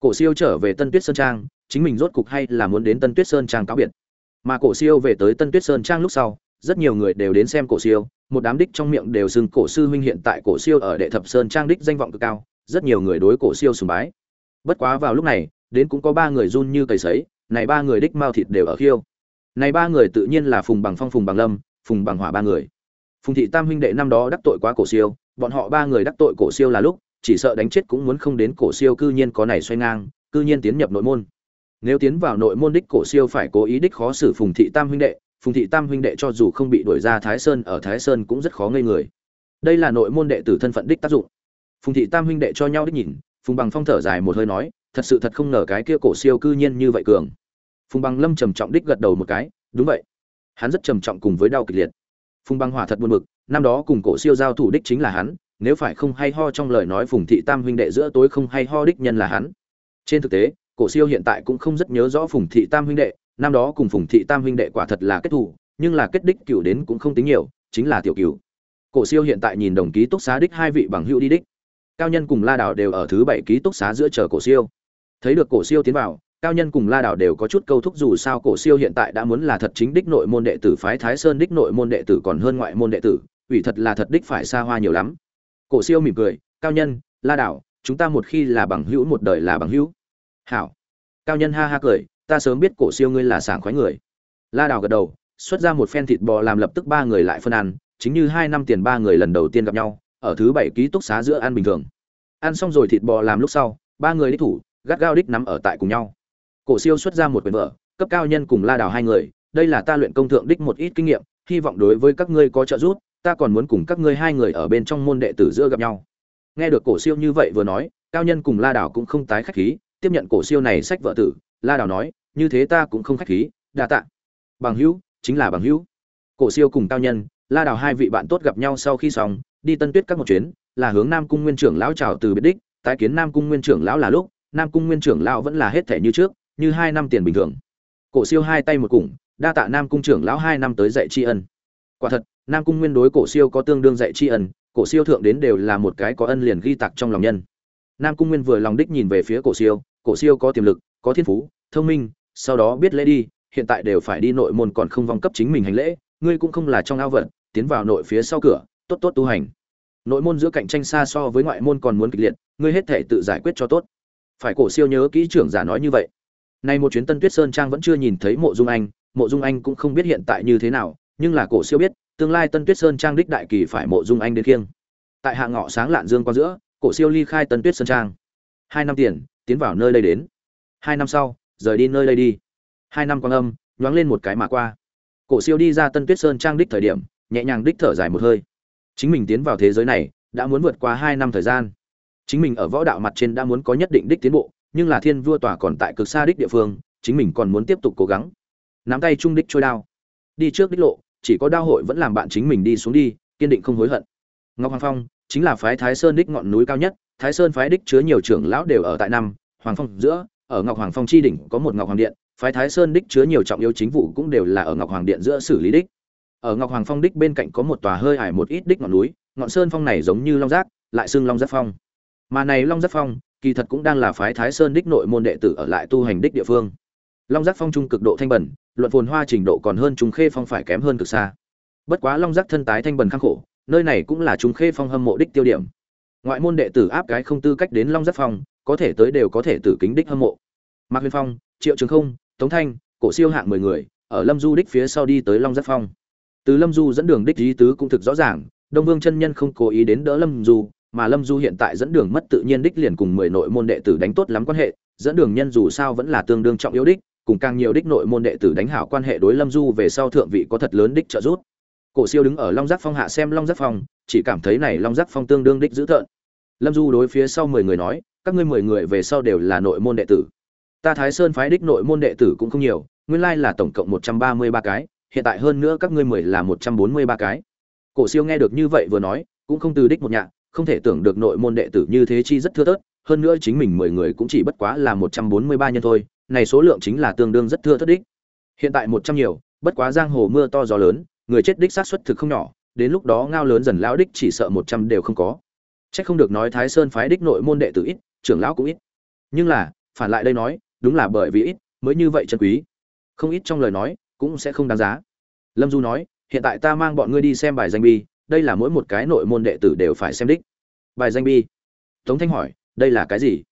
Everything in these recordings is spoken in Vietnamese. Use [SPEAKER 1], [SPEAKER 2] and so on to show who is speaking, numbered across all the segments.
[SPEAKER 1] cổ siêu trở về tân tuyết sơn trang, chính mình rốt cục hay là muốn đến tân tuyết sơn trang cáo biệt. Mà cổ siêu về tới tân tuyết sơn trang lúc sau, rất nhiều người đều đến xem cổ siêu, một đám đích trong miệng đều xưng cổ sư huynh hiện tại cổ siêu ở đệ thập sơn trang đích danh vọng cực cao, rất nhiều người đối cổ siêu sùng bái. Bất quá vào lúc này, đến cũng có ba người run như cầy sấy, này ba người đích mao thịt đều ở khiêu. Này ba người tự nhiên là phùng bằng phong, phùng bằng lâm, phùng bằng hỏa ba người. Phùng thị tam huynh đệ năm đó đắc tội quá cổ siêu, bọn họ ba người đắc tội cổ siêu là lúc chỉ sợ đánh chết cũng muốn không đến cổ siêu cư nhiên có này xoay ngang, cư nhiên tiến nhập nội môn. Nếu tiến vào nội môn đích cổ siêu phải cố ý đích khó xử phùng thị tam huynh đệ, phùng thị tam huynh đệ cho dù không bị đuổi ra thái sơn, ở thái sơn cũng rất khó ngây người. Đây là nội môn đệ tử thân phận đích tác dụng. Phùng thị tam huynh đệ cho nhau đích nhìn, phùng bằng phong thở dài một hơi nói, thật sự thật không ngờ cái kia cổ siêu cư nhiên như vậy cường. Phùng bằng lâm trầm trọng đích gật đầu một cái, đúng vậy. Hắn rất trầm trọng cùng với đau kịch liệt. Phùng bằng hỏa thật buồn bực, năm đó cùng cổ siêu giao thủ đích chính là hắn nếu phải không hay ho trong lời nói phùng thị tam huynh đệ giữa tối không hay ho đích nhân là hắn. Trên thực tế, cổ siêu hiện tại cũng không rất nhớ rõ phùng thị tam huynh đệ, năm đó cùng phùng thị tam huynh đệ quả thật là kết thù, nhưng là kết đích cựu đến cũng không tính nhiều, chính là tiểu cựu cổ siêu hiện tại nhìn đồng ký túc xá đích hai vị bằng hữu đi đích. Cao nhân cùng la đảo đều ở thứ bảy ký túc xá giữa chờ cổ siêu. Thấy được cổ siêu tiến vào, cao nhân cùng la đảo đều có chút câu thúc dù sao cổ siêu hiện tại đã muốn là thật chính đích nội môn đệ tử phái thái sơn đích nội môn đệ tử còn hơn ngoại môn đệ tử, ủy thật là thật đích phải xa hoa nhiều lắm cổ siêu mỉm cười, cao nhân, la đảo, chúng ta một khi là bằng hữu một đời là bằng hữu. Hảo. Cao nhân ha ha cười, ta sớm biết cổ siêu ngươi là sảng khoái người. La đảo gật đầu, xuất ra một phen thịt bò làm lập tức ba người lại phân ăn, chính như hai năm tiền ba người lần đầu tiên gặp nhau, ở thứ bảy ký túc xá giữa ăn bình thường. Ăn xong rồi thịt bò làm lúc sau, ba người đích thủ, gắt gao đích nắm ở tại cùng nhau. Cổ siêu xuất ra một quyển vở, cấp cao nhân cùng la đảo hai người, đây là ta luyện công thượng đích một ít kinh nghiệm, hy vọng đối với các ngươi có trợ giúp ta còn muốn cùng các ngươi hai người ở bên trong môn đệ tử giữa gặp nhau. Nghe được cổ siêu như vậy vừa nói, cao nhân cùng la đảo cũng không tái khách khí, tiếp nhận cổ siêu này sách vợ tử, la đảo nói, như thế ta cũng không khách khí, đa tạ. Bằng hữu, chính là bằng hữu. Cổ siêu cùng cao nhân, la đảo hai vị bạn tốt gặp nhau sau khi xong, đi tân tuyết các một chuyến, là hướng nam cung nguyên trưởng lão chào từ biệt đích, tái kiến nam cung nguyên trưởng lão là lúc, nam cung nguyên trưởng lão vẫn là hết thể như trước, như hai năm tiền bình thường. Cổ siêu hai tay một cùng, đa tạ nam cung trưởng lão hai năm tới dạy tri ân. Quả thật nam cung nguyên đối cổ siêu có tương đương dạy tri ân, cổ siêu thượng đến đều là một cái có ân liền ghi tạc trong lòng nhân. Nam cung nguyên vừa lòng đích nhìn về phía cổ siêu cổ siêu có tiềm lực, có thiên phú, thông minh, sau đó biết lễ đi, hiện tại đều phải đi nội môn còn không vong cấp chính mình hành lễ, ngươi cũng không là trong ao vận, tiến vào nội phía sau cửa, tốt tốt tu hành. Nội môn giữa cạnh tranh xa so với ngoại môn còn muốn kịch liệt, ngươi hết thể tự giải quyết cho tốt. Phải cổ siêu nhớ kỹ trưởng giả nói như vậy. Nay một chuyến tân tuyết sơn trang vẫn chưa nhìn thấy mộ dung anh, mộ dung anh cũng không biết hiện tại như thế nào, nhưng là cổ siêu biết tương lai tân tuyết sơn trang đích đại kỳ phải mộ dung anh đến khiêng. Tại hạ ngọ sáng lạn dương qua giữa, cổ siêu ly khai tân tuyết sơn trang. Hai năm tiền, tiến vào nơi đây đến. Hai năm sau, rời đi nơi đây đi. Hai năm quang âm, nhoáng lên một cái mà qua. Cổ siêu đi ra tân tuyết sơn trang đích thời điểm, nhẹ nhàng đích thở dài một hơi. Chính mình tiến vào thế giới này, đã muốn vượt qua hai năm thời gian. Chính mình ở võ đạo mặt trên đã muốn có nhất định đích tiến bộ, nhưng là thiên vua tòa còn tại cực xa đích địa phương, chính mình còn muốn tiếp tục cố gắng. Nắm tay trung đích trôi đao. Đi trước đích lộ chỉ có đao hội vẫn làm bạn chính mình đi xuống đi, kiên định không hối hận. Ngọc hoàng phong chính là phái thái sơn đích ngọn núi cao nhất, thái sơn phái đích chứa nhiều trưởng lão đều ở tại năm, hoàng phong giữa, ở ngọc hoàng phong chi đỉnh có một ngọc hoàng điện, phái thái sơn đích chứa nhiều trọng yếu chính vụ cũng đều là ở ngọc hoàng điện giữa xử lý đích. Ở ngọc hoàng phong đích bên cạnh có một tòa hơi ải một ít đích ngọn núi, ngọn sơn phong này giống như long giác, lại xưng long giác phong. Mà này long giác phong kỳ thật cũng đang là phái thái sơn đích nội môn đệ tử ở lại tu hành đích địa phương long giác phong trung cực độ thanh bẩn luận phồn hoa trình độ còn hơn trung khê phong phải kém hơn cực xa. Bất quá long giác thân tái thanh bẩn khắc khổ, nơi này cũng là trung khê phong hâm mộ đích tiêu điểm. Ngoại môn đệ tử áp cái không tư cách đến long giác phong, có thể tới đều có thể tử kính đích hâm mộ. Mạc huyền phong, triệu trường không, tống thanh, cổ siêu hạng mười người, ở lâm du đích phía sau đi tới long giác phong. Từ lâm du dẫn đường đích lý tứ cũng thực rõ ràng, đông vương chân nhân không cố ý đến đỡ lâm du, mà lâm du hiện tại dẫn đường mất tự nhiên đích liền cùng mười nội môn đệ tử đánh tốt lắm quan hệ, dẫn đường nhân dù sao vẫn là tương đương trọng yếu đích cùng càng nhiều đích nội môn đệ tử đánh hảo quan hệ đối lâm du về sau thượng vị có thật lớn đích trợ giúp. Cổ siêu đứng ở long giác phong hạ xem long giác phong, chỉ cảm thấy này long giác phong tương đương đích dữ tợn. Lâm du đối phía sau mười người nói, các ngươi mười người về sau đều là nội môn đệ tử. Ta thái sơn phái đích nội môn đệ tử cũng không nhiều, nguyên lai là tổng cộng một trăm ba mươi ba cái, hiện tại hơn nữa các ngươi mười là một trăm bốn mươi ba cái. Cổ siêu nghe được như vậy vừa nói, cũng không từ đích một nhạc, không thể tưởng được nội môn đệ tử như thế chi rất thưa thớt, hơn nữa chính mình mười người cũng chỉ bất quá là một trăm bốn mươi ba nhân thôi này số lượng chính là tương đương rất thưa thất đích. Hiện tại một trăm nhiều bất quá giang hồ mưa to gió lớn người chết đích xác suất thực không nhỏ đến lúc đó ngao lớn dần lão đích chỉ sợ một trăm đều không có. Chắc không được nói Thái Sơn phái đích nội môn đệ tử ít, trưởng lão cũng ít. Nhưng là, phản lại đây nói đúng là bởi vì ít mới như vậy chân quý. Không ít trong lời nói cũng sẽ không đáng giá. Lâm du nói hiện tại ta mang bọn ngươi đi xem bài danh bi đây là mỗi một cái nội môn đệ tử đều phải xem đích. Bài danh bi. Tống thanh hỏi đây là cái gì?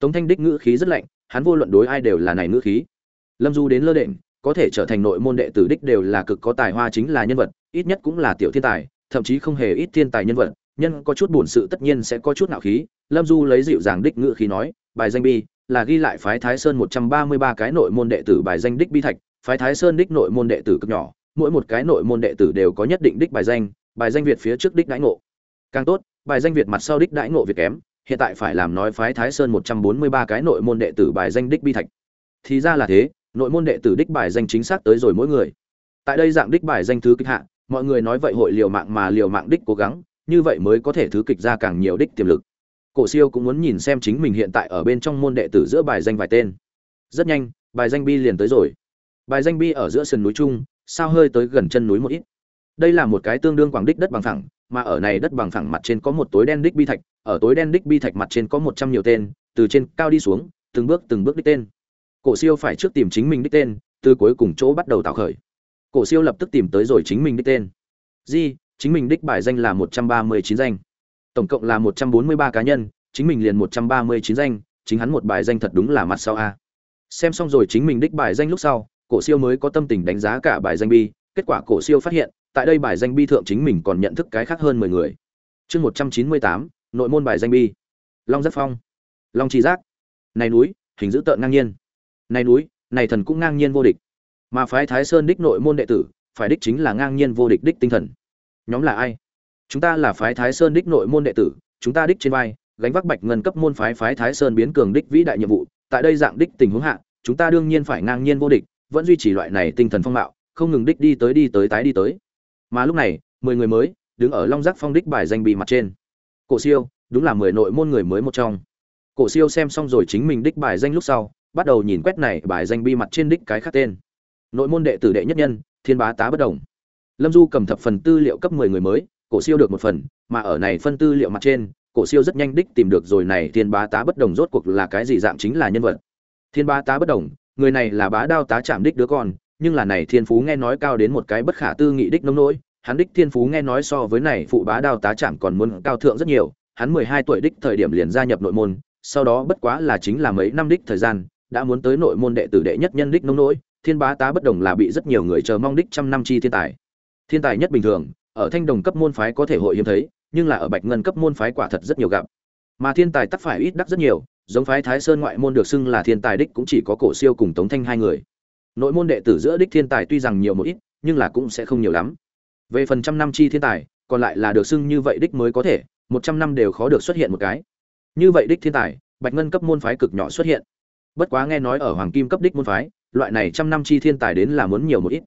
[SPEAKER 1] Tống thanh đích ngữ khí rất lạnh hắn vô luận đối ai đều là này ngữ khí. Lâm du đến lơ đệm, có thể trở thành nội môn đệ tử đích đều là cực có tài hoa chính là nhân vật ít nhất cũng là tiểu thiên tài thậm chí không hề ít thiên tài nhân vật. Nhân có chút buồn sự tất nhiên sẽ có chút nạo khí lâm du lấy dịu dàng đích ngữ khí nói bài danh bi là ghi lại phái thái sơn một trăm ba mươi ba cái nội môn đệ tử bài danh đích bi thạch phái thái sơn đích nội môn đệ tử cực nhỏ mỗi một cái nội môn đệ tử đều có nhất định đích bài danh bài danh việt phía trước đích đãi ngộ. Càng tốt bài danh việt mặt sau đích đãi ngộ việt kém hiện tại phải làm nói phái thái sơn một trăm bốn mươi ba cái nội môn đệ tử bài danh đích bi thạch. Thì ra là thế, nội môn đệ tử đích bài danh chính xác tới rồi mỗi người. Tại đây dạng đích bài danh thứ kịch hạ, mọi người nói vậy hội liều mạng mà liều mạng đích cố gắng, như vậy mới có thể thứ kịch ra càng nhiều đích tiềm lực. Cổ siêu cũng muốn nhìn xem chính mình hiện tại ở bên trong môn đệ tử giữa bài danh vài tên. Rất nhanh, bài danh bi liền tới rồi. Bài danh bi ở giữa sườn núi trung sao hơi tới gần chân núi một ít. Đây là một cái tương đương quảng đích đất bằng phẳng, mà ở này đất bằng phẳng mặt trên có một tối đen đích bi thạch ở tối đen đích bi thạch mặt trên có một trăm nhiều tên, từ trên cao đi xuống, từng bước từng bước đích tên. Cổ siêu phải trước tìm chính mình đích tên, từ cuối cùng chỗ bắt đầu tạo khởi. Cổ siêu lập tức tìm tới rồi chính mình đích tên. Di, chính mình đích bài danh là một trăm ba mươi chín danh. Tổng cộng là một trăm bốn mươi ba cá nhân, chính mình liền một trăm ba mươi chín danh, chính hắn một bài danh thật đúng là mặt sau a. Xem xong rồi chính mình đích bài danh lúc sau, cổ siêu mới có tâm tình đánh giá cả bài danh bi, kết quả cổ siêu phát hiện, tại đây bài danh bi thượng chính mình còn nhận thức cái khác hơn mười người. Chương một trăm chín mươi tám nội môn bài danh bi. Long giác phong. Long trì giác. Này núi, hình dữ tợn ngang nhiên. Này núi, này thần cũng ngang nhiên vô địch. Mà phái thái sơn đích nội môn đệ tử, phải đích chính là ngang nhiên vô địch đích tinh thần. Nhóm là ai? Chúng ta là phái thái sơn đích nội môn đệ tử, chúng ta đích trên vai, gánh vác bạch ngân cấp môn phái phái thái sơn biến cường đích vĩ đại nhiệm vụ. Tại đây dạng đích tình huống hạ, chúng ta đương nhiên phải ngang nhiên vô địch, vẫn duy trì loại này tinh thần phong mạo, không ngừng đích đi tới đi tới tái đi tới. Mà lúc này, mười người mới, đứng ở long giác phong đích bài danh bị mặt trên cổ siêu, đúng là mười nội môn người mới một trong. Cổ siêu xem xong rồi chính mình đích bài danh lúc sau, bắt đầu nhìn quét này bài danh bi mặt trên đích cái khác tên. Nội môn đệ tử đệ nhất nhân, thiên bá tá bất đồng. Lâm du cầm thập phần tư liệu cấp mười người mới, cổ siêu được một phần, mà ở này phân tư liệu mặt trên, cổ siêu rất nhanh đích tìm được rồi này thiên bá tá bất đồng rốt cuộc là cái gì dạng chính là nhân vật. Thiên bá tá bất đồng, người này là bá đao tá chạm đích đứa con, nhưng là này thiên phú nghe nói cao đến một cái bất khả tư nghị đích nông nỗi hắn đích thiên phú nghe nói so với này phụ bá đao tá chạm còn muốn cao thượng rất nhiều, hắn mười hai tuổi đích thời điểm liền gia nhập nội môn, sau đó bất quá là chính là mấy năm đích thời gian, đã muốn tới nội môn đệ tử đệ nhất nhân đích nông nỗi, thiên bá tá bất đồng là bị rất nhiều người chờ mong đích trăm năm chi thiên tài. Thiên tài nhất bình thường, ở thanh đồng cấp môn phái có thể hội hiếm thấy, nhưng là ở bạch ngân cấp môn phái quả thật rất nhiều gặp. Mà thiên tài tắc phải ít đắc rất nhiều, giống phái thái sơn ngoại môn được xưng là thiên tài đích cũng chỉ có cổ siêu cùng tống thanh hai người. Nội môn đệ tử giữa đích thiên tài tuy rằng nhiều một ít, nhưng là cũng sẽ không nhiều lắm về phần trăm năm chi thiên tài, còn lại là được xưng như vậy đích mới có thể, một trăm năm đều khó được xuất hiện một cái. Như vậy đích thiên tài, bạch ngân cấp môn phái cực nhỏ xuất hiện. Bất quá nghe nói ở hoàng kim cấp đích môn phái, loại này trăm năm chi thiên tài đến là muốn nhiều một ít.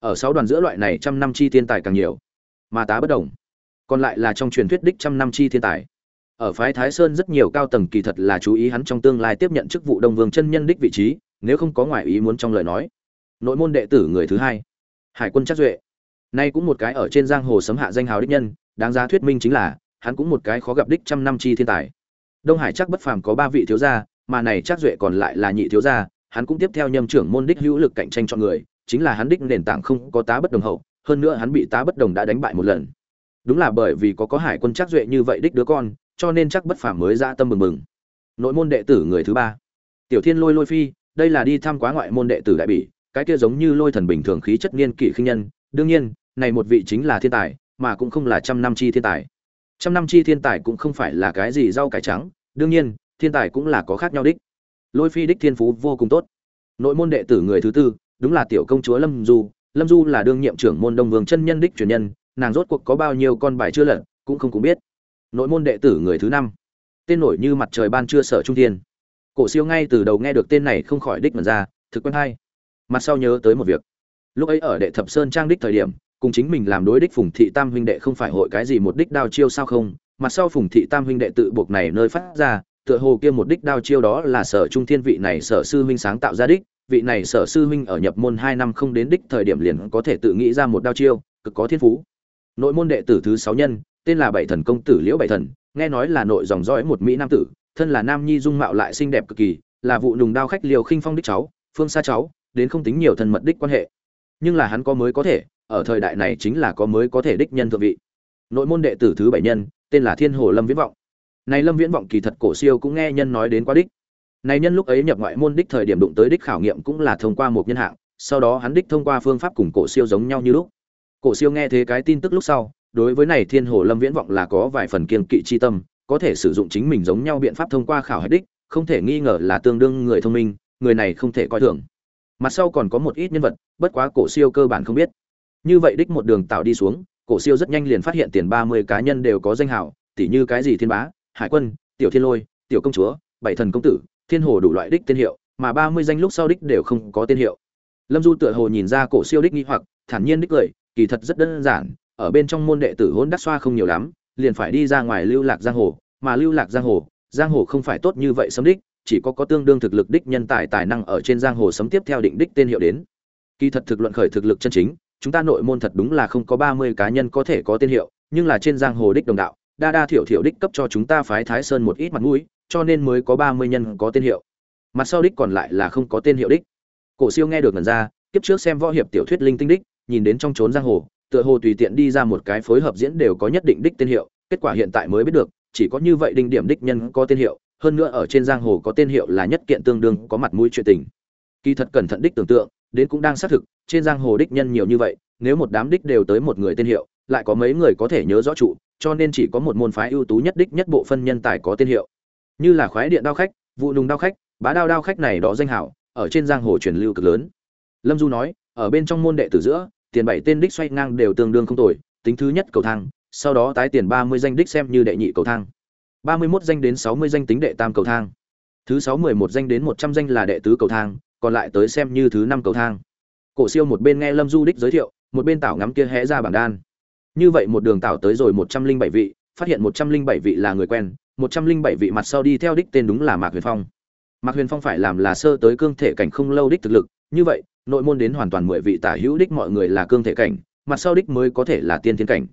[SPEAKER 1] Ở sáu đoàn giữa loại này trăm năm chi thiên tài càng nhiều, mà tá bất đồng. Còn lại là trong truyền thuyết đích trăm năm chi thiên tài. Ở phái thái sơn rất nhiều cao tầng kỳ thật là chú ý hắn trong tương lai tiếp nhận chức vụ đông vương chân nhân đích vị trí, nếu không có ngoại ý muốn trong lời nói. Nội môn đệ tử người thứ hai, hải quân chắc duệ nay cũng một cái ở trên giang hồ sấm hạ danh hào đích nhân, đáng giá thuyết minh chính là, hắn cũng một cái khó gặp đích trăm năm chi thiên tài. Đông hải chắc bất phàm có ba vị thiếu gia, mà này chắc duệ còn lại là nhị thiếu gia, hắn cũng tiếp theo nhâm trưởng môn đích hữu lực cạnh tranh cho người, chính là hắn đích nền tảng không có tá bất đồng hậu, hơn nữa hắn bị tá bất đồng đã đánh bại một lần. Đúng là bởi vì có có hải quân chắc duệ như vậy đích đứa con, cho nên chắc bất phàm mới ra tâm mừng mừng. Nội môn đệ tử người thứ ba. Tiểu thiên lôi lôi phi, đây là đi thăm quá ngoại môn đệ tử đại bỉ, cái kia giống như lôi thần bình thường khí chất niên kỷ khinh nhân, đương nhiên này một vị chính là thiên tài, mà cũng không là trăm năm chi thiên tài. Trăm năm chi thiên tài cũng không phải là cái gì rau cải trắng, đương nhiên, thiên tài cũng là có khác nhau đích. Lôi phi đích thiên phú vô cùng tốt. Nội môn đệ tử người thứ tư, đúng là tiểu công chúa lâm du. Lâm du là đương nhiệm trưởng môn đông vương chân nhân đích truyền nhân, nàng rốt cuộc có bao nhiêu con bài chưa lật, cũng không cũng biết. Nội môn đệ tử người thứ năm, tên nổi như mặt trời ban trưa sở trung thiên. Cổ siêu ngay từ đầu nghe được tên này không khỏi đích mà ra, thực quen hay. Mặt sau nhớ tới một việc. Lúc ấy ở đệ thập sơn trang đích thời điểm cùng chính mình làm đối đích phùng thị tam huynh đệ không phải hội cái gì một đích đao chiêu sao không? Mặt sau phùng thị tam huynh đệ tự buộc này nơi phát ra, tựa hồ kia một đích đao chiêu đó là sở trung thiên vị này sở sư huynh sáng tạo ra đích. Vị này sở sư huynh ở nhập môn hai năm không đến đích thời điểm liền có thể tự nghĩ ra một đao chiêu, cực có thiên phú. Nội môn đệ tử thứ sáu nhân, tên là bảy thần công tử liễu bảy thần, nghe nói là nội dòng dõi một mỹ nam tử, thân là nam nhi dung mạo lại xinh đẹp cực kỳ, là vụ nùng đao khách liều khinh phong đích cháu, phương xa cháu, đến không tính nhiều thân mật đích quan hệ nhưng là hắn có mới có thể, ở thời đại này chính là có mới có thể đích nhân thượng vị. Nội môn đệ tử thứ bảy nhân, tên là thiên hồ lâm viễn vọng. Này lâm viễn vọng kỳ thật cổ siêu cũng nghe nhân nói đến quá đích. Này nhân lúc ấy nhập ngoại môn đích thời điểm đụng tới đích khảo nghiệm cũng là thông qua một nhân hạng, sau đó hắn đích thông qua phương pháp cùng cổ siêu giống nhau như lúc. Cổ siêu nghe thế cái tin tức lúc sau, đối với này thiên hồ lâm viễn vọng là có vài phần kiên kỵ chi tâm, có thể sử dụng chính mình giống nhau biện pháp thông qua khảo hạch đích, không thể nghi ngờ là tương đương người thông minh, người này không thể coi thường mặt sau còn có một ít nhân vật, bất quá cổ siêu cơ bản không biết. Như vậy đích một đường tạo đi xuống, cổ siêu rất nhanh liền phát hiện tiền ba mươi cá nhân đều có danh hào tỷ như cái gì thiên bá, hải quân, tiểu thiên lôi, tiểu công chúa, bảy thần công tử, thiên hồ đủ loại đích tên hiệu, mà ba mươi danh lúc sau đích đều không có tên hiệu. Lâm du tựa hồ nhìn ra cổ siêu đích nghi hoặc, thản nhiên đích cười kỳ thật rất đơn giản, ở bên trong môn đệ tử hôn đắc xoa không nhiều lắm, liền phải đi ra ngoài lưu lạc giang hồ, mà lưu lạc giang hồ giang hồ không phải tốt như vậy sấm đích chỉ có có tương đương thực lực đích nhân tài tài năng ở trên giang hồ sấm tiếp theo định đích tên hiệu đến. Kỳ thật thực luận khởi thực lực chân chính, chúng ta nội môn thật đúng là không có ba mươi cá nhân có thể có tên hiệu, nhưng là trên giang hồ đích đồng đạo, đa đa thiểu thiểu đích cấp cho chúng ta phái thái sơn một ít mặt mũi, cho nên mới có ba mươi nhân có tên hiệu. Mặt sau đích còn lại là không có tên hiệu đích. Cổ siêu nghe được lần ra, kiếp trước xem võ hiệp tiểu thuyết linh tinh đích, nhìn đến trong chốn giang hồ, tựa hồ tùy tiện đi ra một cái phối hợp diễn đều có nhất định đích tên hiệu, kết quả hiện tại mới biết được, chỉ có như vậy đinh điểm đích nhân có tên hiệu hơn nữa ở trên giang hồ có tên hiệu là nhất kiện tương đương, có mặt mũi chuyện tình. Kỳ thật cẩn thận đích tưởng tượng, đến cũng đang xác thực, trên giang hồ đích nhân nhiều như vậy, nếu một đám đích đều tới một người tên hiệu, lại có mấy người có thể nhớ rõ trụ, cho nên chỉ có một môn phái ưu tú nhất đích nhất bộ phân nhân tài có tên hiệu. Như là khoái điện đao khách, vụ nùng đao khách, bá đao đao khách này đó danh hảo ở trên giang hồ truyền lưu cực lớn. Lâm du nói, ở bên trong môn đệ tử giữa, tiền bảy tên đích xoay ngang đều tương đương không tồi, tính thứ nhất cầu thang, sau đó tái tiền ba mươi danh đích xem như đệ nhị cầu thang ba mươi 31 danh đến sáu mươi danh tính đệ tam cầu thang. Thứ sáu mười một danh đến một trăm danh là đệ tứ cầu thang, còn lại tới xem như thứ năm cầu thang. Cổ siêu một bên nghe lâm du đích giới thiệu, một bên tảo ngắm kia hé ra bảng đan. Như vậy một đường tảo tới rồi một trăm linh bảy vị, phát hiện một trăm linh bảy vị là người quen, một trăm linh bảy vị mặt sau đi theo đích tên đúng là mạc huyền phong. Mạc huyền phong phải làm là sơ tới cương thể cảnh không lâu đích thực lực, như vậy, nội môn đến hoàn toàn mười vị tả hữu đích mọi người là cương thể cảnh, mặt sau đích mới có thể là tiên thiên cảnh.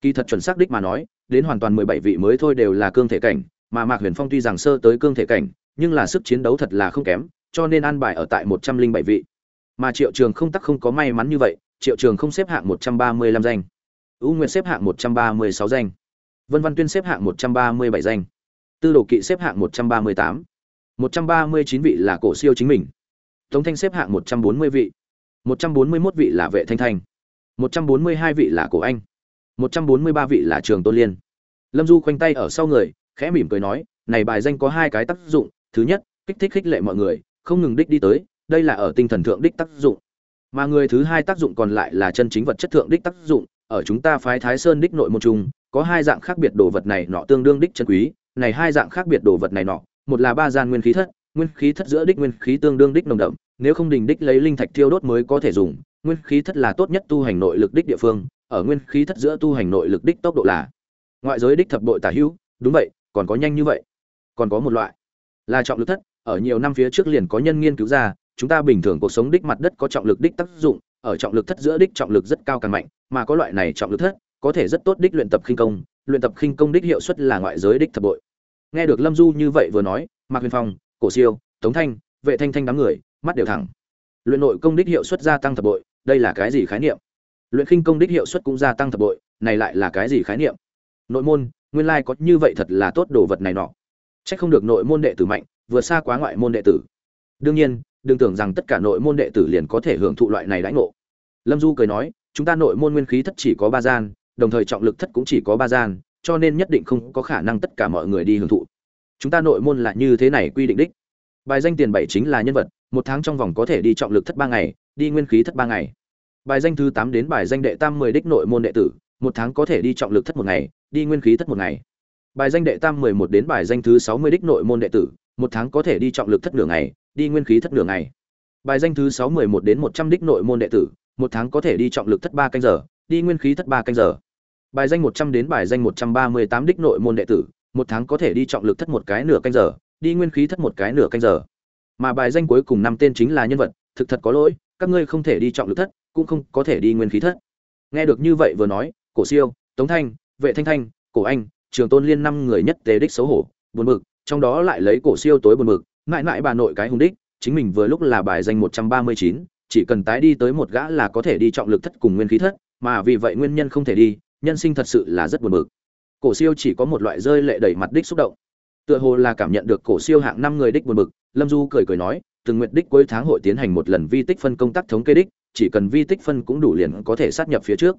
[SPEAKER 1] Kỳ thật chuẩn xác đích mà nói đến hoàn toàn mười bảy vị mới thôi đều là cương thể cảnh, mà mạc huyền phong tuy rằng sơ tới cương thể cảnh, nhưng là sức chiến đấu thật là không kém, cho nên an bài ở tại một trăm linh bảy vị. Mà triệu trường không tắc không có may mắn như vậy, triệu trường không xếp hạng một trăm ba mươi lăm danh. U nguyệt xếp hạng một trăm ba mươi sáu danh. Vân văn tuyên xếp hạng một trăm ba mươi bảy danh. Tư đồ kỵ xếp hạng một trăm ba mươi tám. một trăm ba mươi chín vị là cổ siêu chính mình. Tống thanh xếp hạng một trăm bốn mươi vị. một trăm bốn mươi mốt vị là vệ thanh thanh. một trăm bốn mươi hai vị là cổ anh một trăm bốn mươi ba vị là trường tôn liên. Lâm du khoanh tay ở sau người, khẽ mỉm cười nói, này bài danh có hai cái tác dụng. Thứ nhất, kích thích khích lệ mọi người, không ngừng đích đi tới, đây là ở tinh thần thượng đích tác dụng. Mà người thứ hai tác dụng còn lại là chân chính vật chất thượng đích tác dụng, ở chúng ta phái thái sơn đích nội môn chung, có hai dạng khác biệt đồ vật này nọ tương đương đích chân quý, này hai dạng khác biệt đồ vật này nọ, một là ba gian nguyên khí thất, nguyên khí thất giữa đích nguyên khí tương đương đích nồng đậm, nếu không đình đích lấy linh thạch thiêu đốt mới có thể dùng, nguyên khí thất là tốt nhất tu hành nội lực đích địa phương ở nguyên khí thất giữa tu hành nội lực đích tốc độ là, ngoại giới đích thập bội tả hữu, đúng vậy, còn có nhanh như vậy, còn có một loại là trọng lực thất, ở nhiều năm phía trước liền có nhân nghiên cứu ra, chúng ta bình thường cuộc sống đích mặt đất có trọng lực đích tác dụng, ở trọng lực thất giữa đích trọng lực rất cao càng mạnh, mà có loại này trọng lực thất, có thể rất tốt đích luyện tập khinh công, luyện tập khinh công đích hiệu suất là ngoại giới đích thập bội. Nghe được lâm du như vậy vừa nói, mạc huyền phong, cổ siêu, tống thanh, vệ thanh thanh đám người, mắt đều thẳng. Luyện nội công đích hiệu suất gia tăng thập bội, đây là cái gì khái niệm? Luyện khinh công đích hiệu suất cũng gia tăng thập bội này lại là cái gì khái niệm nội môn nguyên lai có như vậy thật là tốt đồ vật này nọ Chắc không được nội môn đệ tử mạnh, vượt xa quá ngoại môn đệ tử. Đương nhiên, đừng tưởng rằng tất cả nội môn đệ tử liền có thể hưởng thụ loại này đãi ngộ. Lâm Du cười nói, chúng ta nội môn nguyên khí thất chỉ có ba gian, đồng thời trọng lực thất cũng chỉ có ba gian, cho nên nhất định không có khả năng tất cả mọi người đi hưởng thụ. Chúng ta nội môn là như thế này quy định đích. Bài danh tiền bảy chính là nhân vật, một tháng trong vòng có thể đi trọng lực thất ba ngày, đi nguyên khí thất ba ngày. Bài danh thứ tám đến bài danh đệ tam mười đích nội môn đệ tử, một tháng có thể đi trọng lực thất một ngày, đi nguyên khí thất một ngày. Bài danh đệ tam mười một đến bài danh thứ sáu mươi đích nội môn đệ tử một tháng có thể đi trọng lực thất nửa ngày đi nguyên khí thất nửa ngày. Bài danh thứ sáu mười một đến một trăm đích nội môn đệ tử một tháng có thể đi trọng lực thất ba canh giờ đi nguyên khí thất ba canh giờ. Bài danh một trăm đến bài danh một trăm ba mươi tám đích nội môn đệ tử một tháng có thể đi trọng lực thất một cái nửa canh giờ đi nguyên khí thất một cái nửa canh giờ. Mà bài danh cuối cùng năm tên chính là nhân vật thực thật có lỗi các ngươi không thể đi trọng lực thất cũng không có thể đi nguyên khí thất. Nghe được như vậy vừa nói, cổ siêu, tống thanh, vệ thanh thanh, cổ anh, trường tôn liên năm người nhất tế đích xấu hổ, buồn bực, trong đó lại lấy cổ siêu tối buồn bực, mãi mãi bà nội cái hùng đích, chính mình vừa lúc là bài danh một trăm ba mươi chín, chỉ cần tái đi tới một gã là có thể đi trọng lực thất cùng nguyên khí thất, mà vì vậy nguyên nhân không thể đi, nhân sinh thật sự là rất buồn bực. Cổ siêu chỉ có một loại rơi lệ đầy mặt đích xúc động. Tựa hồ là cảm nhận được cổ siêu hạng năm người đích buồn bực, lâm du cười cười nói, từng nguyện đích cuối tháng hội tiến hành một lần vi tích phân công tác thống kê đích chỉ cần vi tích phân cũng đủ liền có thể sát nhập phía trước.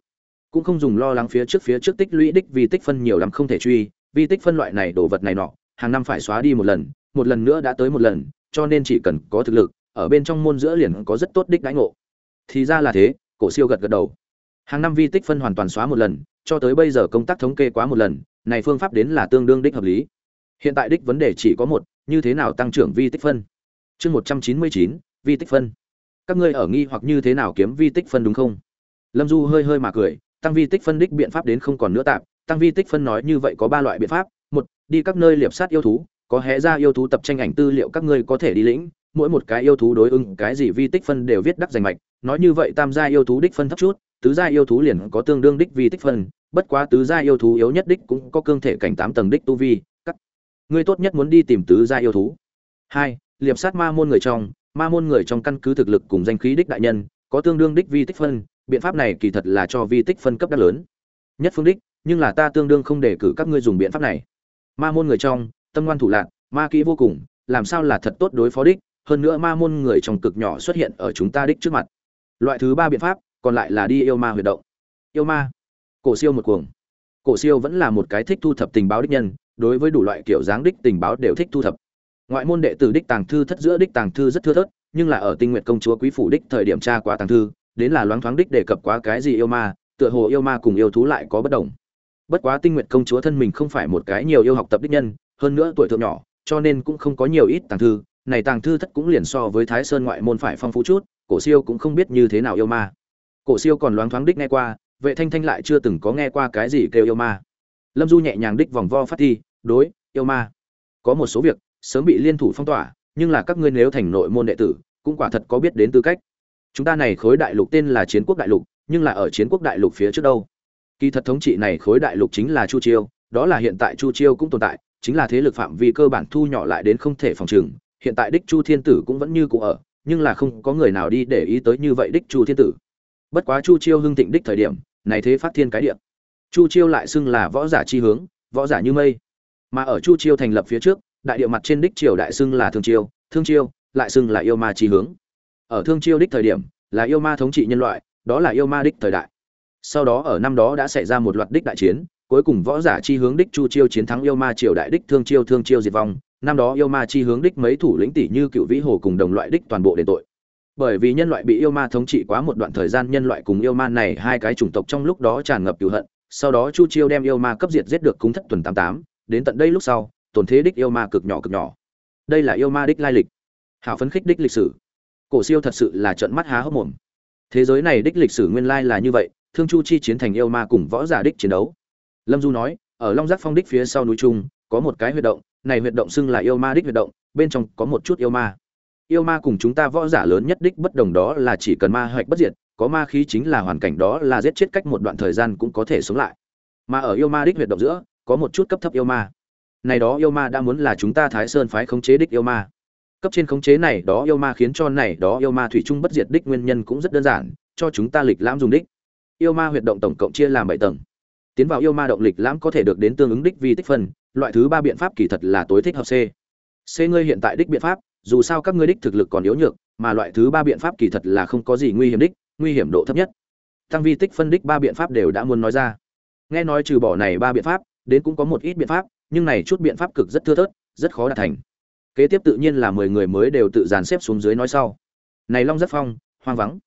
[SPEAKER 1] Cũng không dùng lo lắng phía trước phía trước tích lũy đích vi tích phân nhiều lắm không thể truy. Vi tích phân loại này, đồ vật này nọ, hàng năm phải xóa đi một lần một lần nữa đã tới một lần, cho nên chỉ cần có thực lực, ở bên trong môn giữa liền có rất tốt đích đãi ngộ. Thì ra là thế, cổ siêu gật gật đầu. Hàng năm vi tích phân hoàn toàn xóa một lần, cho tới bây giờ công tác thống kê quá một lần, này phương pháp đến là tương đương đích hợp lý. Hiện tại đích vấn đề chỉ có một, như thế nào tăng trưởng vi tích phân? Chương một trăm chín mươi chín, vi tích phân các ngươi ở nghi hoặc như thế nào kiếm vi tích phân đúng không? Lâm du hơi hơi mà cười, tăng vi tích phân đích biện pháp đến không còn nữa tạm. Tăng vi tích phân nói như vậy có ba loại biện pháp. Một, đi các nơi liệp sát yêu thú, có hé ra yêu thú tập tranh ảnh tư liệu các ngươi có thể đi lĩnh. Mỗi một cái yêu thú đối ứng cái gì vi tích phân đều viết đắc danh mạch. Nói như vậy tam gia yêu thú đích phân thấp chút, tứ gia yêu thú liền có tương đương đích vi tích phân. Bất quá tứ gia yêu thú yếu nhất đích cũng có cương thể cảnh tám tầng đích tu vi. Các ngươi tốt nhất muốn đi tìm tứ gia yêu thú. Hai, liệp sát ma môn người trong ma môn người trong căn cứ thực lực cùng danh khí đích đại nhân, có tương đương đích vi tích phân, biện pháp này kỳ thật là cho vi tích phân cấp đắc lớn. Nhất phương đích, nhưng là ta tương đương không để cử các ngươi dùng biện pháp này. Ma môn người trong, tâm ngoan thủ lạc, ma kỹ vô cùng, làm sao là thật tốt đối phó đích? Hơn nữa ma môn người trong cực nhỏ xuất hiện ở chúng ta đích trước mặt. Loại thứ ba biện pháp, còn lại là đi yêu ma huyệt động. Yêu ma? Cổ siêu một cuồng. Cổ siêu vẫn là một cái thích thu thập tình báo đích nhân, đối với đủ loại kiểu dáng đích tình báo đều thích thu thập ngoại môn đệ tử đích tàng thư thất giữa đích tàng thư rất thưa thớt, nhưng là ở tinh nguyện công chúa quý phủ đích thời điểm tra qua tàng thư, đến là loáng thoáng đích đề cập quá cái gì yêu ma, tựa hồ yêu ma cùng yêu thú lại có bất đồng. Bất quá tinh nguyện công chúa thân mình không phải một cái nhiều yêu học tập đích nhân, hơn nữa tuổi thượng nhỏ, cho nên cũng không có nhiều ít tàng thư, này tàng thư thất cũng liền so với thái sơn ngoại môn phải phong phú chút, cổ siêu cũng không biết như thế nào yêu ma. Cổ siêu còn loáng thoáng đích nghe qua, vệ thanh thanh lại chưa từng có nghe qua cái gì kêu yêu ma. Lâm du nhẹ nhàng đích vòng vo phát thi, đối, yêu ma. Có một số việc sớm bị liên thủ phong tỏa nhưng là các ngươi nếu thành nội môn đệ tử cũng quả thật có biết đến tư cách. Chúng ta này khối đại lục tên là chiến quốc đại lục nhưng là ở chiến quốc đại lục phía trước đâu? Kỳ thật thống trị này khối đại lục chính là chu chiêu đó là hiện tại chu chiêu cũng tồn tại chính là thế lực phạm vi cơ bản thu nhỏ lại đến không thể phòng trừng hiện tại đích chu thiên tử cũng vẫn như cũ ở nhưng là không có người nào đi để ý tới như vậy đích chu thiên tử. Bất quá chu chiêu hưng thịnh đích thời điểm này thế phát thiên cái địa, chu chiêu lại xưng là võ giả chi hướng võ giả như mây. Mà ở chu chiêu thành lập phía trước đại địa mặt trên đích triều đại xưng là thương chiêu thương chiêu, lại xưng là yêu ma chi hướng. Ở thương chiêu đích thời điểm, là yêu ma thống trị nhân loại, đó là yêu ma đích thời đại. Sau đó ở năm đó đã xảy ra một loạt đích đại chiến, cuối cùng võ giả chi hướng đích chu chiêu chiến thắng yêu ma triều đại đích thương chiêu thương chiêu diệt vong. Năm đó yêu ma chi hướng đích mấy thủ lĩnh tỷ như cựu vĩ hồ cùng đồng loại đích toàn bộ đền tội. Bởi vì nhân loại bị yêu ma thống trị quá một đoạn thời gian, nhân loại cùng yêu ma này hai cái chủng tộc trong lúc đó tràn ngập cựu hận. Sau đó chu chiêu đem yêu ma cấp diệt giết được cúng thất tuần tám tám. Đến tận đây lúc sau tổn thế đích yêu ma cực nhỏ cực nhỏ. Đây là yêu ma đích lai lịch. Hảo phấn khích đích lịch sử. Cổ siêu thật sự là trận mắt há hốc mồm. Thế giới này đích lịch sử nguyên lai là như vậy, thương chu chi chiến thành yêu ma cùng võ giả đích chiến đấu. Lâm du nói, ở long giác phong đích phía sau núi trung, có một cái huyệt động, này huyệt động xưng là yêu ma đích huyệt động, bên trong có một chút yêu ma. Yêu ma cùng chúng ta võ giả lớn nhất đích bất đồng đó là chỉ cần ma hoạch bất diệt, có ma khí chính là hoàn cảnh đó là giết chết cách một đoạn thời gian cũng có thể sống lại. Mà ở yêu ma đích huyệt động giữa, có một chút cấp thấp yêu ma này đó yêu ma đã muốn là chúng ta thái sơn phái khống chế đích yêu ma. Cấp trên khống chế này đó yêu ma khiến cho này đó yêu ma thủy chung bất diệt đích nguyên nhân cũng rất đơn giản, cho chúng ta lịch lãm dùng đích. Yêu ma huyệt động tổng cộng chia làm bảy tầng. Tiến vào yêu ma động lịch lãm có thể được đến tương ứng đích vi tích phân, loại thứ ba biện pháp kỳ thật là tối thích hợp c. C ngươi hiện tại đích biện pháp, dù sao các ngươi đích thực lực còn yếu nhược, mà loại thứ ba biện pháp kỳ thật là không có gì nguy hiểm đích, nguy hiểm độ thấp nhất. Tăng vi tích phân đích ba biện pháp đều đã muốn nói ra. Nghe nói trừ bỏ này ba biện pháp, đến cũng có một ít biện pháp nhưng này chút biện pháp cực rất thưa thớt, rất khó đạt thành. Kế tiếp tự nhiên là mười người mới đều tự dàn xếp xuống dưới nói sau. Này long rất phong, hoang vắng.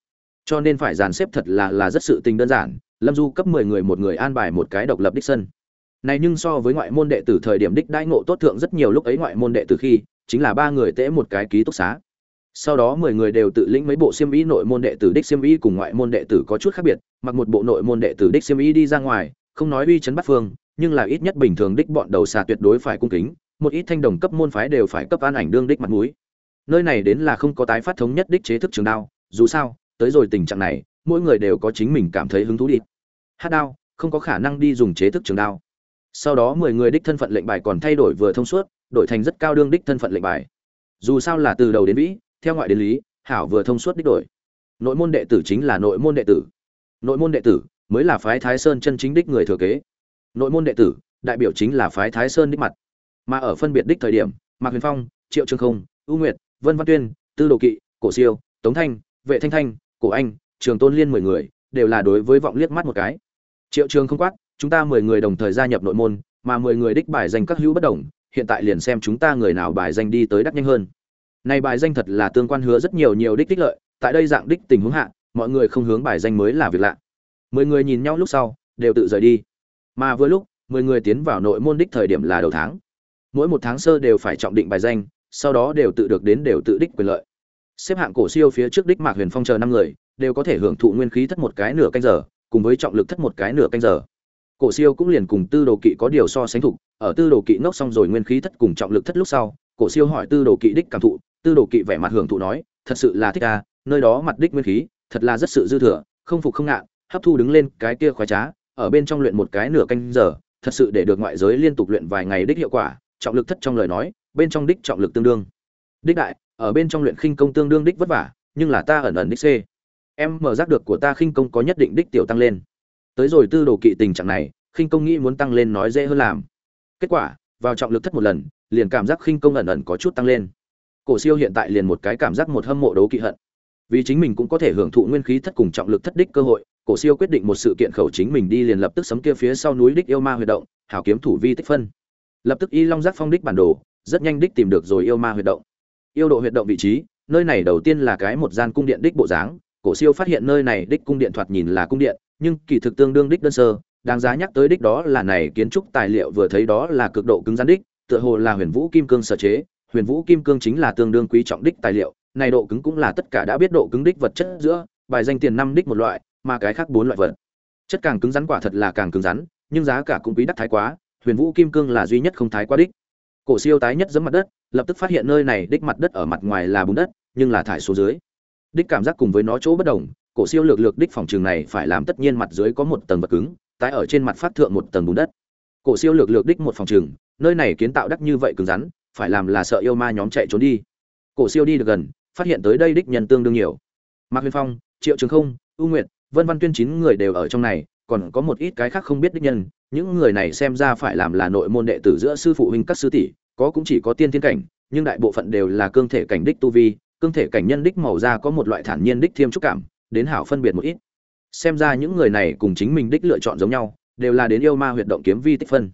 [SPEAKER 1] Cho nên phải dàn xếp thật là là rất sự tình đơn giản, lâm du cấp mười người một người an bài một cái độc lập đích sân. Này nhưng so với ngoại môn đệ tử thời điểm đích đãi ngộ tốt thượng rất nhiều lúc ấy ngoại môn đệ tử khi, chính là ba người tễ một cái ký túc xá. Sau đó mười người đều tự lĩnh mấy bộ xiêm y nội môn đệ tử đích xiêm y cùng ngoại môn đệ tử có chút khác biệt, mặc một bộ nội môn đệ tử đích xiêm y đi ra ngoài, không nói uy chấn bắt phương nhưng là ít nhất bình thường đích bọn đầu xà tuyệt đối phải cung kính, một ít thanh đồng cấp môn phái đều phải cấp an ảnh đương đích mặt mũi. Nơi này đến là không có tái phát thống nhất đích chế thức trường đao, dù sao, tới rồi tình trạng này, mỗi người đều có chính mình cảm thấy hứng thú đi. Hát đao, không có khả năng đi dùng chế thức trường đao. Sau đó mười người đích thân phận lệnh bài còn thay đổi vừa thông suốt, đổi thành rất cao đương đích thân phận lệnh bài. Dù sao là từ đầu đến vĩ, theo ngoại đến lý, hảo vừa thông suốt đích đổi. Nội môn đệ tử chính là nội môn đệ tử. Nội môn đệ tử mới là phái thái sơn chân chính đích người thừa kế nội môn đệ tử, đại biểu chính là phái thái sơn đích mặt. Mà ở phân biệt đích thời điểm, mạc huyền phong, triệu Trường không ưu nguyệt, vân văn tuyên, tư đồ kỵ, cổ siêu, tống thanh, vệ thanh thanh, cổ anh, trường tôn liên mười người, đều là đối với vọng liếc mắt một cái. Triệu trường không quát, chúng ta mười người đồng thời gia nhập nội môn, mà mười người đích bài danh các hữu bất đồng, hiện tại liền xem chúng ta người nào bài danh đi tới đắc nhanh hơn. Này bài danh thật là tương quan hứa rất nhiều nhiều đích đích lợi, tại đây dạng đích tình huống hạ, mọi người không hướng bài danh mới là việc lạ. Mười người nhìn nhau lúc sau, đều tự rời đi mà vừa lúc, mười người tiến vào nội môn đích thời điểm là đầu tháng. Mỗi một tháng sơ đều phải trọng định bài danh, sau đó đều tự được đến đều tự đích quyền lợi. Xếp hạng cổ siêu phía trước đích mạc huyền phong chờ năm người, đều có thể hưởng thụ nguyên khí thất một cái nửa canh giờ, cùng với trọng lực thất một cái nửa canh giờ. Cổ siêu cũng liền cùng tư đồ kỵ có điều so sánh thục, ở tư đồ kỵ ngốc xong rồi nguyên khí thất cùng trọng lực thất lúc sau, cổ siêu hỏi tư đồ kỵ đích cảm thụ, tư đồ kỵ vẻ mặt hưởng thụ nói, thật sự là thích à nơi đó mặt đích nguyên khí, thật là rất sự dư thừa, không phục không ngạ, hấp thu đứng lên cái kia khoái trá ở bên trong luyện một cái nửa canh giờ, thật sự để được ngoại giới liên tục luyện vài ngày đích hiệu quả, trọng lực thất trong lời nói, bên trong đích trọng lực tương đương. Đích đại, ở bên trong luyện khinh công tương đương đích vất vả, nhưng là ta ẩn ẩn đích c. Em mở giác được của ta khinh công có nhất định đích tiểu tăng lên. Tới rồi tư đồ kỵ tình trạng này, khinh công nghĩ muốn tăng lên nói dễ hơn làm. Kết quả, vào trọng lực thất một lần, liền cảm giác khinh công ẩn ẩn có chút tăng lên. Cổ siêu hiện tại liền một cái cảm giác một hâm mộ đấu kỵ hận. Vì chính mình cũng có thể hưởng thụ nguyên khí thất cùng trọng lực thất đích cơ hội cổ siêu quyết định một sự kiện khẩu chính mình đi liền lập tức sấm kia phía sau núi đích yêu ma huy động, hảo kiếm thủ vi tích phân. Lập tức y long giác phong đích bản đồ, rất nhanh đích tìm được rồi yêu ma huy động. Yêu độ huy động vị trí, nơi này đầu tiên là cái một gian cung điện đích bộ dáng, cổ siêu phát hiện nơi này đích cung điện thoạt nhìn là cung điện, nhưng kỳ thực tương đương đích đơn sơ, đáng giá nhắc tới đích đó là này kiến trúc tài liệu vừa thấy đó là cực độ cứng rắn đích, tựa hồ là huyền vũ kim cương sở chế, huyền vũ kim cương chính là tương đương quý trọng đích tài liệu, này độ cứng cũng là tất cả đã biết độ cứng đích vật chất giữa, bài danh tiền năm đích một loại mà cái khác bốn loại vật. Chất càng cứng rắn quả thật là càng cứng rắn, nhưng giá cả cũng quý đắt thái quá, huyền vũ kim cương là duy nhất không thái quá đích. Cổ siêu tái nhất giẫm mặt đất, lập tức phát hiện nơi này đích mặt đất ở mặt ngoài là bùn đất, nhưng là thải số dưới. Đích cảm giác cùng với nó chỗ bất đồng, cổ siêu lược lược đích phòng trường này phải làm tất nhiên mặt dưới có một tầng vật cứng, tái ở trên mặt phát thượng một tầng bùn đất. Cổ siêu lược lược đích một phòng trường, nơi này kiến tạo đắc như vậy cứng rắn, phải làm là sợ yêu ma nhóm chạy trốn đi. Cổ siêu đi được gần, phát hiện tới đây đích nhân tương đương nhiều. Mạc huyền phong, triệu trường không ưu nguyệt vân văn tuyên chín người đều ở trong này, còn có một ít cái khác không biết đích nhân, những người này xem ra phải làm là nội môn đệ tử giữa sư phụ huynh các sư tỷ, có cũng chỉ có tiên thiên cảnh, nhưng đại bộ phận đều là cương thể cảnh đích tu vi, cương thể cảnh nhân đích màu da có một loại thản nhiên đích thiêm trúc cảm, đến hảo phân biệt một ít. Xem ra những người này cùng chính mình đích lựa chọn giống nhau, đều là đến yêu ma huyệt động kiếm vi tích phân.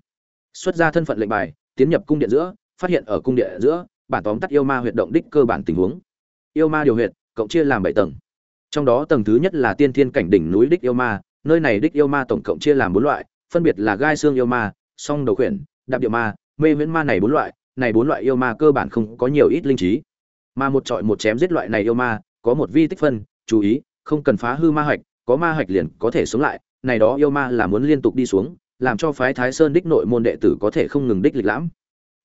[SPEAKER 1] Xuất ra thân phận lệnh bài, tiến nhập cung điện giữa, phát hiện ở cung điện giữa, bản tóm tắt yêu ma huyệt động đích cơ bản tình huống. Yêu ma điều huyệt, cộng chia làm bảy tầng trong đó tầng thứ nhất là tiên thiên cảnh đỉnh núi đích yêu ma, nơi này đích yêu ma tổng cộng chia làm bốn loại, phân biệt là gai xương yêu ma, song đầu khuyển, đạp địa ma, mê viễn ma này bốn loại, này bốn loại yêu ma cơ bản không có nhiều ít linh trí. Mà một trọi một chém giết loại này yêu ma, có một vi tích phân, chú ý, không cần phá hư ma hạch, có ma hạch liền có thể sống lại, này đó yêu ma là muốn liên tục đi xuống, làm cho phái thái sơn đích nội môn đệ tử có thể không ngừng đích lịch lãm.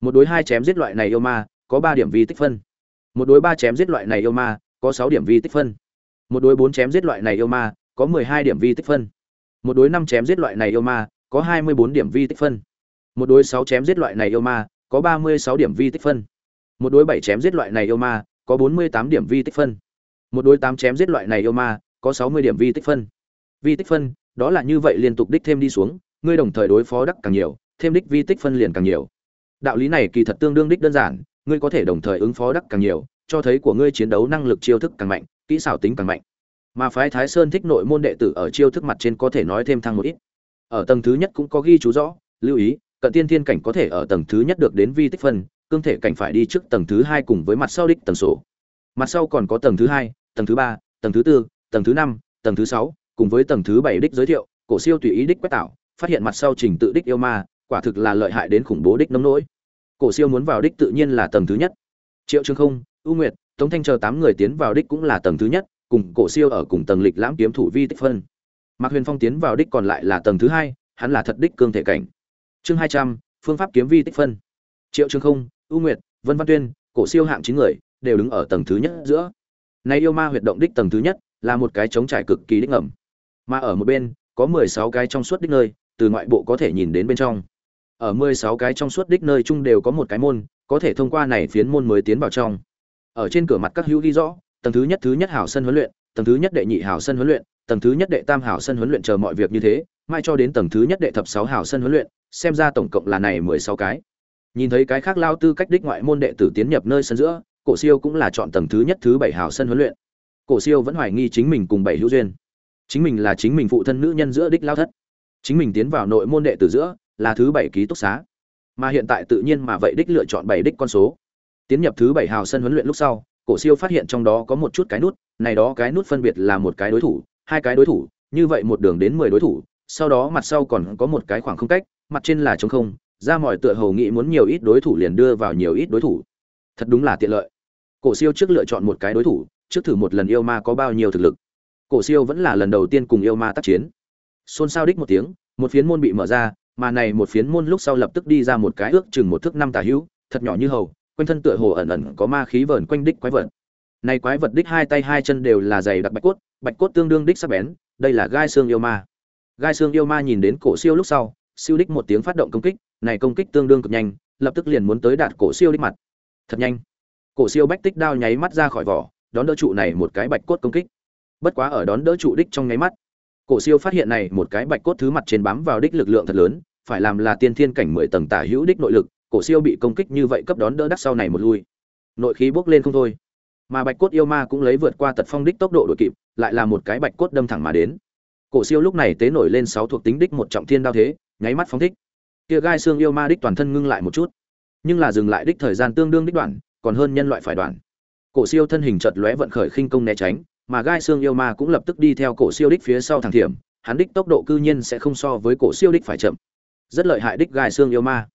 [SPEAKER 1] Một đối hai chém giết loại này yêu ma, có ba điểm vi tích phân. Một đối ba chém giết loại này yêu ma, có sáu điểm vi tích phân một đối bốn chém giết loại này yêu ma, có mười hai điểm vi tích phân. Một đối năm chém giết loại này yêu ma, có hai mươi bốn điểm vi tích phân. Một đối sáu chém giết loại này yêu ma, có ba mươi sáu điểm vi tích phân. Một đối bảy chém giết loại này yêu ma, có bốn mươi tám điểm vi tích phân. Một đối tám chém giết loại này yêu ma, có sáu mươi điểm vi tích phân. Vi tích phân, đó là như vậy liên tục đích thêm đi xuống, ngươi đồng thời đối phó đắc càng nhiều, thêm đích vi tích phân liền càng nhiều. Đạo lý này kỳ thật tương đương đích đơn giản, ngươi có thể đồng thời ứng phó đắc càng nhiều, cho thấy của ngươi chiến đấu năng lực chiêu thức càng mạnh kỹ xảo tính càng mạnh mà phái thái sơn thích nội môn đệ tử ở chiêu thức mặt trên có thể nói thêm thăng một ít ở tầng thứ nhất cũng có ghi chú rõ lưu ý cận tiên thiên cảnh có thể ở tầng thứ nhất được đến vi tích phân cương thể cảnh phải đi trước tầng thứ hai cùng với mặt sau đích tầng sổ mặt sau còn có tầng thứ hai tầng thứ ba tầng thứ tư tầng thứ năm tầng thứ sáu cùng với tầng thứ bảy đích giới thiệu cổ siêu tùy ý đích quét tạo phát hiện mặt sau trình tự đích yêu ma quả thực là lợi hại đến khủng bố đích nông nỗi cổ siêu muốn vào đích tự nhiên là tầng thứ nhất triệu trường không ưu nguyệt tống thanh chờ tám người tiến vào đích cũng là tầng thứ nhất, cùng cổ siêu ở cùng tầng lịch lãm kiếm thủ vi tích phân. Mạc huyền phong tiến vào đích còn lại là tầng thứ hai, hắn là thật đích cương thể cảnh. Chương hai trăm, phương pháp kiếm vi tích phân. Triệu trương không, U nguyệt, vân văn tuyên, cổ siêu hạng chín người, đều đứng ở tầng thứ nhất giữa. Nay yêu ma huyệt động đích tầng thứ nhất, là một cái trống trải cực kỳ đích ngầm. Mà ở một bên, có mười sáu cái trong suốt đích nơi, từ ngoại bộ có thể nhìn đến bên trong. Ở mười sáu cái trong suốt đích nơi chung đều có một cái môn, có thể thông qua này phiến môn mới tiến vào trong ở trên cửa mặt các hữu ghi rõ, tầng thứ nhất thứ nhất hảo sân huấn luyện, tầng thứ nhất đệ nhị hảo sân huấn luyện, tầng thứ nhất đệ tam hảo sân huấn luyện chờ mọi việc như thế, mai cho đến tầng thứ nhất đệ thập sáu hảo sân huấn luyện, xem ra tổng cộng là này mười sáu cái. Nhìn thấy cái khác lao tư cách đích ngoại môn đệ tử tiến nhập nơi sân giữa, cổ siêu cũng là chọn tầng thứ nhất thứ bảy hảo sân huấn luyện. Cổ siêu vẫn hoài nghi chính mình cùng bảy hữu duyên. Chính mình là chính mình phụ thân nữ nhân giữa đích lao thất. Chính mình tiến vào nội môn đệ tử giữa là thứ bảy ký túc xá. Mà hiện tại tự nhiên mà vậy đích lựa chọn bảy đích con số tiến nhập thứ bảy hào sân huấn luyện lúc sau, cổ siêu phát hiện trong đó có một chút cái nút, này đó cái nút phân biệt là một cái đối thủ, hai cái đối thủ, như vậy một đường đến mười đối thủ, sau đó mặt sau còn có một cái khoảng không cách, mặt trên là trống không, ra mọi tựa hầu nghĩ muốn nhiều ít đối thủ liền đưa vào nhiều ít đối thủ. Thật đúng là tiện lợi. Cổ siêu trước lựa chọn một cái đối thủ, trước thử một lần yêu ma có bao nhiêu thực lực. Cổ siêu vẫn là lần đầu tiên cùng yêu ma tác chiến. Xôn xao đích một tiếng, một phiến môn bị mở ra, mà này một phiến môn lúc sau lập tức đi ra một cái ước chừng một thước năm tà hữu, thật nhỏ như hầu quanh thân tựa hồ ẩn ẩn có ma khí vờn quanh đích quái vật. Này quái vật đích hai tay hai chân đều là dày đặc bạch cốt bạch cốt tương đương đích sắc bén, đây là gai xương yêu ma. Gai xương yêu ma nhìn đến cổ siêu lúc sau, siêu đích một tiếng phát động công kích, này công kích tương đương cực nhanh, lập tức liền muốn tới đạt cổ siêu đích mặt. Thật nhanh. Cổ siêu bách tích đao nháy mắt ra khỏi vỏ, đón đỡ trụ này một cái bạch cốt công kích. Bất quá ở đón đỡ trụ đích trong nháy mắt, cổ siêu phát hiện này một cái bạch cốt thứ mặt trên bám vào đích lực lượng thật lớn, phải làm là tiên thiên cảnh mười tầng tả hữu đích nội lực cổ siêu bị công kích như vậy cấp đón đỡ đắc sau này một lui. Nội khí bốc lên không thôi. Mà bạch cốt yêu ma cũng lấy vượt qua tật phong đích tốc độ đuổi kịp, lại là một cái bạch cốt đâm thẳng mà đến. Cổ siêu lúc này tế nổi lên sáu thuộc tính đích một trọng thiên đao thế, nháy mắt phóng thích. Kia gai xương yêu ma đích toàn thân ngưng lại một chút. Nhưng là dừng lại đích thời gian tương đương đích đoạn, còn hơn nhân loại phải đoạn. Cổ siêu thân hình chợt lóe vận khởi khinh công né tránh, mà gai xương yêu ma cũng lập tức đi theo cổ siêu đích phía sau thằng thiểm, hắn đích tốc độ cư nhiên sẽ không so với cổ siêu đích phải chậm. Rất lợi hại đích gai xương yêu ma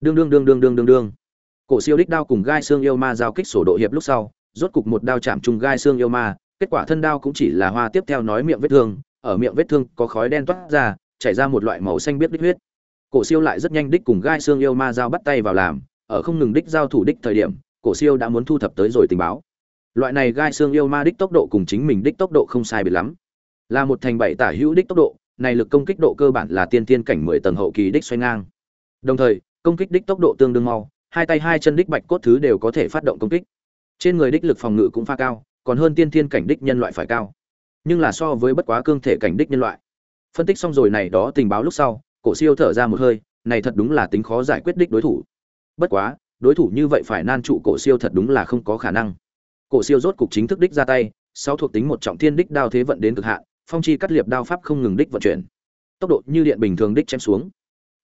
[SPEAKER 1] đương đương đương đương đương đương đương. Cổ siêu đích đao cùng gai xương yêu ma giao kích sổ độ hiệp lúc sau, rốt cục một đao chạm trùng gai xương yêu ma, kết quả thân đao cũng chỉ là hoa tiếp theo nói miệng vết thương, ở miệng vết thương có khói đen toát ra, chảy ra một loại màu xanh biết đích huyết. Cổ siêu lại rất nhanh đích cùng gai xương yêu ma giao bắt tay vào làm, ở không ngừng đích giao thủ đích thời điểm, cổ siêu đã muốn thu thập tới rồi tình báo. Loại này gai xương yêu ma đích tốc độ cùng chính mình đích tốc độ không sai biệt lắm. Là một thành bảy tả hữu đích tốc độ, này lực công kích độ cơ bản là tiên tiên cảnh mười tầng hậu kỳ đích xoay ngang. Đồng thời công kích đích tốc độ tương đương mau, hai tay hai chân đích bạch cốt thứ đều có thể phát động công kích. Trên người đích lực phòng ngự cũng pha cao, còn hơn tiên thiên cảnh đích nhân loại phải cao. Nhưng là so với bất quá cương thể cảnh đích nhân loại. Phân tích xong rồi này đó tình báo lúc sau, cổ siêu thở ra một hơi, này thật đúng là tính khó giải quyết đích đối thủ. Bất quá, đối thủ như vậy phải nan trụ cổ siêu thật đúng là không có khả năng. Cổ siêu rốt cục chính thức đích ra tay sau thuộc tính một trọng thiên đích đao thế vận đến cực hạn, phong chi cắt liệp đao pháp không ngừng đích vận chuyển. Tốc độ như điện bình thường đích chém xuống.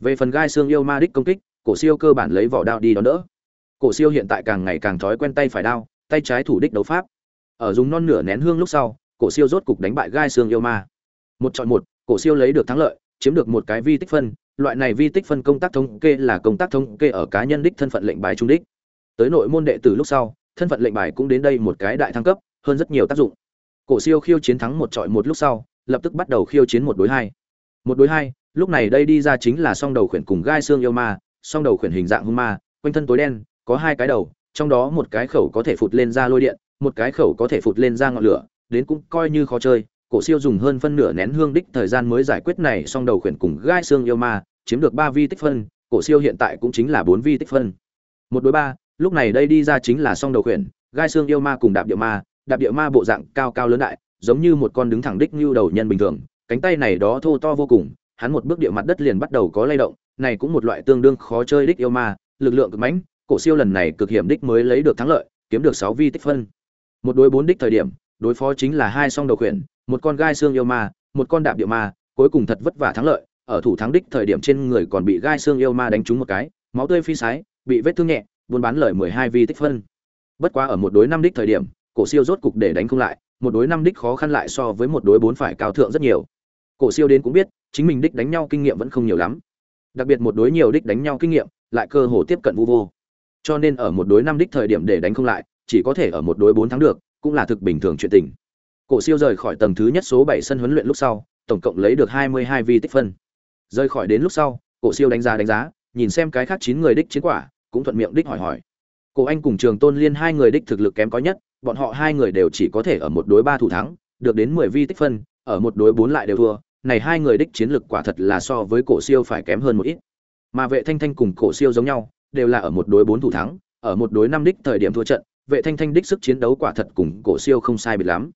[SPEAKER 1] Về phần gai xương yêu ma đích công kích cổ siêu cơ bản lấy vỏ đao đi đón đỡ. Cổ siêu hiện tại càng ngày càng thói quen tay phải đao, tay trái thủ đích đấu pháp. Ở dùng non nửa nén hương lúc sau, cổ siêu rốt cục đánh bại gai xương yêu ma. Một chọn một, cổ siêu lấy được thắng lợi, chiếm được một cái vi tích phân. Loại này vi tích phân công tác thống kê là công tác thống kê ở cá nhân đích thân phận lệnh bài trung đích. Tới nội môn đệ tử lúc sau, thân phận lệnh bài cũng đến đây một cái đại thăng cấp, hơn rất nhiều tác dụng. Cổ siêu khiêu chiến thắng một trọi một lúc sau, lập tức bắt đầu khiêu chiến một đối hai. Một đối hai, lúc này đây đi ra chính là song đầu khuyển cùng gai xương yêu ma song đầu khuyển hình dạng hung ma, quanh thân tối đen, có hai cái đầu, trong đó một cái khẩu có thể phụt lên ra lôi điện, một cái khẩu có thể phụt lên ra ngọn lửa, đến cũng coi như khó chơi, cổ siêu dùng hơn phân nửa nén hương đích thời gian mới giải quyết này song đầu khuyển cùng gai xương yêu ma, chiếm được ba vi tích phân, cổ siêu hiện tại cũng chính là bốn vi tích phân. Một đối ba, lúc này đây đi ra chính là song đầu khuyển, gai xương yêu ma cùng đạp địa ma, đạp địa ma bộ dạng cao cao lớn đại, giống như một con đứng thẳng đích như đầu nhân bình thường, cánh tay này đó thô to vô cùng, hắn một bước địa mặt đất liền bắt đầu có lay động này cũng một loại tương đương khó chơi đích yêu ma lực lượng cực mãnh cổ siêu lần này cực hiểm đích mới lấy được thắng lợi kiếm được sáu vi tích phân. Một đối bốn đích thời điểm đối phó chính là hai song đầu quyển, một con gai xương yêu ma một con đạp địa ma cuối cùng thật vất vả thắng lợi ở thủ thắng đích thời điểm trên người còn bị gai xương yêu ma đánh trúng một cái máu tươi phi sái bị vết thương nhẹ buôn bán lời mười hai vi tích phân. Bất quá ở một đối năm đích thời điểm cổ siêu rốt cục để đánh không lại một đối năm đích khó khăn lại so với một đối bốn phải cao thượng rất nhiều. Cổ siêu đến cũng biết chính mình đích đánh nhau kinh nghiệm vẫn không nhiều lắm đặc biệt một đối nhiều đích đánh nhau kinh nghiệm, lại cơ hồ tiếp cận vu vô. Cho nên ở một đối năm đích thời điểm để đánh không lại, chỉ có thể ở một đối bốn thắng được, cũng là thực bình thường chuyện tình. Cổ siêu rời khỏi tầng thứ nhất số bảy sân huấn luyện lúc sau, tổng cộng lấy được hai mươi hai vi tích phân. Rời khỏi đến lúc sau, cổ siêu đánh giá đánh giá, nhìn xem cái khác chín người đích chiến quả, cũng thuận miệng đích hỏi hỏi. Cổ anh cùng trường tôn liên hai người đích thực lực kém có nhất, bọn họ hai người đều chỉ có thể ở một đối ba thủ thắng, được đến mười vi tích phân, ở một đối bốn lại đều thua này hai người đích chiến lực quả thật là so với cổ siêu phải kém hơn một ít. Mà vệ thanh thanh cùng cổ siêu giống nhau, đều là ở một đối bốn thủ thắng, ở một đối năm đích thời điểm thua trận, vệ thanh thanh đích sức chiến đấu quả thật cùng cổ siêu không sai biệt lắm.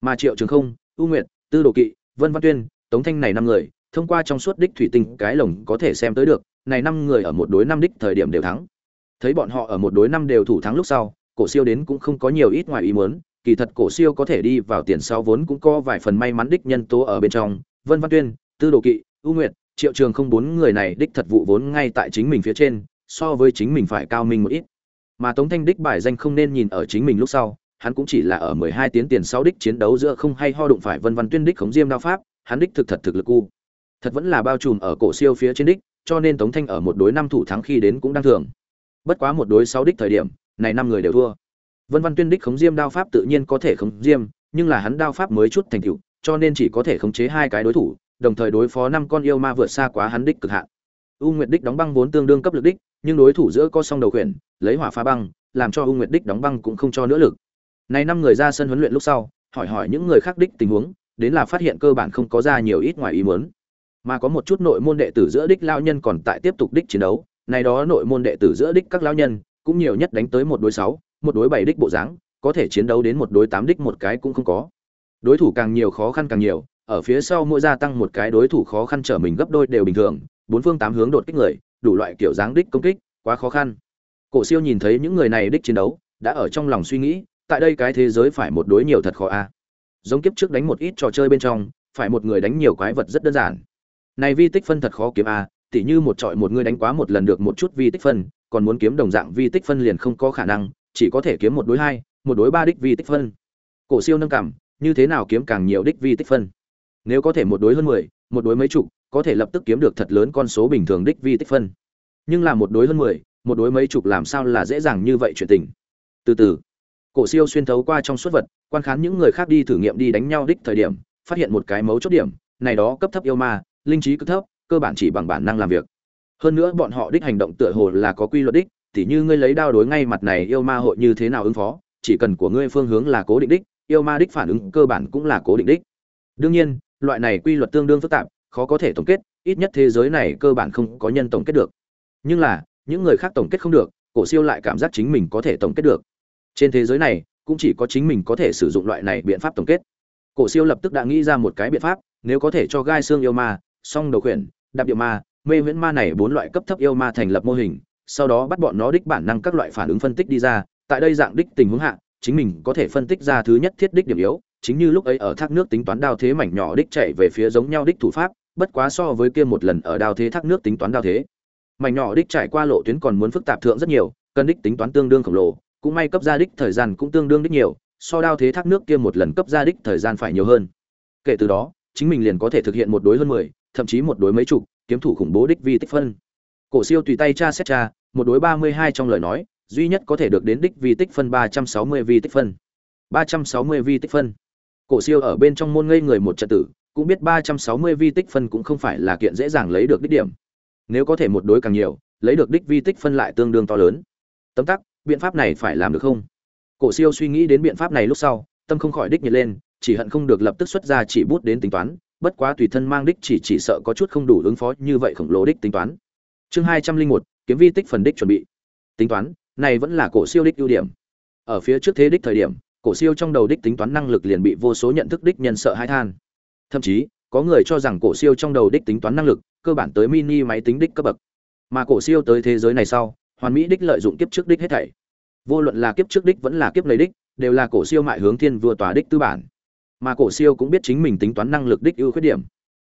[SPEAKER 1] Mà triệu trường không ưu nguyệt, tư đồ kỵ, vân văn tuyên, tống thanh này năm người, thông qua trong suốt đích thủy tinh cái lồng có thể xem tới được, này năm người ở một đối năm đích thời điểm đều thắng. Thấy bọn họ ở một đối năm đều thủ thắng lúc sau, cổ siêu đến cũng không có nhiều ít ngoài ý muốn, kỳ thật cổ siêu có thể đi vào tiền sau vốn cũng có vài phần may mắn đích nhân tố ở bên trong vân văn tuyên, tư đồ kỵ, U nguyệt, triệu trường không bốn người này đích thật vụ vốn ngay tại chính mình phía trên, so với chính mình phải cao minh một ít. Mà tống thanh đích bài danh không nên nhìn ở chính mình lúc sau, hắn cũng chỉ là ở mười hai tiếng tiền sau đích chiến đấu giữa không hay ho đụng phải vân văn tuyên đích khống diêm đao pháp, hắn đích thực thật thực lực u. Thật vẫn là bao trùm ở cổ siêu phía trên đích, cho nên tống thanh ở một đối năm thủ thắng khi đến cũng đang thường. Bất quá một đối sáu đích thời điểm, này năm người đều thua. Vân văn tuyên đích khống diêm đao pháp tự nhiên có thể khống diêm, nhưng là hắn đao pháp mới chút thành tựu cho nên chỉ có thể khống chế hai cái đối thủ, đồng thời đối phó năm con yêu ma vượt xa quá hắn đích cực hạn. U nguyệt đích đóng băng vốn tương đương cấp lực đích, nhưng đối thủ giữa có song đầu khuyển lấy hỏa phá băng, làm cho u nguyệt đích đóng băng cũng không cho nữa lực. Này năm người ra sân huấn luyện lúc sau, hỏi hỏi những người khác đích tình huống, đến là phát hiện cơ bản không có ra nhiều ít ngoài ý muốn. Mà có một chút nội môn đệ tử giữa đích lao nhân còn tại tiếp tục đích chiến đấu, này đó nội môn đệ tử giữa đích các lao nhân, cũng nhiều nhất đánh tới một đối sáu, một đối bảy đích bộ dáng, có thể chiến đấu đến một đối tám đích một cái cũng không có đối thủ càng nhiều khó khăn càng nhiều, ở phía sau mỗi gia tăng một cái đối thủ khó khăn trở mình gấp đôi đều bình thường, bốn phương tám hướng đột kích người, đủ loại kiểu dáng đích công kích, quá khó khăn. Cổ siêu nhìn thấy những người này đích chiến đấu, đã ở trong lòng suy nghĩ, tại đây cái thế giới phải một đối nhiều thật khó a. Giống kiếp trước đánh một ít trò chơi bên trong, phải một người đánh nhiều quái vật rất đơn giản. Này vi tích phân thật khó kiếm a, tỉ như một trọi một người đánh quá một lần được một chút vi tích phân, còn muốn kiếm đồng dạng vi tích phân liền không có khả năng, chỉ có thể kiếm một đối hai, một đối ba đích vi tích phân. Cổ siêu nâng cảm như thế nào kiếm càng nhiều đích vi tích phân? Nếu có thể một đối hơn mười, một đối mấy chục, có thể lập tức kiếm được thật lớn con số bình thường đích vi tích phân. Nhưng là một đối hơn mười, một đối mấy chục làm sao là dễ dàng như vậy chuyện tình? Từ từ. Cổ siêu xuyên thấu qua trong suốt vật, quan khán những người khác đi thử nghiệm đi đánh nhau đích thời điểm, phát hiện một cái mấu chốt điểm, này đó cấp thấp yêu ma, linh trí cực thấp, cơ bản chỉ bằng bản năng làm việc. Hơn nữa bọn họ đích hành động tựa hồ là có quy luật đích, tỉ như ngươi lấy đao đối ngay mặt này yêu ma hội như thế nào ứng phó, chỉ cần của ngươi phương hướng là cố định đích yêu ma đích phản ứng cơ bản cũng là cố định đích. Đương nhiên, loại này quy luật tương đương phức tạp, khó có thể tổng kết, ít nhất thế giới này cơ bản không có nhân tổng kết được. Nhưng là, những người khác tổng kết không được, cổ siêu lại cảm giác chính mình có thể tổng kết được. Trên thế giới này, cũng chỉ có chính mình có thể sử dụng loại này biện pháp tổng kết. Cổ siêu lập tức đã nghĩ ra một cái biện pháp, nếu có thể cho gai xương yêu ma, song đầu khuyển, đạp điệu ma, mê viễn ma này bốn loại cấp thấp yêu ma thành lập mô hình, sau đó bắt bọn nó đích bản năng các loại phản ứng phân tích đi ra, tại đây dạng đích tình huống hạ chính mình có thể phân tích ra thứ nhất thiết đích điểm yếu, chính như lúc ấy ở thác nước tính toán đao thế mảnh nhỏ đích chạy về phía giống nhau đích thủ pháp, bất quá so với kia một lần ở đao thế thác nước tính toán đao thế. Mảnh nhỏ đích trải qua lộ tuyến còn muốn phức tạp thượng rất nhiều, cần đích tính toán tương đương khổng lồ, cũng may cấp gia đích thời gian cũng tương đương đích nhiều, so đao thế thác nước kia một lần cấp gia đích thời gian phải nhiều hơn. Kể từ đó, chính mình liền có thể thực hiện một đối hơn mười, thậm chí một đối mấy chục, kiếm thủ khủng bố đích vi tích phân. Cổ siêu tùy tay tra xét tra một đối ba mươi hai trong lời nói duy nhất có thể được đến đích vi tích phân ba trăm sáu mươi vi tích phân. ba trăm sáu mươi vi tích phân. Cổ siêu ở bên trong môn ngây người một trận tử, cũng biết ba trăm sáu mươi vi tích phân cũng không phải là kiện dễ dàng lấy được đích điểm. Nếu có thể một đối càng nhiều, lấy được đích vi tích phân lại tương đương to lớn. Tấm tắc, biện pháp này phải làm được không? Cổ siêu suy nghĩ đến biện pháp này lúc sau, tâm không khỏi đích nhiệt lên, chỉ hận không được lập tức xuất ra chỉ bút đến tính toán, bất quá tùy thân mang đích chỉ chỉ sợ có chút không đủ ứng phó như vậy khổng lồ đích tính toán. Chương hai trăm linh một, kiếm vi tích phần đích chuẩn bị. Tính toán này vẫn là cổ siêu đích ưu điểm. Ở phía trước thế đích thời điểm, cổ siêu trong đầu đích tính toán năng lực liền bị vô số nhận thức đích nhân sợ hãi than. Thậm chí, có người cho rằng cổ siêu trong đầu đích tính toán năng lực, cơ bản tới mini máy tính đích cấp bậc. Mà cổ siêu tới thế giới này sau, hoàn mỹ đích lợi dụng kiếp trước đích hết thảy. Vô luận là kiếp trước đích vẫn là kiếp lấy đích, đều là cổ siêu mại hướng thiên vừa tòa đích tư bản. Mà cổ siêu cũng biết chính mình tính toán năng lực đích ưu khuyết điểm.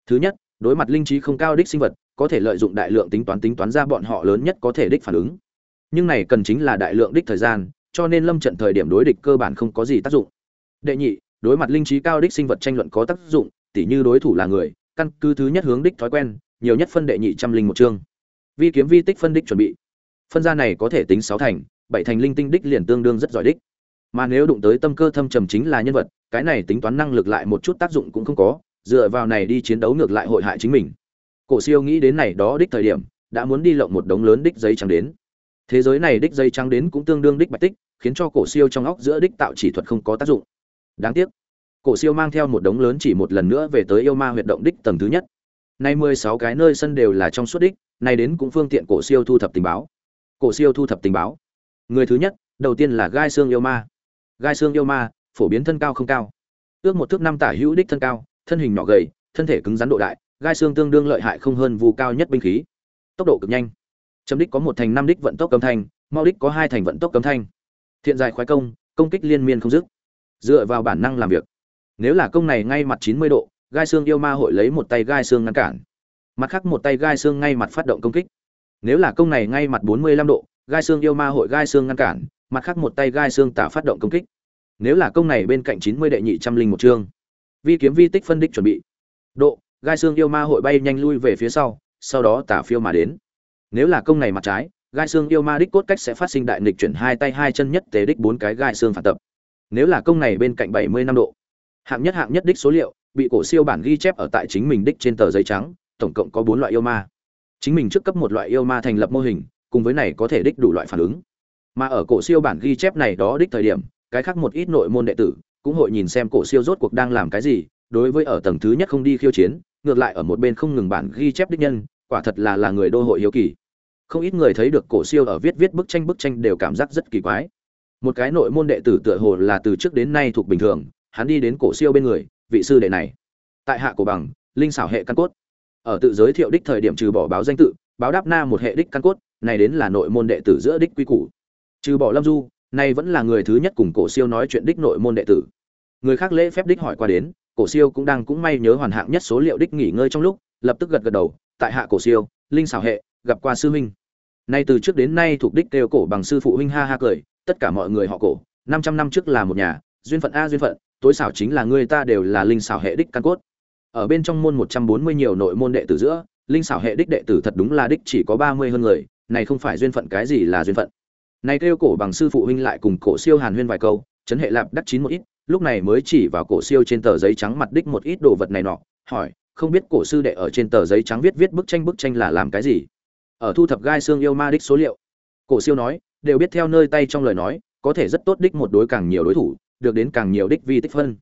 [SPEAKER 1] Thứ nhất, đối mặt linh trí không cao đích sinh vật, có thể lợi dụng đại lượng tính toán tính toán ra bọn họ lớn nhất có thể đích phản ứng nhưng này cần chính là đại lượng đích thời gian, cho nên lâm trận thời điểm đối địch cơ bản không có gì tác dụng. Đệ nhị, đối mặt linh trí cao đích sinh vật tranh luận có tác dụng, tỉ như đối thủ là người, căn cứ thứ nhất hướng đích thói quen, nhiều nhất phân đệ nhị trăm linh một chương. Vi kiếm vi tích phân đích chuẩn bị. Phân ra này có thể tính sáu thành, bảy thành linh tinh đích liền tương đương rất giỏi đích. Mà nếu đụng tới tâm cơ thâm trầm chính là nhân vật, cái này tính toán năng lực lại một chút tác dụng cũng không có, dựa vào này đi chiến đấu ngược lại hội hại chính mình. Cổ siêu nghĩ đến này đó đích thời điểm, đã muốn đi lộng một đống lớn đích giấy trắng đến thế giới này đích dây trắng đến cũng tương đương đích bạch tích, khiến cho cổ siêu trong óc giữa đích tạo chỉ thuật không có tác dụng. Đáng tiếc, cổ siêu mang theo một đống lớn chỉ một lần nữa về tới yêu ma huyệt động đích tầng thứ nhất. Nay mười sáu cái nơi sân đều là trong suốt đích, nay đến cũng phương tiện cổ siêu thu thập tình báo. Cổ siêu thu thập tình báo. Người thứ nhất, đầu tiên là gai xương yêu ma. Gai xương yêu ma, phổ biến thân cao không cao. Ước một thước năm tả hữu đích thân cao, thân hình nhỏ gầy, thân thể cứng rắn độ đại, gai xương tương đương lợi hại không hơn vụ cao nhất binh khí. Tốc độ cực nhanh chấm đích có một thành năm đích vận tốc cấm thanh, mau đích có hai thành vận tốc cấm thanh. Thiện dài khoái công công kích liên miên không dứt. Dựa vào bản năng làm việc. Nếu là công này ngay mặt chín mươi độ, gai xương yêu ma hội lấy một tay gai xương ngăn cản. Mặt khác một tay gai xương ngay mặt phát động công kích. Nếu là công này ngay mặt bốn mươi lăm độ, gai xương yêu ma hội gai xương ngăn cản, mặt khác một tay gai xương tả phát động công kích. Nếu là công này bên cạnh chín mươi đệ nhị trăm linh một chương, vi kiếm vi tích phân đích chuẩn bị. Độ, gai xương yêu ma hội bay nhanh lui về phía sau sau đó tả phiêu mà đến nếu là công này mặt trái, gai xương yêu ma đích cốt cách sẽ phát sinh đại nghịch chuyển hai tay hai chân nhất tế đích bốn cái gai xương phản tập. Nếu là công này bên cạnh bảy mươi năm độ, hạng nhất hạng nhất đích số liệu, bị cổ siêu bản ghi chép ở tại chính mình đích trên tờ giấy trắng, tổng cộng có bốn loại yêu ma. Chính mình trước cấp một loại yêu ma thành lập mô hình, cùng với này có thể đích đủ loại phản ứng. Mà ở cổ siêu bản ghi chép này đó đích thời điểm, cái khác một ít nội môn đệ tử cũng hội nhìn xem cổ siêu rốt cuộc đang làm cái gì, đối với ở tầng thứ nhất không đi khiêu chiến, ngược lại ở một bên không ngừng bản ghi chép đích nhân quả thật là là người đô hội hiếu kỳ. Không ít người thấy được cổ siêu ở viết viết bức tranh bức tranh đều cảm giác rất kỳ quái. Một cái nội môn đệ tử tựa hồ là từ trước đến nay thuộc bình thường, hắn đi đến cổ siêu bên người, vị sư đệ này. Tại hạ cổ bằng, linh xảo hệ căn cốt. Ở tự giới thiệu đích thời điểm trừ bỏ báo danh tự, báo đáp na một hệ đích căn cốt, này đến là nội môn đệ tử giữa đích quy củ. Trừ bỏ lâm du, này vẫn là người thứ nhất cùng cổ siêu nói chuyện đích nội môn đệ tử. Người khác lễ phép đích hỏi qua đến, cổ siêu cũng đang cũng may nhớ hoàn hạng nhất số liệu đích nghỉ ngơi trong lúc, lập tức gật gật đầu tại hạ cổ siêu, linh xảo hệ, gặp qua sư huynh. Nay từ trước đến nay thuộc đích kêu cổ bằng sư phụ huynh ha ha cười, tất cả mọi người họ cổ, năm trăm năm trước là một nhà, duyên phận a duyên phận, tối xảo chính là người ta đều là linh xảo hệ đích căn cốt. Ở bên trong môn một trăm bốn mươi nhiều nội môn đệ tử giữa, linh xảo hệ đích đệ tử thật đúng là đích chỉ có ba mươi hơn người, này không phải duyên phận cái gì là duyên phận. Này kêu cổ bằng sư phụ huynh lại cùng cổ siêu hàn huyên vài câu, chấn hệ lạp đắc chín một ít, lúc này mới chỉ vào cổ siêu trên tờ giấy trắng mặt đích một ít đồ vật này nọ, hỏi không biết cổ sư đệ ở trên tờ giấy trắng viết viết bức tranh bức tranh là làm cái gì. Ở thu thập gai xương yêu ma đích số liệu, cổ siêu nói, đều biết theo nơi tay trong lời nói, có thể rất tốt đích một đối càng nhiều đối thủ, được đến càng nhiều đích vi tích phân.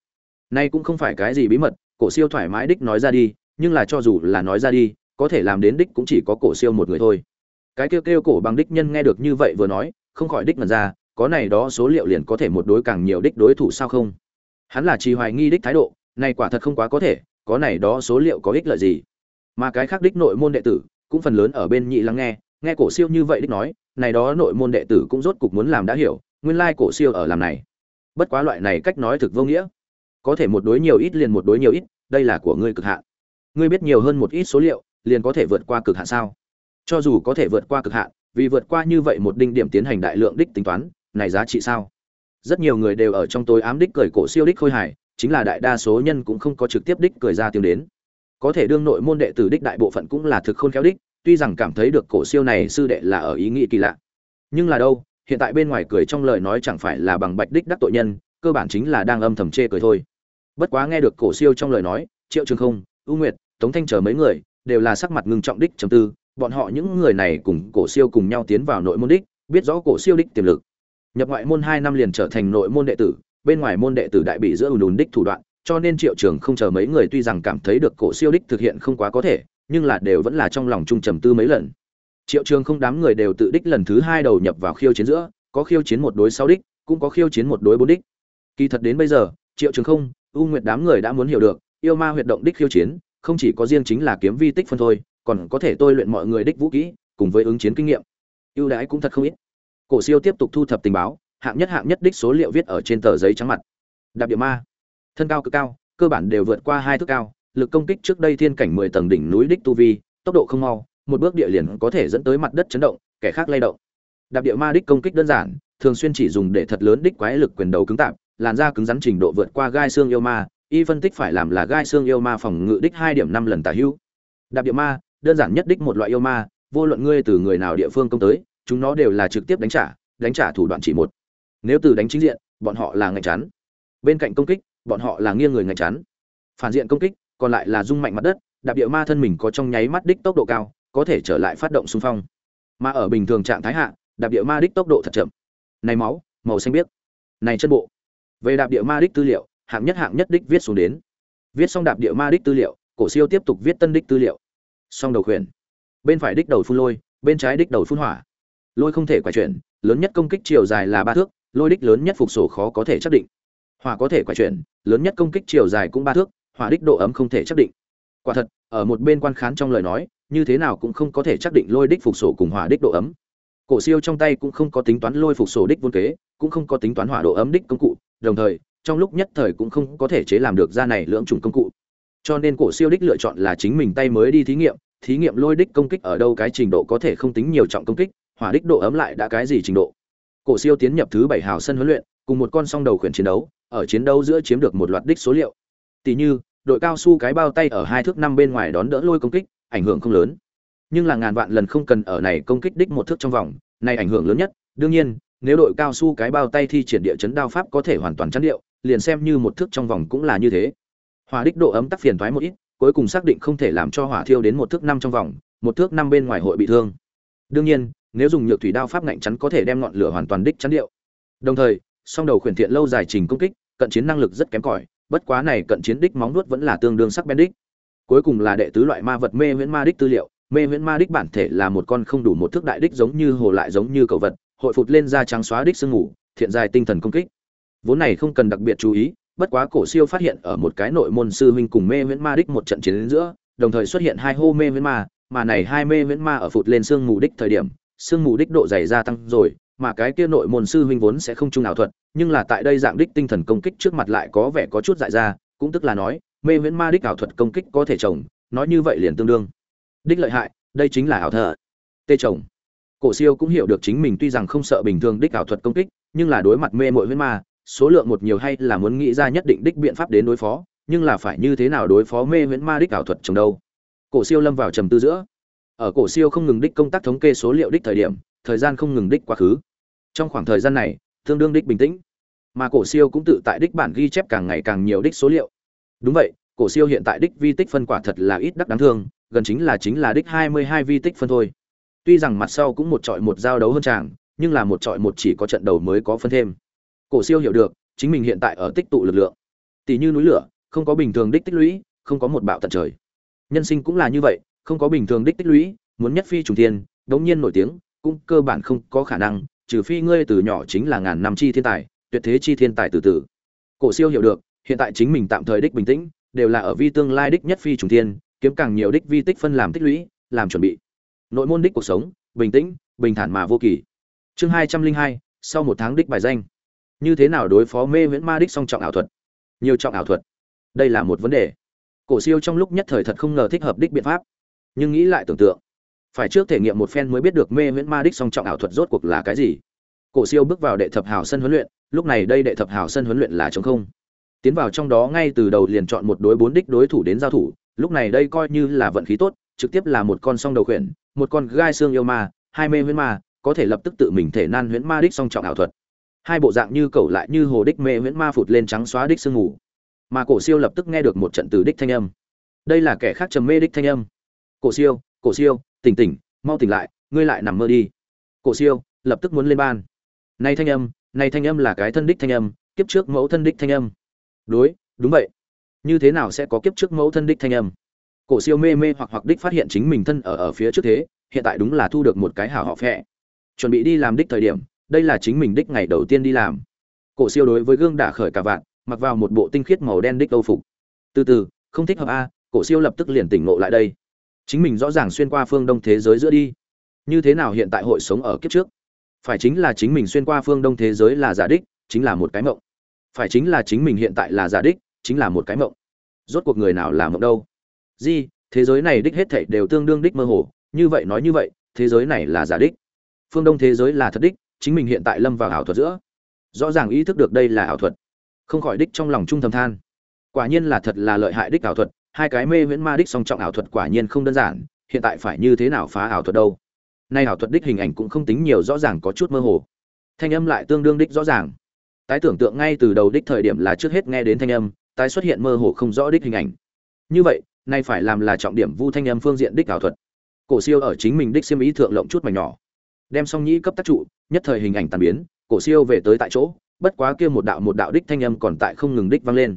[SPEAKER 1] Nay cũng không phải cái gì bí mật, cổ siêu thoải mái đích nói ra đi, nhưng là cho dù là nói ra đi, có thể làm đến đích cũng chỉ có cổ siêu một người thôi. Cái kêu kêu cổ bằng đích nhân nghe được như vậy vừa nói, không khỏi đích mật ra, có này đó số liệu liền có thể một đối càng nhiều đích đối thủ sao không? Hắn là trì hoài nghi đích thái độ, này quả thật không quá có thể có này đó số liệu có ích lợi gì? Mà cái khác đích nội môn đệ tử cũng phần lớn ở bên nhị lắng nghe nghe cổ siêu như vậy đích nói, này đó nội môn đệ tử cũng rốt cục muốn làm đã hiểu, nguyên lai cổ siêu ở làm này. Bất quá loại này cách nói thực vô nghĩa. Có thể một đối nhiều ít liền một đối nhiều ít, đây là của ngươi cực hạn. Ngươi biết nhiều hơn một ít số liệu, liền có thể vượt qua cực hạn sao? Cho dù có thể vượt qua cực hạn, vì vượt qua như vậy một đinh điểm tiến hành đại lượng đích tính toán, này giá trị sao? Rất nhiều người đều ở trong tối ám đích cười cổ siêu đích khôi hài chính là đại đa số nhân cũng không có trực tiếp đích cười ra tiếng đến. Có thể đương nội môn đệ tử đích đại bộ phận cũng là thực khôn khéo đích, tuy rằng cảm thấy được cổ siêu này sư đệ là ở ý nghĩ kỳ lạ. Nhưng là đâu, hiện tại bên ngoài cười trong lời nói chẳng phải là bằng bạch đích đắc tội nhân, cơ bản chính là đang âm thầm chê cười thôi. Bất quá nghe được cổ siêu trong lời nói, triệu trường không, u nguyệt, tống thanh chờ mấy người, đều là sắc mặt ngưng trọng đích trầm tư, bọn họ những người này cùng cổ siêu cùng nhau tiến vào nội môn đích, biết rõ cổ siêu đích tiềm lực. Nhập ngoại môn hai năm liền trở thành nội môn đệ tử bên ngoài môn đệ tử đại bị giữa ùn ùn đích thủ đoạn, cho nên triệu trường không chờ mấy người tuy rằng cảm thấy được cổ siêu đích thực hiện không quá có thể, nhưng là đều vẫn là trong lòng trung trầm tư mấy lần. Triệu trường không đám người đều tự đích lần thứ hai đầu nhập vào khiêu chiến giữa, có khiêu chiến một đối sáu đích, cũng có khiêu chiến một đối bốn đích. Kỳ thật đến bây giờ, triệu trường không, u nguyệt đám người đã muốn hiểu được, yêu ma huyệt động đích khiêu chiến, không chỉ có riêng chính là kiếm vi tích phân thôi, còn có thể tôi luyện mọi người đích vũ kỹ, cùng với ứng chiến kinh nghiệm. Ưu đãi cũng thật không ít. Cổ siêu tiếp tục thu thập tình báo hạng nhất hạng nhất đích số liệu viết ở trên tờ giấy trắng mặt. Đạp địa ma. Thân cao cực cao, cơ bản đều vượt qua hai thước cao, lực công kích trước đây thiên cảnh mười tầng đỉnh núi đích tu vi, tốc độ không mau, một bước địa liền có thể dẫn tới mặt đất chấn động, kẻ khác lay động. Đạp địa ma đích công kích đơn giản, thường xuyên chỉ dùng để thật lớn đích quái lực quyền đầu cứng tạp làn da cứng rắn trình độ vượt qua gai xương yêu ma, y phân tích phải làm là gai xương yêu ma phòng ngự đích hai điểm năm lần tả hữu. Đạp địa ma, đơn giản nhất đích một loại yêu ma, vô luận ngươi từ người nào địa phương công tới, chúng nó đều là trực tiếp đánh trả đánh trả thủ đoạn chỉ một nếu từ đánh chính diện, bọn họ là ngạch chắn bên cạnh công kích, bọn họ là nghiêng người ngạch chắn phản diện công kích, còn lại là rung mạnh mặt đất, đạp địa ma thân mình có trong nháy mắt đích tốc độ cao, có thể trở lại phát động xung phong. Mà ở bình thường trạng thái hạ, đạp địa ma đích tốc độ thật chậm. Này máu, màu xanh biếc. Này chân bộ. Về đạp địa ma đích tư liệu, hạng nhất hạng nhất đích viết xuống đến. Viết xong đạp địa ma đích tư liệu, cổ siêu tiếp tục viết tân đích tư liệu. Xong đầu khuyển. Bên phải đích đầu phun lôi, bên trái đích đầu phun hỏa. Lôi không thể quả chuyển, lớn nhất công kích chiều dài là ba thước lôi đích lớn nhất phục sổ khó có thể xác định. Hỏa có thể quay chuyển, lớn nhất công kích chiều dài cũng ba thước, hỏa đích độ ấm không thể xác định. Quả thật, ở một bên quan khán trong lời nói, như thế nào cũng không có thể xác định lôi đích phục sổ cùng hỏa đích độ ấm. Cổ siêu trong tay cũng không có tính toán lôi phục sổ đích vốn kế, cũng không có tính toán hỏa độ ấm đích công cụ, đồng thời, trong lúc nhất thời cũng không có thể chế làm được ra này lưỡng chủng công cụ. Cho nên cổ siêu đích lựa chọn là chính mình tay mới đi thí nghiệm thí nghiệm lôi đích công kích ở đâu cái trình độ có thể không tính nhiều trọng công kích, hỏa đích độ ấm lại đã cái gì trình độ cổ siêu tiến nhập thứ bảy hào sân huấn luyện, cùng một con song đầu khuyển chiến đấu, ở chiến đấu giữa chiếm được một loạt đích số liệu. Tỷ như, đội cao su cái bao tay ở hai thước năm bên ngoài đón đỡ lôi công kích, ảnh hưởng không lớn. Nhưng là ngàn vạn lần không cần ở này công kích đích một thước trong vòng, này ảnh hưởng lớn nhất. Đương nhiên, nếu đội cao su cái bao tay thi triển địa chấn đao pháp có thể hoàn toàn chắn điệu liền xem như một thước trong vòng cũng là như thế. Hỏa đích độ ấm tắc phiền toái một ít, cuối cùng xác định không thể làm cho hỏa thiêu đến một thước năm trong vòng, một thước năm bên ngoài hội bị thương. Đương nhiên nếu dùng nhược thủy đao pháp ngạnh chắn có thể đem ngọn lửa hoàn toàn đích chắn điệu. Đồng thời, song đầu khuyển thiện lâu dài trình công kích, cận chiến năng lực rất kém cỏi, bất quá này cận chiến đích móng nuốt vẫn là tương đương sắc bén đích. Cuối cùng là đệ tứ loại ma vật mê huyễn ma đích tư liệu, mê huyễn ma đích bản thể là một con không đủ một thước đại đích giống như hồ lại giống như cầu vật, hội phụt lên da trắng xóa đích sương ngủ thiện dài tinh thần công kích. Vốn này không cần đặc biệt chú ý, bất quá cổ siêu phát hiện ở một cái nội môn sư huynh cùng mê huyễn ma đích một trận chiến đến giữa, đồng thời xuất hiện hai hô mê huyễn ma, mà này hai mê huyễn ma ở phụt lên sương ngủ đích thời điểm sương mù đích độ dày gia tăng rồi, mà cái kia nội môn sư huynh vốn sẽ không trung ảo thuật, nhưng là tại đây dạng đích tinh thần công kích trước mặt lại có vẻ có chút dại ra, cũng tức là nói, mê viễn ma đích ảo thuật công kích có thể trồng, nói như vậy liền tương đương. Đích lợi hại, đây chính là ảo thợ tê trồng. Cổ siêu cũng hiểu được chính mình tuy rằng không sợ bình thường đích ảo thuật công kích, nhưng là đối mặt mê mội huyễn ma, số lượng một nhiều hay là muốn nghĩ ra nhất định đích biện pháp đến đối phó, nhưng là phải như thế nào đối phó mê huyễn ma đích ảo thuật trồng đâu? Cổ siêu lâm vào trầm tư giữa ở cổ siêu không ngừng đích công tác thống kê số liệu đích thời điểm, thời gian không ngừng đích quá khứ. Trong khoảng thời gian này, tương đương đích bình tĩnh. Mà cổ siêu cũng tự tại đích bản ghi chép càng ngày càng nhiều đích số liệu. Đúng vậy, cổ siêu hiện tại đích vi tích phân quả thật là ít đắc đáng thương, gần chính là chính là đích hai mươi hai vi tích phân thôi. Tuy rằng mặt sau cũng một trọi một giao đấu hơn chàng, nhưng là một trọi một chỉ có trận đầu mới có phân thêm. Cổ siêu hiểu được, chính mình hiện tại ở tích tụ lực lượng. Tỷ như núi lửa, không có bình thường đích tích lũy, không có một bạo tận trời. Nhân sinh cũng là như vậy không có bình thường đích tích lũy, muốn nhất phi trùng thiên, đống nhiên nổi tiếng, cũng cơ bản không có khả năng, trừ phi ngươi từ nhỏ chính là ngàn năm chi thiên tài, tuyệt thế chi thiên tài từ từ. Cổ siêu hiểu được, hiện tại chính mình tạm thời đích bình tĩnh, đều là ở vi tương lai đích nhất phi trùng thiên, kiếm càng nhiều đích vi tích phân làm tích lũy, làm chuẩn bị. Nội môn đích cuộc sống, bình tĩnh, bình thản mà vô kỳ. Chương hai trăm linh hai, sau một tháng đích bài danh. Như thế nào đối phó mê viễn ma đích song trọng ảo thuật? Nhiều trọng ảo thuật. Đây là một vấn đề. Cổ siêu trong lúc nhất thời thật không ngờ thích hợp đích biện pháp nhưng nghĩ lại tưởng tượng, phải trước thể nghiệm một phen mới biết được mê viễn ma đích song trọng ảo thuật rốt cuộc là cái gì. Cổ siêu bước vào đệ thập hào sân huấn luyện, lúc này đây đệ thập hào sân huấn luyện là chống không. Tiến vào trong đó ngay từ đầu liền chọn một đối bốn đích đối thủ đến giao thủ, lúc này đây coi như là vận khí tốt, trực tiếp là một con song đầu khuyển, một con gai xương yêu ma, hai mê huyễn ma, có thể lập tức tự mình thể nan huyễn ma đích song trọng ảo thuật. Hai bộ dạng như cầu lại như hồ đích mê huyễn ma phụt lên trắng xóa đích sương ngủ mà cổ siêu lập tức nghe được một trận từ đích thanh âm. Đây là kẻ khác trầm mê đích thanh âm cổ siêu cổ siêu, tỉnh tỉnh, mau tỉnh lại, ngươi lại nằm mơ đi. Cổ siêu, lập tức muốn lên ban. Nay thanh âm, nay thanh âm là cái thân đích thanh âm, kiếp trước mẫu thân đích thanh âm. Đối, đúng vậy. Như thế nào sẽ có kiếp trước mẫu thân đích thanh âm? Cổ siêu mê mê hoặc hoặc đích phát hiện chính mình thân ở ở phía trước thế, hiện tại đúng là thu được một cái hảo họ phẹ. Chuẩn bị đi làm đích thời điểm, đây là chính mình đích ngày đầu tiên đi làm. Cổ siêu đối với gương đả khởi cả vạn, mặc vào một bộ tinh khiết màu đen đích âu phục. Từ từ, không thích hợp a, cổ siêu lập tức liền tỉnh ngộ lại đây chính mình rõ ràng xuyên qua phương đông thế giới giữa đi. Như thế nào hiện tại hội sống ở kiếp trước? Phải chính là chính mình xuyên qua phương đông thế giới là giả đích, chính là một cái mộng. Phải chính là chính mình hiện tại là giả đích, chính là một cái mộng. Rốt cuộc người nào là mộng đâu? Di, thế giới này đích hết thảy đều tương đương đích mơ hồ. Như vậy nói như vậy, thế giới này là giả đích. Phương đông thế giới là thật đích, chính mình hiện tại lâm vào ảo thuật giữa. Rõ ràng ý thức được đây là ảo thuật. Không khỏi đích trong lòng trung thầm than. Quả nhiên là thật là lợi hại đích ảo thuật hai cái mê viễn ma đích song trọng ảo thuật quả nhiên không đơn giản, hiện tại phải như thế nào phá ảo thuật đâu? Nay ảo thuật đích hình ảnh cũng không tính nhiều, rõ ràng có chút mơ hồ. Thanh âm lại tương đương đích rõ ràng. Tái tưởng tượng ngay từ đầu đích thời điểm là trước hết nghe đến thanh âm, tái xuất hiện mơ hồ không rõ đích hình ảnh. Như vậy, nay phải làm là trọng điểm vu thanh âm phương diện đích ảo thuật. Cổ siêu ở chính mình đích xiêm ý thượng lộng chút mảnh nhỏ. Đem song nhĩ cấp tác trụ, nhất thời hình ảnh tàn biến, cổ siêu về tới tại chỗ, bất quá kia một đạo một đạo đích thanh âm còn tại không ngừng đích vang lên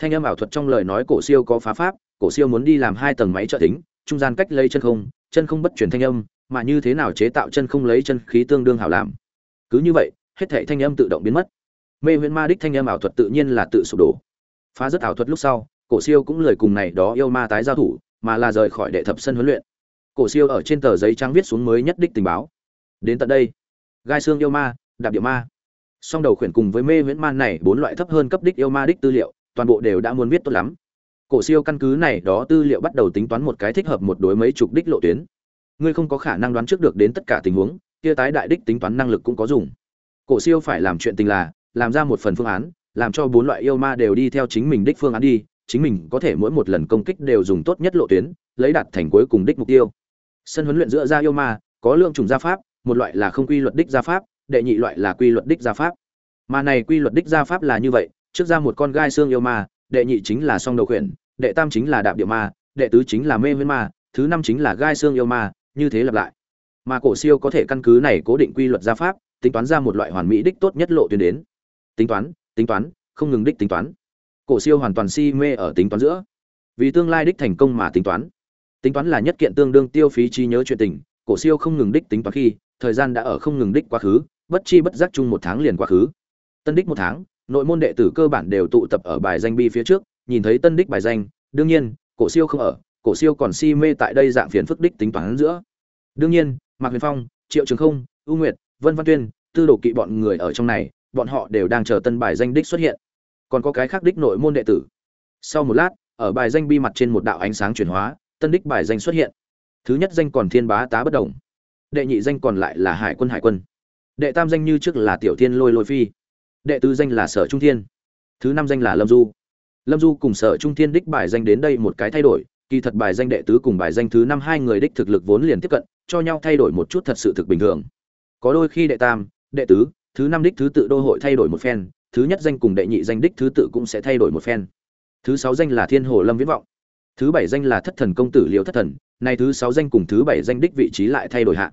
[SPEAKER 1] thanh âm ảo thuật trong lời nói cổ siêu có phá pháp, cổ siêu muốn đi làm hai tầng máy trợ tính trung gian cách lấy chân không chân không bất chuyển thanh âm, mà như thế nào chế tạo chân không lấy chân khí tương đương hảo làm. Cứ như vậy, hết thảy thanh âm tự động biến mất. Mê huyễn ma đích thanh âm ảo thuật tự nhiên là tự sụp đổ. Phá rất ảo thuật lúc sau, cổ siêu cũng lười cùng này đó yêu ma tái giao thủ, mà là rời khỏi đệ thập sân huấn luyện. Cổ siêu ở trên tờ giấy trắng viết xuống mới nhất đích tình báo. Đến tận đây, gai xương yêu ma, đạp địa ma. Song đầu khuyển cùng với mê huyễn man này bốn loại thấp hơn cấp đích yêu ma đích tư liệu toàn bộ đều đã muốn viết tốt lắm. Cổ siêu căn cứ này đó tư liệu bắt đầu tính toán một cái thích hợp một đối mấy chục đích lộ tuyến. Ngươi không có khả năng đoán trước được đến tất cả tình huống, kia tái đại đích tính toán năng lực cũng có dùng. Cổ siêu phải làm chuyện tình là, làm ra một phần phương án, làm cho bốn loại yêu ma đều đi theo chính mình đích phương án đi, chính mình có thể mỗi một lần công kích đều dùng tốt nhất lộ tuyến, lấy đạt thành cuối cùng đích mục tiêu. Sân huấn luyện giữa ra yêu ma, có lượng chủng gia pháp, một loại là không quy luật đích gia pháp, đệ nhị loại là quy luật đích gia pháp. Mà này quy luật đích gia pháp là như vậy trước ra một con gai xương yêu ma, đệ nhị chính là song đầu khuyển, đệ tam chính là đạp địa ma, đệ tứ chính là mê huyễn ma, thứ năm chính là gai xương yêu ma, như thế lặp lại. Mà cổ siêu có thể căn cứ này cố định quy luật gia pháp, tính toán ra một loại hoàn mỹ đích tốt nhất lộ tuyến đến. Tính toán tính toán, không ngừng đích tính toán. Cổ siêu hoàn toàn si mê ở tính toán giữa. Vì tương lai đích thành công mà tính toán. Tính toán là nhất kiện tương đương tiêu phí trí nhớ chuyện tình, cổ siêu không ngừng đích tính toán khi, thời gian đã ở không ngừng đích quá khứ, bất chi bất giác chung một tháng liền quá khứ. Tân đích một tháng nội môn đệ tử cơ bản đều tụ tập ở bài danh bi phía trước, nhìn thấy tân đích bài danh, đương nhiên, cổ siêu không ở, cổ siêu còn si mê tại đây dạng phiền phức đích tính toán giữa. Đương nhiên, mạc huyền phong, triệu trường không ưu nguyệt, vân văn tuyên, tư đồ kỵ bọn người ở trong này, bọn họ đều đang chờ tân bài danh đích xuất hiện. Còn có cái khác đích nội môn đệ tử. Sau một lát, ở bài danh bi mặt trên một đạo ánh sáng chuyển hóa, tân đích bài danh xuất hiện. Thứ nhất danh còn thiên bá tá bất đồng đệ nhị danh còn lại là hải quân hải quân. Đệ tam danh như trước là tiểu thiên lôi lôi phi đệ tứ danh là sở trung thiên, thứ năm danh là lâm du. Lâm du cùng sở trung thiên đích bài danh đến đây một cái thay đổi, kỳ thật bài danh đệ tứ cùng bài danh thứ năm hai người đích thực lực vốn liền tiếp cận, cho nhau thay đổi một chút thật sự thực bình thường. Có đôi khi đệ tam, đệ tứ, thứ năm đích thứ tự đô hội thay đổi một phen, thứ nhất danh cùng đệ nhị danh đích thứ tự cũng sẽ thay đổi một phen. Thứ sáu danh là thiên hồ lâm viễn vọng, thứ bảy danh là thất thần công tử liễu thất thần này thứ sáu danh cùng thứ bảy danh đích vị trí lại thay đổi hạ.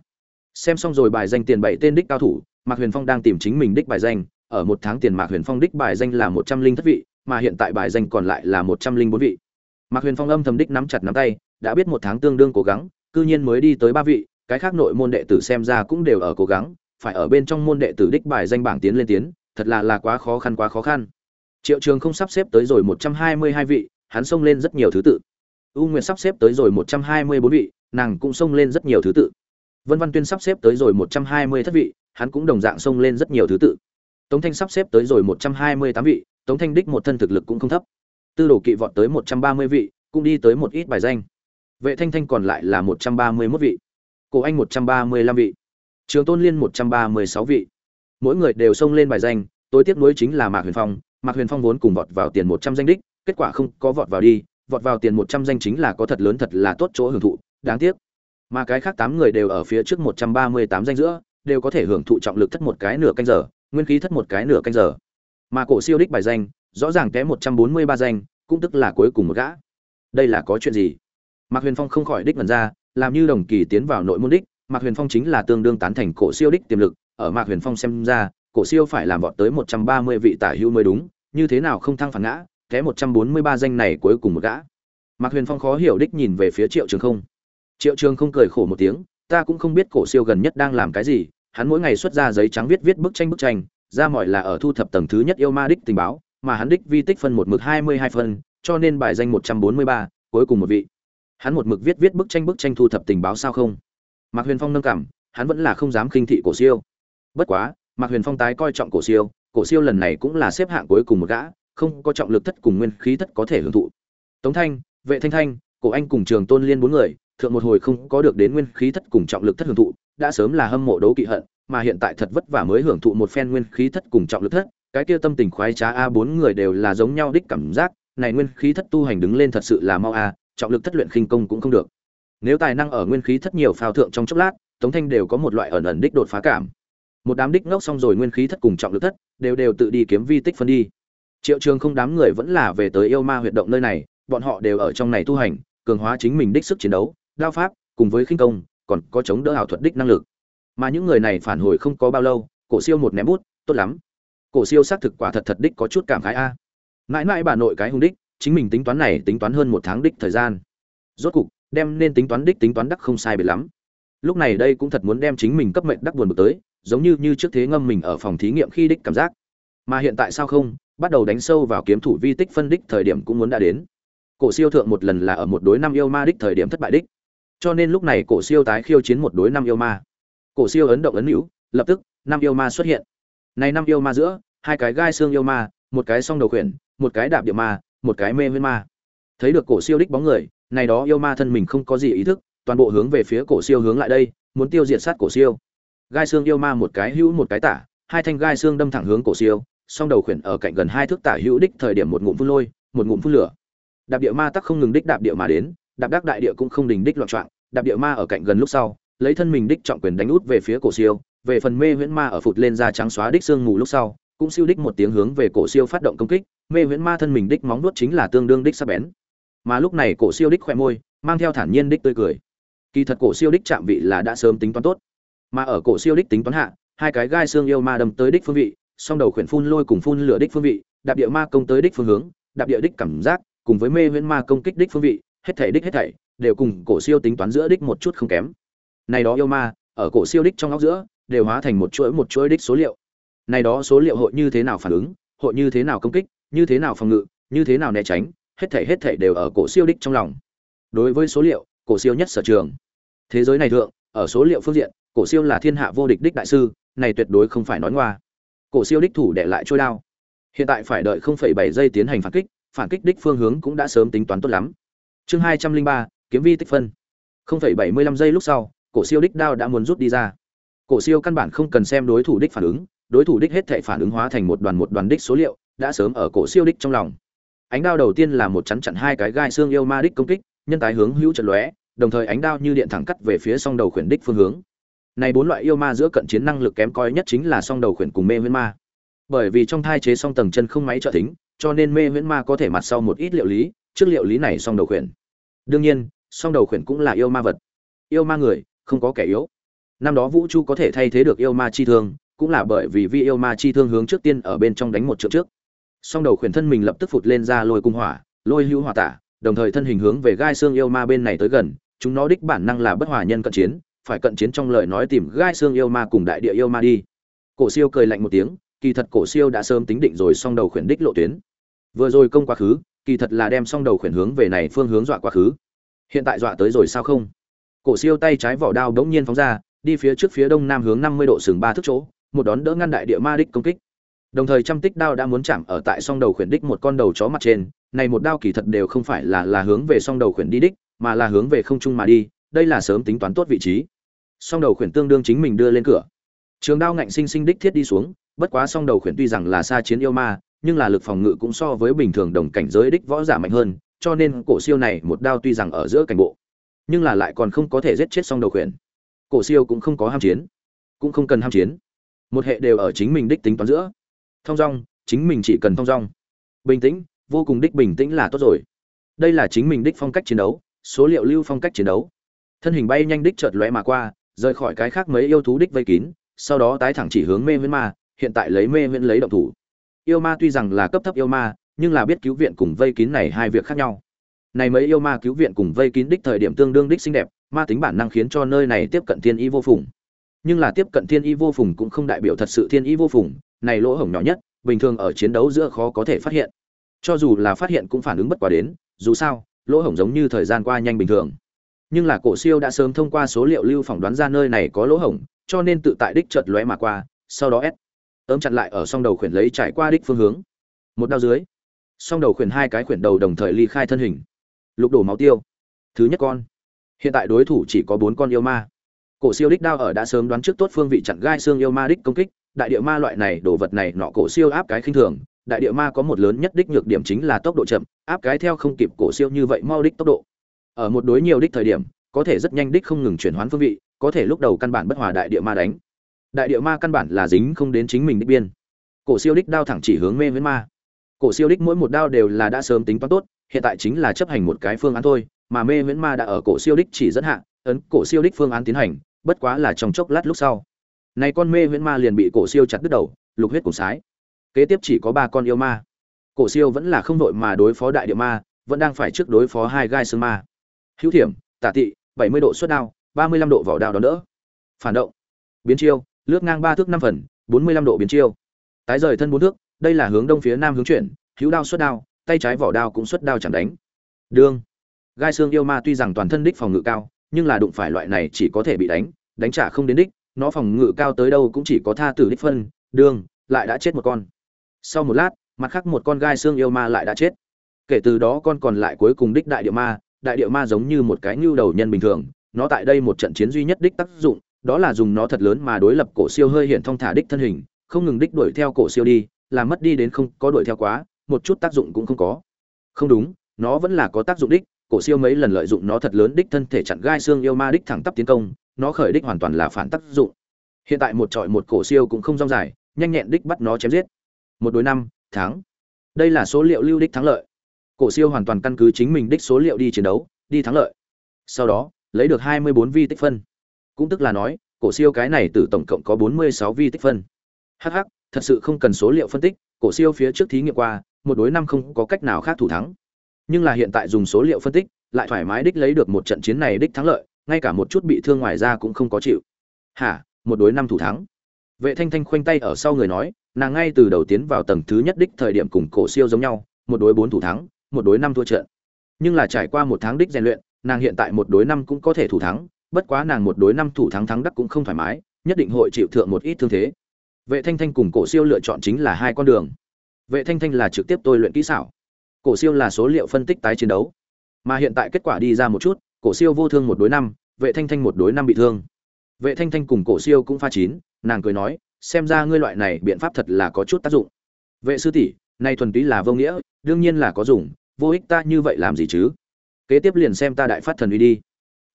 [SPEAKER 1] Xem xong rồi bài danh tiền bảy tên đích cao thủ, mạc huyền phong đang tìm chính mình đích bài danh ở một tháng tiền mạc huyền phong đích bài danh là một trăm linh thất vị, mà hiện tại bài danh còn lại là một trăm linh bốn vị. Mạc huyền phong âm thầm đích nắm chặt nắm tay, đã biết một tháng tương đương cố gắng, cư nhiên mới đi tới ba vị, cái khác nội môn đệ tử xem ra cũng đều ở cố gắng, phải ở bên trong môn đệ tử đích bài danh bảng tiến lên tiến, thật là là quá khó khăn quá khó khăn. Triệu trường không sắp xếp tới rồi một trăm hai mươi hai vị, hắn xông lên rất nhiều thứ tự. U nguyệt sắp xếp tới rồi một trăm hai mươi bốn vị, nàng cũng xông lên rất nhiều thứ tự. Vân văn tuyên sắp xếp tới rồi một trăm hai mươi thất vị, hắn cũng đồng dạng xông lên rất nhiều thứ tự tống thanh sắp xếp tới rồi một trăm hai mươi tám vị, tống thanh đích một thân thực lực cũng không thấp. Tư đồ kỵ vọt tới một trăm ba mươi vị, cũng đi tới một ít bài danh. Vệ thanh thanh còn lại là một trăm ba mươi mốt vị. Cổ anh một trăm ba mươi lăm vị. Trường tôn liên một trăm ba mươi sáu vị. Mỗi người đều xông lên bài danh, tối tiếc nuối chính là mạc huyền phong. Mạc huyền phong vốn cùng vọt vào tiền một trăm danh đích, kết quả không có vọt vào đi, vọt vào tiền một trăm danh chính là có thật lớn thật là tốt chỗ hưởng thụ, đáng tiếc. Mà cái khác tám người đều ở phía trước một trăm ba mươi tám danh giữa, đều có thể hưởng thụ trọng lực thất một cái nửa canh giờ nguyên khí thất một cái nửa canh giờ. Mà cổ siêu đích bài danh, rõ ràng kém một trăm bốn mươi ba danh, cũng tức là cuối cùng một gã. Đây là có chuyện gì? Mạc huyền phong không khỏi đích ngần ra, làm như đồng kỳ tiến vào nội môn đích, mạc huyền phong chính là tương đương tán thành cổ siêu đích tiềm lực, ở mạc huyền phong xem ra, cổ siêu phải làm vọt tới một trăm ba mươi vị tả hữu mới đúng, như thế nào không thăng phản ngã, kém một trăm bốn mươi ba danh này cuối cùng một gã. Mạc huyền phong khó hiểu đích nhìn về phía triệu trường không. Triệu trường không cười khổ một tiếng, ta cũng không biết cổ siêu gần nhất đang làm cái gì hắn mỗi ngày xuất ra giấy trắng viết viết bức tranh bức tranh, ra mọi là ở thu thập tầng thứ nhất yêu ma đích tình báo, mà hắn đích vi tích phân một mực hai mươi hai phân, cho nên bài danh một trăm bốn mươi ba, cuối cùng một vị. Hắn một mực viết viết bức tranh bức tranh thu thập tình báo sao không? Mạc huyền phong nâng cảm, hắn vẫn là không dám khinh thị cổ siêu. Bất quá, mạc huyền phong tái coi trọng cổ siêu cổ siêu lần này cũng là xếp hạng cuối cùng một gã, không có trọng lực thất cùng nguyên khí thất có thể hưởng thụ. Tống thanh, vệ thanh thanh, cổ anh cùng trường tôn liên bốn người thượng một hồi không có được đến nguyên khí thất cùng trọng lực thất hưởng thụ, đã sớm là hâm mộ đấu kỵ hận, mà hiện tại thật vất vả mới hưởng thụ một phen nguyên khí thất cùng trọng lực thất, cái kia tâm tình khoái trá a bốn người đều là giống nhau đích cảm giác, này nguyên khí thất tu hành đứng lên thật sự là mau a, trọng lực thất luyện khinh công cũng không được. Nếu tài năng ở nguyên khí thất nhiều phao thượng trong chốc lát, tống thanh đều có một loại ẩn ẩn đích đột phá cảm. Một đám đích ngốc xong rồi nguyên khí thất cùng trọng lực thất, đều đều tự đi kiếm vi tích phân đi. Triệu trường không đám người vẫn là về tới yêu ma huyệt động nơi này, bọn họ đều ở trong này tu hành, cường hóa chính mình đích sức chiến đấu đao pháp, cùng với khinh công, còn có chống đỡ ảo thuật đích năng lực. Mà những người này phản hồi không có bao lâu, cổ siêu một ném bút, tốt lắm. Cổ siêu xác thực quả thật thật đích có chút cảm khái a. Mãi mãi bà nội cái hung đích, chính mình tính toán này tính toán hơn một tháng đích thời gian. Rốt cục, đem nên tính toán đích tính toán đắc không sai biệt lắm. Lúc này đây cũng thật muốn đem chính mình cấp mệnh đắc buồn bực tới, giống như như trước thế ngâm mình ở phòng thí nghiệm khi đích cảm giác. Mà hiện tại sao không, bắt đầu đánh sâu vào kiếm thủ vi tích phân đích thời điểm cũng muốn đã đến. Cổ siêu thượng một lần là ở một đối năm yêu ma đích thời điểm thất bại đích cho nên lúc này cổ siêu tái khiêu chiến một đối năm yêu ma. Cổ siêu ấn động ấn hữu, lập tức, năm yêu ma xuất hiện. Này năm yêu ma giữa, hai cái gai xương yêu ma, một cái song đầu khuyển, một cái đạp địa ma, một cái mê nguyên ma. Thấy được cổ siêu đích bóng người, này đó yêu ma thân mình không có gì ý thức, toàn bộ hướng về phía cổ siêu hướng lại đây, muốn tiêu diệt sát cổ siêu. Gai xương yêu ma một cái hữu một cái tả, hai thanh gai xương đâm thẳng hướng cổ siêu, song đầu khuyển ở cạnh gần hai thước tả hữu đích thời điểm một ngụm phun lôi, một ngụm phun lửa. Đạp địa ma tắc không ngừng đích đạp địa mà đến đạp đắc đại địa cũng không đình đích loạn trọng, đạp địa ma ở cạnh gần lúc sau, lấy thân mình đích trọng quyền đánh út về phía cổ siêu, về phần mê huyễn ma ở phụt lên ra trắng xóa đích xương mù lúc sau, cũng siêu đích một tiếng hướng về cổ siêu phát động công kích, mê huyễn ma thân mình đích móng nuốt chính là tương đương đích sắc bén. Mà lúc này cổ siêu đích khoe môi, mang theo thản nhiên đích tươi cười. Kỳ thật cổ siêu đích chạm vị là đã sớm tính toán tốt. Mà ở cổ siêu đích tính toán hạ, hai cái gai xương yêu ma đâm tới đích phương vị, song đầu khuyển phun lôi cùng phun lửa đích phương vị, đạp địa ma công tới đích phương hướng, đạp địa đích cảm giác, cùng với mê huyễn ma công kích đích phương vị hết thảy đích hết thảy đều cùng cổ siêu tính toán giữa đích một chút không kém. Này đó yêu ma ở cổ siêu đích trong óc giữa đều hóa thành một chuỗi một chuỗi đích số liệu. Này đó số liệu hội như thế nào phản ứng hội như thế nào công kích như thế nào phòng ngự như thế nào né tránh hết thảy hết thảy đều ở cổ siêu đích trong lòng. Đối với số liệu cổ siêu nhất sở trường. Thế giới này thượng ở số liệu phương diện cổ siêu là thiên hạ vô địch đích đại sư này tuyệt đối không phải nói ngoa. Cổ siêu đích thủ để lại trôi đao. Hiện tại phải đợi 0,7 giây tiến hành phản kích phản kích đích phương hướng cũng đã sớm tính toán tốt lắm chương 203, kiếm vi tích phân. 0,75 giây lúc sau cổ siêu đích đao đã muốn rút đi ra. Cổ siêu căn bản không cần xem đối thủ đích phản ứng đối thủ đích hết thảy phản ứng hóa thành một đoàn một đoàn đích số liệu đã sớm ở cổ siêu đích trong lòng. Ánh đao đầu tiên là một chắn chặn hai cái gai xương yêu ma đích công kích nhân tái hướng hữu trận lóe đồng thời ánh đao như điện thẳng cắt về phía song đầu khuyển đích phương hướng. Này bốn loại yêu ma giữa cận chiến năng lực kém coi nhất chính là song đầu khuyển cùng mê huyễn ma. Bởi vì trong thai chế song tầng chân không máy trợ thính cho nên mê huyễn ma có thể mặt sau một ít liệu lý trước liệu lý này song đầu khuyển đương nhiên, song đầu khuyển cũng là yêu ma vật. Yêu ma người, không có kẻ yếu. Năm đó vũ chu có thể thay thế được yêu ma chi thương, cũng là bởi vì vi yêu ma chi thương hướng trước tiên ở bên trong đánh một trượng trước. Song đầu khuyển thân mình lập tức phụt lên ra lôi cung hỏa, lôi hữu hỏa tả, đồng thời thân hình hướng về gai xương yêu ma bên này tới gần, chúng nó đích bản năng là bất hòa nhân cận chiến, phải cận chiến trong lời nói tìm gai xương yêu ma cùng đại địa yêu ma đi. Cổ siêu cười lạnh một tiếng, kỳ thật cổ siêu đã sớm tính định rồi song đầu khuyển đích lộ tuyến. Vừa rồi công quá khứ kỳ thật là đem song đầu khuyển hướng về này phương hướng dọa quá khứ. Hiện tại dọa tới rồi sao không? Cổ siêu tay trái vỏ đao đống nhiên phóng ra, đi phía trước phía đông nam hướng năm mươi độ sừng ba thước chỗ, một đón đỡ ngăn đại địa ma đích công kích. Đồng thời trăm tích đao đã muốn chạm ở tại song đầu khuyển đích một con đầu chó mặt trên, này một đao kỳ thật đều không phải là là hướng về song đầu khuyển đi đích, mà là hướng về không trung mà đi, đây là sớm tính toán tốt vị trí. Song đầu khuyển tương đương chính mình đưa lên cửa. Trường đao ngạnh sinh sinh đích thiết đi xuống, bất quá song đầu khuyển tuy rằng là xa chiến yêu ma nhưng là lực phòng ngự cũng so với bình thường đồng cảnh giới đích võ giả mạnh hơn, cho nên cổ siêu này một đao tuy rằng ở giữa cảnh bộ, nhưng là lại còn không có thể giết chết xong đầu khuyển. Cổ siêu cũng không có ham chiến, cũng không cần ham chiến. Một hệ đều ở chính mình đích tính toán giữa. Thông dong, chính mình chỉ cần thông dong. Bình tĩnh, vô cùng đích bình tĩnh là tốt rồi. Đây là chính mình đích phong cách chiến đấu, số liệu lưu phong cách chiến đấu. Thân hình bay nhanh đích chợt lóe mà qua, rời khỏi cái khác mấy yêu thú đích vây kín, sau đó tái thẳng chỉ hướng mê viễn ma, hiện tại lấy mê viễn lấy động thủ yêu ma tuy rằng là cấp thấp yêu ma, nhưng là biết cứu viện cùng vây kín này hai việc khác nhau. Này mấy yêu ma cứu viện cùng vây kín đích thời điểm tương đương đích xinh đẹp, ma tính bản năng khiến cho nơi này tiếp cận thiên y vô phùng. Nhưng là tiếp cận thiên y vô phùng cũng không đại biểu thật sự thiên y vô phùng, này lỗ hổng nhỏ nhất, bình thường ở chiến đấu giữa khó có thể phát hiện. Cho dù là phát hiện cũng phản ứng bất quá đến, dù sao, lỗ hổng giống như thời gian qua nhanh bình thường. Nhưng là cổ siêu đã sớm thông qua số liệu lưu phỏng đoán ra nơi này có lỗ hổng, cho nên tự tại đích chợt lóe mà qua, sau đó s ấm chặt lại ở song đầu khuyển lấy trải qua đích phương hướng. Một đao dưới, song đầu khuyển hai cái khuyển đầu đồng thời ly khai thân hình. Lục đổ máu tiêu. Thứ nhất con. Hiện tại đối thủ chỉ có bốn con yêu ma. Cổ siêu đích đao ở đã sớm đoán trước tốt phương vị chặn gai xương yêu ma đích công kích. Đại địa ma loại này, đồ vật này nọ cổ siêu áp cái khinh thường. Đại địa ma có một lớn nhất đích nhược điểm chính là tốc độ chậm, áp cái theo không kịp cổ siêu như vậy mau đích tốc độ. Ở một đối nhiều đích thời điểm, có thể rất nhanh đích không ngừng chuyển hoán phương vị, có thể lúc đầu căn bản bất hòa đại địa ma đánh đại địa ma căn bản là dính không đến chính mình đích biên. Cổ siêu đích đao thẳng chỉ hướng mê với ma. Cổ siêu đích mỗi một đao đều là đã sớm tính toán tốt, hiện tại chính là chấp hành một cái phương án thôi, mà mê viễn ma đã ở cổ siêu đích chỉ dẫn hạ, ấn cổ siêu đích phương án tiến hành, bất quá là trong chốc lát lúc sau. Này con mê viễn ma liền bị cổ siêu chặt đứt đầu, lục huyết cùng sái. Kế tiếp chỉ có ba con yêu ma. Cổ siêu vẫn là không đội mà đối phó đại địa ma, vẫn đang phải trước đối phó hai gai xương ma. Hữu thiểm, tả tị, bảy mươi độ suất đao, ba mươi lăm độ vỏ đao đón đỡ. Phản động. Biến chiêu lướt ngang ba thước năm phần, bốn mươi lăm độ biến chiêu. Tái rời thân bốn thước, đây là hướng đông phía nam hướng chuyển, hữu đao xuất đao, tay trái vỏ đao cũng xuất đao chẳng đánh. Đương gai xương yêu ma tuy rằng toàn thân đích phòng ngự cao, nhưng là đụng phải loại này chỉ có thể bị đánh đánh trả không đến đích, nó phòng ngự cao tới đâu cũng chỉ có tha tử đích phân đương lại đã chết một con. Sau một lát, mặt khác một con gai xương yêu ma lại đã chết. Kể từ đó con còn lại cuối cùng đích đại địa ma, đại địa ma giống như một cái nhu đầu nhân bình thường, nó tại đây một trận chiến duy nhất đích tác dụng đó là dùng nó thật lớn mà đối lập cổ siêu hơi hiện thông thả đích thân hình, không ngừng đích đuổi theo cổ siêu đi làm mất đi đến không có đuổi theo quá, một chút tác dụng cũng không có. Không đúng, nó vẫn là có tác dụng đích, cổ siêu mấy lần lợi dụng nó thật lớn đích thân thể chặn gai xương yêu ma đích thẳng tắp tiến công, nó khởi đích hoàn toàn là phản tác dụng. Hiện tại một trọi một cổ siêu cũng không rong dài, nhanh nhẹn đích bắt nó chém giết. Một đối năm tháng đây là số liệu lưu đích thắng lợi. Cổ siêu hoàn toàn căn cứ chính mình đích số liệu đi chiến đấu, đi thắng lợi. Sau đó, lấy được hai mươi bốn vi tích phân cũng tức là nói, cổ siêu cái này từ tổng cộng có bốn mươi sáu vi tích phân. Hh thật sự không cần số liệu phân tích, cổ siêu phía trước thí nghiệm qua, một đối năm không có cách nào khác thủ thắng. Nhưng là hiện tại dùng số liệu phân tích, lại thoải mái đích lấy được một trận chiến này đích thắng lợi, ngay cả một chút bị thương ngoài ra cũng không có chịu. Hả, một đối năm thủ thắng. Vệ thanh thanh khoanh tay ở sau người nói, nàng ngay từ đầu tiến vào tầng thứ nhất đích thời điểm cùng cổ siêu giống nhau, một đối bốn thủ thắng, một đối năm thua trận. Nhưng là trải qua một tháng đích rèn luyện, nàng hiện tại một đối năm cũng có thể thủ thắng bất quá nàng một đối năm thủ thắng thắng đắc cũng không thoải mái, nhất định hội chịu thượng một ít thương thế. Vệ thanh thanh cùng cổ siêu lựa chọn chính là hai con đường. Vệ thanh thanh là trực tiếp tôi luyện kỹ xảo, cổ siêu là số liệu phân tích tái chiến đấu. Mà hiện tại kết quả đi ra một chút, cổ siêu vô thương một đối năm, vệ thanh thanh một đối năm bị thương. Vệ thanh thanh cùng cổ siêu cũng pha chín, nàng cười nói, xem ra ngươi loại này biện pháp thật là có chút tác dụng. Vệ sư tỷ này thuần túy là vô nghĩa, đương nhiên là có dùng, vô ích ta như vậy làm gì chứ? Kế tiếp liền xem ta đại phát thần uy đi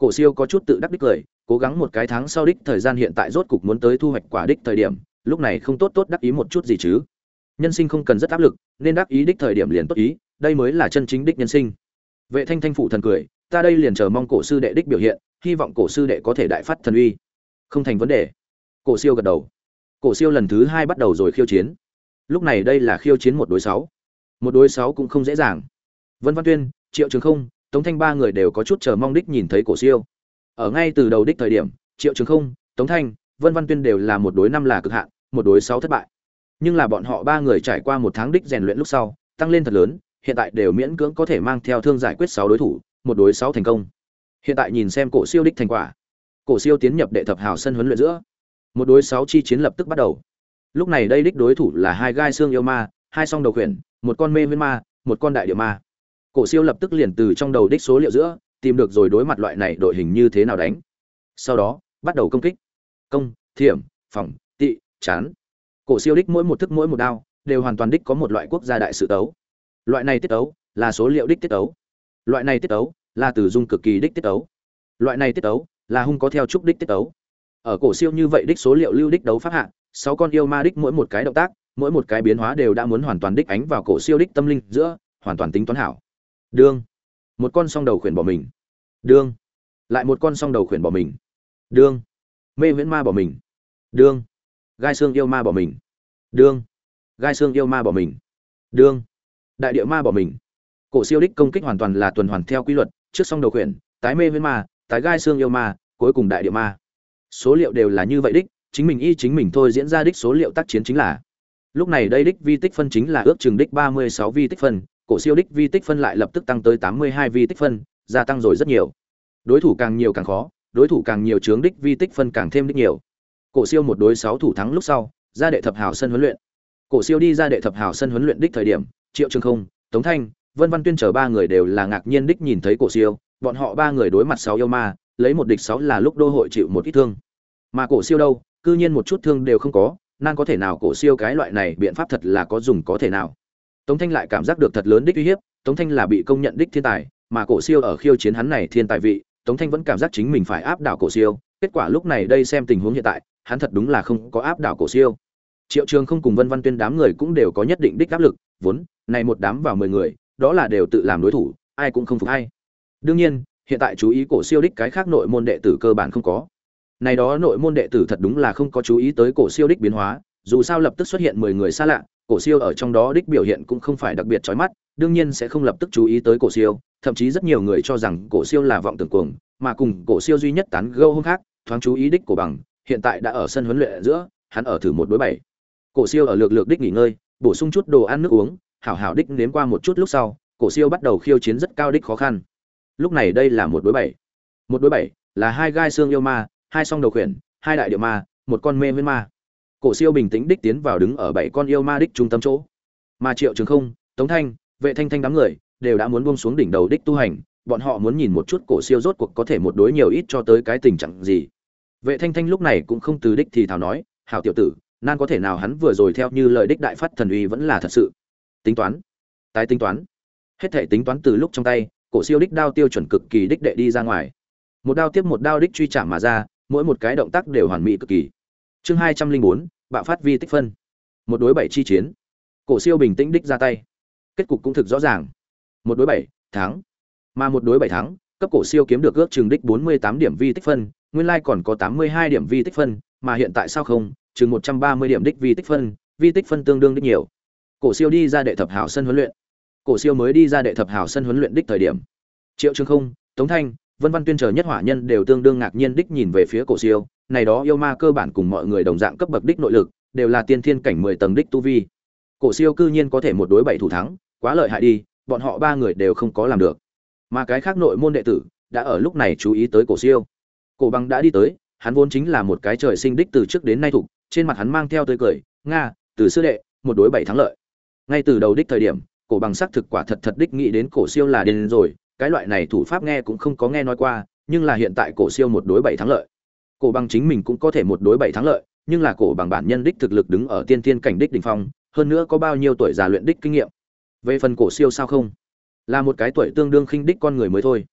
[SPEAKER 1] cổ siêu có chút tự đắc đích cười, cố gắng một cái tháng sau đích thời gian hiện tại rốt cục muốn tới thu hoạch quả đích thời điểm, lúc này không tốt tốt đắc ý một chút gì chứ. Nhân sinh không cần rất áp lực, nên đắc ý đích thời điểm liền tốt ý, đây mới là chân chính đích nhân sinh. Vệ thanh thanh phụ thần cười, ta đây liền chờ mong cổ sư đệ đích biểu hiện, hy vọng cổ sư đệ có thể đại phát thần uy. Không thành vấn đề. Cổ siêu gật đầu. Cổ siêu lần thứ hai bắt đầu rồi khiêu chiến. Lúc này đây là khiêu chiến một đối sáu. Một đối sáu cũng không dễ dàng. Vân văn tuyên, triệu trường không tống thanh ba người đều có chút chờ mong đích nhìn thấy cổ siêu. Ở ngay từ đầu đích thời điểm, triệu trường không, tống thanh, vân văn tuyên đều là một đối năm là cực hạn, một đối sáu thất bại. Nhưng là bọn họ ba người trải qua một tháng đích rèn luyện lúc sau, tăng lên thật lớn, hiện tại đều miễn cưỡng có thể mang theo thương giải quyết sáu đối thủ, một đối sáu thành công. Hiện tại nhìn xem cổ siêu đích thành quả, cổ siêu tiến nhập đệ thập hào sân huấn luyện giữa, một đối sáu chi chiến lập tức bắt đầu. Lúc này đây đích đối thủ là hai gai xương yêu ma, hai song đầu khuyển, một con mê huyên ma, một con đại địa ma cổ siêu lập tức liền từ trong đầu đích số liệu giữa, tìm được rồi đối mặt loại này đội hình như thế nào đánh. Sau đó, bắt đầu công kích. Công, thiểm phòng tị, chán. Cổ siêu đích mỗi một thức mỗi một đao, đều hoàn toàn đích có một loại quốc gia đại sự tấu. Loại này tiết tấu là số liệu đích tiết tấu. Loại này tiết tấu là từ dung cực kỳ đích tiết tấu. Loại này tiết tấu là hung có theo trúc đích tiết tấu. Ở cổ siêu như vậy đích số liệu lưu đích đấu pháp hạ, sáu con yêu ma đích mỗi một cái động tác, mỗi một cái biến hóa đều đã muốn hoàn toàn đích ánh vào cổ siêu đích tâm linh giữa, hoàn toàn tính toán hảo đương. Một con song đầu khuyển bỏ mình. Đương. Lại một con song đầu khuyển bỏ mình. Đương. Mê viễn ma bỏ mình. Đương. Gai xương yêu ma bỏ mình. Đương. Gai xương yêu ma bỏ mình. Đương. Đại địa ma bỏ mình. Cổ siêu đích công kích hoàn toàn là tuần hoàn theo quy luật, trước song đầu khuyển, tái mê viễn ma, tái gai xương yêu ma, cuối cùng đại địa ma. Số liệu đều là như vậy đích, chính mình y chính mình thôi diễn ra đích số liệu tác chiến chính là. Lúc này đây đích vi tích phân chính là ước chừng đích ba mươi sáu vi tích phân cổ siêu đích vi tích phân lại lập tức tăng tới tám mươi hai vi tích phân, gia tăng rồi rất nhiều. Đối thủ càng nhiều càng khó, đối thủ càng nhiều chướng đích vi tích phân càng thêm đích nhiều. Cổ siêu một đối sáu thủ thắng lúc sau, ra đệ thập hào sân huấn luyện. Cổ siêu đi ra đệ thập hào sân huấn luyện đích thời điểm, triệu trường không, tống thanh, vân văn tuyên chờ ba người đều là ngạc nhiên đích nhìn thấy cổ siêu, bọn họ ba người đối mặt sáu yêu ma, lấy một địch sáu là lúc đô hội chịu một ít thương. Mà cổ siêu đâu, cư nhiên một chút thương đều không có, nan có thể nào cổ siêu cái loại này biện pháp thật là có dùng có thể nào tống thanh lại cảm giác được thật lớn đích uy hiếp, tống thanh là bị công nhận đích thiên tài, mà cổ siêu ở khiêu chiến hắn này thiên tài vị, tống thanh vẫn cảm giác chính mình phải áp đảo cổ siêu. Kết quả lúc này đây xem tình huống hiện tại, hắn thật đúng là không có áp đảo cổ siêu. Triệu trường không cùng vân văn tuyên đám người cũng đều có nhất định đích áp lực, vốn, này một đám vào mười người, đó là đều tự làm đối thủ, ai cũng không phục ai. Đương nhiên, hiện tại chú ý cổ siêu đích cái khác nội môn đệ tử cơ bản không có. Này đó nội môn đệ tử thật đúng là không có chú ý tới cổ siêu đích biến hóa, dù sao lập tức xuất hiện mười người xa lạ cổ siêu ở trong đó đích biểu hiện cũng không phải đặc biệt chói mắt, đương nhiên sẽ không lập tức chú ý tới cổ siêu, thậm chí rất nhiều người cho rằng cổ siêu là vọng tưởng cuồng, mà cùng cổ siêu duy nhất tán gẫu hôm khác, thoáng chú ý đích của bằng, hiện tại đã ở sân huấn luyện ở giữa, hắn ở thử một đối bảy. Cổ siêu ở lược lược đích nghỉ ngơi, bổ sung chút đồ ăn nước uống, hảo hảo đích nếm qua một chút lúc sau, cổ siêu bắt đầu khiêu chiến rất cao đích khó khăn. Lúc này đây là một đối bảy. Một đối bảy là hai gai xương yêu ma, hai song đầu khuyển, hai đại địa ma, một con mê nguyên ma cổ siêu bình tĩnh đích tiến vào đứng ở bảy con yêu ma đích trung tâm chỗ. Mà triệu trường không, tống thanh, vệ thanh thanh đám người đều đã muốn buông xuống đỉnh đầu đích tu hành, bọn họ muốn nhìn một chút cổ siêu rốt cuộc có thể một đối nhiều ít cho tới cái tình trạng gì. Vệ thanh thanh lúc này cũng không từ đích thì thào nói, hảo tiểu tử, nan có thể nào hắn vừa rồi theo như lời đích đại phát thần uy vẫn là thật sự. Tính toán, tái tính toán. Hết thể tính toán từ lúc trong tay, cổ siêu đích đao tiêu chuẩn cực kỳ đích đệ đi ra ngoài. Một đao tiếp một đao đích truy chạm mà ra, mỗi một cái động tác đều hoàn mỹ cực kỳ chương hai trăm linh bốn, bạo phát vi tích phân. Một đối bảy chi chiến. Cổ siêu bình tĩnh đích ra tay. Kết cục cũng thực rõ ràng. Một đối bảy, thắng. Mà một đối bảy thắng, cấp cổ siêu kiếm được ước chừng đích bốn mươi tám điểm vi tích phân, nguyên lai còn có tám mươi hai điểm vi tích phân, mà hiện tại sao không, chừng một trăm ba mươi điểm đích vi tích phân, vi tích phân tương đương đích nhiều. Cổ siêu đi ra đệ thập hảo sân huấn luyện. Cổ siêu mới đi ra đệ thập hảo sân huấn luyện đích thời điểm. Triệu trường không, tống thanh, vân văn tuyên chờ nhất hỏa nhân đều tương đương ngạc nhiên đích nhìn về phía cổ siêu này đó yêu ma cơ bản cùng mọi người đồng dạng cấp bậc đích nội lực, đều là tiên thiên cảnh mười tầng đích tu vi. Cổ siêu cư nhiên có thể một đối bảy thủ thắng, quá lợi hại đi, bọn họ ba người đều không có làm được. Mà cái khác nội môn đệ tử đã ở lúc này chú ý tới cổ siêu. Cổ bằng đã đi tới, hắn vốn chính là một cái trời sinh đích từ trước đến nay thủ trên mặt hắn mang theo tươi cười, nga, từ xưa đệ, một đối bảy thắng lợi. Ngay từ đầu đích thời điểm, cổ bằng sắc thực quả thật thật đích nghĩ đến cổ siêu là điên rồi, cái loại này thủ pháp nghe cũng không có nghe nói qua, nhưng là hiện tại cổ siêu một đối bảy thắng lợi cổ bằng chính mình cũng có thể một đối bảy thắng lợi, nhưng là cổ bằng bản nhân đích thực lực đứng ở tiên tiên cảnh đích đỉnh phong, hơn nữa có bao nhiêu tuổi già luyện đích kinh nghiệm. Về phần cổ siêu sao không? Là một cái tuổi tương đương khinh đích con người mới thôi.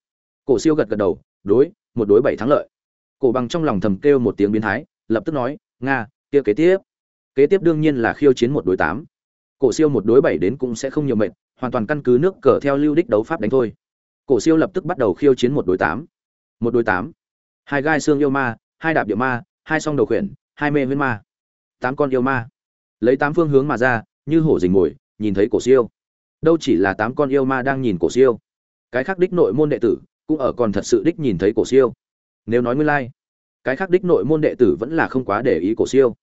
[SPEAKER 1] Cổ siêu gật gật đầu, đối, một đối bảy thắng lợi. Cổ bằng trong lòng thầm kêu một tiếng biến thái, lập tức nói, nga, kia kế tiếp. Kế tiếp đương nhiên là khiêu chiến một đối tám. Cổ siêu một đối bảy đến cũng sẽ không nhiều mệnh hoàn toàn căn cứ nước cờ theo lưu đích đấu pháp đánh thôi. Cổ siêu lập tức bắt đầu khiêu chiến một đối tám. Một đối tám. Hai gai xương yêu ma hai đạp địa ma, hai song đầu khuyển, hai mê huyên ma, tám con yêu ma. Lấy tám phương hướng mà ra, như hổ dình mồi, nhìn thấy cổ siêu. Đâu chỉ là tám con yêu ma đang nhìn cổ siêu. Cái khác đích nội môn đệ tử cũng ở còn thật sự đích nhìn thấy cổ siêu. Nếu nói nguyên lai, cái khác đích nội môn đệ tử vẫn là không quá để ý cổ siêu.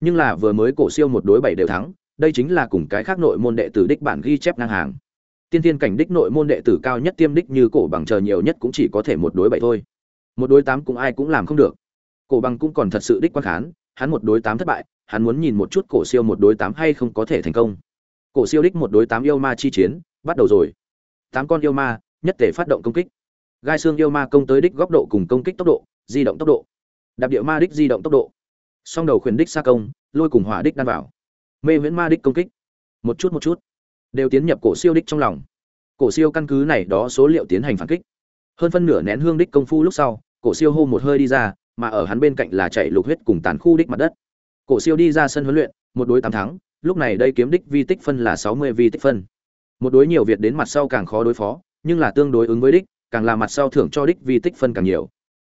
[SPEAKER 1] Nhưng là vừa mới cổ siêu một đối bảy đều thắng, đây chính là cùng cái khác nội môn đệ tử đích bản ghi chép ngang hàng. Tiên tiên cảnh đích nội môn đệ tử cao nhất tiêm đích như cổ bằng chờ nhiều nhất cũng chỉ có thể một đối bảy thôi. Một đối tám cũng ai cũng làm không được cổ bằng cũng còn thật sự đích quan khán, hắn một đối tám thất bại, hắn muốn nhìn một chút cổ siêu một đối tám hay không có thể thành công. Cổ siêu đích một đối tám yêu ma chi chiến, bắt đầu rồi. Tám con yêu ma, nhất thể phát động công kích. Gai xương yêu ma công tới đích góc độ cùng công kích tốc độ, di động tốc độ. Đạp địa ma đích di động tốc độ. Song đầu khuyển đích xa công, lôi cùng hỏa đích đan vào. Mê viễn ma đích công kích. Một chút một chút. Đều tiến nhập cổ siêu đích trong lòng. Cổ siêu căn cứ này đó số liệu tiến hành phản kích. Hơn phân nửa nén hương đích công phu lúc sau, cổ siêu hô một hơi đi ra mà ở hắn bên cạnh là chạy lục huyết cùng tàn khu đích mặt đất. Cổ siêu đi ra sân huấn luyện, một đối tám thắng, lúc này đây kiếm đích vi tích phân là sáu mươi vi tích phân. Một đối nhiều việt đến mặt sau càng khó đối phó, nhưng là tương đối ứng với đích, càng là mặt sau thưởng cho đích vi tích phân càng nhiều.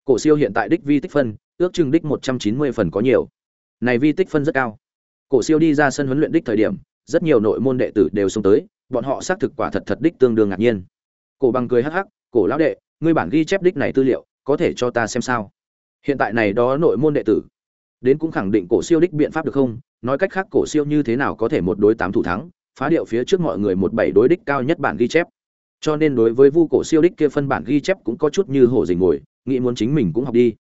[SPEAKER 1] Cổ siêu hiện tại đích vi tích phân, ước chừng đích một trăm chín mươi phần có nhiều. Này vi tích phân rất cao. Cổ siêu đi ra sân huấn luyện đích thời điểm, rất nhiều nội môn đệ tử đều xông tới, bọn họ xác thực quả thật thật đích tương đương ngạc nhiên. Cổ bằng cười hắc hắc, cổ lão đệ, ngươi bản ghi chép đích này tư liệu, có thể cho ta xem sao? Hiện tại này đó nội môn đệ tử, đến cũng khẳng định cổ siêu đích biện pháp được không? Nói cách khác, cổ siêu như thế nào có thể một đối tám thủ thắng, phá điệu phía trước mọi người một bảy đối đích cao nhất bản ghi chép. Cho nên đối với vu cổ siêu đích kia phân bản ghi chép cũng có chút như hổ dình ngồi, nghĩ muốn chính mình cũng học đi.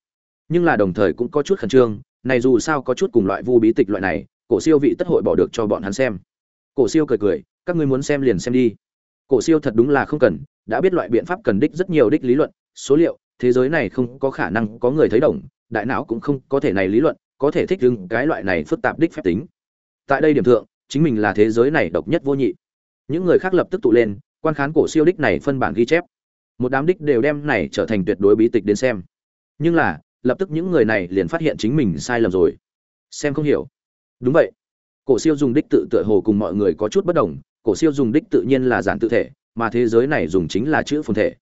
[SPEAKER 1] Nhưng là đồng thời cũng có chút khẩn trương, này dù sao có chút cùng loại vu bí tịch loại này, cổ siêu vị tất hội bỏ được cho bọn hắn xem. Cổ siêu cười cười, các ngươi muốn xem liền xem đi. Cổ siêu thật đúng là không cần, đã biết loại biện pháp cần đích rất nhiều đích lý luận, số liệu thế giới này không có khả năng có người thấy đồng, đại não cũng không có thể này lý luận, có thể thích ứng cái loại này phức tạp đích phép tính. Tại đây điểm thượng, chính mình là thế giới này độc nhất vô nhị. Những người khác lập tức tụ lên, quan khán cổ siêu đích này phân bản ghi chép. Một đám đích đều đem này trở thành tuyệt đối bí tịch đến xem. Nhưng là, lập tức những người này liền phát hiện chính mình sai lầm rồi. Xem không hiểu. Đúng vậy. Cổ siêu dùng đích tự tựa hồ cùng mọi người có chút bất đồng, cổ siêu dùng đích tự nhiên là giản tự thể, mà thế giới này dùng chính là chữ phồn thể.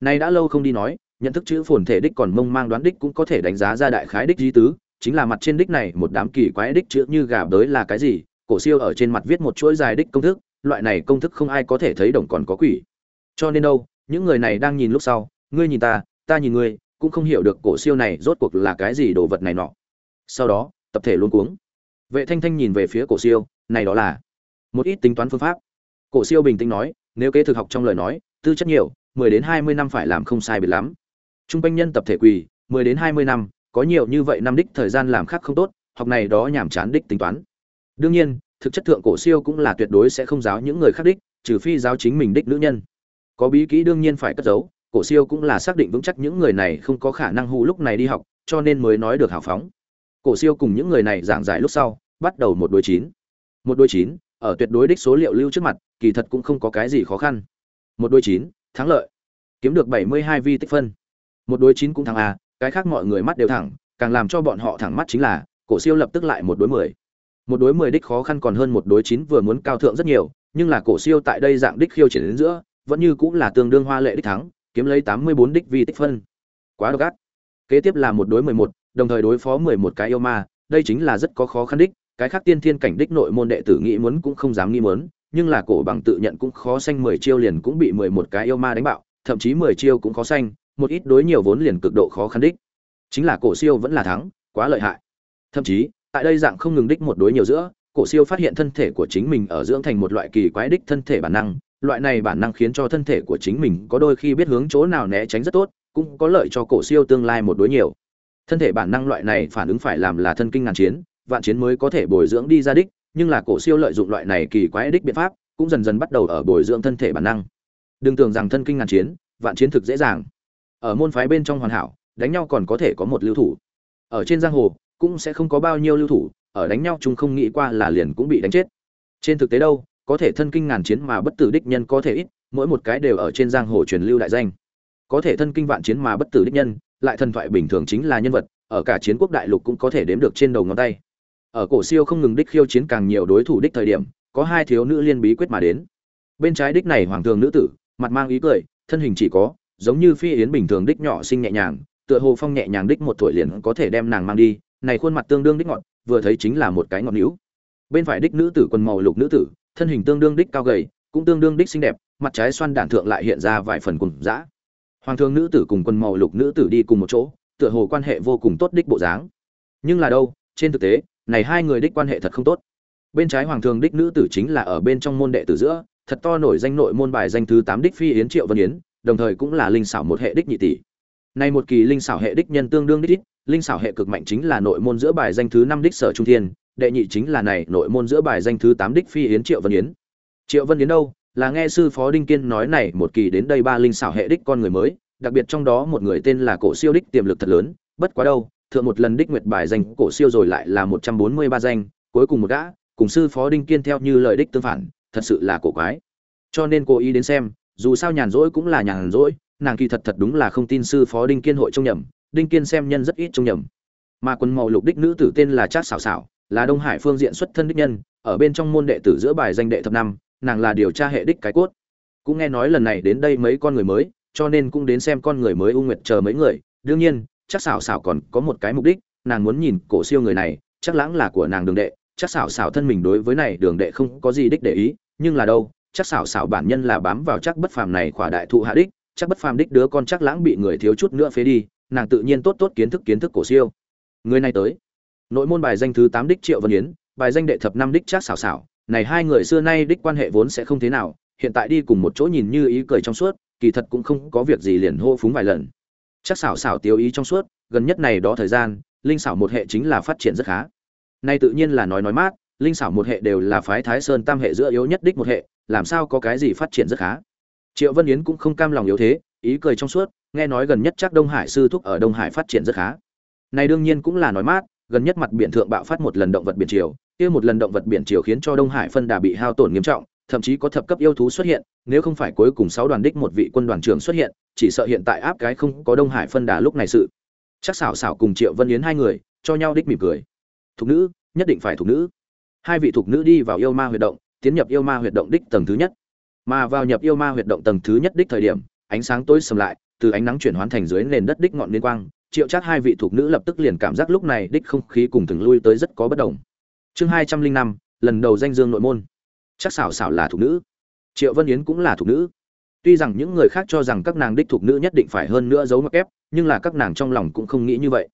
[SPEAKER 1] Nay đã lâu không đi nói nhận thức chữ phồn thể đích còn mông mang đoán đích cũng có thể đánh giá ra đại khái đích di tứ, chính là mặt trên đích này một đám kỳ quái đích chữ như gà đới là cái gì, cổ siêu ở trên mặt viết một chuỗi dài đích công thức, loại này công thức không ai có thể thấy đồng còn có quỷ. Cho nên đâu, những người này đang nhìn lúc sau, ngươi nhìn ta ta nhìn ngươi, cũng không hiểu được cổ siêu này rốt cuộc là cái gì đồ vật này nọ. Sau đó, tập thể luôn cuống. Vệ thanh thanh nhìn về phía cổ siêu, này đó là một ít tính toán phương pháp. Cổ siêu bình tĩnh nói, nếu kế thực học trong lời nói, tư chất nhiều, mười đến hai mươi năm phải làm không sai biệt lắm trung quanh nhân tập thể quỳ, mười đến hai mươi năm, có nhiều như vậy năm đích thời gian làm khác không tốt, học này đó nhảm chán đích tính toán. Đương nhiên, thực chất thượng cổ siêu cũng là tuyệt đối sẽ không giáo những người khác đích, trừ phi giáo chính mình đích nữ nhân. Có bí kỹ đương nhiên phải cất giấu, cổ siêu cũng là xác định vững chắc những người này không có khả năng hù lúc này đi học, cho nên mới nói được hào phóng. Cổ siêu cùng những người này giảng giải lúc sau, bắt đầu một đối chín. Một đối chín, ở tuyệt đối đích số liệu lưu trước mặt, kỳ thật cũng không có cái gì khó khăn. Một đối chín, thắng lợi. Kiếm được bảy mươi hai vi tích phân một đối chín cũng thắng a cái khác mọi người mắt đều thẳng, càng làm cho bọn họ thẳng mắt chính là, cổ siêu lập tức lại một đối mười. Một đối mười đích khó khăn còn hơn một đối chín vừa muốn cao thượng rất nhiều, nhưng là cổ siêu tại đây dạng đích khiêu triển đến giữa, vẫn như cũng là tương đương hoa lệ đích thắng, kiếm lấy tám mươi bốn đích vi tích phân. Quá độc ác. Kế tiếp là một đối mười một, đồng thời đối phó mười một cái yêu ma, đây chính là rất có khó khăn đích, cái khác tiên thiên cảnh đích nội môn đệ tử nghĩ muốn cũng không dám nghĩ muốn, nhưng là cổ bằng tự nhận cũng khó xanh mười chiêu liền cũng bị mười một cái yêu ma đánh bạo, thậm chí mười chiêu cũng khó xanh một ít đối nhiều vốn liền cực độ khó khăn đích. Chính là cổ siêu vẫn là thắng, quá lợi hại. Thậm chí, tại đây dạng không ngừng đích một đối nhiều giữa, cổ siêu phát hiện thân thể của chính mình ở dưỡng thành một loại kỳ quái đích thân thể bản năng. Loại này bản năng khiến cho thân thể của chính mình có đôi khi biết hướng chỗ nào né tránh rất tốt, cũng có lợi cho cổ siêu tương lai một đối nhiều. Thân thể bản năng loại này phản ứng phải làm là thân kinh ngàn chiến, vạn chiến mới có thể bồi dưỡng đi ra đích, nhưng là cổ siêu lợi dụng loại này kỳ quái đích biện pháp, cũng dần dần bắt đầu ở bồi dưỡng thân thể bản năng. Đừng tưởng rằng thân kinh ngàn chiến, vạn chiến thực dễ dàng ở môn phái bên trong hoàn hảo, đánh nhau còn có thể có một lưu thủ. Ở trên giang hồ, cũng sẽ không có bao nhiêu lưu thủ, ở đánh nhau chúng không nghĩ qua là liền cũng bị đánh chết. Trên thực tế đâu, có thể thân kinh ngàn chiến mà bất tử đích nhân có thể ít, mỗi một cái đều ở trên giang hồ truyền lưu đại danh. Có thể thân kinh vạn chiến mà bất tử đích nhân, lại thần thoại bình thường chính là nhân vật, ở cả chiến quốc đại lục cũng có thể đếm được trên đầu ngón tay. Ở cổ siêu không ngừng đích khiêu chiến càng nhiều đối thủ đích thời điểm, có hai thiếu nữ liên bí quyết mà đến. Bên trái đích này hoàng thường nữ tử, mặt mang ý cười, thân hình chỉ có giống như phi yến bình thường đích nhỏ xinh nhẹ nhàng, tựa hồ phong nhẹ nhàng đích một tuổi liền có thể đem nàng mang đi, này khuôn mặt tương đương đích ngọn, vừa thấy chính là một cái ngọn níu. Bên phải đích nữ tử quần màu lục nữ tử, thân hình tương đương đích cao gầy, cũng tương đương đích xinh đẹp, mặt trái xoan đản thượng lại hiện ra vài phần cùng dã. Hoàng thương nữ tử cùng quần màu lục nữ tử đi cùng một chỗ, tựa hồ quan hệ vô cùng tốt đích bộ dáng. Nhưng là đâu, trên thực tế, này hai người đích quan hệ thật không tốt. Bên trái hoàng thương đích nữ tử chính là ở bên trong môn đệ tử giữa, thật to nổi danh nội môn bài danh thứ tám đích phi yến triệu vân yến đồng thời cũng là linh xảo một hệ đích nhị tỷ. Nay một kỳ linh xảo hệ đích nhân tương đương đích ít, linh xảo hệ cực mạnh chính là nội môn giữa bài danh thứ năm đích sở trung thiên, đệ nhị chính là này nội môn giữa bài danh thứ tám đích phi yến triệu vân yến. Triệu vân yến đâu? Là nghe sư phó đinh kiên nói này một kỳ đến đây ba linh xảo hệ đích con người mới, đặc biệt trong đó một người tên là cổ siêu đích tiềm lực thật lớn, bất quá đâu, thượng một lần đích nguyệt bài danh cổ siêu rồi lại là một trăm bốn mươi ba danh, cuối cùng một gã, cùng sư phó đinh kiên theo như lời đích tương phản, thật sự là cổ quái. Cho nên cố ý đến xem dù sao nhàn rỗi cũng là nhàn rỗi, nàng kỳ thật thật đúng là không tin sư phó đinh kiên hội trông nhầm, đinh kiên xem nhân rất ít trông nhầm. Mà quần màu lục đích nữ tử tên là trác xảo xảo là đông hải phương diện xuất thân đích nhân, ở bên trong môn đệ tử giữa bài danh đệ thập năm, nàng là điều tra hệ đích cái cốt. Cũng nghe nói lần này đến đây mấy con người mới, cho nên cũng đến xem con người mới u nguyệt chờ mấy người. Đương nhiên chắc xảo xảo còn có một cái mục đích, nàng muốn nhìn cổ siêu người này, chắc lãng là của nàng đường đệ. Chắc xảo xảo thân mình đối với này đường đệ không có gì đích để ý, nhưng là đâu chắc xảo xảo bản nhân là bám vào chắc bất phàm này khỏa đại thụ hạ đích, chắc bất phàm đích đứa con chắc lãng bị người thiếu chút nữa phế đi, nàng tự nhiên tốt tốt kiến thức kiến thức cổ siêu. Người này tới. Nội môn bài danh thứ tám đích triệu vân yến, bài danh đệ thập năm đích chắc xảo xảo. Này hai người xưa nay đích quan hệ vốn sẽ không thế nào, hiện tại đi cùng một chỗ nhìn như ý cười trong suốt, kỳ thật cũng không có việc gì liền hô phúng vài lần. Chắc xảo xảo tiêu ý trong suốt, gần nhất này đó thời gian, linh xảo một hệ chính là phát triển rất khá. Nay tự nhiên là nói nói mát linh xảo một hệ đều là phái thái sơn tam hệ giữa yếu nhất đích một hệ, làm sao có cái gì phát triển rất khá? Triệu vân yến cũng không cam lòng yếu thế, ý cười trong suốt, nghe nói gần nhất chắc đông hải sư thúc ở đông hải phát triển rất khá. Này đương nhiên cũng là nói mát, gần nhất mặt biển thượng bạo phát một lần động vật biển triều, kia một lần động vật biển triều khiến cho đông hải phân đà bị hao tổn nghiêm trọng, thậm chí có thập cấp yêu thú xuất hiện, nếu không phải cuối cùng sáu đoàn đích một vị quân đoàn trưởng xuất hiện, chỉ sợ hiện tại áp cái không có đông hải phân đà lúc này sự. Chắc xảo xảo cùng triệu vân yến hai người, cho nhau đích mỉm cười. Thục nữ, nhất định phải thục nữ hai vị thuộc nữ đi vào yêu ma huyệt động, tiến nhập yêu ma huyệt động đích tầng thứ nhất. Mà vào nhập yêu ma huyệt động tầng thứ nhất đích thời điểm, ánh sáng tối sầm lại, từ ánh nắng chuyển hóa thành dưới nền đất đích ngọn liên quang, triệu chắc hai vị thuộc nữ lập tức liền cảm giác lúc này đích không khí cùng từng lui tới rất có bất đồng. Chương hai trăm linh năm, lần đầu danh dương nội môn. Chắc xảo xảo là thuộc nữ, triệu vân yến cũng là thuộc nữ. Tuy rằng những người khác cho rằng các nàng đích thuộc nữ nhất định phải hơn nữa giấu mặc ép, nhưng là các nàng trong lòng cũng không nghĩ như vậy.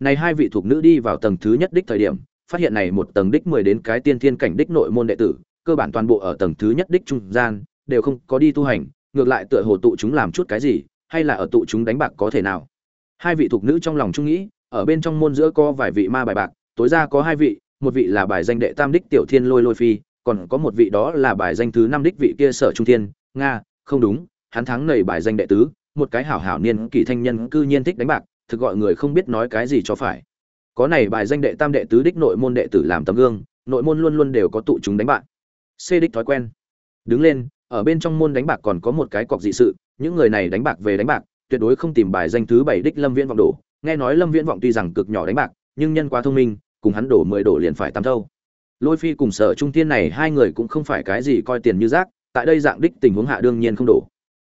[SPEAKER 1] Này hai vị thuộc nữ đi vào tầng thứ nhất đích thời điểm phát hiện này một tầng đích mười đến cái tiên thiên cảnh đích nội môn đệ tử, cơ bản toàn bộ ở tầng thứ nhất đích trung gian, đều không có đi tu hành, ngược lại tựa hồ tụ chúng làm chút cái gì, hay là ở tụ chúng đánh bạc có thể nào. Hai vị thuộc nữ trong lòng trung nghĩ, ở bên trong môn giữa có vài vị ma bài bạc, tối ra có hai vị, một vị là bài danh đệ tam đích tiểu thiên lôi lôi phi, còn có một vị đó là bài danh thứ năm đích vị kia sở trung thiên, nga, không đúng, hắn thắng nảy bài danh đệ tứ, một cái hảo hảo niên kỳ thanh nhân cư nhiên thích đánh bạc, thực gọi người không biết nói cái gì cho phải có này bài danh đệ tam đệ tứ đích nội môn đệ tử làm tấm gương, nội môn luôn luôn đều có tụ chúng đánh bạc c đích thói quen. Đứng lên, ở bên trong môn đánh bạc còn có một cái cọc dị sự, những người này đánh bạc về đánh bạc, tuyệt đối không tìm bài danh thứ bảy đích lâm viễn vọng đổ. Nghe nói lâm viễn vọng tuy rằng cực nhỏ đánh bạc, nhưng nhân quá thông minh, cùng hắn đổ mười đổ liền phải tám thâu. Lôi phi cùng sở trung tiên này hai người cũng không phải cái gì coi tiền như rác, tại đây dạng đích tình huống hạ đương nhiên không đổ.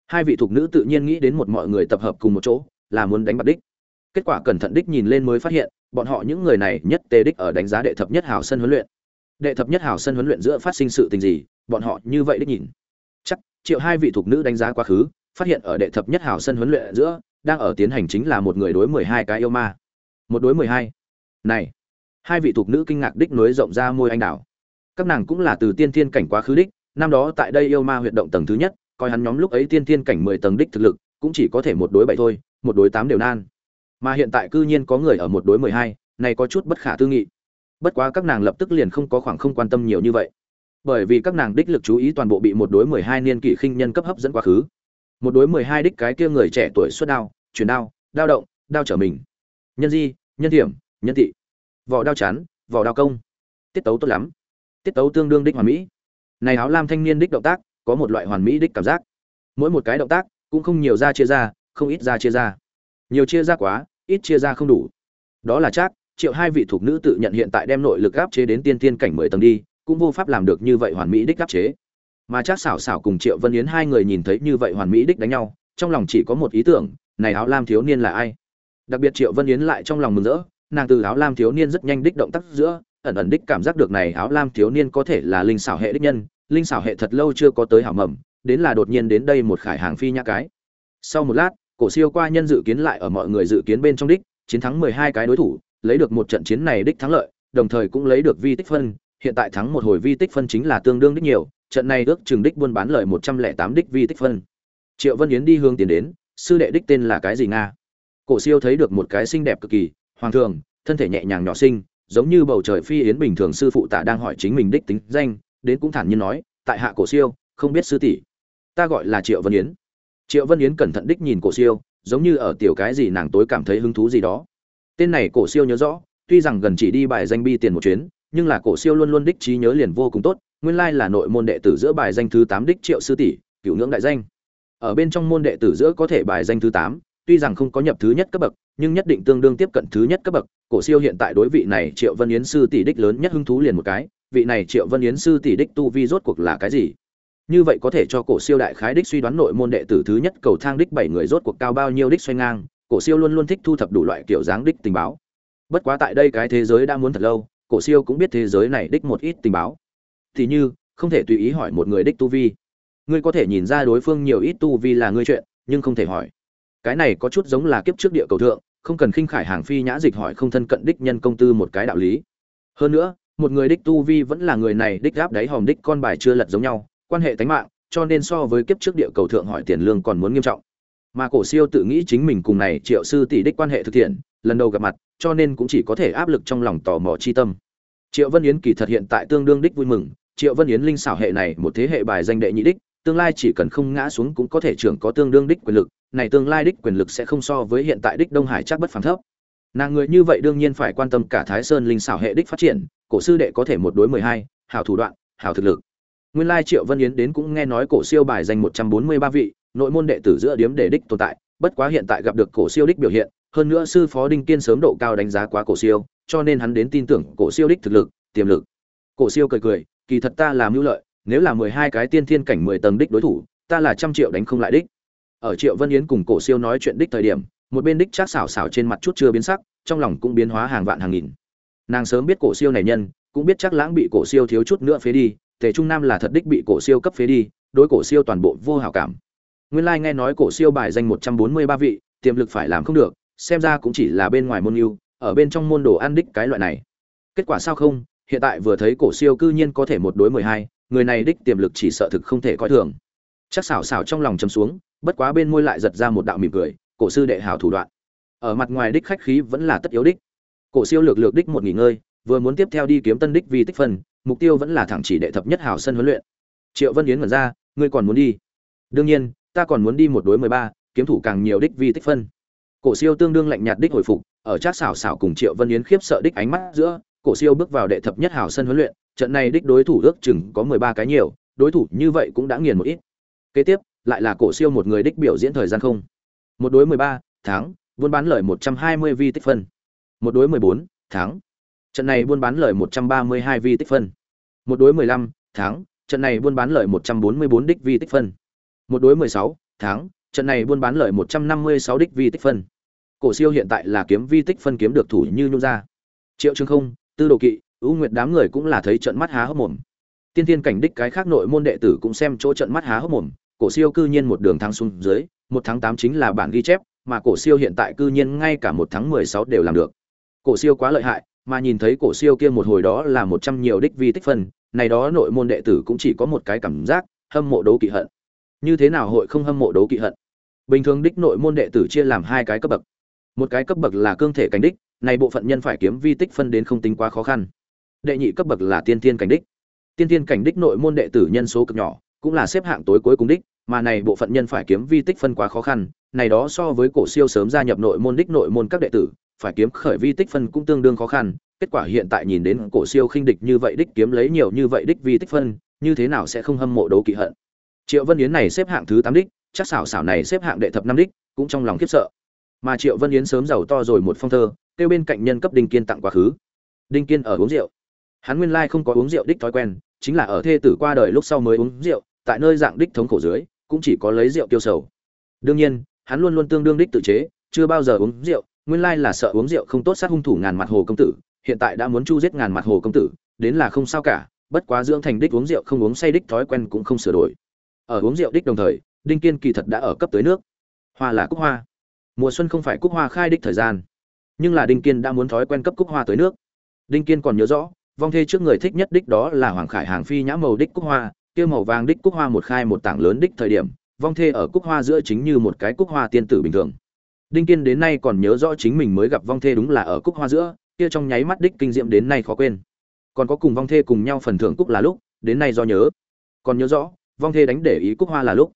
[SPEAKER 1] Hai vị thuộc nữ tự nhiên nghĩ đến một mọi người tập hợp cùng một chỗ, là muốn đánh bạc đích kết quả cẩn thận đích nhìn lên mới phát hiện, bọn họ những người này nhất tê đích ở đánh giá đệ thập nhất hào sân huấn luyện. Đệ thập nhất hào sân huấn luyện giữa phát sinh sự tình gì, bọn họ như vậy đích nhìn. Chắc, triệu hai vị thuộc nữ đánh giá quá khứ, phát hiện ở đệ thập nhất hào sân huấn luyện giữa, đang ở tiến hành chính là một người đối mười hai cái yêu ma. Một đối mười hai. Này, hai vị thuộc nữ kinh ngạc đích nối rộng ra môi anh đảo các nàng cũng là từ tiên thiên cảnh quá khứ đích, năm đó tại đây yêu ma huyệt động tầng thứ nhất, coi hắn nhóm lúc ấy tiên thiên cảnh mười tầng đích thực lực, cũng chỉ có thể một đối bảy thôi, một đối tám đều nan mà hiện tại cư nhiên có người ở một đối mười hai, này có chút bất khả tư nghị. Bất quá các nàng lập tức liền không có khoảng không quan tâm nhiều như vậy. Bởi vì các nàng đích lực chú ý toàn bộ bị một đối mười hai niên kỷ khinh nhân cấp hấp dẫn quá khứ. Một đối mười hai đích cái kia người trẻ tuổi xuất đao, chuyển đao đao động, đao trở mình. Nhân di, nhân thiểm, nhân thị vỏ đao chán vỏ đao công. Tiết tấu tốt lắm. Tiết tấu tương đương đích hoàn mỹ. Này áo lam thanh niên đích động tác, có một loại hoàn mỹ đích cảm giác. Mỗi một cái động tác, cũng không nhiều ra chia ra, không ít ra chia ra. Nhiều chia ra quá ít chia ra không đủ. Đó là chắc, triệu hai vị thuộc nữ tự nhận hiện tại đem nội lực áp chế đến tiên tiên cảnh mười tầng đi, cũng vô pháp làm được như vậy hoàn mỹ đích áp chế. Mà chắc xảo xảo cùng triệu vân yến hai người nhìn thấy như vậy hoàn mỹ đích đánh nhau, trong lòng chỉ có một ý tưởng, này áo lam thiếu niên là ai? Đặc biệt triệu vân yến lại trong lòng mừng rỡ, nàng từ áo lam thiếu niên rất nhanh đích động tác giữa, ẩn ẩn đích cảm giác được này áo lam thiếu niên có thể là linh xảo hệ đích nhân, linh xảo hệ thật lâu chưa có tới hảo mầm, đến là đột nhiên đến đây một khải hàng phi nhã cái. Sau một lát cổ siêu qua nhân dự kiến lại ở mọi người dự kiến bên trong đích, chiến thắng mười hai cái đối thủ, lấy được một trận chiến này đích thắng lợi, đồng thời cũng lấy được vi tích phân. Hiện tại thắng một hồi vi tích phân chính là tương đương đích nhiều, trận này ước chừng đích buôn bán lợi một trăm lẻ tám đích vi tích phân. Triệu vân yến đi hướng tiến đến, sư đệ đích tên là cái gì nga? Cổ siêu thấy được một cái xinh đẹp cực kỳ, hoàng thường, thân thể nhẹ nhàng nhỏ xinh, giống như bầu trời phi yến bình thường sư phụ tạ đang hỏi chính mình đích tính danh, đến cũng thản nhiên nói, tại hạ cổ siêu, không biết sư tỷ. Ta gọi là triệu vân yến triệu vân yến cẩn thận đích nhìn cổ siêu, giống như ở tiểu cái gì nàng tối cảm thấy hứng thú gì đó. Tên này cổ siêu nhớ rõ, tuy rằng gần chỉ đi bài danh bi tiền một chuyến, nhưng là cổ siêu luôn luôn đích trí nhớ liền vô cùng tốt, nguyên lai là nội môn đệ tử giữa bài danh thứ tám đích triệu sư tỷ, cựu ngưỡng đại danh. Ở bên trong môn đệ tử giữa có thể bài danh thứ tám, tuy rằng không có nhập thứ nhất cấp bậc, nhưng nhất định tương đương tiếp cận thứ nhất cấp bậc, cổ siêu hiện tại đối vị này triệu vân yến sư tỷ đích lớn nhất hứng thú liền một cái, vị này triệu vân yến sư tỷ đích tu vi rốt cuộc là cái gì? Như vậy có thể cho cổ siêu đại khái đích suy đoán nội môn đệ tử thứ nhất cầu thang đích bảy người rốt cuộc cao bao nhiêu đích xoay ngang, cổ siêu luôn luôn thích thu thập đủ loại kiểu dáng đích tình báo. Bất quá tại đây cái thế giới đã muốn thật lâu, cổ siêu cũng biết thế giới này đích một ít tình báo. Thì như, không thể tùy ý hỏi một người đích tu vi. Ngươi có thể nhìn ra đối phương nhiều ít tu vi là ngươi chuyện, nhưng không thể hỏi. Cái này có chút giống là kiếp trước địa cầu thượng, không cần khinh khải hàng phi nhã dịch hỏi không thân cận đích nhân công tư một cái đạo lý. Hơn nữa, một người đích tu vi vẫn là người này đích gáp đáy hòm đích con bài chưa lật giống nhau quan hệ tánh mạng, cho nên so với kiếp trước địa cầu thượng hỏi tiền lương còn muốn nghiêm trọng. Mà cổ siêu tự nghĩ chính mình cùng này triệu sư tỷ đích quan hệ thực thiện lần đầu gặp mặt, cho nên cũng chỉ có thể áp lực trong lòng tò mò chi tâm. Triệu vân yến kỳ thật hiện tại tương đương đích vui mừng, triệu vân yến linh xảo hệ này một thế hệ bài danh đệ nhị đích, tương lai chỉ cần không ngã xuống cũng có thể trưởng có tương đương đích quyền lực, này tương lai đích quyền lực sẽ không so với hiện tại đích đông hải chắc bất phàm thấp. Nàng người như vậy đương nhiên phải quan tâm cả thái sơn linh xảo hệ đích phát triển, cổ sư đệ có thể một đối mười hai, hảo thủ đoạn, hảo thực lực nguyên lai triệu vân yến đến cũng nghe nói cổ siêu bài danh một trăm bốn mươi ba vị, nội môn đệ tử giữa điếm để đích tồn tại, bất quá hiện tại gặp được cổ siêu đích biểu hiện, hơn nữa sư phó đinh kiên sớm độ cao đánh giá quá cổ siêu, cho nên hắn đến tin tưởng cổ siêu đích thực lực, tiềm lực. Cổ siêu cười cười, kỳ thật ta làm mưu lợi, nếu là mười hai cái tiên thiên cảnh mười tầng đích đối thủ, ta là trăm triệu đánh không lại đích. Ở triệu vân yến cùng cổ siêu nói chuyện đích thời điểm, một bên đích chắc xảo xảo trên mặt chút chưa biến sắc, trong lòng cũng biến hóa hàng vạn hàng nghìn. Nàng sớm biết cổ siêu này nhân, cũng biết chắc lãng bị cổ siêu thiếu chút nữa phế đi tề trung nam là thật đích bị cổ siêu cấp phế đi, đối cổ siêu toàn bộ vô hảo cảm. Nguyên lai nghe nói cổ siêu bài danh một trăm bốn mươi ba vị, tiềm lực phải làm không được, xem ra cũng chỉ là bên ngoài môn yêu, ở bên trong môn đồ ăn đích cái loại này. Kết quả sao không? Hiện tại vừa thấy cổ siêu cư nhiên có thể một đối mười hai, người này đích tiềm lực chỉ sợ thực không thể coi thường. Chắc xảo xảo trong lòng trầm xuống, bất quá bên môi lại giật ra một đạo mỉm cười, cổ sư đệ hảo thủ đoạn. Ở mặt ngoài đích khách khí vẫn là tất yếu đích. Cổ siêu lược lược đích một nghỉ ngơi, vừa muốn tiếp theo đi kiếm tân đích vì tích phân mục tiêu vẫn là thẳng chỉ đệ thập nhất hảo sân huấn luyện. Triệu vân yến ngẩn ra, ngươi còn muốn đi? Đương nhiên, ta còn muốn đi một đối mười ba, kiếm thủ càng nhiều đích vi tích phân. Cổ siêu tương đương lạnh nhạt đích hồi phục, ở trác xảo xảo cùng triệu vân yến khiếp sợ đích ánh mắt giữa, cổ siêu bước vào đệ thập nhất hảo sân huấn luyện, trận này đích đối thủ ước chừng có mười ba cái nhiều, đối thủ như vậy cũng đã nghiền một ít. Kế tiếp, lại là cổ siêu một người đích biểu diễn thời gian không. Một đối mười ba tháng buôn bán lời một trăm hai mươi vi tích phân. Một đối mười bốn tháng trận này buôn bán lời một trăm ba mươi hai vi tích phân. Một đối mười lăm tháng trận này buôn bán lời một trăm bốn mươi bốn đích vi tích phân. Một đối mười sáu tháng trận này buôn bán lời một trăm năm mươi sáu đích vi tích phân. Cổ siêu hiện tại là kiếm vi tích phân kiếm được thủ như nhung ra. Triệu trương không, tư đồ kỵ ưu nguyệt đám người cũng là thấy trận mắt há hốc mồm. Tiên tiên cảnh đích cái khác nội môn đệ tử cũng xem chỗ trận mắt há hốc mồm. Cổ siêu cư nhiên một đường thăng xuống dưới, một tháng tám chính là bản ghi chép, mà cổ siêu hiện tại cư nhiên ngay cả một tháng mười sáu đều làm được. Cổ siêu quá lợi hại mà nhìn thấy cổ siêu kia một hồi đó là một trăm nhiều đích vi tích phân, này đó nội môn đệ tử cũng chỉ có một cái cảm giác, hâm mộ đấu kỵ hận. Như thế nào hội không hâm mộ đấu kỵ hận? Bình thường đích nội môn đệ tử chia làm hai cái cấp bậc. Một cái cấp bậc là cương thể cảnh đích, này bộ phận nhân phải kiếm vi tích phân đến không tính quá khó khăn. Đệ nhị cấp bậc là tiên tiên cảnh đích. Tiên tiên cảnh đích nội môn đệ tử nhân số cực nhỏ, cũng là xếp hạng tối cuối cùng đích, mà này bộ phận nhân phải kiếm vi tích phân quá khó khăn, này đó so với cổ siêu sớm gia nhập nội môn đích nội môn các đệ tử phải kiếm khởi vi tích phân cũng tương đương khó khăn, kết quả hiện tại nhìn đến cổ siêu khinh địch như vậy đích kiếm lấy nhiều như vậy đích vi tích phân, như thế nào sẽ không hâm mộ đấu kỵ hận? Triệu vân yến này xếp hạng thứ tám đích, chắc xảo xảo này xếp hạng đệ thập năm đích, cũng trong lòng khiếp sợ. Mà triệu vân yến sớm giàu to rồi một phong thơ, kêu bên cạnh nhân cấp đinh kiên tặng quá khứ. Đinh kiên ở uống rượu. Hắn nguyên lai không có uống rượu đích thói quen, chính là ở thê tử qua đời lúc sau mới uống rượu, tại nơi dạng đích thống khổ dưới, cũng chỉ có lấy rượu tiêu sầu. Đương nhiên, hắn luôn luôn tương đương đích tự chế, chưa bao giờ uống rượu nguyên lai là sợ uống rượu không tốt sát hung thủ ngàn mặt hồ công tử, hiện tại đã muốn chu giết ngàn mặt hồ công tử, đến là không sao cả, bất quá dưỡng thành đích uống rượu không uống say đích thói quen cũng không sửa đổi. Ở uống rượu đích đồng thời, đinh kiên kỳ thật đã ở cấp tới nước. Hoa là cúc hoa. Mùa xuân không phải cúc hoa khai đích thời gian, nhưng là đinh kiên đã muốn thói quen cấp cúc hoa tới nước. Đinh kiên còn nhớ rõ, vong thê trước người thích nhất đích đó là hoàng khải hàng phi nhã màu đích cúc hoa, kia màu vàng đích cúc hoa một khai một tảng lớn đích thời điểm, vong thê ở cúc hoa giữa chính như một cái cúc hoa tiên tử bình thường đinh kiên đến nay còn nhớ rõ chính mình mới gặp vong thê đúng là ở cúc hoa giữa, kia trong nháy mắt đích kinh diệm đến nay khó quên. Còn có cùng vong thê cùng nhau phần thưởng cúc là lúc, đến nay do nhớ. Còn nhớ rõ, vong thê đánh để ý cúc hoa là lúc.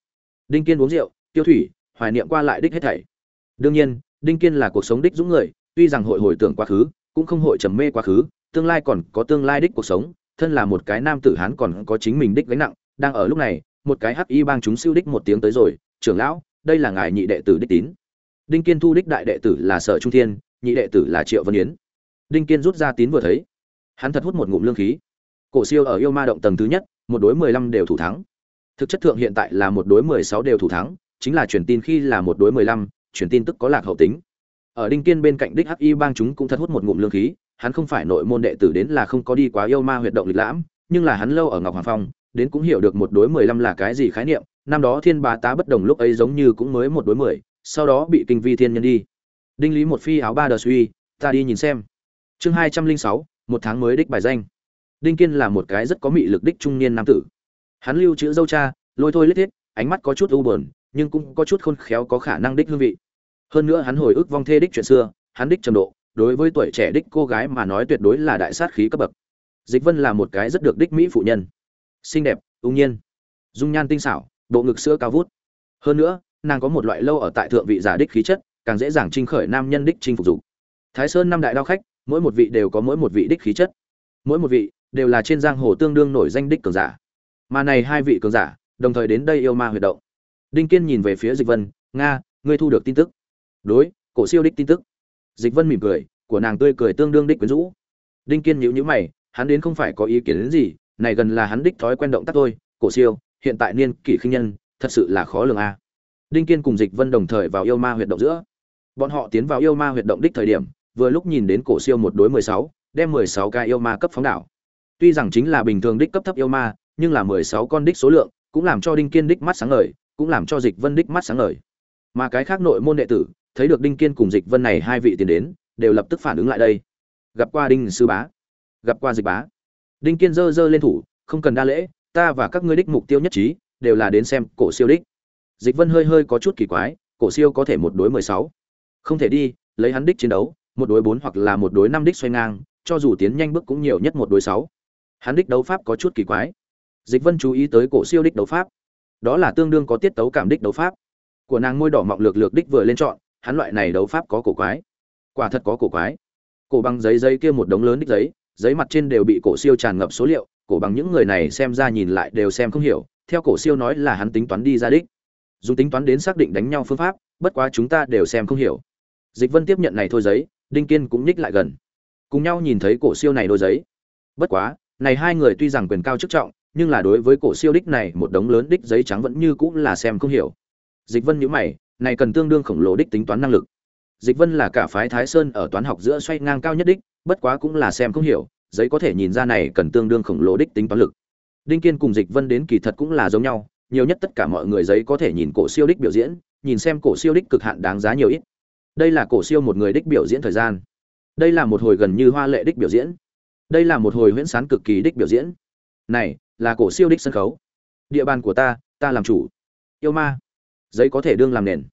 [SPEAKER 1] Đinh kiên uống rượu, tiêu thủy, hoài niệm qua lại đích hết thảy. Đương nhiên, đinh kiên là cuộc sống đích dũng người, tuy rằng hội hồi tưởng quá khứ, cũng không hội trầm mê quá khứ, tương lai còn có tương lai đích cuộc sống, thân là một cái nam tử hán còn có chính mình đích gánh nặng, đang ở lúc này, một cái hắc y bang chúng siêu đích một tiếng tới rồi, trưởng lão, đây là ngài nhị đệ tử đích tín đinh kiên thu đích đại đệ tử là sở trung thiên, nhị đệ tử là triệu vân yến. Đinh kiên rút ra tín vừa thấy. Hắn thật hút một ngụm lương khí. Cổ siêu ở yêu ma động tầng thứ nhất, một đối mười lăm đều thủ thắng. Thực chất thượng hiện tại là một đối mười sáu đều thủ thắng, chính là truyền tin khi là một đối mười lăm, truyền tin tức có lạc hậu tính. Ở đinh kiên bên cạnh đích hắc y bang chúng cũng thật hút một ngụm lương khí, hắn không phải nội môn đệ tử đến là không có đi quá yêu ma huyệt động lịch lãm, nhưng là hắn lâu ở ngọc hoàng phong, đến cũng hiểu được một đối mười lăm là cái gì khái niệm, năm đó thiên bá tá bất đồng lúc ấy giống như cũng mới một đối mười sau đó bị kinh vi thiên nhân đi. Đinh lý một phi áo ba đờ suy, ta đi nhìn xem. Chương hai trăm linh sáu, một tháng mới đích bài danh. Đinh kiên là một cái rất có mị lực đích trung niên nam tử. Hắn lưu chữ dâu cha, lôi thôi lết thiết, ánh mắt có chút u buồn, nhưng cũng có chút khôn khéo có khả năng đích hương vị. Hơn nữa hắn hồi ức vong thê đích chuyện xưa, hắn đích trầm độ, đối với tuổi trẻ đích cô gái mà nói tuyệt đối là đại sát khí cấp bậc. Dịch vân là một cái rất được đích mỹ phụ nhân. Xinh đẹp, ung nhiên, dung nhan tinh xảo, bộ ngực sữa cao vút. Hơn nữa nàng có một loại lâu ở tại thượng vị giả đích khí chất, càng dễ dàng trinh khởi nam nhân đích chinh phục dục. Thái sơn năm đại đao khách, mỗi một vị đều có mỗi một vị đích khí chất. Mỗi một vị đều là trên giang hồ tương đương nổi danh đích cường giả. Mà này hai vị cường giả, đồng thời đến đây yêu ma huyệt động. Đinh kiên nhìn về phía dịch vân, nga, ngươi thu được tin tức. Đối, cổ siêu đích tin tức. Dịch vân mỉm cười, của nàng tươi cười tương đương đích quyến rũ. Đinh kiên nhíu nhíu mày, hắn đến không phải có ý kiến đến gì, này gần là hắn đích thói quen động tác thôi, cổ siêu, hiện tại niên kỷ khinh nhân, thật sự là khó lường a đinh kiên cùng dịch vân đồng thời vào yêu ma huyệt động giữa. Bọn họ tiến vào yêu ma huyệt động đích thời điểm, vừa lúc nhìn đến cổ siêu một đối mười sáu, đem mười sáu cái yêu ma cấp phóng đảo. Tuy rằng chính là bình thường đích cấp thấp yêu ma, nhưng là mười sáu con đích số lượng cũng làm cho đinh kiên đích mắt sáng ngời, cũng làm cho dịch vân đích mắt sáng ngời. Mà cái khác nội môn đệ tử, thấy được đinh kiên cùng dịch vân này hai vị tiền đến, đều lập tức phản ứng lại đây. Gặp qua đinh sư bá. Gặp qua dịch bá. Đinh kiên giơ giơ lên thủ, không cần đa lễ, ta và các ngươi đích mục tiêu nhất trí, đều là đến xem cổ siêu đích dịch vân hơi hơi có chút kỳ quái, cổ siêu có thể một đối mười sáu. Không thể đi, lấy hắn đích chiến đấu, một đối bốn hoặc là một đối năm đích xoay ngang, cho dù tiến nhanh bước cũng nhiều nhất một đối sáu. Hắn đích đấu pháp có chút kỳ quái. Dịch vân chú ý tới cổ siêu đích đấu pháp. Đó là tương đương có tiết tấu cảm đích đấu pháp. Của nàng môi đỏ mọng lược lược đích vừa lên chọn, hắn loại này đấu pháp có cổ quái. Quả thật có cổ quái. Cổ bằng giấy giấy kia một đống lớn đích giấy giấy mặt trên đều bị cổ siêu tràn ngập số liệu, cổ bằng những người này xem ra nhìn lại đều xem không hiểu, theo cổ siêu nói là hắn tính toán đi ra đích dùng tính toán đến xác định đánh nhau phương pháp, bất quá chúng ta đều xem không hiểu. Dịch vân tiếp nhận này thôi giấy, đinh kiên cũng nhích lại gần. Cùng nhau nhìn thấy cổ siêu này đôi giấy. Bất quá, này hai người tuy rằng quyền cao chức trọng, nhưng là đối với cổ siêu đích này, một đống lớn đích giấy trắng vẫn như cũng là xem không hiểu. Dịch vân nhíu mày, này cần tương đương khổng lồ đích tính toán năng lực. Dịch vân là cả phái thái sơn ở toán học giữa xoay ngang cao nhất đích, bất quá cũng là xem không hiểu, giấy có thể nhìn ra này cần tương đương khổng lồ đích tính toán lực. Đinh kiên cùng dịch vân đến kỳ thật cũng là giống nhau nhiều nhất tất cả mọi người giấy có thể nhìn cổ siêu đích biểu diễn, nhìn xem cổ siêu đích cực hạn đáng giá nhiều ít. Đây là cổ siêu một người đích biểu diễn thời gian. Đây là một hồi gần như hoa lệ đích biểu diễn. Đây là một hồi huyễn sán cực kỳ đích biểu diễn. Này, là cổ siêu đích sân khấu. Địa bàn của ta ta làm chủ. Yêu ma. Giấy có thể đương làm nền.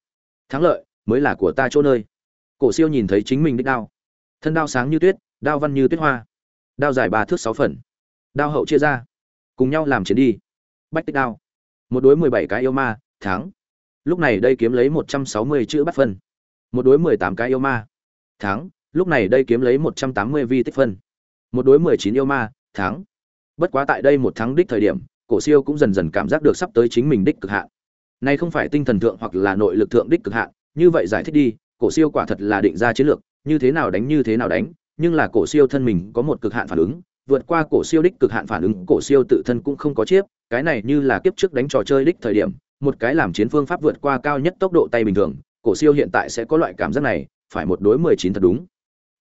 [SPEAKER 1] Thắng lợi, mới là của ta chỗ nơi. Cổ siêu nhìn thấy chính mình đích đao. Thân đao sáng như tuyết, đao văn như tuyết hoa. Đao dài ba thước sáu phần. Đao hậu chia ra. Cùng nhau làm chiến đi. Bách tích đao một đối mười bảy cái yêu ma, thắng. Lúc này đây kiếm lấy một trăm sáu mươi chữ bắt phân. Một đối mười tám cái yêu ma, thắng. Lúc này đây kiếm lấy một trăm tám mươi vi tích phân. Một đối mười chín yêu ma, thắng. Bất quá tại đây một thắng đích thời điểm, cổ siêu cũng dần dần cảm giác được sắp tới chính mình đích cực hạn. Này không phải tinh thần thượng hoặc là nội lực thượng đích cực hạn, như vậy giải thích đi, cổ siêu quả thật là định ra chiến lược, như thế nào đánh như thế nào đánh, nhưng là cổ siêu thân mình có một cực hạn phản ứng, vượt qua cổ siêu đích cực hạn phản ứng, cổ siêu tự thân cũng không có chiếp cái này như là kiếp trước đánh trò chơi đích thời điểm, một cái làm chiến phương pháp vượt qua cao nhất tốc độ tay bình thường, cổ siêu hiện tại sẽ có loại cảm giác này, phải một đối mười chín thật đúng.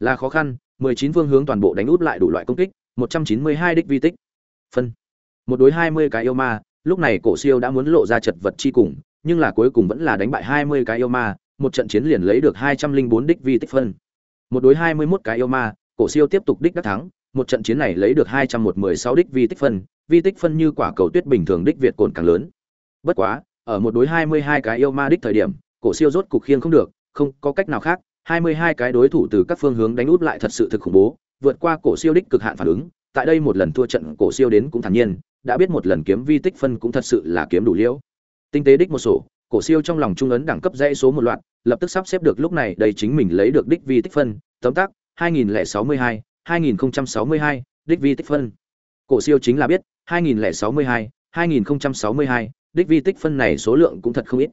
[SPEAKER 1] Là khó khăn, mười chín phương hướng toàn bộ đánh út lại đủ loại công kích, một trăm chín mươi hai đích vi tích. Phân. Một đối hai mươi cái yêu ma, lúc này cổ siêu đã muốn lộ ra chật vật chi cùng, nhưng là cuối cùng vẫn là đánh bại hai mươi cái yêu ma, một trận chiến liền lấy được hai trăm linh bốn đích vi tích phân. Một đối hai mươi 21 cái yêu ma, cổ siêu tiếp tục đích đắc thắng, một trận chiến này lấy được hai trăm một mười sáu đích vi tích phân vi tích phân như quả cầu tuyết bình thường đích việt cồn càng lớn. Bất quá ở một đối hai mươi hai cái yêu ma đích thời điểm cổ siêu rốt cục khiêng không được không có cách nào khác hai mươi hai cái đối thủ từ các phương hướng đánh út lại thật sự thực khủng bố vượt qua cổ siêu đích cực hạn phản ứng tại đây một lần thua trận cổ siêu đến cũng thản nhiên đã biết một lần kiếm vi tích phân cũng thật sự là kiếm đủ liễu. Tinh tế đích một sổ cổ siêu trong lòng trung ấn đẳng cấp dãy số một loạt lập tức sắp xếp được lúc này đây chính mình lấy được đích vi tích phân tấm tắc 2062, 2062, đích vi tích phân cổ siêu chính là biết 2062, 2062, đích vi tích phân này số lượng cũng thật không ít.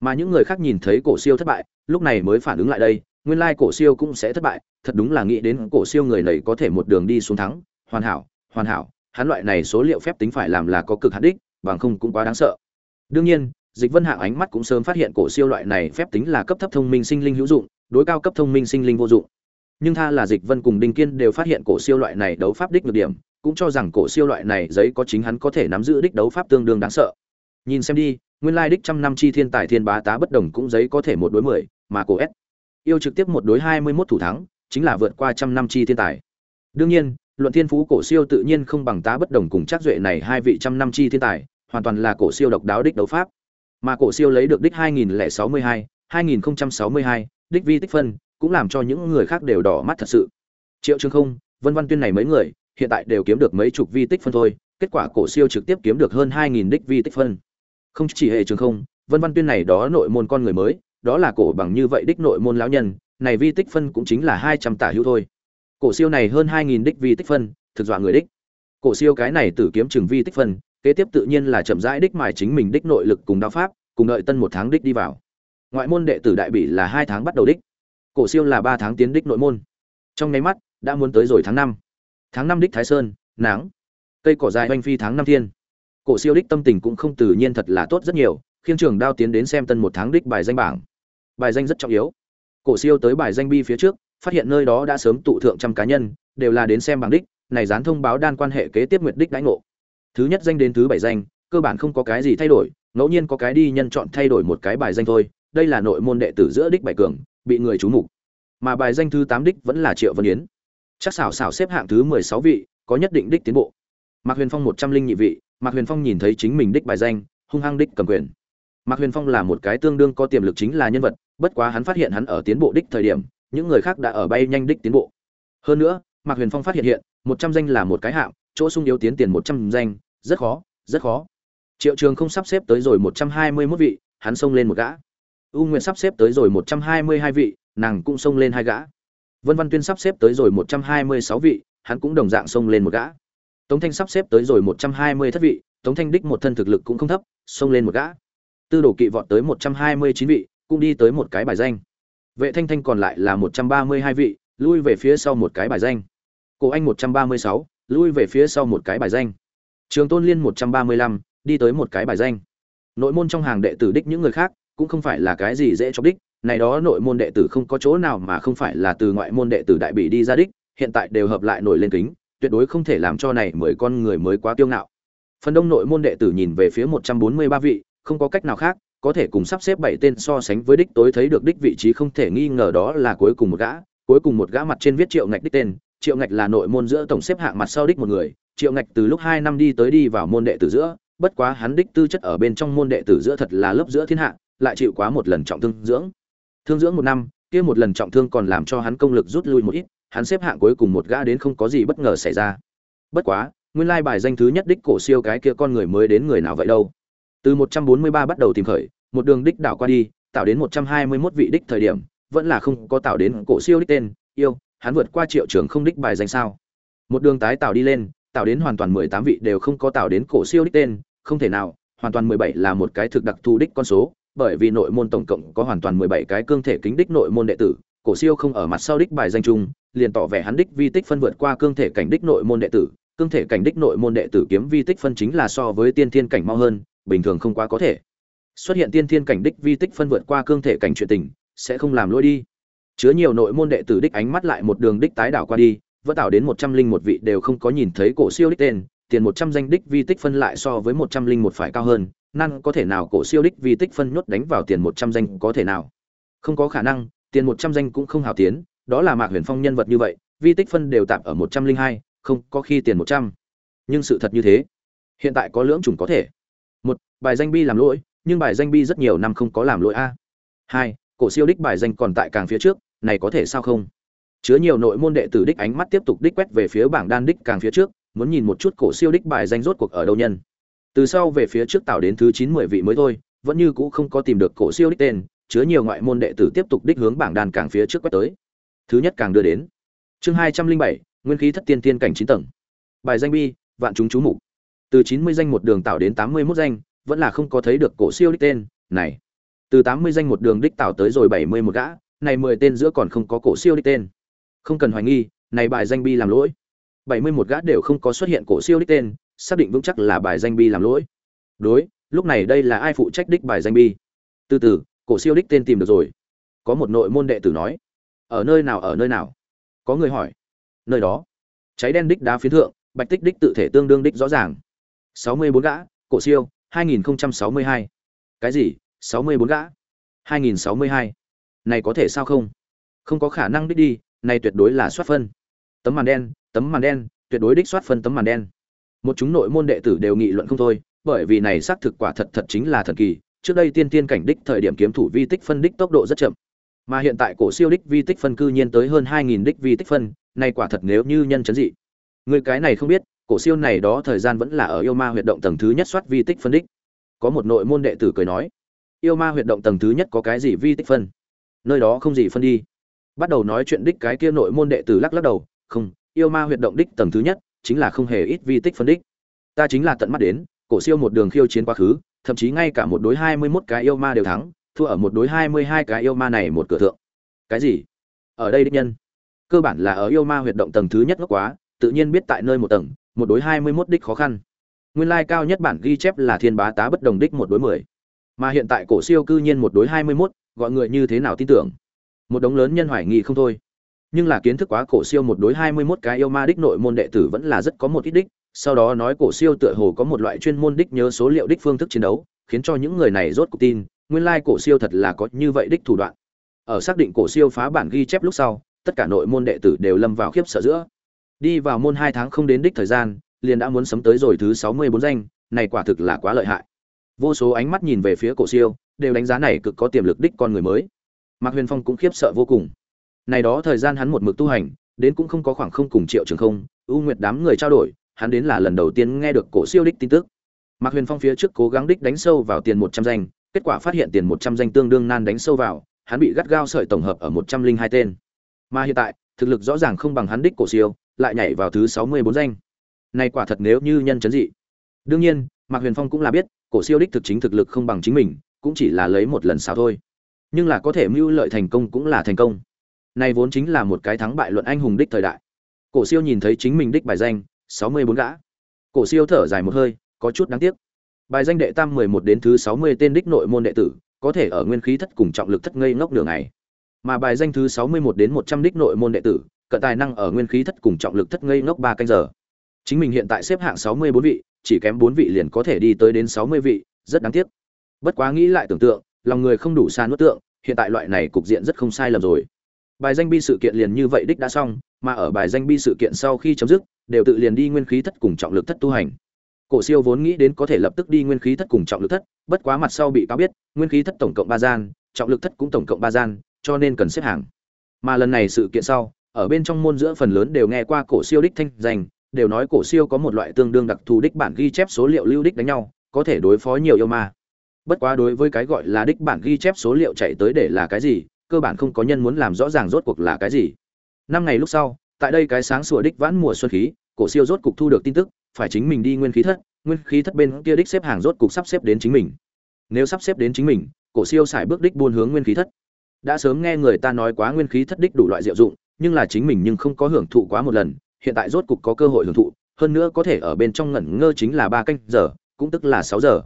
[SPEAKER 1] Mà những người khác nhìn thấy cổ siêu thất bại lúc này mới phản ứng lại đây nguyên lai cổ siêu cũng sẽ thất bại thật đúng là nghĩ đến cổ siêu người này có thể một đường đi xuống thắng hoàn hảo hoàn hảo hắn loại này số liệu phép tính phải làm là có cực hạn đích bằng không cũng quá đáng sợ. Đương nhiên dịch vân hạng ánh mắt cũng sớm phát hiện cổ siêu loại này phép tính là cấp thấp thông minh sinh linh hữu dụng đối cao cấp thông minh sinh linh vô dụng. Nhưng tha là dịch vân cùng đinh kiên đều phát hiện cổ siêu loại này đấu pháp đích nhược điểm cũng cho rằng cổ siêu loại này giấy có chính hắn có thể nắm giữ đích đấu pháp tương đương đáng sợ. Nhìn xem đi, nguyên lai đích trăm năm chi thiên tài thiên bá tá bất đồng cũng giấy có thể một đối mười, mà cổ s yêu trực tiếp một đối hai mươi mốt thủ thắng, chính là vượt qua trăm năm chi thiên tài. Đương nhiên, luận thiên phú cổ siêu tự nhiên không bằng tá bất đồng cùng chắc duệ này hai vị trăm năm chi thiên tài, hoàn toàn là cổ siêu độc đáo đích đấu pháp. Mà cổ siêu lấy được đích hai nghìn lẻ sáu mươi hai hai nghìn sáu mươi hai, đích vi tích phân, cũng làm cho những người khác đều đỏ mắt thật sự. Triệu trương không, vân văn tuyên này mấy người hiện tại đều kiếm được mấy chục vi tích phân thôi, kết quả cổ siêu trực tiếp kiếm được hơn hai nghìn đích vi tích phân. Không chỉ hệ trường không, vân văn tuyên này đó nội môn con người mới, đó là cổ bằng như vậy đích nội môn lão nhân, này vi tích phân cũng chính là hai trăm tả hữu thôi. Cổ siêu này hơn hai nghìn đích vi tích phân, thực dọa người đích. Cổ siêu cái này tử kiếm trường vi tích phân, kế tiếp tự nhiên là chậm rãi đích mài chính mình đích nội lực cùng đạo pháp, cùng đợi tân một tháng đích đi vào. Ngoại môn đệ tử đại bỉ là hai tháng bắt đầu đích. Cổ siêu là ba tháng tiến đích nội môn. Trong nháy mắt, đã muốn tới rồi tháng năm tháng năm đích thái sơn, nắng. Cây cỏ dài oanh phi tháng năm thiên. Cổ siêu đích tâm tình cũng không tự nhiên thật là tốt rất nhiều khiêng trường đao tiến đến xem tân một tháng đích bài danh bảng. Bài danh rất trọng yếu. Cổ siêu tới bài danh bi phía trước, phát hiện nơi đó đã sớm tụ thượng trăm cá nhân, đều là đến xem bảng đích, này dán thông báo đan quan hệ kế tiếp nguyệt đích đãi ngộ. Thứ nhất danh đến thứ bảy danh, cơ bản không có cái gì thay đổi, ngẫu nhiên có cái đi nhân chọn thay đổi một cái bài danh thôi, đây là nội môn đệ tử giữa đích bảy cường, bị người chú mục. Mà bài danh thứ tám đích vẫn là triệu vân yến chắc xảo xảo xếp hạng thứ mười sáu vị, có nhất định đích tiến bộ. Mạc huyền phong một trăm linh nhị vị, mạc huyền phong nhìn thấy chính mình đích bài danh, hung hăng đích cầm quyền. Mạc huyền phong là một cái tương đương có tiềm lực chính là nhân vật, bất quá hắn phát hiện hắn ở tiến bộ đích thời điểm, những người khác đã ở bay nhanh đích tiến bộ. Hơn nữa, mạc huyền phong phát hiện hiện, một trăm danh là một cái hạng, chỗ sung yếu tiến tiền một trăm danh, rất khó rất khó. Triệu trường không sắp xếp tới rồi một trăm hai mươi mốt vị, hắn xông lên một gã. U nguyện sắp xếp tới rồi một trăm hai mươi hai vị, nàng cũng xông lên hai gã vân văn tuyên sắp xếp tới rồi một trăm hai mươi sáu vị, hắn cũng đồng dạng xông lên một gã. Tống thanh sắp xếp tới rồi một trăm hai mươi thất vị, tống thanh đích một thân thực lực cũng không thấp, xông lên một gã. Tư đồ kỵ vọt tới một trăm hai mươi chín vị, cũng đi tới một cái bài danh. Vệ thanh thanh còn lại là một trăm ba mươi hai vị, lui về phía sau một cái bài danh. Cổ anh một trăm ba mươi sáu, lui về phía sau một cái bài danh. Trường tôn liên một trăm ba mươi lăm, đi tới một cái bài danh. Nội môn trong hàng đệ tử đích những người khác cũng không phải là cái gì dễ cho đích. Này đó nội môn đệ tử không có chỗ nào mà không phải là từ ngoại môn đệ tử đại bị đi ra đích, hiện tại đều hợp lại nổi lên kính, tuyệt đối không thể làm cho này mười con người mới quá kiêu ngạo. Phần đông nội môn đệ tử nhìn về phía một trăm bốn mươi ba vị, không có cách nào khác, có thể cùng sắp xếp bảy tên so sánh với đích tối thấy được đích vị trí không thể nghi ngờ đó là cuối cùng một gã, cuối cùng một gã mặt trên viết triệu ngạch đích tên. Triệu ngạch là nội môn giữa tổng xếp hạng mặt sau đích một người, triệu ngạch từ lúc hai năm đi tới đi vào môn đệ tử giữa, bất quá hắn đích tư chất ở bên trong môn đệ tử giữa thật là lớp giữa thiên hạ lại chịu quá một lần trọng thương dưỡng. Thương dưỡng một năm, kia một lần trọng thương còn làm cho hắn công lực rút lui một ít, hắn xếp hạng cuối cùng một gã đến không có gì bất ngờ xảy ra. Bất quá, nguyên lai bài danh thứ nhất đích cổ siêu cái kia con người mới đến người nào vậy đâu? Từ 143 bắt đầu tìm khởi, một đường đích đảo qua đi, tạo đến 121 vị đích thời điểm, vẫn là không có tạo đến cổ siêu đích tên, yêu, hắn vượt qua triệu trường không đích bài danh sao? Một đường tái tạo đi lên, tạo đến hoàn toàn 18 vị đều không có tạo đến cổ siêu đích tên, không thể nào, hoàn toàn 17 là một cái thực đặc thù đích con số bởi vì nội môn tổng cộng có hoàn toàn 17 cái cương thể kính đích nội môn đệ tử, cổ siêu không ở mặt sau đích bài danh chung, liền tỏ vẻ hắn đích vi tích phân vượt qua cương thể cảnh đích nội môn đệ tử. Cương thể cảnh đích nội môn đệ tử kiếm vi tích phân chính là so với tiên thiên cảnh mau hơn, bình thường không quá có thể. Xuất hiện tiên thiên cảnh đích vi tích phân vượt qua cương thể cảnh chuyện tình, sẽ không làm lỗi đi. Chứa nhiều nội môn đệ tử đích ánh mắt lại một đường đích tái đảo qua đi vẫn tạo đến một trăm linh một vị đều không có nhìn thấy cổ siêu đích tên, tiền một trăm danh đích vi tích phân lại so với một trăm linh một phải cao hơn năng có thể nào cổ siêu đích vi tích phân nhốt đánh vào tiền một trăm danh có thể nào? Không có khả năng, tiền một trăm danh cũng không hào tiến, đó là mạc huyền phong nhân vật như vậy vi tích phân đều tạm ở một trăm linh hai, không có khi tiền một trăm. Nhưng sự thật như thế, hiện tại có lưỡng chủng có thể. Một, bài danh bi làm lỗi, nhưng bài danh bi rất nhiều năm không có làm lỗi a. Hai, cổ siêu đích bài danh còn tại càng phía trước, này có thể sao không? Chứa nhiều nội môn đệ tử đích ánh mắt tiếp tục đích quét về phía bảng đan đích càng phía trước, muốn nhìn một chút cổ siêu đích bài danh rốt cuộc ở đâu nhân từ sau về phía trước tạo đến thứ chín mười vị mới thôi, vẫn như cũ không có tìm được cổ siêu đích tên, chứa nhiều ngoại môn đệ tử tiếp tục đích hướng bảng đan càng phía trước quét tới. Thứ nhất càng đưa đến. Chương hai trăm linh bảy, nguyên khí thất tiên tiên cảnh chín tầng. Bài danh bi, vạn chúng chú mục. Từ chín mươi danh một đường tạo đến tám mươi 81 danh, vẫn là không có thấy được cổ siêu đích tên, này. Từ tám mươi danh một đường đích tạo tới rồi bảy mươi một gã, này mười tên giữa còn không có cổ siêu đích tên. Không cần hoài nghi, này bài danh bi làm lỗi. Bảy mươi một gã đều không có xuất hiện cổ siêu đích tên xác định vững chắc là bài danh bi làm lỗi. Đối, lúc này đây là ai phụ trách đích bài danh bi? Từ từ, cổ siêu đích tên tìm được rồi. Có một nội môn đệ tử nói. Ở nơi nào, ở nơi nào? Có người hỏi. Nơi đó. Cháy đen đích đá phiến thượng, bạch tích đích tự thể tương đương đích rõ ràng. Sáu mươi bốn gã, cổ siêu, hai nghìn sáu mươi hai. Cái gì? Sáu mươi bốn gã? hai nghìn sáu mươi hai. Này có thể sao không? Không có khả năng đích đi, này tuyệt đối là soát phân. Tấm màn đen, tấm màn đen, tuyệt đối đích soát phân tấm màn đen một chúng nội môn đệ tử đều nghị luận không thôi, bởi vì này xác thực quả thật thật chính là thần kỳ. Trước đây tiên tiên cảnh đích thời điểm kiếm thủ vi tích phân đích tốc độ rất chậm, mà hiện tại cổ siêu đích vi tích phân cư nhiên tới hơn hai nghìn đích vi tích phân, này quả thật nếu như nhân chấn dị. Người cái này không biết, cổ siêu này đó thời gian vẫn là ở yêu ma huyệt động tầng thứ nhất soát vi tích phân đích. Có một nội môn đệ tử cười nói, yêu ma huyệt động tầng thứ nhất có cái gì vi tích phân? Nơi đó không gì phân đi. Bắt đầu nói chuyện đích cái kia nội môn đệ tử lắc lắc đầu, không, yêu ma huyệt động đích tầng thứ nhất chính là không hề ít vi tích phân đích. Ta chính là tận mắt đến cổ siêu một đường khiêu chiến quá khứ thậm chí ngay cả một đối hai mươi 21 cái yêu ma đều thắng thua ở một đối hai mươi hai cái yêu ma này một cửa thượng. Cái gì? Ở đây đích nhân? Cơ bản là ở yêu ma huyệt động tầng thứ nhất ngốc quá tự nhiên biết tại nơi một tầng một đối hai mươi 21 đích khó khăn. Nguyên lai cao nhất bản ghi chép là thiên bá tá bất đồng đích một đối mười. Mà hiện tại cổ siêu cư nhiên một đối hai mươi 21, gọi người như thế nào tin tưởng? Một đống lớn nhân hoài nghi không thôi nhưng là kiến thức quá cổ siêu một đối hai mươi 21 cái yêu ma đích nội môn đệ tử vẫn là rất có một ít đích, sau đó nói cổ siêu tựa hồ có một loại chuyên môn đích nhớ số liệu đích phương thức chiến đấu, khiến cho những người này rốt cuộc tin, nguyên lai cổ siêu thật là có như vậy đích thủ đoạn. Ở xác định cổ siêu phá bản ghi chép lúc sau, tất cả nội môn đệ tử đều lâm vào khiếp sợ giữa. Đi vào môn hai tháng không đến đích thời gian, liền đã muốn sấm tới rồi thứ sáu mươi bốn danh, này quả thực là quá lợi hại. Vô số ánh mắt nhìn về phía cổ siêu, đều đánh giá này cực có tiềm lực đích con người mới. Mạc huyền phong cũng khiếp sợ vô cùng này đó thời gian hắn một mực tu hành, đến cũng không có khoảng không cùng triệu trường không ưu nguyệt đám người trao đổi, hắn đến là lần đầu tiên nghe được cổ siêu đích tin tức. Mạc huyền phong phía trước cố gắng đích đánh sâu vào tiền một trăm danh, kết quả phát hiện tiền một trăm danh tương đương nan đánh sâu vào, hắn bị gắt gao sợi tổng hợp ở một trăm linh hai tên. Mà hiện tại, thực lực rõ ràng không bằng hắn đích cổ siêu, lại nhảy vào thứ sáu mươi bốn danh. Này quả thật nếu như nhân chấn dị. Đương nhiên, mạc huyền phong cũng là biết, cổ siêu đích thực chính thực lực không bằng chính mình, cũng chỉ là lấy một lần sao thôi. Nhưng là có thể mưu lợi thành công cũng là thành công nay vốn chính là một cái thắng bại luận anh hùng đích thời đại. Cổ siêu nhìn thấy chính mình đích bài danh, sáu mươi bốn gã. Cổ siêu thở dài một hơi, có chút đáng tiếc. Bài danh đệ tam mười một đến thứ sáu mươi tên đích nội môn đệ tử, có thể ở nguyên khí thất cùng trọng lực thất ngây ngốc nửa ngày. Mà bài danh thứ sáu mươi một đến một trăm đích nội môn đệ tử, cận tài năng ở nguyên khí thất cùng trọng lực thất ngây ngốc ba canh giờ. Chính mình hiện tại xếp hạng sáu mươi bốn vị, chỉ kém bốn vị liền có thể đi tới đến sáu mươi vị, rất đáng tiếc. Bất quá nghĩ lại tưởng tượng, lòng người không đủ xa nuốt tượng, hiện tại loại này cục diện rất không sai lầm rồi bài danh bi sự kiện liền như vậy đích đã xong, mà ở bài danh bi sự kiện sau khi chấm dứt, đều tự liền đi nguyên khí thất cùng trọng lực thất tu hành. Cổ siêu vốn nghĩ đến có thể lập tức đi nguyên khí thất cùng trọng lực thất, bất quá mặt sau bị cáo biết, nguyên khí thất tổng cộng ba gian, trọng lực thất cũng tổng cộng ba gian, cho nên cần xếp hàng. Mà lần này sự kiện sau, ở bên trong môn giữa phần lớn đều nghe qua cổ siêu đích thanh danh, đều nói cổ siêu có một loại tương đương đặc thù đích bản ghi chép số liệu lưu đích đánh nhau, có thể đối phó nhiều yêu ma. Bất quá đối với cái gọi là đích bản ghi chép số liệu chạy tới để là cái gì cơ bản không có nhân muốn làm rõ ràng rốt cuộc là cái gì. Năm ngày lúc sau, tại đây cái sáng sủa đích vãn mùa xuân khí, cổ siêu rốt cục thu được tin tức, phải chính mình đi nguyên khí thất, nguyên khí thất bên kia đích xếp hàng rốt cục sắp xếp đến chính mình. Nếu sắp xếp đến chính mình, cổ siêu xài bước đích buôn hướng nguyên khí thất. Đã sớm nghe người ta nói quá nguyên khí thất đích đủ loại diệu dụng, nhưng là chính mình nhưng không có hưởng thụ quá một lần, hiện tại rốt cục có cơ hội hưởng thụ, hơn nữa có thể ở bên trong ngẩn ngơ chính là ba canh giờ, cũng tức là sáu giờ.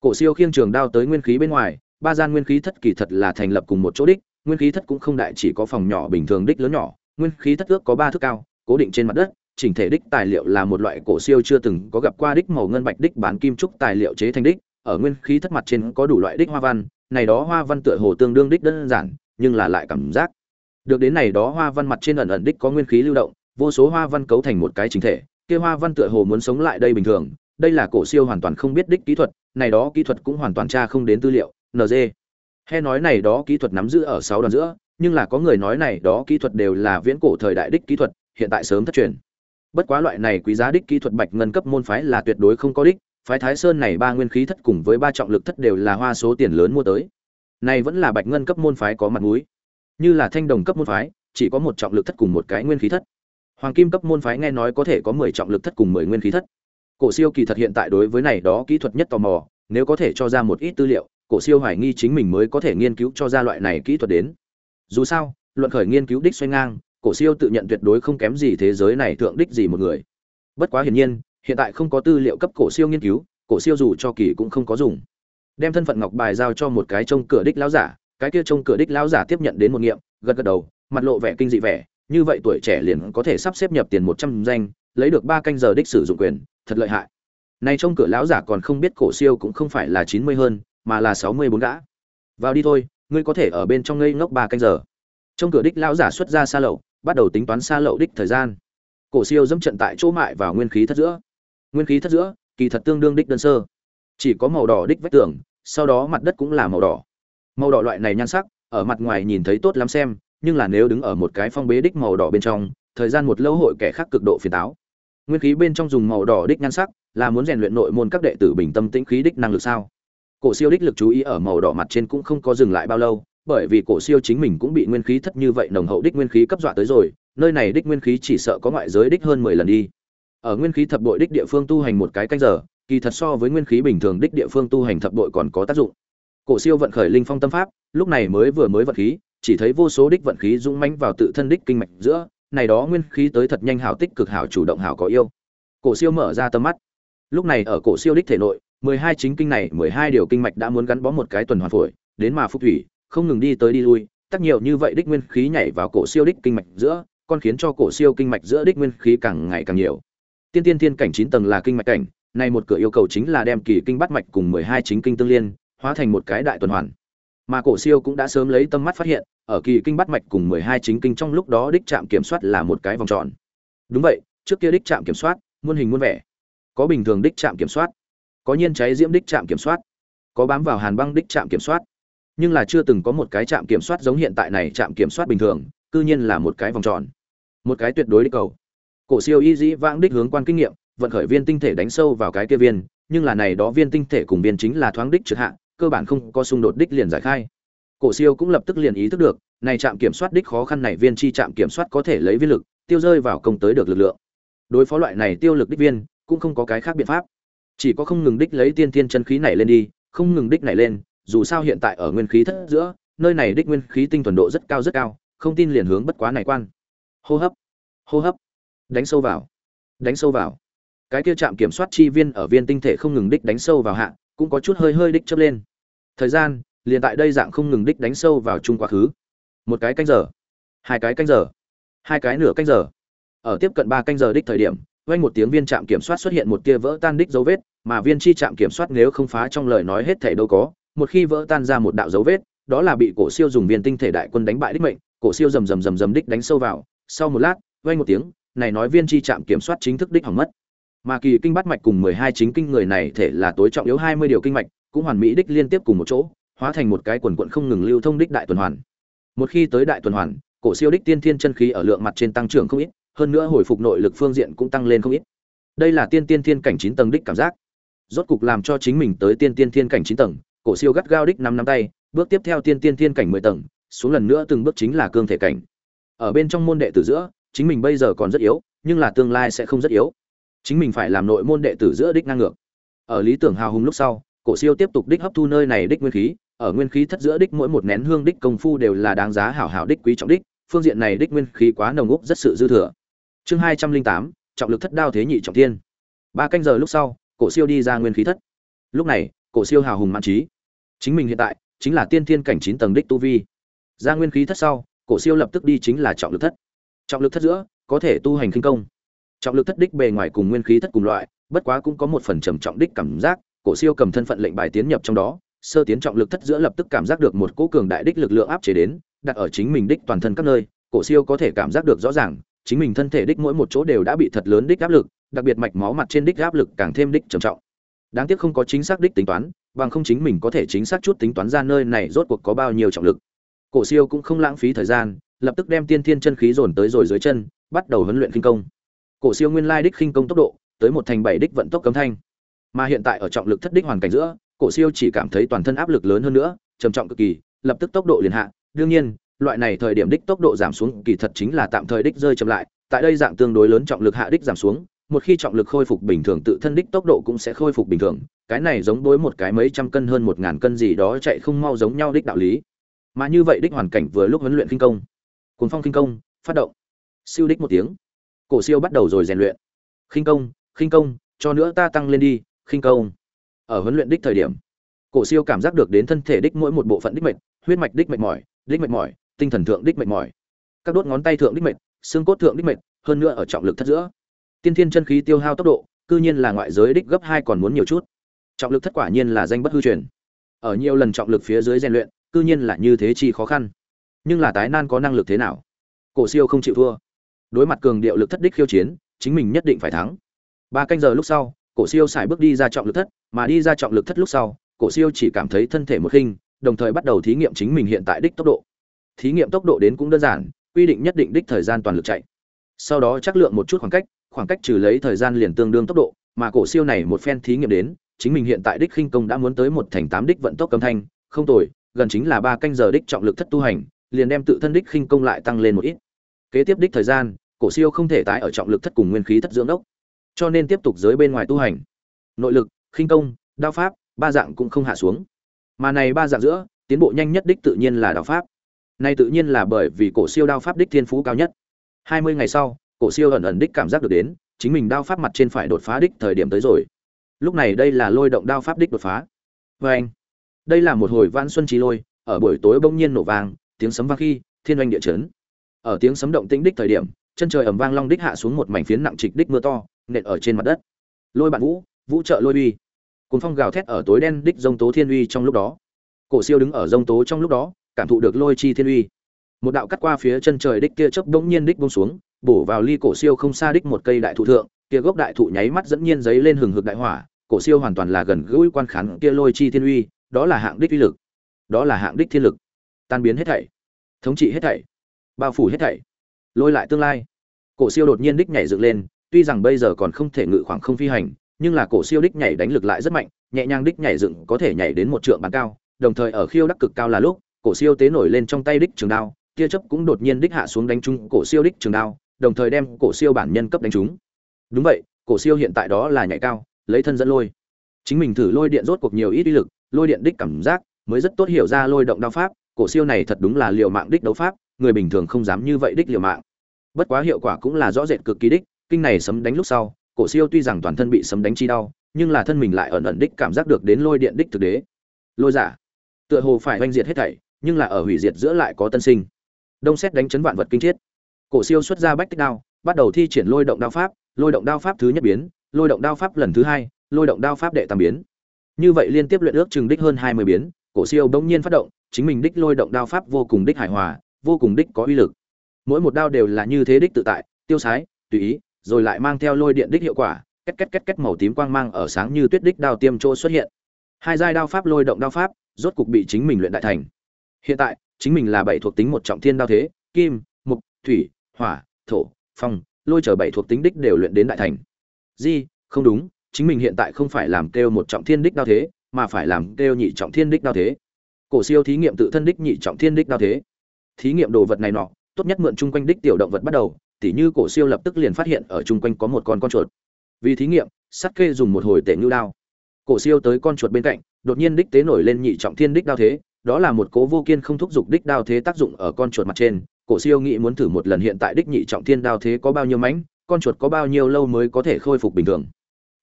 [SPEAKER 1] Cổ siêu khiêng trường đao tới nguyên khí bên ngoài, ba gian nguyên khí thất kỳ thật là thành lập cùng một chỗ đích nguyên khí thất cũng không đại, chỉ có phòng nhỏ bình thường đích lớn nhỏ, nguyên khí thất ước có ba thước cao, cố định trên mặt đất, chỉnh thể đích tài liệu là một loại cổ siêu chưa từng có gặp qua đích màu ngân bạch đích bán kim trúc tài liệu chế thành đích, ở nguyên khí thất mặt trên có đủ loại đích hoa văn, này đó hoa văn tựa hồ tương đương đích đơn giản, nhưng là lại cảm giác. Được đến này đó hoa văn mặt trên ẩn ẩn đích có nguyên khí lưu động, vô số hoa văn cấu thành một cái chính thể, kia hoa văn tựa hồ muốn sống lại đây bình thường, đây là cổ siêu hoàn toàn không biết đích kỹ thuật, này đó kỹ thuật cũng hoàn toàn tra không đến tư liệu nd he nói này đó kỹ thuật nắm giữ ở sáu đoàn giữa, nhưng là có người nói này đó kỹ thuật đều là viễn cổ thời đại đích kỹ thuật, hiện tại sớm thất truyền. Bất quá loại này quý giá đích kỹ thuật bạch ngân cấp môn phái là tuyệt đối không có đích, phái thái sơn này ba nguyên khí thất cùng với ba trọng lực thất đều là hoa số tiền lớn mua tới. Này vẫn là bạch ngân cấp môn phái có mặt mũi. Như là thanh đồng cấp môn phái, chỉ có một trọng lực thất cùng một cái nguyên khí thất. Hoàng kim cấp môn phái nghe nói có thể có mười trọng lực thất cùng mười nguyên khí thất. Cổ siêu kỳ thật hiện tại đối với này đó kỹ thuật nhất tò mò, nếu có thể cho ra một ít tư liệu cổ siêu hoài nghi chính mình mới có thể nghiên cứu cho ra loại này kỹ thuật đến. Dù sao, luận khởi nghiên cứu đích xoay ngang, cổ siêu tự nhận tuyệt đối không kém gì thế giới này thượng đích gì một người. Bất quá hiển nhiên, hiện tại không có tư liệu cấp cổ siêu nghiên cứu, cổ siêu dù cho kỳ cũng không có dùng. Đem thân phận ngọc bài giao cho một cái trông cửa đích lão giả, cái kia trông cửa đích lão giả tiếp nhận đến một nghiệm, gật gật đầu, mặt lộ vẻ kinh dị vẻ, như vậy tuổi trẻ liền có thể sắp xếp nhập tiền một trăm danh, lấy được ba canh giờ đích sử dụng quyền, thật lợi hại. Này trông cửa lão giả còn không biết cổ siêu cũng không phải là chín mươi hơn mà là sáu mươi bốn gã. Vào đi thôi, ngươi có thể ở bên trong ngây ngốc ba canh giờ. Trong cửa đích lão giả xuất ra xa lậu, bắt đầu tính toán xa lậu đích thời gian. Cổ siêu dẫm trận tại chỗ mại vào nguyên khí thất giữa. Nguyên khí thất giữa, kỳ thật tương đương đích đơn sơ. Chỉ có màu đỏ đích vách tường, sau đó mặt đất cũng là màu đỏ. Màu đỏ loại này nhan sắc, ở mặt ngoài nhìn thấy tốt lắm xem, nhưng là nếu đứng ở một cái phong bế đích màu đỏ bên trong, thời gian một lâu hội kẻ khác cực độ phiền táo. Nguyên khí bên trong dùng màu đỏ đích nhan sắc, là muốn rèn luyện nội môn các đệ tử bình tâm tĩnh khí đích năng lực sao? Cổ siêu đích lực chú ý ở màu đỏ mặt trên cũng không có dừng lại bao lâu, bởi vì cổ siêu chính mình cũng bị nguyên khí thất như vậy nồng hậu đích nguyên khí cấp dọa tới rồi, nơi này đích nguyên khí chỉ sợ có ngoại giới đích hơn mười lần đi. Ở nguyên khí thập bội đích địa phương tu hành một cái canh giờ, kỳ thật so với nguyên khí bình thường đích địa phương tu hành thập bội còn có tác dụng. Cổ siêu vận khởi linh phong tâm pháp, lúc này mới vừa mới vận khí, chỉ thấy vô số đích vận khí dũng mãnh vào tự thân đích kinh mạch giữa, này đó nguyên khí tới thật nhanh hảo tích cực hảo chủ động hảo có yêu. Cổ siêu mở ra tâm mắt. Lúc này ở cổ siêu đích thể nội mười hai chính kinh này, mười hai điều kinh mạch đã muốn gắn bó một cái tuần hoàn phổi, đến mà phúc thủy, không ngừng đi tới đi lui, tác nhiều như vậy đích nguyên khí nhảy vào cổ siêu đích kinh mạch giữa còn khiến cho cổ siêu kinh mạch giữa đích nguyên khí càng ngày càng nhiều. Tiên tiên thiên cảnh chín tầng là kinh mạch cảnh, này một cửa yêu cầu chính là đem kỳ kinh bắt mạch cùng mười hai chính kinh tương liên, hóa thành một cái đại tuần hoàn. Mà cổ siêu cũng đã sớm lấy tâm mắt phát hiện, ở kỳ kinh bắt mạch cùng mười hai chính kinh trong lúc đó đích trạm kiểm soát là một cái vòng tròn. Đúng vậy, trước kia đích trạm kiểm soát, muôn hình muôn vẻ. Có bình thường đích trạm kiểm soát có nhiên cháy diễm đích trạm kiểm soát, có bám vào hàn băng đích trạm kiểm soát. Nhưng là chưa từng có một cái trạm kiểm soát giống hiện tại này trạm kiểm soát bình thường, cư nhiên là một cái vòng tròn, một cái tuyệt đối đích cầu. Cổ siêu y dĩ vãng đích hướng quan kinh nghiệm, vận khởi viên tinh thể đánh sâu vào cái kia viên, nhưng là này đó viên tinh thể cùng viên chính là thoáng đích trượt hạ, cơ bản không có xung đột đích liền giải khai. Cổ siêu cũng lập tức liền ý thức được, này trạm kiểm soát đích khó khăn này viên chi trạm kiểm soát có thể lấy viên lực, tiêu rơi vào công tới được lực lượng. Đối phó loại này tiêu lực đích viên, cũng không có cái khác biện pháp chỉ có không ngừng đích lấy tiên tiên chân khí này lên đi, không ngừng đích này lên, dù sao hiện tại ở nguyên khí thất giữa, nơi này đích nguyên khí tinh thuần độ rất cao rất cao, không tin liền hướng bất quá này quan. Hô hấp hô hấp, đánh sâu vào, đánh sâu vào. Cái kia chạm kiểm soát chi viên ở viên tinh thể không ngừng đích đánh sâu vào hạ, cũng có chút hơi hơi đích chớp lên. Thời gian, liền tại đây dạng không ngừng đích đánh sâu vào chung quá khứ. Một cái canh giờ, hai cái canh giờ, hai cái nửa canh giờ. Ở tiếp cận ba canh giờ đích thời điểm vang một tiếng viên trạm kiểm soát xuất hiện một tia vỡ tan đích dấu vết, mà viên chi trạm kiểm soát nếu không phá trong lời nói hết thể đâu có, một khi vỡ tan ra một đạo dấu vết, đó là bị cổ siêu dùng viên tinh thể đại quân đánh bại đích mệnh, cổ siêu rầm rầm rầm rầm đích đánh sâu vào. Sau một lát, vang một tiếng, này nói viên chi trạm kiểm soát chính thức đích hỏng mất. Mà kỳ kinh bát mạch cùng mười hai chính kinh người này thể là tối trọng yếu hai mươi điều kinh mạch, cũng hoàn mỹ đích liên tiếp cùng một chỗ, hóa thành một cái quần quần không ngừng lưu thông đích đại tuần hoàn. Một khi tới đại tuần hoàn, cổ siêu đích tiên thiên chân khí ở lượng mặt trên tăng trưởng không ít hơn nữa hồi phục nội lực phương diện cũng tăng lên không ít. Đây là tiên tiên thiên cảnh chín tầng đích cảm giác. Rốt cục làm cho chính mình tới tiên tiên thiên cảnh chín tầng, cổ siêu gắt gao đích năm năm tay, bước tiếp theo tiên tiên thiên cảnh mười tầng, xuống lần nữa từng bước chính là cương thể cảnh. Ở bên trong môn đệ tử giữa, chính mình bây giờ còn rất yếu, nhưng là tương lai sẽ không rất yếu. Chính mình phải làm nội môn đệ tử giữa đích ngang ngược. Ở lý tưởng hào hùng lúc sau, cổ siêu tiếp tục đích hấp thu nơi này đích nguyên khí, ở nguyên khí thất giữa đích mỗi một nén hương đích công phu đều là đáng giá hảo hảo đích quý trọng đích, phương diện này đích nguyên khí quá nồng úc rất sự dư thừa chương hai trăm linh tám, trọng lực thất đao thế nhị trọng thiên. Ba canh giờ lúc sau, cổ siêu đi ra nguyên khí thất. Lúc này, cổ siêu hào hùng mãn trí. Chính mình hiện tại, chính là tiên thiên cảnh chín tầng đích tu vi. Ra nguyên khí thất sau, cổ siêu lập tức đi chính là trọng lực thất. Trọng lực thất giữa, có thể tu hành kinh công. Trọng lực thất đích bề ngoài cùng nguyên khí thất cùng loại, bất quá cũng có một phần trầm trọng đích cảm giác, cổ siêu cầm thân phận lệnh bài tiến nhập trong đó, sơ tiến trọng lực thất giữa lập tức cảm giác được một cỗ cường đại đích lực lượng áp chế đến, đặt ở chính mình đích toàn thân các nơi, cổ siêu có thể cảm giác được rõ ràng chính mình thân thể đích mỗi một chỗ đều đã bị thật lớn đích áp lực, đặc biệt mạch máu mặt trên đích áp lực càng thêm đích trầm trọng. Đáng tiếc không có chính xác đích tính toán, bằng không chính mình có thể chính xác chút tính toán ra nơi này rốt cuộc có bao nhiêu trọng lực. Cổ siêu cũng không lãng phí thời gian, lập tức đem tiên thiên chân khí dồn tới rồi dưới chân, bắt đầu huấn luyện khinh công. Cổ siêu nguyên lai đích khinh công tốc độ, tới một thành bảy đích vận tốc cấm thanh. Mà hiện tại ở trọng lực thất đích hoàn cảnh giữa, cổ siêu chỉ cảm thấy toàn thân áp lực lớn hơn nữa, trầm trọng cực kỳ, lập tức tốc độ liền hạ. Đương nhiên loại này thời điểm đích tốc độ giảm xuống kỳ thật chính là tạm thời đích rơi chậm lại, tại đây dạng tương đối lớn trọng lực hạ đích giảm xuống, một khi trọng lực khôi phục bình thường tự thân đích tốc độ cũng sẽ khôi phục bình thường, cái này giống đối một cái mấy trăm cân hơn một ngàn cân gì đó chạy không mau giống nhau đích đạo lý. Mà như vậy đích hoàn cảnh vừa lúc huấn luyện kinh công cuốn phong kinh công, phát động, siêu đích một tiếng, cổ siêu bắt đầu rồi rèn luyện. Khinh công khinh công, cho nữa ta tăng lên đi khinh công. Ở huấn luyện đích thời điểm, cổ siêu cảm giác được đến thân thể đích mỗi một bộ phận đích mệt, huyết mạch đích mệt mỏi, đích mệt mỏi tinh thần thượng đích mệt mỏi. Các đốt ngón tay thượng đích mệt, xương cốt thượng đích mệt, hơn nữa ở trọng lực thất giữa. Tiên thiên chân khí tiêu hao tốc độ, cư nhiên là ngoại giới đích gấp hai còn muốn nhiều chút. Trọng lực thất quả nhiên là danh bất hư truyền. Ở nhiều lần trọng lực phía dưới rèn luyện, cư nhiên là như thế chi khó khăn. Nhưng là tái nan có năng lực thế nào? Cổ siêu không chịu thua. Đối mặt cường điệu lực thất đích khiêu chiến, chính mình nhất định phải thắng. Ba canh giờ lúc sau, cổ siêu xài bước đi ra trọng lực thất, mà đi ra trọng lực thất lúc sau, cổ siêu chỉ cảm thấy thân thể một khinh, đồng thời bắt đầu thí nghiệm chính mình hiện tại đích tốc độ thí nghiệm tốc độ đến cũng đơn giản, quy định nhất định đích thời gian toàn lực chạy. Sau đó chắc lượng một chút khoảng cách khoảng cách trừ lấy thời gian liền tương đương tốc độ, mà cổ siêu này một phen thí nghiệm đến, chính mình hiện tại đích khinh công đã muốn tới một thành tám đích vận tốc âm thanh, không tồi, gần chính là ba canh giờ đích trọng lực thất tu hành, liền đem tự thân đích khinh công lại tăng lên một ít. Kế tiếp đích thời gian, cổ siêu không thể tái ở trọng lực thất cùng nguyên khí thất dưỡng đốc cho nên tiếp tục giới bên ngoài tu hành. Nội lực, khinh công, đao pháp, ba dạng cũng không hạ xuống. Mà này ba dạng giữa, tiến bộ nhanh nhất đích tự nhiên là đao pháp nay tự nhiên là bởi vì cổ siêu đao pháp đích thiên phú cao nhất. Hai mươi ngày sau, cổ siêu ẩn ẩn đích cảm giác được đến, chính mình đao pháp mặt trên phải đột phá đích thời điểm tới rồi. Lúc này đây là lôi động đao pháp đích đột phá. Oeng. anh, đây là một hồi vãn xuân trí lôi, ở buổi tối bỗng nhiên nổ vang, tiếng sấm vang khi, thiên oanh địa chấn. Ở tiếng sấm động tĩnh đích thời điểm, chân trời ầm vang long đích hạ xuống một mảnh phiến nặng trịch đích mưa to, nện ở trên mặt đất. Lôi bạn vũ vũ trợ lôi uy. Cùng phong gào thét ở tối đen đích rông tố thiên uy trong lúc đó. Cổ siêu đứng ở rông tố trong lúc đó cảm thụ được lôi chi thiên uy. Một đạo cắt qua phía chân trời đích kia chớp bỗng nhiên đích buông xuống, bổ vào ly cổ siêu không xa đích một cây đại thụ thượng, kia gốc đại thụ nháy mắt dẫn nhiên giấy lên hừng hực đại hỏa, cổ siêu hoàn toàn là gần gũi quan khán kia lôi chi thiên uy, đó là hạng đích uy lực. Đó là hạng đích thiên lực. Tan biến hết thảy, thống trị hết thảy, bao phủ hết thảy, lôi lại tương lai. Cổ siêu đột nhiên đích nhảy dựng lên, tuy rằng bây giờ còn không thể ngự khoảng không phi hành, nhưng là cổ siêu đích nhảy đánh lực lại rất mạnh, nhẹ nhàng đích nhảy dựng có thể nhảy đến một trượng bán cao, đồng thời ở khiêu đắc cực cao là lúc cổ siêu tế nổi lên trong tay đích trường đao, tia chớp cũng đột nhiên đích hạ xuống đánh trúng cổ siêu đích trường đao, đồng thời đem cổ siêu bản nhân cấp đánh trúng. Đúng vậy, cổ siêu hiện tại đó là nhảy cao, lấy thân dẫn lôi. Chính mình thử lôi điện rốt cuộc nhiều ít uy lực, lôi điện đích cảm giác mới rất tốt hiểu ra lôi động đao pháp, cổ siêu này thật đúng là liều mạng đích đấu pháp, người bình thường không dám như vậy đích liều mạng. Bất quá hiệu quả cũng là rõ rệt cực kỳ đích, kinh này sấm đánh lúc sau, cổ siêu tuy rằng toàn thân bị sấm đánh chi đau, nhưng là thân mình lại ẩn ẩn đích cảm giác được đến lôi điện đích thực đế. Lôi giả, tựa hồ phải oanh diệt hết thảy nhưng là ở hủy diệt giữa lại có tân sinh. Đông xét đánh chấn vạn vật kinh chiết. Cổ siêu xuất ra bách tích đao, bắt đầu thi triển lôi động đao pháp, lôi động đao pháp thứ nhất biến, lôi động đao pháp lần thứ hai, lôi động đao pháp đệ tam biến. Như vậy liên tiếp luyện ước chừng đích hơn hai mươi biến, cổ siêu bỗng nhiên phát động, chính mình đích lôi động đao pháp vô cùng đích hài hòa, vô cùng đích có uy lực. Mỗi một đao đều là như thế đích tự tại, tiêu sái, tùy ý, rồi lại mang theo lôi điện đích hiệu quả, két két két két màu tím quang mang ở sáng như tuyết đích đao tiêm chỗ xuất hiện. Hai giai đao pháp lôi động đao pháp, rốt cục bị chính mình luyện đại thành hiện tại, chính mình là bảy thuộc tính một trọng thiên đao thế, kim, mục, thủy, hỏa, thổ, phong, lôi trở bảy thuộc tính đích đều luyện đến đại thành. Di, không đúng, chính mình hiện tại không phải làm kêu một trọng thiên đích đao thế, mà phải làm kêu nhị trọng thiên đích đao thế. Cổ siêu thí nghiệm tự thân đích nhị trọng thiên đích đao thế. Thí nghiệm đồ vật này nọ, tốt nhất mượn chung quanh đích tiểu động vật bắt đầu, tỉ như cổ siêu lập tức liền phát hiện ở chung quanh có một con con chuột. Vì thí nghiệm, sắt kê dùng một hồi tể ngưu đao. Cổ siêu tới con chuột bên cạnh, đột nhiên đích tế nổi lên nhị trọng thiên đích đao thế đó là một cố vô kiên không thúc giục đích đao thế tác dụng ở con chuột mặt trên. Cổ siêu nghĩ muốn thử một lần hiện tại đích nhị trọng thiên đao thế có bao nhiêu mãnh, con chuột có bao nhiêu lâu mới có thể khôi phục bình thường.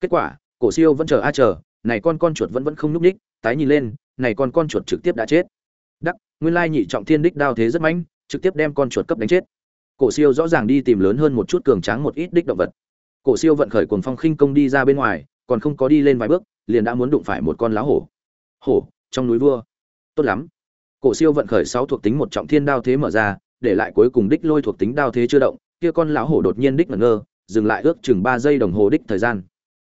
[SPEAKER 1] Kết quả, cổ siêu vẫn chờ a chờ, này con con chuột vẫn vẫn không nhúc ních tái nhìn lên, này con con chuột trực tiếp đã chết. Đắc, nguyên lai nhị trọng thiên đích đao thế rất mãnh, trực tiếp đem con chuột cấp đánh chết. Cổ siêu rõ ràng đi tìm lớn hơn một chút cường tráng một ít đích động vật. Cổ siêu vận khởi cuồng phong khinh công đi ra bên ngoài, còn không có đi lên vài bước, liền đã muốn đụng phải một con lá hổ. Hổ, trong núi vua tốt lắm. Cổ siêu vận khởi sáu thuộc tính một trọng thiên đao thế mở ra, để lại cuối cùng đích lôi thuộc tính đao thế chưa động, kia con lão hổ đột nhiên đích ngẩn ngơ, dừng lại ước chừng ba giây đồng hồ đích thời gian.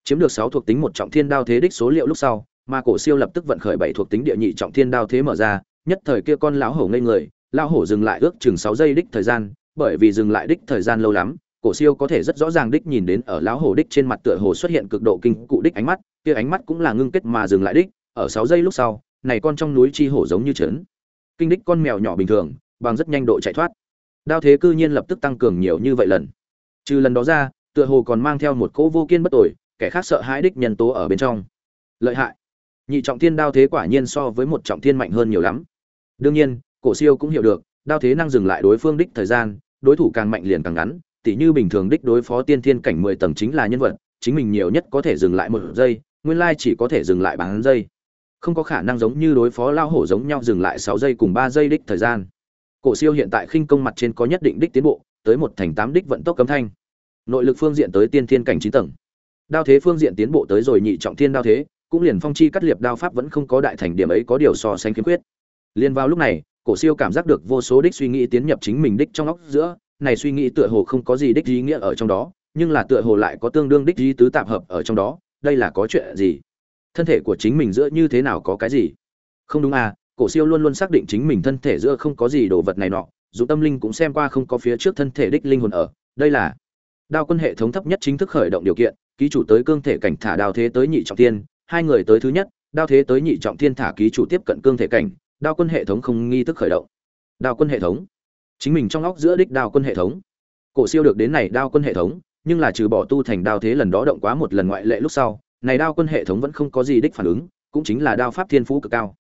[SPEAKER 1] Chiếm được sáu thuộc tính một trọng thiên đao thế đích số liệu lúc sau, mà cổ siêu lập tức vận khởi bảy thuộc tính địa nhị trọng thiên đao thế mở ra, nhất thời kia con lão hổ ngây người, lão hổ dừng lại ước chừng sáu giây đích thời gian, bởi vì dừng lại đích thời gian lâu lắm, cổ siêu có thể rất rõ ràng đích nhìn đến ở lão hổ đích trên mặt tựa hồ xuất hiện cực độ kinh cụ đích ánh mắt, kia ánh mắt cũng là ngưng kết mà dừng lại đích, ở sáu giây lúc sau này con trong núi chi hổ giống như trấn. Kinh đích con mèo nhỏ bình thường, bằng rất nhanh độ chạy thoát. Đao thế cư nhiên lập tức tăng cường nhiều như vậy lần. Trừ lần đó ra, tựa hồ còn mang theo một cỗ vô kiên bất tội kẻ khác sợ hãi đích nhân tố ở bên trong. Lợi hại. Nhị trọng thiên đao thế quả nhiên so với một trọng thiên mạnh hơn nhiều lắm. Đương nhiên, cổ siêu cũng hiểu được, đao thế năng dừng lại đối phương đích thời gian, đối thủ càng mạnh liền càng ngắn, tỉ như bình thường đích đối phó tiên thiên cảnh mười tầng chính là nhân vật, chính mình nhiều nhất có thể dừng lại một giây, nguyên lai chỉ có thể dừng lại bán giây không có khả năng giống như đối phó lao hổ giống nhau dừng lại sáu giây cùng ba giây đích thời gian. Cổ siêu hiện tại khinh công mặt trên có nhất định đích tiến bộ, tới một thành tám đích vận tốc cấm thanh. Nội lực phương diện tới tiên thiên cảnh chín tầng. Đao thế phương diện tiến bộ tới rồi nhị trọng thiên đao thế, cũng liền phong chi cắt liệp đao pháp vẫn không có đại thành điểm ấy có điều so sánh khiếm khuyết. Liền vào lúc này, cổ siêu cảm giác được vô số đích suy nghĩ tiến nhập chính mình đích trong óc giữa, này suy nghĩ tựa hồ không có gì đích ý nghĩa ở trong đó, nhưng là tựa hồ lại có tương đương đích ý tứ tạp hợp ở trong đó, đây là có chuyện gì? Thân thể của chính mình giữa như thế nào có cái gì? Không đúng à cổ siêu luôn luôn xác định chính mình thân thể giữa không có gì đồ vật này nọ, dù tâm linh cũng xem qua không có phía trước thân thể đích linh hồn ở. Đây là đao quân hệ thống thấp nhất chính thức khởi động điều kiện, ký chủ tới cương thể cảnh thả đao thế tới nhị trọng thiên, hai người tới thứ nhất, đao thế tới nhị trọng thiên thả ký chủ tiếp cận cương thể cảnh, đao quân hệ thống không nghi thức khởi động. Đao quân hệ thống. Chính mình trong óc giữa đích đao quân hệ thống. Cổ siêu được đến này đao quân hệ thống, nhưng là trừ bỏ tu thành đao thế lần đó động quá một lần ngoại lệ lúc sau này đao quân hệ thống vẫn không có gì đích phản ứng cũng chính là đao pháp thiên phú cực cao.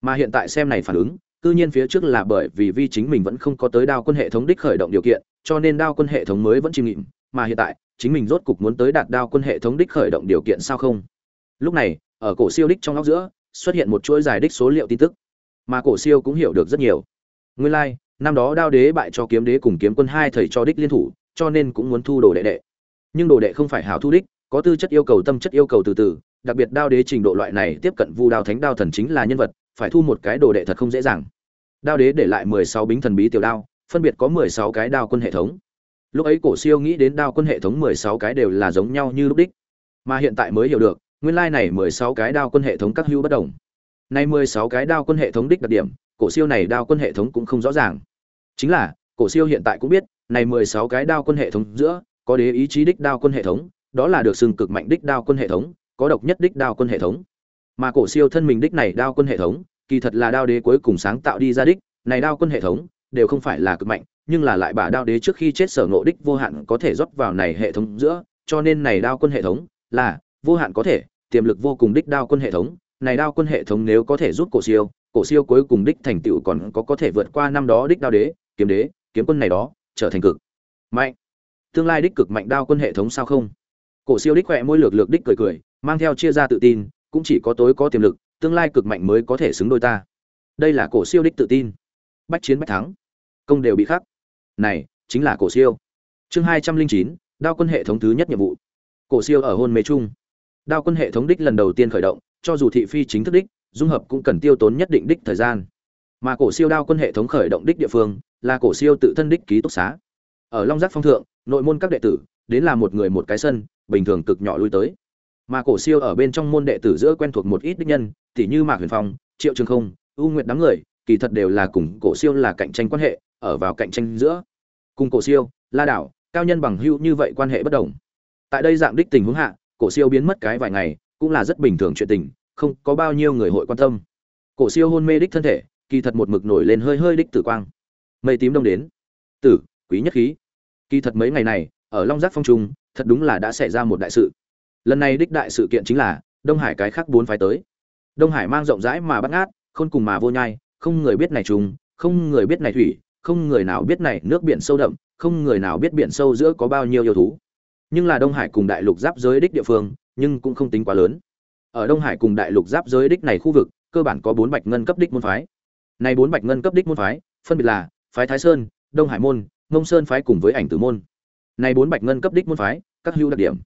[SPEAKER 1] Mà hiện tại xem này phản ứng cư nhiên phía trước là bởi vì vi chính mình vẫn không có tới đao quân hệ thống đích khởi động điều kiện cho nên đao quân hệ thống mới vẫn chìm nghịm mà hiện tại chính mình rốt cục muốn tới đạt đao quân hệ thống đích khởi động điều kiện sao không? Lúc này ở cổ siêu đích trong góc giữa xuất hiện một chuỗi dài đích số liệu tin tức. Mà cổ siêu cũng hiểu được rất nhiều. Nguyên lai、like, năm đó đao đế bại cho kiếm đế cùng kiếm quân hai thầy cho đích liên thủ cho nên cũng muốn thu đồ đệ đệ. Nhưng đồ đệ không phải hảo thu đích có tư chất yêu cầu, tâm chất yêu cầu từ từ, đặc biệt đao đế trình độ loại này tiếp cận vu đao thánh đao thần chính là nhân vật, phải thu một cái đồ đệ thật không dễ dàng. Đao đế để lại mười sáu bính thần bí tiểu đao, phân biệt có mười sáu cái đao quân hệ thống. Lúc ấy cổ siêu nghĩ đến đao quân hệ thống mười sáu cái đều là giống nhau như lúc đích. Mà hiện tại mới hiểu được, nguyên lai này mười sáu cái đao quân hệ thống các hữu bất đồng. Nay mười sáu cái đao quân hệ thống đích đặc điểm, cổ siêu này đao quân hệ thống cũng không rõ ràng. Chính là, cổ siêu hiện tại cũng biết, này mười sáu cái đao quân hệ thống giữa, có đế ý chí đích đao quân hệ thống đó là được xưng cực mạnh đích đao quân hệ thống, có độc nhất đích đao quân hệ thống. Mà cổ siêu thân mình đích này đao quân hệ thống, kỳ thật là đao đế cuối cùng sáng tạo đi ra đích, này đao quân hệ thống đều không phải là cực mạnh, nhưng là lại bả đao đế trước khi chết sở ngộ đích vô hạn có thể rót vào này hệ thống giữa, cho nên này đao quân hệ thống là vô hạn có thể, tiềm lực vô cùng đích đao quân hệ thống. Này đao quân hệ thống nếu có thể giúp cổ siêu cổ siêu cuối cùng đích thành tựu còn có có thể vượt qua năm đó đích đao đế, kiếm đế, kiếm quân này đó, trở thành cực mạnh. Tương lai đích cực mạnh đao quân hệ thống sao không? Cổ siêu đích khỏe môi lược lược đích cười cười, mang theo chia ra tự tin, cũng chỉ có tối có tiềm lực, tương lai cực mạnh mới có thể xứng đôi ta. Đây là cổ siêu đích tự tin. Bách chiến bách thắng. Công đều bị khắc. Này, chính là cổ siêu. Chương hai trăm linh chín, đao quân hệ thống thứ nhất nhiệm vụ. Cổ siêu ở hôn mê chung. Đao quân hệ thống đích lần đầu tiên khởi động, cho dù thị phi chính thức đích, dung hợp cũng cần tiêu tốn nhất định đích thời gian. Mà cổ siêu đao quân hệ thống khởi động đích địa phương, là cổ siêu tự thân đích ký túc xá. Ở long giác phong thượng, nội môn các đệ tử đến là một người một cái sân, bình thường cực nhỏ lui tới. Mà cổ siêu ở bên trong môn đệ tử giữa quen thuộc một ít đích nhân, tỉ như mạc huyền phong, triệu trường không ưu nguyệt đám người, kỳ thật đều là cùng cổ siêu là cạnh tranh quan hệ, ở vào cạnh tranh giữa. Cùng cổ siêu, la đảo, cao nhân bằng hữu như vậy quan hệ bất đồng. Tại đây dạng đích tình huống hạ, cổ siêu biến mất cái vài ngày, cũng là rất bình thường chuyện tình, không có bao nhiêu người hội quan tâm. Cổ siêu hôn mê đích thân thể, kỳ thật một mực nổi lên hơi hơi đích tử quang. Mây tím đông đến. Tử, quý nhất khí. Kỳ thật mấy ngày này ở long giác phong trung, thật đúng là đã xảy ra một đại sự. Lần này đích đại sự kiện chính là, đông hải cái khác bốn phái tới. Đông hải mang rộng rãi mà bắt ngát, khôn cùng mà vô nhai, không người biết này trùng, không người biết này thủy, không người nào biết này nước biển sâu đậm, không người nào biết biển sâu giữa có bao nhiêu yêu thú. Nhưng là đông hải cùng đại lục giáp giới đích địa phương, nhưng cũng không tính quá lớn. Ở đông hải cùng đại lục giáp giới đích này khu vực, cơ bản có bốn bạch ngân cấp đích môn phái. Này bốn bạch ngân cấp đích môn phái, phân biệt là phái thái sơn, đông hải môn, ngông sơn phái cùng với ảnh tử môn này bốn bạch ngân cấp đích môn phái, các hữu đặc điểm.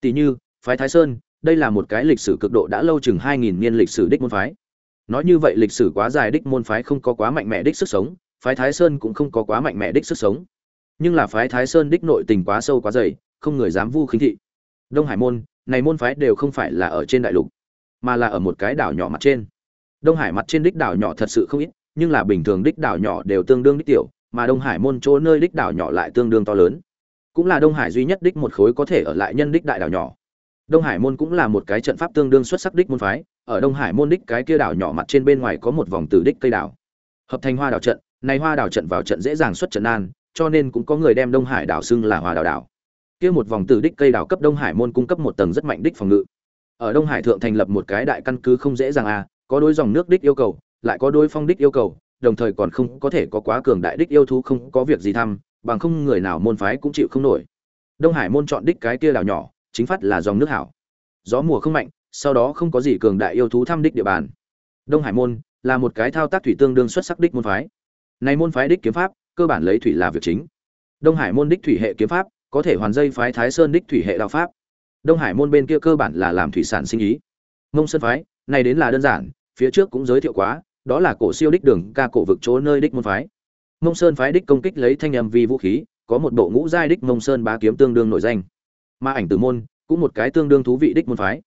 [SPEAKER 1] Tỷ như, phái thái sơn, đây là một cái lịch sử cực độ đã lâu chừng hai nghìn niên lịch sử đích môn phái. Nói như vậy lịch sử quá dài đích môn phái không có quá mạnh mẽ đích sức sống, phái thái sơn cũng không có quá mạnh mẽ đích sức sống. Nhưng là phái thái sơn đích nội tình quá sâu quá dày, không người dám vu khinh thị. Đông hải môn, này môn phái đều không phải là ở trên đại lục, mà là ở một cái đảo nhỏ mặt trên. Đông hải mặt trên đích đảo nhỏ thật sự không ít, nhưng là bình thường đích đảo nhỏ đều tương đương đích tiểu, mà đông hải môn chỗ nơi đích đảo nhỏ lại tương đương to lớn cũng là đông hải duy nhất đích một khối có thể ở lại nhân đích đại đảo nhỏ. Đông hải môn cũng là một cái trận pháp tương đương xuất sắc đích môn phái, ở đông hải môn đích cái kia đảo nhỏ mặt trên bên ngoài có một vòng từ đích cây đảo. Hợp thành hoa đảo trận, này hoa đảo trận vào trận dễ dàng xuất trận an cho nên cũng có người đem đông hải đảo xưng là hoa đảo đảo. Kia một vòng từ đích cây đảo cấp đông hải môn cung cấp một tầng rất mạnh đích phòng ngự. Ở đông hải thượng thành lập một cái đại căn cứ không dễ dàng à có đối dòng nước đích yêu cầu, lại có đối phong đích yêu cầu, đồng thời còn không có thể có quá cường đại đích yêu thú không có việc gì thăm bằng không người nào môn phái cũng chịu không nổi. Đông hải môn chọn đích cái kia đảo nhỏ, chính phát là dòng nước hảo. Gió mùa không mạnh, sau đó không có gì cường đại yêu thú thăm đích địa bàn. Đông hải môn là một cái thao tác thủy tương đương xuất sắc đích môn phái. Này môn phái đích kiếm pháp, cơ bản lấy thủy là việc chính. Đông hải môn đích thủy hệ kiếm pháp, có thể hoàn dây phái thái sơn đích thủy hệ đạo pháp. Đông hải môn bên kia cơ bản là làm thủy sản sinh ý. Ngông sơn phái, này đến là đơn giản, phía trước cũng giới thiệu quá, đó là cổ siêu đích đường ca cổ vực chỗ nơi đích môn phái ngông sơn phái đích công kích lấy thanh âm vì vũ khí, có một bộ ngũ giai đích ngông sơn bá kiếm tương đương nổi danh. Mà ảnh tử môn cũng một cái tương đương thú vị đích môn phái.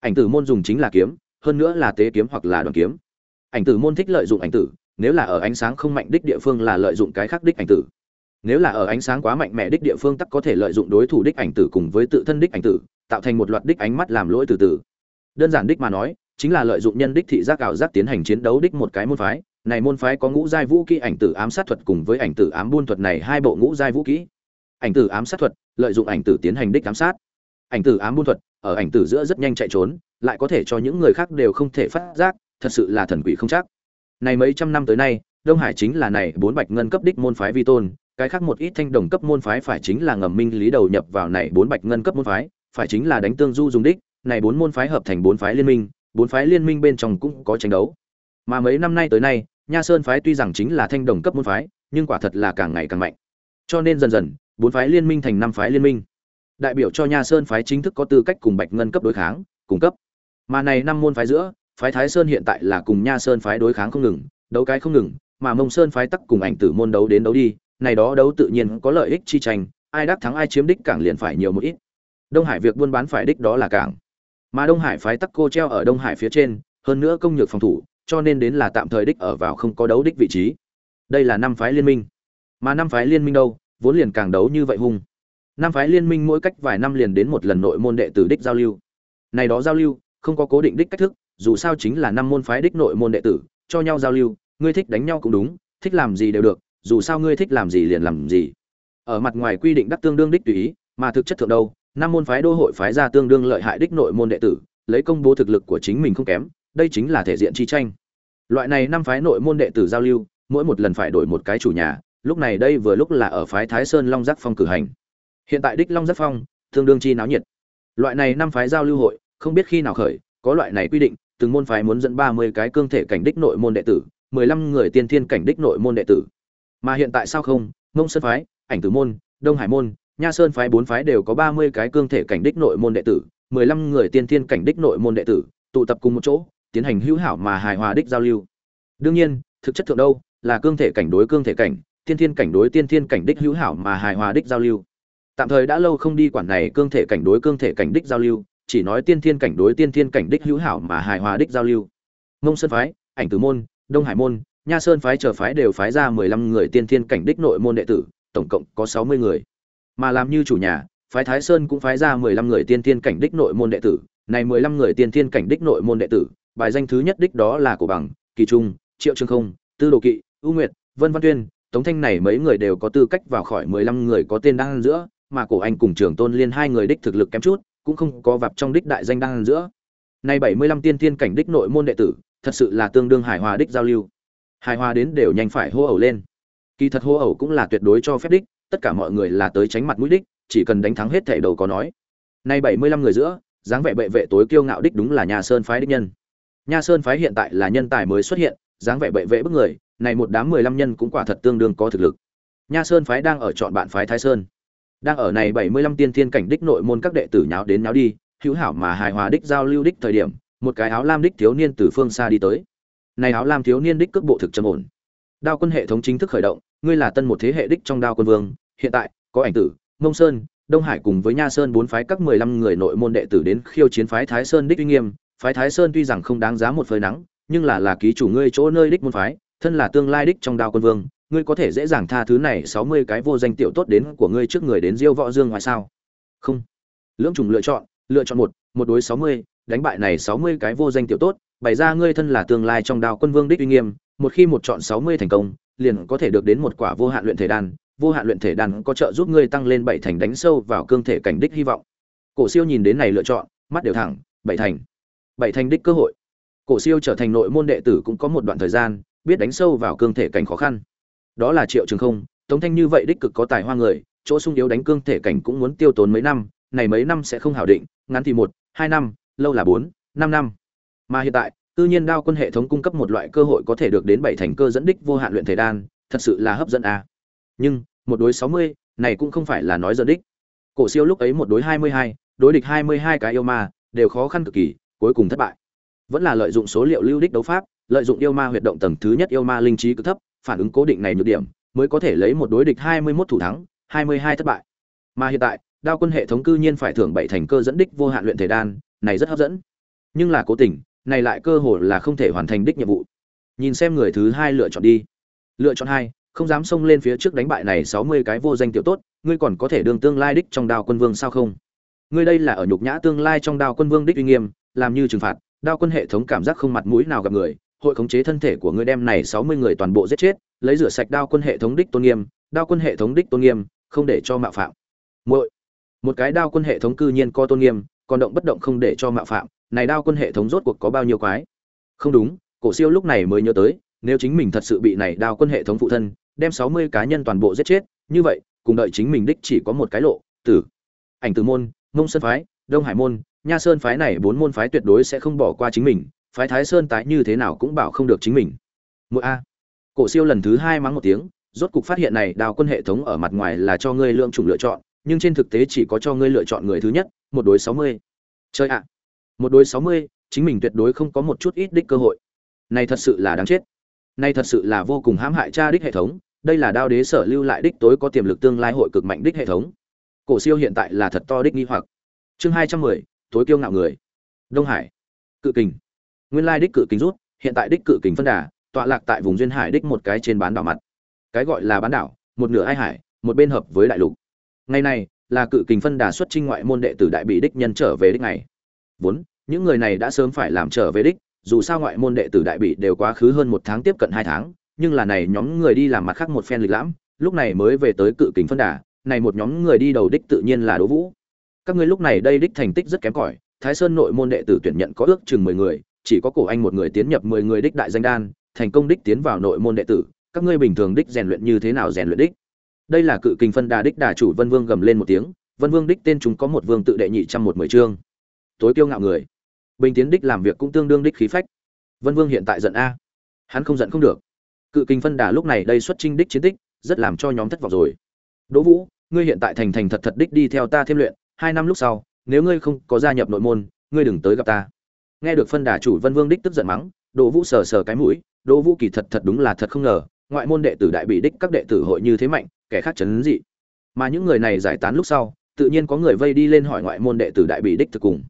[SPEAKER 1] Ảnh tử môn dùng chính là kiếm, hơn nữa là tế kiếm hoặc là đoàn kiếm. Ảnh tử môn thích lợi dụng ảnh tử, nếu là ở ánh sáng không mạnh đích địa phương là lợi dụng cái khác đích ảnh tử. Nếu là ở ánh sáng quá mạnh mẽ đích địa phương tắc có thể lợi dụng đối thủ đích ảnh tử cùng với tự thân đích ảnh tử, tạo thành một loạt đích ánh mắt làm lỗi từ từ. Đơn giản đích mà nói, chính là lợi dụng nhân đích thị giác ảo giác tiến hành chiến đấu đích một cái môn phái này môn phái có ngũ giai vũ kỹ ảnh tử ám sát thuật cùng với ảnh tử ám buôn thuật này hai bộ ngũ giai vũ kỹ. Ảnh tử ám sát thuật, lợi dụng ảnh tử tiến hành đích ám sát. Ảnh tử ám buôn thuật, ở ảnh tử giữa rất nhanh chạy trốn, lại có thể cho những người khác đều không thể phát giác, thật sự là thần quỷ không chắc. Này mấy trăm năm tới nay, đông hải chính là này bốn bạch ngân cấp đích môn phái vi tôn, cái khác một ít thanh đồng cấp môn phái phải chính là ngầm minh lý đầu nhập vào này bốn bạch ngân cấp môn phái, phải chính là đánh tương du dùng đích, này bốn môn phái hợp thành bốn phái liên minh, bốn phái liên minh bên trong cũng có tranh đấu. Mà mấy năm nay tới nay nha sơn phái tuy rằng chính là thanh đồng cấp môn phái, nhưng quả thật là càng ngày càng mạnh. Cho nên dần dần, bốn phái liên minh thành năm phái liên minh. Đại biểu cho nha sơn phái chính thức có tư cách cùng bạch ngân cấp đối kháng, cùng cấp. Mà này năm môn phái giữa, phái thái sơn hiện tại là cùng nha sơn phái đối kháng không ngừng, đấu cái không ngừng, mà mông sơn phái tắc cùng ảnh tử môn đấu đến đấu đi, này đó đấu tự nhiên có lợi ích chi tranh, ai đắc thắng ai chiếm đích cảng liền phải nhiều một ít. Đông hải việc buôn bán phải đích đó là cảng mà đông hải phái tắc cô treo ở đông hải phía trên, hơn nữa công nhược phòng thủ cho nên đến là tạm thời đích ở vào không có đấu đích vị trí. Đây là năm phái liên minh. Mà năm phái liên minh đâu, vốn liền càng đấu như vậy hung. Năm phái liên minh mỗi cách vài năm liền đến một lần nội môn đệ tử đích giao lưu. Này đó giao lưu, không có cố định đích cách thức, dù sao chính là năm môn phái đích nội môn đệ tử, cho nhau giao lưu, ngươi thích đánh nhau cũng đúng, thích làm gì đều được, dù sao ngươi thích làm gì liền làm gì. Ở mặt ngoài quy định đắc tương đương đích tùy ý, mà thực chất thượng đâu, năm môn phái đô hội phái ra tương đương lợi hại đích nội môn đệ tử, lấy công bố thực lực của chính mình không kém đây chính là thể diện chi tranh. Loại này năm phái nội môn đệ tử giao lưu, mỗi một lần phải đổi một cái chủ nhà, lúc này đây vừa lúc là ở phái thái sơn long giác phong cử hành. Hiện tại đích long giác phong, tương đương chi náo nhiệt. Loại này năm phái giao lưu hội, không biết khi nào khởi, có loại này quy định, từng môn phái muốn dẫn ba mươi cái cương thể cảnh đích nội môn đệ tử, mười lăm người tiên thiên cảnh đích nội môn đệ tử. Mà hiện tại sao không? Ngông sơn phái, ảnh tử môn, đông hải môn, nha sơn phái bốn phái đều có ba mươi cái cương thể cảnh đích nội môn đệ tử, mười lăm người tiên thiên cảnh đích nội môn đệ tử, tụ tập cùng một chỗ tiến hành hữu hảo mà hài hòa đích giao lưu. Đương nhiên, thực chất thượng đâu là cương thể cảnh đối cương thể cảnh tiên thiên cảnh đối tiên thiên cảnh đích hữu hảo mà hài hòa đích giao lưu. Tạm thời đã lâu không đi quản này cương thể cảnh đối cương thể cảnh đích giao lưu, chỉ nói tiên thiên cảnh đối tiên thiên cảnh đích hữu hảo mà hài hòa đích giao lưu. Ngông sơn phái, ảnh tử môn, đông hải môn, nha sơn phái chờ phái đều phái ra mười lăm người tiên thiên cảnh đích nội môn đệ tử, tổng cộng có sáu mươi người. Mà làm như chủ nhà, phái thái sơn cũng phái ra mười lăm người tiên thiên cảnh đích nội môn đệ tử, này mười lăm người tiên thiên cảnh đích nội môn đệ tử bài danh thứ nhất đích đó là cổ bằng, kỳ trung, triệu trương không, tư đồ kỵ ưu nguyệt, vân văn tuyên. Tống thanh này mấy người đều có tư cách vào khỏi mười lăm người có tên đang giữa, mà cổ anh cùng trường tôn liên hai người đích thực lực kém chút, cũng không có vạp trong đích đại danh đang giữa. Nay bảy mươi lăm tiên thiên cảnh đích nội môn đệ tử, thật sự là tương đương hài hòa đích giao lưu. Hài hòa đến đều nhanh phải hô ẩu lên. Kỳ thật hô ẩu cũng là tuyệt đối cho phép đích, tất cả mọi người là tới tránh mặt mũi đích, chỉ cần đánh thắng hết thảy đầu có nói. Nay bảy mươi lăm người giữa, dáng vẻ bệ vệ tối kiêu ngạo đích đúng là nhà sơn phái đích nhân nha sơn phái hiện tại là nhân tài mới xuất hiện, dáng vẻ bệ vệ bức người, này một đám mười lăm nhân cũng quả thật tương đương có thực lực. Nha sơn phái đang ở chọn bạn phái thái sơn. Đang ở này bảy mươi lăm tiên thiên cảnh đích nội môn các đệ tử nháo đến nháo đi, hữu hảo mà hài hòa đích giao lưu đích thời điểm, một cái áo lam đích thiếu niên từ phương xa đi tới. Này áo lam thiếu niên đích cước bộ thực trầm ổn. Đao quân hệ thống chính thức khởi động, ngươi là tân một thế hệ đích trong đao quân vương, hiện tại, có ảnh tử, mông sơn, đông hải cùng với nha sơn bốn phái các mười lăm người nội môn đệ tử đến khiêu chiến phái thái sơn đích uy nghiêm phái thái sơn tuy rằng không đáng giá một phơi nắng, nhưng là là ký chủ ngươi chỗ nơi đích môn phái, thân là tương lai đích trong đao quân vương, ngươi có thể dễ dàng tha thứ này sáu mươi cái vô danh tiểu tốt đến của ngươi trước người đến diêu võ dương ngoài sao? Không. Lưỡng trùng lựa chọn lựa chọn một một đối sáu mươi, đánh bại này sáu mươi cái vô danh tiểu tốt, bày ra ngươi thân là tương lai trong đao quân vương đích uy nghiêm, một khi một chọn sáu mươi thành công, liền có thể được đến một quả vô hạn luyện thể đan, vô hạn luyện thể đan có trợ giúp ngươi tăng lên bảy thành đánh sâu vào cương thể cảnh đích hy vọng. Cổ siêu nhìn đến này lựa chọn, mắt đều thẳng, bảy thành bảy thành đích cơ hội. Cổ siêu trở thành nội môn đệ tử cũng có một đoạn thời gian, biết đánh sâu vào cương thể cảnh khó khăn. Đó là triệu trường không, tống thanh như vậy đích cực có tài hoa người, chỗ sung yếu đánh cương thể cảnh cũng muốn tiêu tốn mấy năm, này mấy năm sẽ không hảo định, ngắn thì một, hai năm, lâu là bốn, năm năm. Mà hiện tại tự nhiên đao quân hệ thống cung cấp một loại cơ hội có thể được đến bảy thành cơ dẫn đích vô hạn luyện thể đan, thật sự là hấp dẫn à. nhưng, một đối sáu mươi, này cũng không phải là nói dẫn đích. Cổ siêu lúc ấy một đối hai mươi hai, đối địch hai mươi hai cái yêu ma, đều khó khăn cực kỳ cuối cùng thất bại. Vẫn là lợi dụng số liệu lưu đích đấu pháp, lợi dụng yêu ma huyệt động tầng thứ nhất yêu ma linh trí cực thấp, phản ứng cố định này nhược điểm, mới có thể lấy một đối địch hai mươi 21 thủ thắng, hai mươi hai thất bại. Mà hiện tại, đao quân hệ thống cư nhiên phải thưởng bảy thành cơ dẫn đích vô hạn luyện thể đan, này rất hấp dẫn. Nhưng là cố tình, này lại cơ hội là không thể hoàn thành đích nhiệm vụ. Nhìn xem người thứ hai lựa chọn đi. Lựa chọn hai, không dám xông lên phía trước đánh bại này sáu mươi cái vô danh tiểu tốt, ngươi còn có thể đường tương lai đích trong đao quân vương sao không? Ngươi đây là ở nhục nhã tương lai trong đao quân vương đích uy nghiêm làm như trừng phạt, đao quân hệ thống cảm giác không mặt mũi nào gặp người, hội khống chế thân thể của ngươi đem này sáu mươi người toàn bộ giết chết, lấy rửa sạch đao quân hệ thống đích tôn nghiêm, đao quân hệ thống đích tôn nghiêm, không để cho mạo phạm. Muội, một cái đao quân hệ thống cư nhiên có tôn nghiêm, còn động bất động không để cho mạo phạm, này đao quân hệ thống rốt cuộc có bao nhiêu quái? Không đúng, cổ siêu lúc này mới nhớ tới, nếu chính mình thật sự bị này đao quân hệ thống phụ thân, đem sáu mươi cá nhân toàn bộ giết chết, như vậy, cùng đợi chính mình đích chỉ có một cái lộ, tử. Ảnh tử môn, mông sơn phái, đông hải môn nha sơn phái này bốn môn phái tuyệt đối sẽ không bỏ qua chính mình, phái thái sơn tái như thế nào cũng bảo không được chính mình. Mỗi a. Cổ siêu lần thứ hai mắng một tiếng, rốt cục phát hiện này đào quân hệ thống ở mặt ngoài là cho ngươi lượng chủng lựa chọn, nhưng trên thực tế chỉ có cho ngươi lựa chọn người thứ nhất, một đối sáu mươi. Chơi ạ. Một đối sáu mươi, chính mình tuyệt đối không có một chút ít đích cơ hội. Này thật sự là đáng chết. Này thật sự là vô cùng hãm hại cha đích hệ thống, đây là đao đế sở lưu lại đích tối có tiềm lực tương lai hội cực mạnh đích hệ thống. Cổ siêu hiện tại là thật to đích nghi hoặc. Chương hai trăm mười tối kiêu ngạo người. Đông hải. Cự kình. Nguyên lai đích cự kình rút, hiện tại đích cự kình phân đà, tọa lạc tại vùng duyên hải đích một cái trên bán đảo mặt. Cái gọi là bán đảo, một nửa ai hải, một bên hợp với đại lục. Ngày này, là cự kình phân đà xuất trinh ngoại môn đệ tử đại bị đích nhân trở về đích này vốn, những người này đã sớm phải làm trở về đích, dù sao ngoại môn đệ tử đại bị đều quá khứ hơn một tháng tiếp cận hai tháng, nhưng là này nhóm người đi làm mặt khác một phen lịch lãm, lúc này mới về tới cự kình phân đà, này một nhóm người đi đầu đích tự nhiên là đỗ vũ các ngươi lúc này đây đích thành tích rất kém cỏi, thái sơn nội môn đệ tử tuyển nhận có ước chừng mười người, chỉ có cổ anh một người tiến nhập mười người đích đại danh đan, thành công đích tiến vào nội môn đệ tử. Các ngươi bình thường đích rèn luyện như thế nào rèn luyện đích? Đây là cự kinh phân đà đích đà chủ vân vương gầm lên một tiếng, vân vương đích tên chúng có một vương tự đệ nhị trăm một mười chương. Tối kiêu ngạo người. Bình tiến đích làm việc cũng tương đương đích khí phách. Vân vương hiện tại giận a. Hắn không giận không được. Cự kinh phân đà lúc này đây xuất trinh đích chiến tích, rất làm cho nhóm thất vọng rồi. Đỗ vũ, ngươi hiện tại thành thành thật thật đích đi theo ta thêm luyện hai năm lúc sau, nếu ngươi không có gia nhập nội môn, ngươi đừng tới gặp ta. Nghe được phân đà chủ vân vương đích tức giận mắng, đỗ vũ sờ sờ cái mũi, đỗ vũ kỳ thật thật đúng là thật không ngờ, ngoại môn đệ tử đại bị đích các đệ tử hội như thế mạnh, kẻ khác chấn dị. Mà những người này giải tán lúc sau, tự nhiên có người vây đi lên hỏi ngoại môn đệ tử đại bị đích thực cùng.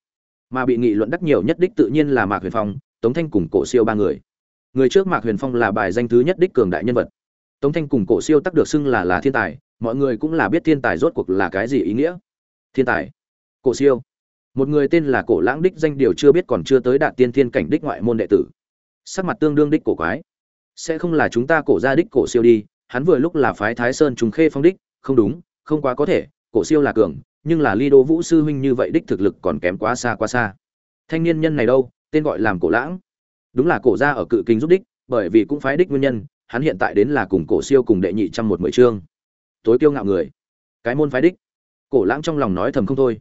[SPEAKER 1] Mà bị nghị luận đắc nhiều nhất đích tự nhiên là mạc huyền phong, tống thanh cùng cổ siêu ba người. Người trước mạc huyền phong là bài danh thứ nhất đích cường đại nhân vật. Tống thanh cùng cổ siêu tắc được xưng là là thiên tài, mọi người cũng là biết thiên tài rốt cuộc là cái gì ý nghĩa thiên tài, cổ siêu. Một người tên là cổ lãng đích danh điều chưa biết còn chưa tới đạt tiên thiên cảnh đích ngoại môn đệ tử. Sắc mặt tương đương đích cổ quái. Sẽ không là chúng ta cổ ra đích cổ siêu đi, hắn vừa lúc là phái thái sơn trùng khê phong đích, không đúng, không quá có thể, cổ siêu là cường, nhưng là ly đô vũ sư huynh như vậy đích thực lực còn kém quá xa quá xa. Thanh niên nhân này đâu, tên gọi làm cổ lãng. Đúng là cổ ra ở cự kinh giúp đích, bởi vì cũng phái đích nguyên nhân, hắn hiện tại đến là cùng cổ siêu cùng đệ nhị trăm một mười chương. Tối kiêu ngạo người. Cái môn phái đích cổ lãng trong lòng nói thầm không thôi.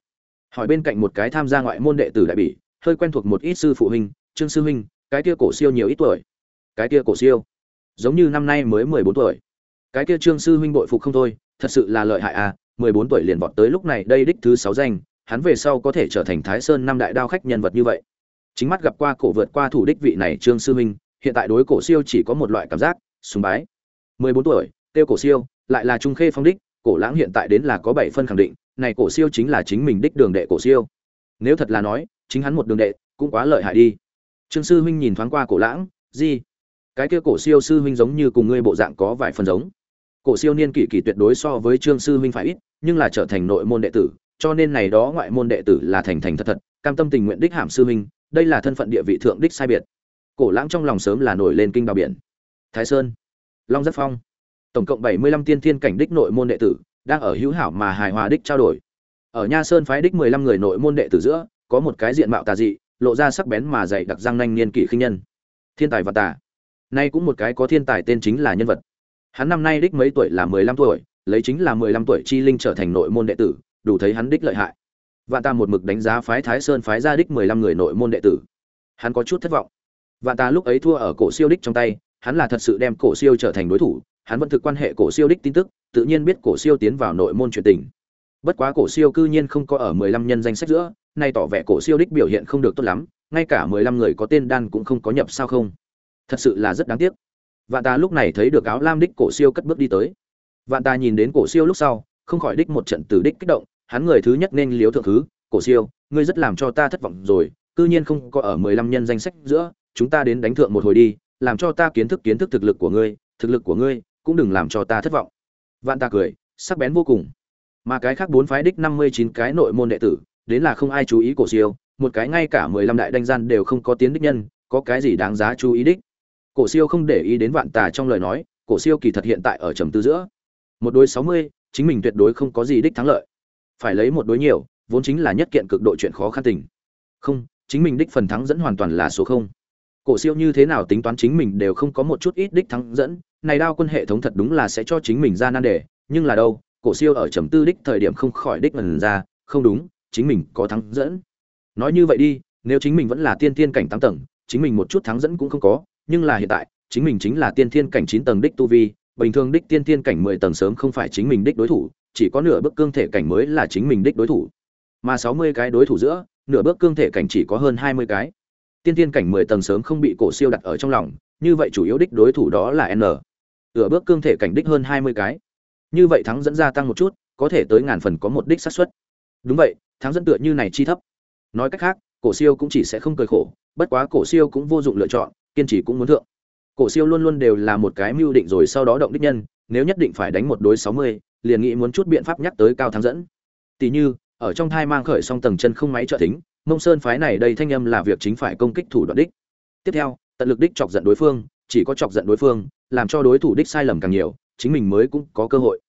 [SPEAKER 1] Hỏi bên cạnh một cái tham gia ngoại môn đệ tử đại bỉ, hơi quen thuộc một ít sư phụ huynh, trương sư huynh, cái kia cổ siêu nhiều ít tuổi. Cái kia cổ siêu, giống như năm nay mới mười bốn tuổi. Cái kia trương sư huynh bội phục không thôi, thật sự là lợi hại à mười bốn tuổi liền vọt tới lúc này đây đích thứ sáu danh, hắn về sau có thể trở thành thái sơn năm đại đao khách nhân vật như vậy. Chính mắt gặp qua cổ vượt qua thủ đích vị này trương sư huynh, hiện tại đối cổ siêu chỉ có một loại cảm giác, sùng bái. Mười bốn tuổi, tiêu cổ siêu, lại là trung khê phong đích cổ lãng hiện tại đến là có bảy phân khẳng định, này cổ siêu chính là chính mình đích đường đệ cổ siêu. Nếu thật là nói, chính hắn một đường đệ cũng quá lợi hại đi. Trương sư huynh nhìn thoáng qua cổ lãng gì cái kia cổ siêu sư huynh giống như cùng ngươi bộ dạng có vài phần giống. Cổ siêu niên kỷ kỷ tuyệt đối so với trương sư huynh phải ít, nhưng là trở thành nội môn đệ tử, cho nên này đó ngoại môn đệ tử là thành thành thật thật, cam tâm tình nguyện đích hàm sư huynh, đây là thân phận địa vị thượng đích sai biệt. Cổ lãng trong lòng sớm là nổi lên kinh đào biển. Thái sơn, long rất phong tổng cộng bảy mươi lăm tiên thiên cảnh đích nội môn đệ tử đang ở hữu hảo mà hài hòa đích trao đổi. Ở nha sơn phái đích mười lăm người nội môn đệ tử giữa, có một cái diện mạo tà dị, lộ ra sắc bén mà dày đặc răng nanh niên kỷ khinh nhân. Thiên tài và tà. Nay cũng một cái có thiên tài tên chính là nhân vật. Hắn năm nay đích mấy tuổi là mười lăm tuổi, lấy chính là mười lăm tuổi chi linh trở thành nội môn đệ tử, đủ thấy hắn đích lợi hại. Vạn ta một mực đánh giá phái thái sơn phái ra đích mười lăm người nội môn đệ tử. Hắn có chút thất vọng. Vạn ta lúc ấy thua ở cổ siêu đích trong tay, hắn là thật sự đem cổ siêu trở thành đối thủ hắn vẫn thực quan hệ cổ siêu đích tin tức, tự nhiên biết cổ siêu tiến vào nội môn truyền tình. Bất quá cổ siêu cư nhiên không có ở mười lăm nhân danh sách giữa, nay tỏ vẻ cổ siêu đích biểu hiện không được tốt lắm, ngay cả mười lăm người có tên đan cũng không có nhập sao không. Thật sự là rất đáng tiếc. Vạn ta lúc này thấy được áo lam đích cổ siêu cất bước đi tới. Vạn ta nhìn đến cổ siêu lúc sau, không khỏi đích một trận từ đích kích động, hắn người thứ nhất nên liếu thượng thứ, cổ siêu, ngươi rất làm cho ta thất vọng rồi, cư nhiên không có ở mười lăm nhân danh sách giữa, chúng ta đến đánh thượng một hồi đi, làm cho ta kiến thức kiến thức thực lực của ngươi, thực lực của ngươi cũng đừng làm cho ta thất vọng. Vạn ta cười, sắc bén vô cùng. Mà cái khác bốn phái đích năm mươi chín cái nội môn đệ tử, đến là không ai chú ý cổ siêu, một cái ngay cả mười lăm đại đanh gian đều không có tiến đích nhân, có cái gì đáng giá chú ý đích? Cổ siêu không để ý đến vạn tà trong lời nói, cổ siêu kỳ thật hiện tại ở trầm tư giữa. Một đối sáu mươi, chính mình tuyệt đối không có gì đích thắng lợi. Phải lấy một đối nhiều, vốn chính là nhất kiện cực độ chuyện khó khăn tình. Không, chính mình đích phần thắng dẫn hoàn toàn là số không cổ siêu như thế nào tính toán chính mình đều không có một chút ít đích thắng dẫn. Này đao quân hệ thống thật đúng là sẽ cho chính mình ra nan đề, nhưng là đâu, cổ siêu ở trầm tư đích thời điểm không khỏi đích lần ra. Không đúng, chính mình có thắng dẫn. Nói như vậy đi, nếu chính mình vẫn là tiên tiên cảnh tám tầng, chính mình một chút thắng dẫn cũng không có, nhưng là hiện tại, chính mình chính là tiên thiên cảnh chín tầng đích tu vi, bình thường đích tiên thiên cảnh mười tầng sớm không phải chính mình đích đối thủ, chỉ có nửa bước cương thể cảnh mới là chính mình đích đối thủ. Mà sáu mươi cái đối thủ giữa, nửa bước cương thể cảnh chỉ có hơn hai mươi cái tiên tiên cảnh mười tầng sớm không bị cổ siêu đặt ở trong lòng, như vậy chủ yếu đích đối thủ đó là n. Tựa bước cương thể cảnh đích hơn hai mươi cái. Như vậy thắng dẫn gia tăng một chút, có thể tới ngàn phần có một đích xác suất. Đúng vậy, thắng dẫn tựa như này chi thấp. Nói cách khác, cổ siêu cũng chỉ sẽ không cười khổ, bất quá cổ siêu cũng vô dụng lựa chọn, kiên trì cũng muốn thượng. Cổ siêu luôn luôn đều là một cái mưu định rồi sau đó động đích nhân, nếu nhất định phải đánh một đối sáu mươi, liền nghĩ muốn chút biện pháp nhắc tới cao thắng dẫn. Tỷ như, ở trong thai mang khởi song tầng chân không máy trợ thính mông sơn phái này đây thanh âm là việc chính phải công kích thủ đoạn đích. Tiếp theo, tận lực đích chọc giận đối phương, chỉ có chọc giận đối phương, làm cho đối thủ đích sai lầm càng nhiều, chính mình mới cũng có cơ hội.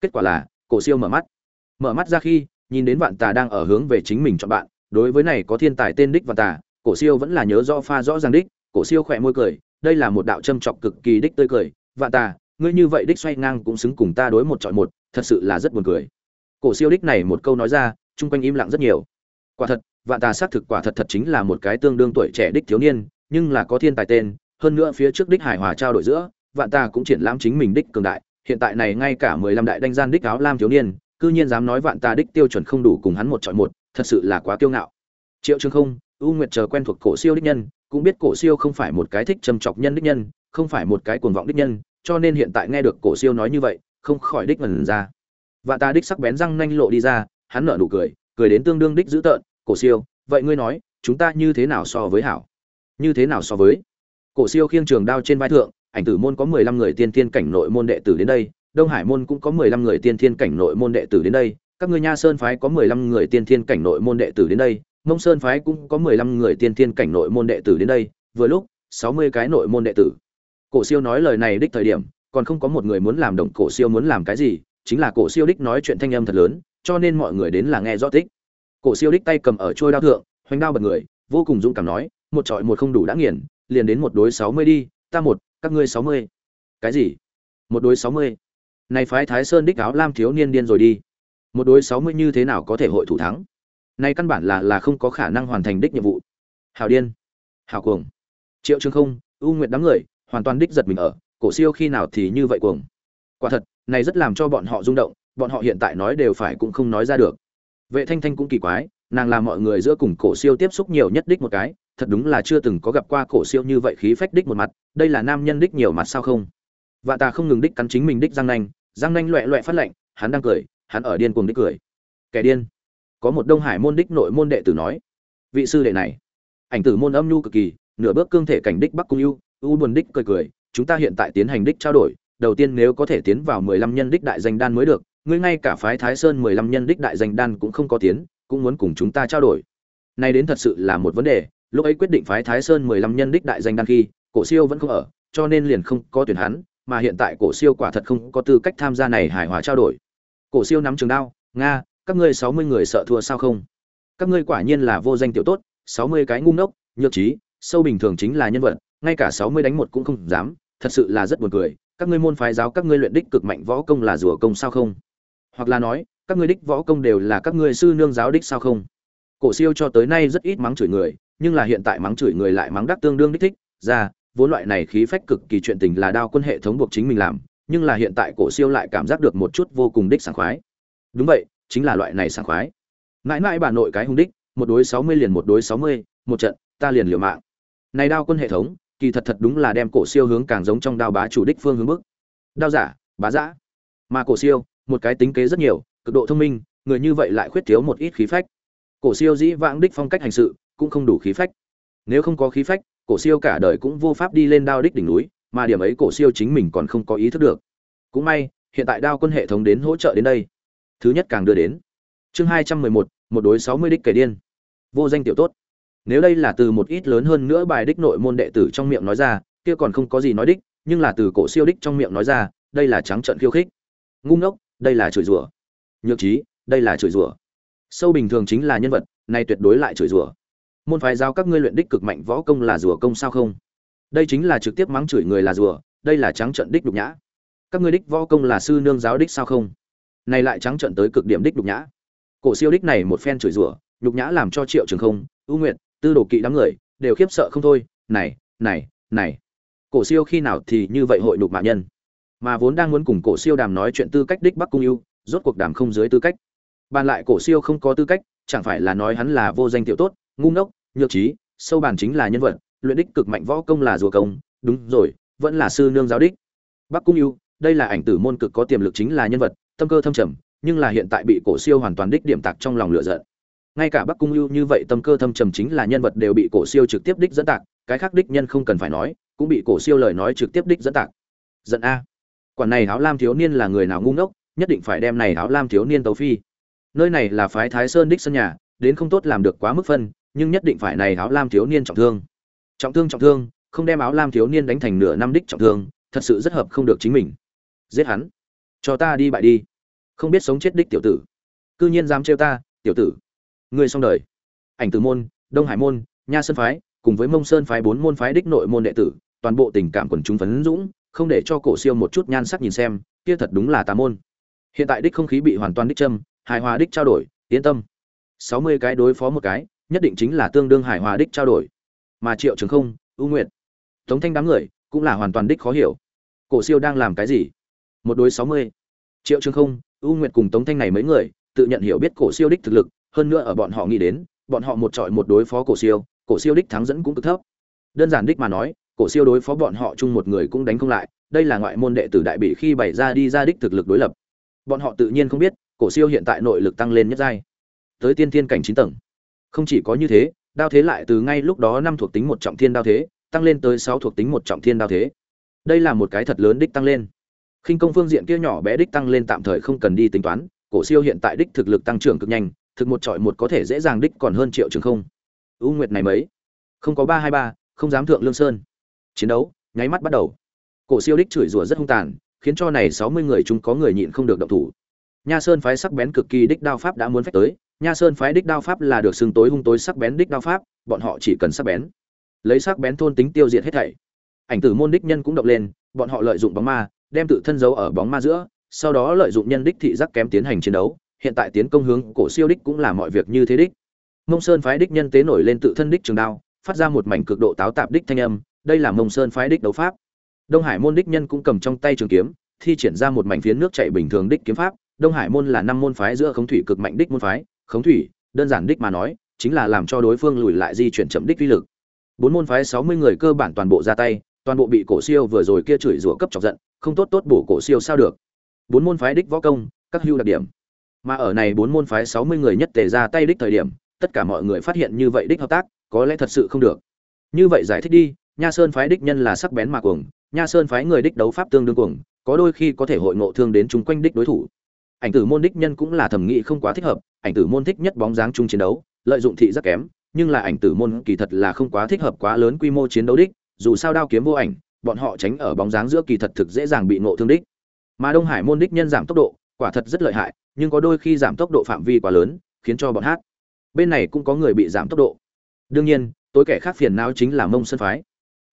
[SPEAKER 1] Kết quả là, cổ siêu mở mắt. Mở mắt ra khi, nhìn đến vạn tà đang ở hướng về chính mình chọn bạn, đối với này có thiên tài tên đích vạn tà, cổ siêu vẫn là nhớ rõ pha rõ ràng đích, cổ siêu khỏe môi cười, đây là một đạo châm chọc cực kỳ đích tươi cười. Vạn tà, ngươi như vậy đích xoay ngang cũng xứng cùng ta đối một chọi một, thật sự là rất buồn cười. Cổ siêu đích này một câu nói ra, chung quanh im lặng rất nhiều. Quả thật vạn tà xác thực quả thật thật chính là một cái tương đương tuổi trẻ đích thiếu niên, nhưng là có thiên tài tên, hơn nữa phía trước đích hải hòa trao đổi giữa, vạn tà cũng triển lãm chính mình đích cường đại, hiện tại này ngay cả mười lăm đại đanh gian đích áo lam thiếu niên, cư nhiên dám nói vạn tà đích tiêu chuẩn không đủ cùng hắn một chọi một, thật sự là quá kiêu ngạo. Triệu trường không, u nguyệt chờ quen thuộc cổ siêu đích nhân, cũng biết cổ siêu không phải một cái thích châm chọc nhân đích nhân, không phải một cái cuồng vọng đích nhân, cho nên hiện tại nghe được cổ siêu nói như vậy, không khỏi đích ngần ra. Vạn tà đích sắc bén răng nanh lộ đi ra, hắn nở nụ cười cười đến tương đương đích dữ tợn cổ siêu, vậy ngươi nói, chúng ta như thế nào so với hảo? Như thế nào so với? Cổ siêu khiêng trường đao trên vai thượng, ảnh tử môn có mười lăm người tiên thiên cảnh nội môn đệ tử đến đây, đông hải môn cũng có mười lăm người tiên thiên cảnh nội môn đệ tử đến đây, các ngươi nha sơn phái có mười lăm người tiên thiên cảnh nội môn đệ tử đến đây, mông sơn phái cũng có mười lăm người tiên thiên cảnh nội môn đệ tử đến đây, vừa lúc, sáu mươi cái nội môn đệ tử. Cổ siêu nói lời này đích thời điểm, còn không có một người muốn làm động cổ siêu muốn làm cái gì, chính là cổ siêu đích nói chuyện thanh âm thật lớn, cho nên mọi người đến là nghe rõ tích cổ siêu đích tay cầm ở trôi đao thượng, hoành đao bật người, vô cùng dũng cảm nói, một trọi một không đủ đã nghiền, liền đến một đối sáu mươi đi, ta một, các ngươi sáu mươi. Cái gì? Một đối sáu mươi. Này phái thái sơn đích áo lam thiếu niên điên rồi đi. Một đối sáu mươi như thế nào có thể hội thủ thắng? Này căn bản là là không có khả năng hoàn thành đích nhiệm vụ. Hào điên. Hào cuồng. Triệu trương không ưu nguyệt đám người, hoàn toàn đích giật mình ở, cổ siêu khi nào thì như vậy cuồng? Quả thật, này rất làm cho bọn họ rung động, bọn họ hiện tại nói đều phải cũng không nói ra được vệ thanh thanh cũng kỳ quái, nàng là mọi người giữa cùng cổ siêu tiếp xúc nhiều nhất đích một cái, thật đúng là chưa từng có gặp qua cổ siêu như vậy khí phách đích một mặt, đây là nam nhân đích nhiều mặt sao không? Và ta không ngừng đích cắn chính mình đích răng nanh răng nanh loẹ loẹ phát lạnh, hắn đang cười, hắn ở điên cuồng đích cười. Kẻ điên. Có một đông hải môn đích nội môn đệ tử nói, vị sư đệ này, ảnh tử môn âm nhu cực kỳ, nửa bước cương thể cảnh đích bắc cung ưu u buồn đích cười cười, chúng ta hiện tại tiến hành đích trao đổi, đầu tiên nếu có thể tiến vào mười lăm nhân đích đại danh đan mới được ngươi ngay cả phái thái sơn mười lăm nhân đích đại danh đan cũng không có tiến, cũng muốn cùng chúng ta trao đổi. Nay đến thật sự là một vấn đề, lúc ấy quyết định phái thái sơn mười lăm nhân đích đại danh đan khi, cổ siêu vẫn không ở, cho nên liền không có tuyển hắn, mà hiện tại cổ siêu quả thật không có tư cách tham gia này hài hòa trao đổi. Cổ siêu nắm trường đao, nga, các ngươi sáu mươi người sợ thua sao không? Các ngươi quả nhiên là vô danh tiểu tốt, sáu mươi cái ngu ngốc, nhược trí, sâu bình thường chính là nhân vật, ngay cả sáu mươi đánh một cũng không dám, thật sự là rất buồn cười. Các ngươi môn phái giáo các ngươi luyện đích cực mạnh võ công là rùa công sao không? Hoặc là nói, các ngươi đích võ công đều là các ngươi sư nương giáo đích sao không? Cổ siêu cho tới nay rất ít mắng chửi người, nhưng là hiện tại mắng chửi người lại mắng đắc tương đương đích thích, ra, vốn loại này khí phách cực kỳ chuyện tình là đao quân hệ thống buộc chính mình làm, nhưng là hiện tại cổ siêu lại cảm giác được một chút vô cùng đích sảng khoái. Đúng vậy, chính là loại này sảng khoái. Mãi mãi bà nội cái hung đích, một đối sáu mươi liền một đối sáu mươi, một trận, ta liền liều mạng. Này đao quân hệ thống, kỳ thật thật đúng là đem cổ siêu hướng càng giống trong đao bá chủ đích phương hướng bước. Đao giả, bá giả mà cổ siêu một cái tính kế rất nhiều, cực độ thông minh, người như vậy lại khuyết thiếu một ít khí phách. Cổ siêu dĩ vãng đích phong cách hành sự cũng không đủ khí phách. Nếu không có khí phách, cổ siêu cả đời cũng vô pháp đi lên đao đích đỉnh núi, mà điểm ấy cổ siêu chính mình còn không có ý thức được. Cũng may, hiện tại đao quân hệ thống đến hỗ trợ đến đây. Thứ nhất càng đưa đến. Chương hai trăm mười một một đối sáu mươi đích kẻ điên. Vô danh tiểu tốt. Nếu đây là từ một ít lớn hơn nữa bài đích nội môn đệ tử trong miệng nói ra, kia còn không có gì nói đích, nhưng là từ cổ siêu đích trong miệng nói ra, đây là trắng trợn khiêu khích. Ngu ngốc đây là chửi rủa. Nhược trí, đây là chửi rủa. Sâu bình thường chính là nhân vật này tuyệt đối lại chửi rủa. Môn phái giao các ngươi luyện đích cực mạnh võ công là rủa công sao không? Đây chính là trực tiếp mắng chửi người là rủa, đây là trắng trận đích đục nhã. Các ngươi đích võ công là sư nương giáo đích sao không? Này lại trắng trận tới cực điểm đích đục nhã. Cổ siêu đích này một phen chửi rủa nhục nhã làm cho triệu trường không ưu nguyện tư đồ kỵ đám người đều khiếp sợ không thôi. Này này này. Cổ siêu khi nào thì như vậy hội nhục mạ nhân? Mà vốn đang muốn cùng cổ siêu đàm nói chuyện tư cách đích bắc cung ưu rốt cuộc đàm không dưới tư cách. Bàn lại cổ siêu không có tư cách, chẳng phải là nói hắn là vô danh tiểu tốt, ngu ngốc, nhược trí, sâu bản chính là nhân vật, luyện đích cực mạnh võ công là rùa công, đúng rồi, vẫn là sư nương giáo đích. Bắc cung ưu đây là ảnh tử môn cực có tiềm lực chính là nhân vật, tâm cơ thâm trầm, nhưng là hiện tại bị cổ siêu hoàn toàn đích điểm tạc trong lòng lựa giận. Ngay cả bắc cung ưu như vậy tâm cơ thâm trầm chính là nhân vật đều bị cổ siêu trực tiếp đích dẫn tạc, cái khác đích nhân không cần phải nói, cũng bị cổ siêu lời nói trực tiếp đích dẫn tạc. Giận a quản này áo lam thiếu niên là người nào ngu ngốc, nhất định phải đem này áo lam thiếu niên tấu phi. Nơi này là phái thái sơn đích sân nhà, đến không tốt làm được quá mức phân, nhưng nhất định phải này áo lam thiếu niên trọng thương. Trọng thương trọng thương, không đem áo lam thiếu niên đánh thành nửa năm đích trọng thương, thật sự rất hợp không được chính mình. Giết hắn. Cho ta đi bại đi. Không biết sống chết đích tiểu tử. Cư nhiên dám trêu ta, tiểu tử. Người xong đời. Ảnh tử môn, đông hải môn, nha sơn phái, cùng với mông sơn phái bốn môn phái đích nội môn đệ tử, toàn bộ tình cảm quần chúng phấn dũng không để cho cổ siêu một chút nhan sắc nhìn xem, kia thật đúng là tà môn. Hiện tại đích không khí bị hoàn toàn đích châm, hài hòa đích trao đổi, yên tâm. Sáu mươi cái đối phó một cái, nhất định chính là tương đương hài hòa đích trao đổi. Mà triệu trường không ưu nguyện tống thanh đám người, cũng là hoàn toàn đích khó hiểu. Cổ siêu đang làm cái gì? Một đối sáu mươi. Triệu trường không ưu nguyện cùng tống thanh này mấy người, tự nhận hiểu biết cổ siêu đích thực lực, hơn nữa ở bọn họ nghĩ đến, bọn họ một trọi một đối phó cổ siêu cổ siêu đích thắng dẫn cũng cực thấp. Đơn giản đích mà nói cổ siêu đối phó bọn họ chung một người cũng đánh không lại, đây là ngoại môn đệ tử đại bị khi bày ra đi ra đích thực lực đối lập. Bọn họ tự nhiên không biết, cổ siêu hiện tại nội lực tăng lên nhất giai. Tới tiên thiên cảnh chín tầng. Không chỉ có như thế, đao thế lại từ ngay lúc đó năm thuộc tính một trọng thiên đao thế, tăng lên tới sáu thuộc tính một trọng thiên đao thế. Đây là một cái thật lớn đích tăng lên. Khinh công phương diện kia nhỏ bé đích tăng lên tạm thời không cần đi tính toán, cổ siêu hiện tại đích thực lực tăng trưởng cực nhanh, thực một trọi một có thể dễ dàng đích còn hơn triệu trường không. Ưu nguyệt này mấy? Không có ba hai ba, không dám thượng lương sơn chiến đấu, nháy mắt bắt đầu. Cổ siêu đích chửi rủa rất hung tàn, khiến cho này sáu mươi người chúng có người nhịn không được động thủ. Nha sơn phái sắc bén cực kỳ đích đao pháp đã muốn phách tới, nha sơn phái đích đao pháp là được xưng tối hung tối sắc bén đích đao pháp, bọn họ chỉ cần sắc bén, lấy sắc bén thôn tính tiêu diệt hết thảy. Ảnh tử môn đích nhân cũng động lên, bọn họ lợi dụng bóng ma, đem tự thân giấu ở bóng ma giữa, sau đó lợi dụng nhân đích thị giác kém tiến hành chiến đấu, hiện tại tiến công hướng cổ siêu đích cũng là mọi việc như thế đích. Mông sơn phái đích nhân tế nổi lên tự thân đích trường đao, phát ra một mảnh cực độ táo tạp đích thanh âm đây là mông sơn phái đích đấu pháp. Đông hải môn đích nhân cũng cầm trong tay trường kiếm, thi triển ra một mảnh phiến nước chảy bình thường đích kiếm pháp. Đông hải môn là năm môn phái giữa khống thủy cực mạnh đích môn phái. Khống thủy, đơn giản đích mà nói, chính là làm cho đối phương lùi lại di chuyển chậm đích vi lực. Bốn môn phái sáu mươi người cơ bản toàn bộ ra tay, toàn bộ bị cổ siêu vừa rồi kia chửi rủa cấp chọc giận, không tốt tốt bổ cổ siêu sao được. Bốn môn phái đích võ công, các hưu đặc điểm. Mà ở này bốn môn phái sáu mươi người nhất tề ra tay đích thời điểm, tất cả mọi người phát hiện như vậy đích hợp tác, có lẽ thật sự không được. Như vậy giải thích đi nha sơn phái đích nhân là sắc bén mà cuồng, nha sơn phái người đích đấu pháp tương đương cuồng, có đôi khi có thể hội ngộ thương đến chúng quanh đích đối thủ. Ảnh tử môn đích nhân cũng là thẩm nghị không quá thích hợp, ảnh tử môn thích nhất bóng dáng chung chiến đấu, lợi dụng thị rất kém, nhưng là ảnh tử môn kỳ thật là không quá thích hợp quá lớn quy mô chiến đấu đích, dù sao đao kiếm vô ảnh, bọn họ tránh ở bóng dáng giữa kỳ thật thực dễ dàng bị ngộ thương đích. Mà đông hải môn đích nhân giảm tốc độ, quả thật rất lợi hại, nhưng có đôi khi giảm tốc độ phạm vi quá lớn, khiến cho bọn hát. Bên này cũng có người bị giảm tốc độ. Đương nhiên, tối kẻ khác phiền não chính là mông Sơn phái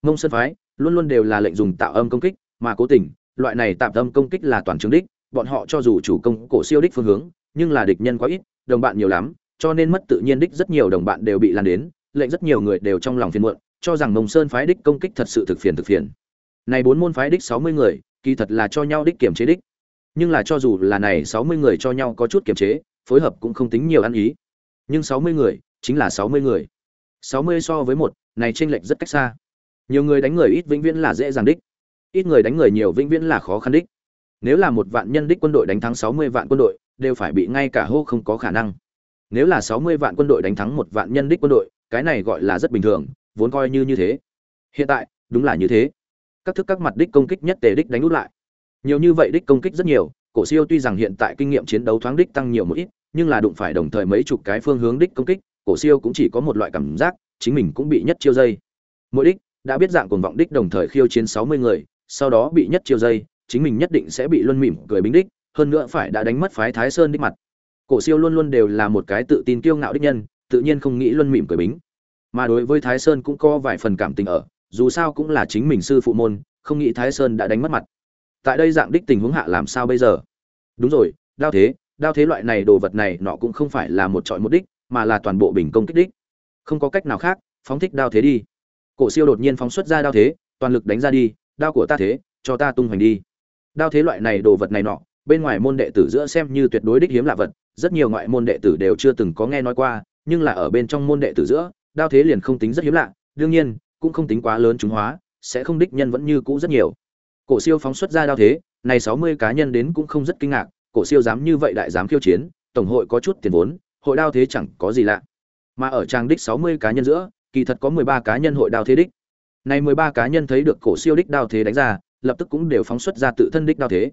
[SPEAKER 1] mông sơn phái luôn luôn đều là lệnh dùng tạo âm công kích mà cố tình, loại này tạm âm công kích là toàn trường đích, bọn họ cho dù chủ công cổ siêu đích phương hướng, nhưng là địch nhân quá ít, đồng bạn nhiều lắm, cho nên mất tự nhiên đích rất nhiều đồng bạn đều bị lan đến, lệnh rất nhiều người đều trong lòng phiền muộn, cho rằng mông sơn phái đích công kích thật sự thực phiền thực phiền. Này bốn môn phái đích sáu mươi người, kỳ thật là cho nhau đích kiểm chế đích. Nhưng là cho dù là này sáu mươi người cho nhau có chút kiểm chế, phối hợp cũng không tính nhiều ăn ý. Nhưng sáu mươi người chính là sáu mươi người. Sáu mươi so với một, này chênh lệch rất cách xa nhiều người đánh người ít vĩnh viễn là dễ dàng đích. Ít người đánh người nhiều vĩnh viễn là khó khăn đích. Nếu là một vạn nhân đích quân đội đánh thắng sáu mươi vạn quân đội, đều phải bị ngay cả hô không có khả năng. Nếu là sáu mươi vạn quân đội đánh thắng một vạn nhân đích quân đội, cái này gọi là rất bình thường, vốn coi như như thế. Hiện tại, đúng là như thế. Các thức các mặt đích công kích nhất tề đích đánh út lại. Nhiều như vậy đích công kích rất nhiều, cổ siêu tuy rằng hiện tại kinh nghiệm chiến đấu thoáng đích tăng nhiều một ít, nhưng là đụng phải đồng thời mấy chục cái phương hướng đích công kích, cổ siêu cũng chỉ có một loại cảm giác, chính mình cũng bị nhất chiêu dây. Mỗi đích đã biết dạng cuồng vọng đích đồng thời khiêu chiến sáu mươi người, sau đó bị nhất chiêu dây, chính mình nhất định sẽ bị luân mỉm cười bính đích, hơn nữa phải đã đánh mất phái thái sơn đích mặt. Cổ siêu luôn luôn đều là một cái tự tin kiêu ngạo đích nhân, tự nhiên không nghĩ luân mỉm cười bính. Mà đối với thái sơn cũng có vài phần cảm tình ở, dù sao cũng là chính mình sư phụ môn, không nghĩ thái sơn đã đánh mất mặt. Tại đây dạng đích tình huống hạ làm sao bây giờ? Đúng rồi, đao thế đao thế loại này đồ vật này nọ cũng không phải là một trọi một đích, mà là toàn bộ bình công kích đích. Không có cách nào khác, phóng thích đao thế đi cổ siêu đột nhiên phóng xuất ra đao thế, toàn lực đánh ra đi, đao của ta thế, cho ta tung hoành đi. Đao thế loại này đồ vật này nọ, bên ngoài môn đệ tử giữa xem như tuyệt đối đích hiếm lạ vật, rất nhiều ngoại môn đệ tử đều chưa từng có nghe nói qua, nhưng là ở bên trong môn đệ tử giữa, đao thế liền không tính rất hiếm lạ, đương nhiên, cũng không tính quá lớn chúng hóa, sẽ không đích nhân vẫn như cũ rất nhiều. Cổ siêu phóng xuất ra đao thế, này sáu mươi cá nhân đến cũng không rất kinh ngạc, cổ siêu dám như vậy đại dám khiêu chiến, tổng hội có chút tiền vốn, hội đao thế chẳng có gì lạ. Mà ở trang đích sáu mươi cá nhân giữa kỳ thật có mười ba cá nhân hội đao thế đích. Này mười ba cá nhân thấy được cổ siêu đích đao thế đánh ra, lập tức cũng đều phóng xuất ra tự thân đích đao thế.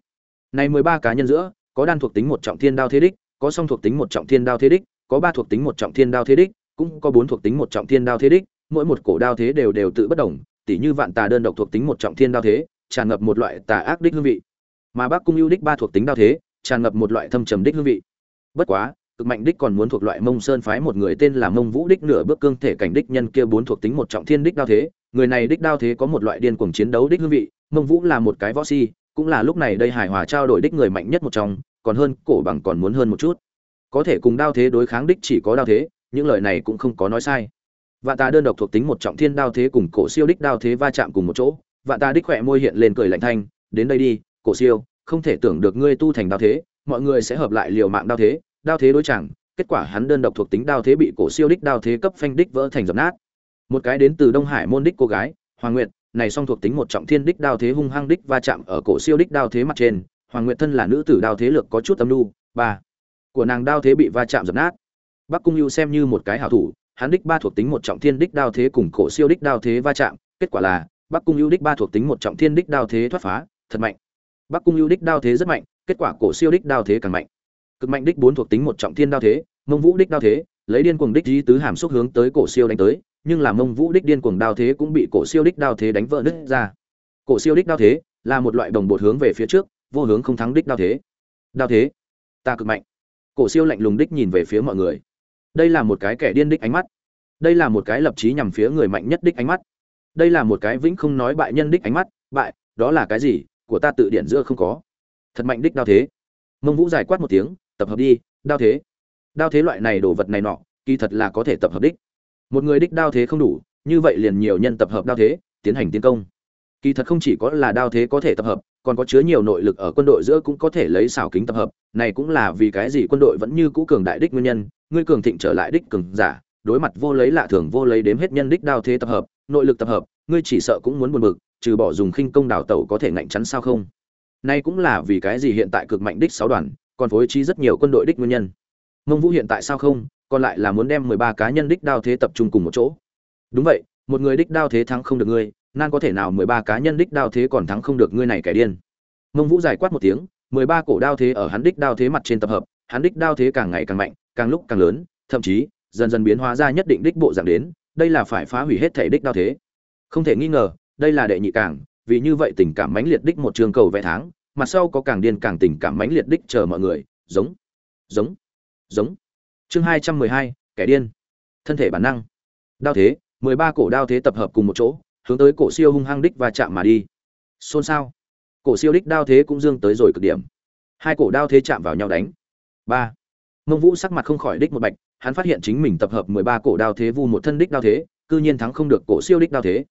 [SPEAKER 1] Này mười ba cá nhân giữa, có đan thuộc tính một trọng thiên đao thế đích, có song thuộc tính một trọng thiên đao thế đích, có ba thuộc tính một trọng thiên đao thế đích, cũng có bốn thuộc tính một trọng thiên đao thế đích, mỗi một cổ đao thế đều đều tự bất đồng, tỉ như vạn tà đơn độc thuộc tính một trọng thiên đao thế, tràn ngập một loại tà ác đích hương vị. Mà bác cung ưu đích ba thuộc tính đao thế, tràn ngập một loại thâm trầm đích hương vị. Bất quá cực mạnh đích còn muốn thuộc loại mông sơn phái, một người tên là mông vũ đích nửa bước cương thể cảnh đích nhân kia bốn thuộc tính một trọng thiên đích đao thế. Người này đích đao thế có một loại điên cuồng chiến đấu đích hương vị, mông vũ là một cái võ si, cũng là lúc này đây hài hòa trao đổi đích người mạnh nhất một trong, còn hơn, cổ bằng còn muốn hơn một chút. Có thể cùng đao thế đối kháng đích chỉ có đao thế, những lời này cũng không có nói sai. Vạn ta đơn độc thuộc tính một trọng thiên đao thế cùng cổ siêu đích đao thế va chạm cùng một chỗ, vạn ta đích khỏe môi hiện lên cười lạnh thanh, đến đây đi, cổ siêu, không thể tưởng được ngươi tu thành đao thế, mọi người sẽ hợp lại liều mạng đao thế đao thế đối chẳng kết quả hắn đơn độc thuộc tính đao thế bị cổ siêu đích đao thế cấp phanh đích vỡ thành dập nát một cái đến từ đông hải môn đích cô gái hoàng nguyệt này song thuộc tính một trọng thiên đích đao thế hung hăng đích va chạm ở cổ siêu đích đao thế mặt trên hoàng nguyệt thân là nữ tử đao thế lực có chút tâm nhu, ba của nàng đao thế bị va chạm dập nát bắc cung ưu xem như một cái hảo thủ hắn đích ba thuộc tính một trọng thiên đích đao thế cùng cổ siêu đích đao thế va chạm kết quả là bắc cung ưu đích ba thuộc tính một trọng thiên đích đao thế thoát phá thật mạnh bắc cung ưu đích đao thế rất mạnh kết quả cổ siêu đích đao thế càng mạnh cực mạnh đích bốn thuộc tính một trọng thiên đao thế, mông vũ đích đao thế, lấy điên cuồng đích di tứ hàm xúc hướng tới cổ siêu đánh tới, nhưng là mông vũ đích điên cuồng đao thế cũng bị cổ siêu đích đao thế đánh vỡ nứt ra. Cổ siêu đích đao thế là một loại đồng bột hướng về phía trước, vô hướng không thắng đích đao thế. Đao thế, ta cực mạnh. Cổ siêu lạnh lùng đích nhìn về phía mọi người. Đây là một cái kẻ điên đích ánh mắt. Đây là một cái lập chí nhằm phía người mạnh nhất đích ánh mắt. Đây là một cái vĩnh không nói bại nhân đích ánh mắt. Bại, đó là cái gì? Của ta tự điển giữa không có. Thật mạnh đích đao thế. Mông vũ giải quát một tiếng tập hợp đi, đao thế. Đao thế loại này đồ vật này nọ, kỳ thật là có thể tập hợp đích. Một người đích đao thế không đủ, như vậy liền nhiều nhân tập hợp đao thế, tiến hành tiến công. Kỳ thật không chỉ có là đao thế có thể tập hợp, còn có chứa nhiều nội lực ở quân đội giữa cũng có thể lấy xảo kính tập hợp. Này cũng là vì cái gì quân đội vẫn như cũ cường đại đích nguyên nhân, ngươi cường thịnh trở lại đích cường giả, đối mặt vô lấy lạ thường vô lấy đếm hết nhân đích đao thế tập hợp, nội lực tập hợp, ngươi chỉ sợ cũng muốn buồn bực, trừ bỏ dùng khinh công đào tẩu có thể ngạnh chắn sao không? Nay cũng là vì cái gì hiện tại cực mạnh đích sáu đoàn còn phối trí rất nhiều quân đội đích nguyên nhân. Mông vũ hiện tại sao không, còn lại là muốn đem mười ba cá nhân đích đao thế tập trung cùng một chỗ. Đúng vậy, một người đích đao thế thắng không được ngươi, nan có thể nào mười ba cá nhân đích đao thế còn thắng không được ngươi này kẻ điên. Mông vũ giải quát một tiếng, mười ba cổ đao thế ở hắn đích đao thế mặt trên tập hợp, hắn đích đao thế càng ngày càng mạnh, càng lúc càng lớn, thậm chí, dần dần biến hóa ra nhất định đích bộ dạng đến, đây là phải phá hủy hết thể đích đao thế. Không thể nghi ngờ, đây là đệ nhị càng vì như vậy tình cảm mãnh liệt đích một trường cầu vẽ tháng mặt sau có càng điên càng tình cảm mãnh liệt đích chờ mọi người, giống giống giống. Chương hai trăm mười hai, kẻ điên. Thân thể bản năng. Đao thế, mười ba cổ đao thế tập hợp cùng một chỗ, hướng tới cổ siêu hung hăng đích và chạm mà đi. Xôn xao. Cổ siêu đích đao thế cũng dương tới rồi cực điểm. Hai cổ đao thế chạm vào nhau đánh. Ba. Mông vũ sắc mặt không khỏi đích một bạch, hắn phát hiện chính mình tập hợp mười ba cổ đao thế vu một thân đích đao thế, cư nhiên thắng không được cổ siêu đích đao thế.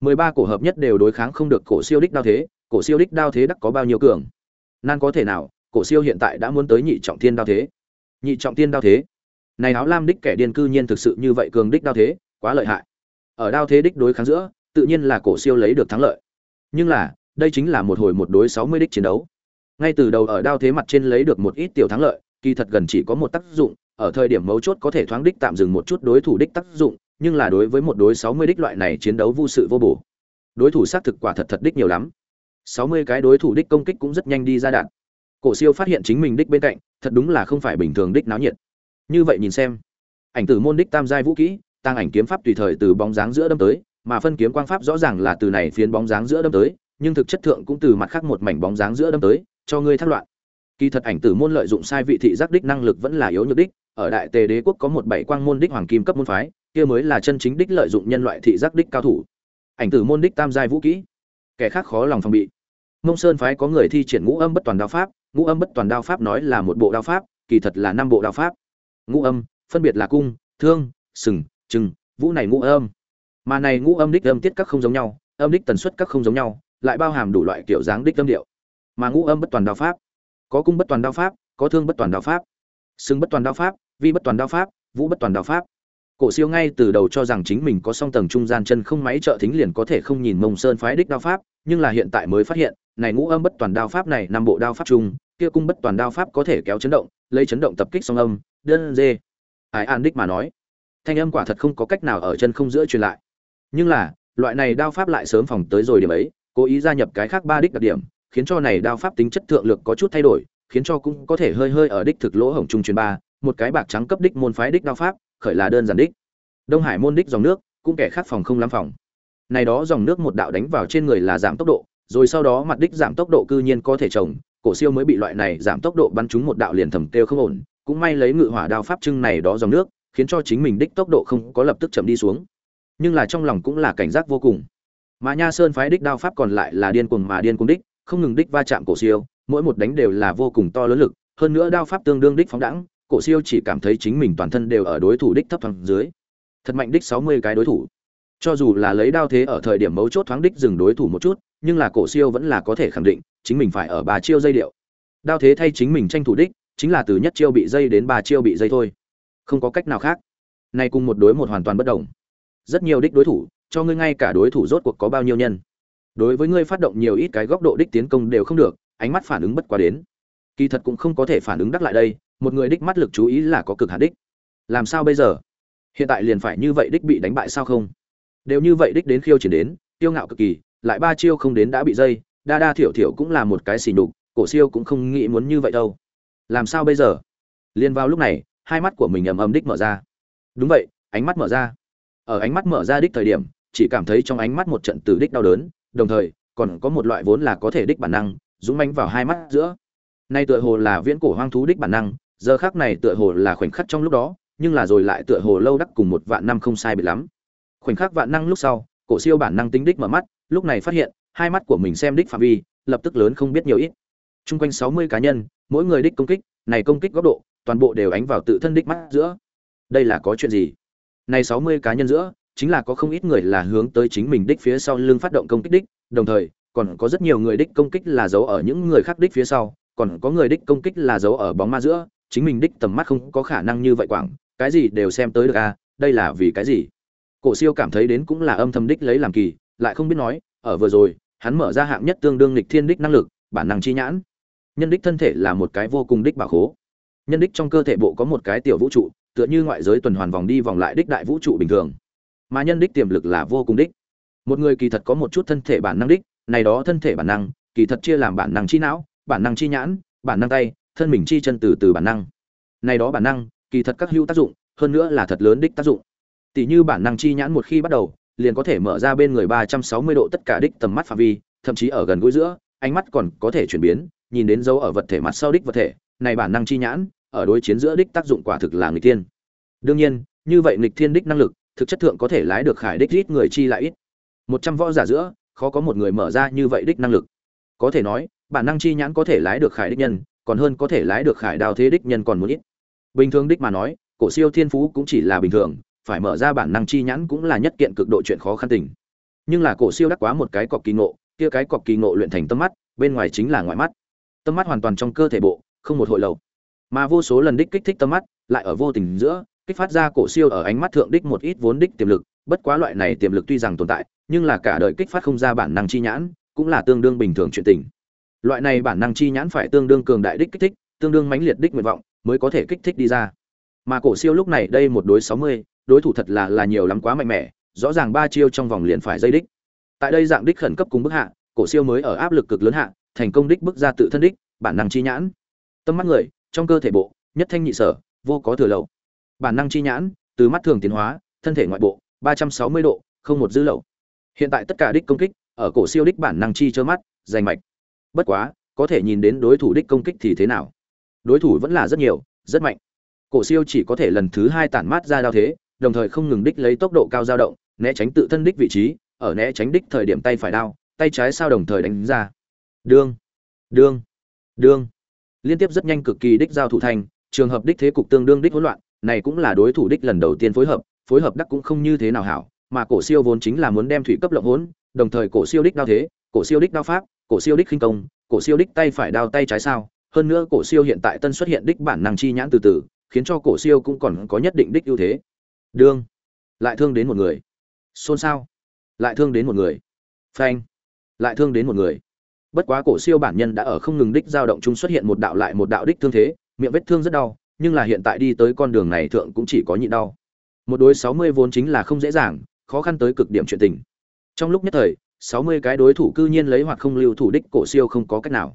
[SPEAKER 1] Mười ba cổ hợp nhất đều đối kháng không được cổ siêu đích đao thế cổ siêu đích đao thế đắc có bao nhiêu cường? Nan có thể nào, cổ siêu hiện tại đã muốn tới nhị trọng thiên đao thế? Nhị trọng thiên đao thế? Này áo lam đích kẻ điên cư nhiên thực sự như vậy cường đích đao thế, quá lợi hại. Ở đao thế đích đối kháng giữa, tự nhiên là cổ siêu lấy được thắng lợi. Nhưng là, đây chính là một hồi một đối sáu mươi đích chiến đấu. Ngay từ đầu ở đao thế mặt trên lấy được một ít tiểu thắng lợi, kỳ thật gần chỉ có một tác dụng, ở thời điểm mấu chốt có thể thoáng đích tạm dừng một chút đối thủ đích tác dụng, nhưng là đối với một đối sáu mươi đích loại này chiến đấu vô sự vô bổ. Đối thủ xác thực quả thật thật đích nhiều lắm sáu mươi cái đối thủ đích công kích cũng rất nhanh đi ra đạn. Cổ siêu phát hiện chính mình đích bên cạnh, thật đúng là không phải bình thường đích náo nhiệt. Như vậy nhìn xem, ảnh tử môn đích tam giai vũ kỹ tăng ảnh kiếm pháp tùy thời từ bóng dáng giữa đâm tới, mà phân kiếm quang pháp rõ ràng là từ này phiến bóng dáng giữa đâm tới, nhưng thực chất thượng cũng từ mặt khác một mảnh bóng dáng giữa đâm tới, cho ngươi thác loạn. Kỳ thật ảnh tử môn lợi dụng sai vị thị giác đích năng lực vẫn là yếu nhược đích, ở đại tề đế quốc có một bảy quang môn đích hoàng kim cấp môn phái, kia mới là chân chính đích lợi dụng nhân loại thị giác đích cao thủ. Ảnh tử môn đích tam giai vũ kỹ kẻ khác khó lòng phòng bị. Mông sơn phái có người thi triển ngũ âm bất toàn đao pháp, ngũ âm bất toàn đao pháp nói là một bộ đao pháp, kỳ thật là năm bộ đao pháp. Ngũ âm, phân biệt là cung, thương, sừng, trừng, vũ này ngũ âm. Mà này ngũ âm đích âm tiết các không giống nhau, âm đích tần suất các không giống nhau, lại bao hàm đủ loại kiểu dáng đích âm điệu. Mà ngũ âm bất toàn đao pháp, có cung bất toàn đao pháp, có thương bất toàn đao pháp, sừng bất toàn đao pháp, vi bất toàn đao pháp, vũ bất toàn đao pháp cổ siêu ngay từ đầu cho rằng chính mình có song tầng trung gian chân không máy trợ thính liền có thể không nhìn mông sơn phái đích đao pháp, nhưng là hiện tại mới phát hiện, này ngũ âm bất toàn đao pháp này năm bộ đao pháp chung, kia cung bất toàn đao pháp có thể kéo chấn động, lấy chấn động tập kích song âm, đơn dê. Hải an đích mà nói, thanh âm quả thật không có cách nào ở chân không giữa truyền lại. Nhưng là, loại này đao pháp lại sớm phòng tới rồi điểm ấy, cố ý gia nhập cái khác ba đích đặc điểm, khiến cho này đao pháp tính chất thượng lực có chút thay đổi, khiến cho cũng có thể hơi hơi ở đích thực lỗ hổng trung truyền ba, một cái bạc trắng cấp đích môn phái đích đao pháp khởi là đơn giản đích. Đông hải môn đích dòng nước, cũng kẻ khác phòng không lắm phòng. Này đó dòng nước một đạo đánh vào trên người là giảm tốc độ, rồi sau đó mặt đích giảm tốc độ cư nhiên có thể trồng, cổ siêu mới bị loại này giảm tốc độ bắn trúng một đạo liền thầm kêu không ổn, cũng may lấy ngự hỏa đao pháp trưng này đó dòng nước, khiến cho chính mình đích tốc độ không có lập tức chậm đi xuống. Nhưng là trong lòng cũng là cảnh giác vô cùng. Mà nha sơn phái đích đao pháp còn lại là điên cuồng mà điên cuồng đích, không ngừng đích va chạm cổ siêu, mỗi một đánh đều là vô cùng to lớn lực, hơn nữa đao pháp tương đương đích phóng đẳng cổ siêu chỉ cảm thấy chính mình toàn thân đều ở đối thủ đích thấp thoáng dưới. Thật mạnh đích sáu mươi cái đối thủ. Cho dù là lấy đao thế ở thời điểm mấu chốt thoáng đích dừng đối thủ một chút, nhưng là cổ siêu vẫn là có thể khẳng định, chính mình phải ở ba chiêu dây điệu. Đao thế thay chính mình tranh thủ đích, chính là từ nhất chiêu bị dây đến ba chiêu bị dây thôi. Không có cách nào khác. Nay cùng một đối một hoàn toàn bất đồng. Rất nhiều đích đối thủ, cho ngươi ngay cả đối thủ rốt cuộc có bao nhiêu nhân. Đối với ngươi phát động nhiều ít cái góc độ đích tiến công đều không được, ánh mắt phản ứng bất quá đến. Kỳ thật cũng không có thể phản ứng đắc lại đây một người đích mắt lực chú ý là có cực hạn đích. Làm sao bây giờ? Hiện tại liền phải như vậy đích bị đánh bại sao không? Đều như vậy đích đến khiêu chiến đến tiêu ngạo cực kỳ, lại ba chiêu không đến đã bị dây, đa đa thiểu thiểu cũng là một cái xỉ nhục, cổ siêu cũng không nghĩ muốn như vậy đâu. Làm sao bây giờ? Liền vào lúc này, hai mắt của mình ầm ầm đích mở ra. Đúng vậy, ánh mắt mở ra. Ở ánh mắt mở ra đích thời điểm, chỉ cảm thấy trong ánh mắt một trận từ đích đau đớn, đồng thời, còn có một loại vốn là có thể đích bản năng, dũng mánh vào hai mắt giữa. Nay tựa hồ là viễn cổ hoang thú đích bản năng giờ khác này tựa hồ là khoảnh khắc trong lúc đó, nhưng là rồi lại tựa hồ lâu đắc cùng một vạn năm không sai biệt lắm. Khoảnh khắc vạn năng lúc sau, cổ siêu bản năng tính đích mở mắt, lúc này phát hiện, hai mắt của mình xem đích phạm vi, lập tức lớn không biết nhiều ít. Chung quanh sáu mươi cá nhân, mỗi người đích công kích, này công kích góc độ, toàn bộ đều ánh vào tự thân đích mắt giữa. Đây là có chuyện gì? Này sáu mươi cá nhân giữa, chính là có không ít người là hướng tới chính mình đích phía sau lưng phát động công kích đích, đồng thời, còn có rất nhiều người đích công kích là giấu ở những người khác đích phía sau, còn có người đích công kích là giấu ở bóng ma giữa chính mình đích tầm mắt không có khả năng như vậy quảng, cái gì đều xem tới được à đây là vì cái gì? Cổ siêu cảm thấy đến cũng là âm thầm đích lấy làm kỳ, lại không biết nói, ở vừa rồi, hắn mở ra hạng nhất tương đương lịch thiên đích năng lực, bản năng chi nhãn. Nhân đích thân thể là một cái vô cùng đích bảo khố. Nhân đích trong cơ thể bộ có một cái tiểu vũ trụ, tựa như ngoại giới tuần hoàn vòng đi vòng lại đích đại vũ trụ bình thường. Mà nhân đích tiềm lực là vô cùng đích. Một người kỳ thật có một chút thân thể bản năng đích, này đó thân thể bản năng, kỳ thật chia làm bản năng chi não, bản năng chi nhãn, bản năng tay thân mình chi chân từ từ bản năng. Này đó bản năng, kỳ thật các hữu tác dụng, hơn nữa là thật lớn đích tác dụng. Tỷ như bản năng chi nhãn một khi bắt đầu, liền có thể mở ra bên người ba trăm sáu mươi độ tất cả đích tầm mắt phạm vi, thậm chí ở gần gũi giữa, ánh mắt còn có thể chuyển biến, nhìn đến dấu ở vật thể mặt sau đích vật thể. Này bản năng chi nhãn, ở đối chiến giữa đích tác dụng quả thực là người tiên đương nhiên, như vậy nghịch thiên đích năng lực, thực chất thượng có thể lái được khải đích ít người chi lại ít. Một trăm võ giả giữa, khó có một người mở ra như vậy đích năng lực. Có thể nói, bản năng chi nhãn có thể lái được khải đích nhân còn hơn có thể lái được khải đào thế đích nhân còn muốn ít. Bình thường đích mà nói, cổ siêu thiên phú cũng chỉ là bình thường, phải mở ra bản năng chi nhãn cũng là nhất kiện cực độ chuyện khó khăn tình. Nhưng là cổ siêu đắc quá một cái cọc kỳ ngộ, kia cái cọc kỳ ngộ luyện thành tâm mắt, bên ngoài chính là ngoại mắt. Tâm mắt hoàn toàn trong cơ thể bộ, không một hội lầu mà vô số lần đích kích thích tâm mắt, lại ở vô tình giữa, kích phát ra cổ siêu ở ánh mắt thượng đích một ít vốn đích tiềm lực. Bất quá loại này tiềm lực tuy rằng tồn tại, nhưng là cả đời kích phát không ra bản năng chi nhãn, cũng là tương đương bình thường chuyện tình loại này bản năng chi nhãn phải tương đương cường đại đích kích thích, tương đương mãnh liệt đích nguyện vọng, mới có thể kích thích đi ra. Mà cổ siêu lúc này đây một đối sáu mươi, đối thủ thật là là nhiều lắm quá mạnh mẽ, rõ ràng ba chiêu trong vòng liền phải dây đích. Tại đây dạng đích khẩn cấp cùng bức hạ, cổ siêu mới ở áp lực cực lớn hạ, thành công đích bức ra tự thân đích, bản năng chi nhãn. Tâm mắt người, trong cơ thể bộ, nhất thanh nhị sở, vô có thừa lậu. Bản năng chi nhãn, từ mắt thường tiến hóa, thân thể ngoại bộ, ba trăm sáu mươi độ, không một dư lậu. Hiện tại tất cả đích công kích, ở cổ siêu đích bản năng chi chớ mắt dày mạch bất quá, có thể nhìn đến đối thủ đích công kích thì thế nào? Đối thủ vẫn là rất nhiều, rất mạnh. Cổ siêu chỉ có thể lần thứ hai tản mát ra đao thế, đồng thời không ngừng đích lấy tốc độ cao dao động, né tránh tự thân đích vị trí, ở né tránh đích thời điểm tay phải đao, tay trái sao đồng thời đánh ra. Đương đương đương. Liên tiếp rất nhanh cực kỳ đích giao thủ thành, trường hợp đích thế cục tương đương đích hỗn loạn, này cũng là đối thủ đích lần đầu tiên phối hợp phối hợp đắc cũng không như thế nào hảo, mà cổ siêu vốn chính là muốn đem thủy cấp lộng hỗn, đồng thời cổ siêu đích đao thế, cổ siêu đích đao pháp cổ siêu đích khinh công, cổ siêu đích tay phải đao tay trái sao? Hơn nữa cổ siêu hiện tại tân xuất hiện đích bản năng chi nhãn từ từ, khiến cho cổ siêu cũng còn có nhất định đích ưu thế. Đương. Lại thương đến một người. Xôn xao. Lại thương đến một người. Phanh. Lại thương đến một người. Bất quá cổ siêu bản nhân đã ở không ngừng đích dao động chúng xuất hiện một đạo lại một đạo đích thương thế, miệng vết thương rất đau, nhưng là hiện tại đi tới con đường này thượng cũng chỉ có nhịn đau. Một đối sáu mươi vốn chính là không dễ dàng, khó khăn tới cực điểm chuyện tình. Trong lúc nhất thời sáu mươi cái đối thủ cư nhiên lấy hoặc không lưu thủ đích cổ siêu không có cách nào.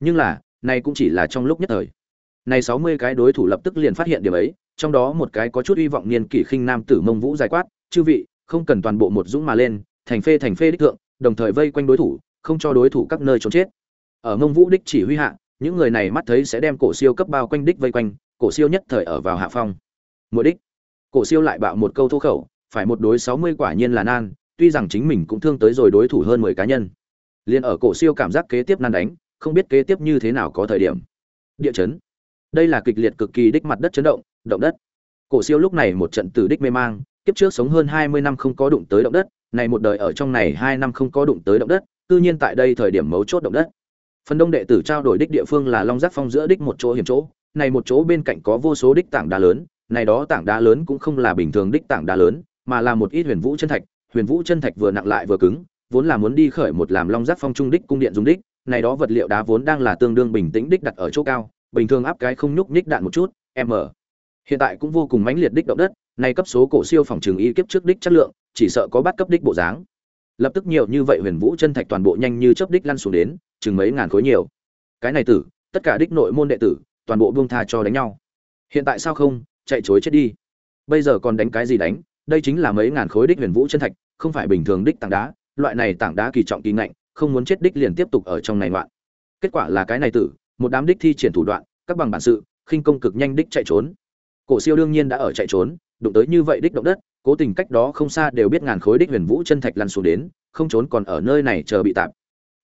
[SPEAKER 1] Nhưng là, này cũng chỉ là trong lúc nhất thời. Này sáu mươi cái đối thủ lập tức liền phát hiện điểm ấy, trong đó một cái có chút hy vọng niên kỷ khinh nam tử mông vũ giải quát, chư vị, không cần toàn bộ một dũng mà lên, thành phê thành phê đích thượng, đồng thời vây quanh đối thủ, không cho đối thủ các nơi trốn chết. Ở mông vũ đích chỉ huy hạ, những người này mắt thấy sẽ đem cổ siêu cấp bao quanh đích vây quanh, cổ siêu nhất thời ở vào hạ phong. Mộ đích, cổ siêu lại bạo một câu thô khẩu, phải một đối sáu mươi quả nhiên là nan tuy rằng chính mình cũng thương tới rồi đối thủ hơn mười cá nhân. Liền ở cổ siêu cảm giác kế tiếp nan đánh, không biết kế tiếp như thế nào có thời điểm. Địa chấn. Đây là kịch liệt cực kỳ đích mặt đất chấn động động đất. Cổ siêu lúc này một trận tử đích mê mang, kiếp trước sống hơn hai mươi năm không có đụng tới động đất, này một đời ở trong này hai năm không có đụng tới động đất tự nhiên tại đây thời điểm mấu chốt động đất. Phần đông đệ tử trao đổi đích địa phương là long giác phong giữa đích một chỗ hiểm chỗ, này một chỗ bên cạnh có vô số đích tảng đá lớn, này đó tảng đá lớn cũng không là bình thường đích tảng đá lớn, mà là một ít huyền vũ chân thạch huyền vũ chân thạch vừa nặng lại vừa cứng, vốn là muốn đi khởi một làm long giác phong trung đích cung điện dùng đích, này đó vật liệu đá vốn đang là tương đương bình tĩnh đích đặt ở chỗ cao, bình thường áp cái không nhúc nhích đạn một chút m hiện tại cũng vô cùng mãnh liệt đích động đất Nay cấp số cổ siêu phòng trường y kiếp trước đích chất lượng, chỉ sợ có bắt cấp đích bộ dáng. Lập tức nhiều như vậy huyền vũ chân thạch toàn bộ nhanh như chớp đích lăn xuống đến, chừng mấy ngàn khối nhiều. Cái này tử, tất cả đích nội môn đệ tử, toàn bộ buông tha cho đánh nhau. Hiện tại sao không, chạy chối chết đi. Bây giờ còn đánh cái gì đánh, đây chính là mấy ngàn khối đích huyền vũ chân thạch không phải bình thường đích tảng đá, loại này tảng đá kỳ trọng kỳ ngạnh, không muốn chết đích liền tiếp tục ở trong này loạn. Kết quả là cái này tử, một đám đích thi triển thủ đoạn, các bằng bản sự, khinh công cực nhanh đích chạy trốn. Cổ siêu đương nhiên đã ở chạy trốn, đụng tới như vậy đích động đất, cố tình cách đó không xa đều biết ngàn khối đích huyền vũ chân thạch lăn xuống đến, không trốn còn ở nơi này chờ bị tạm.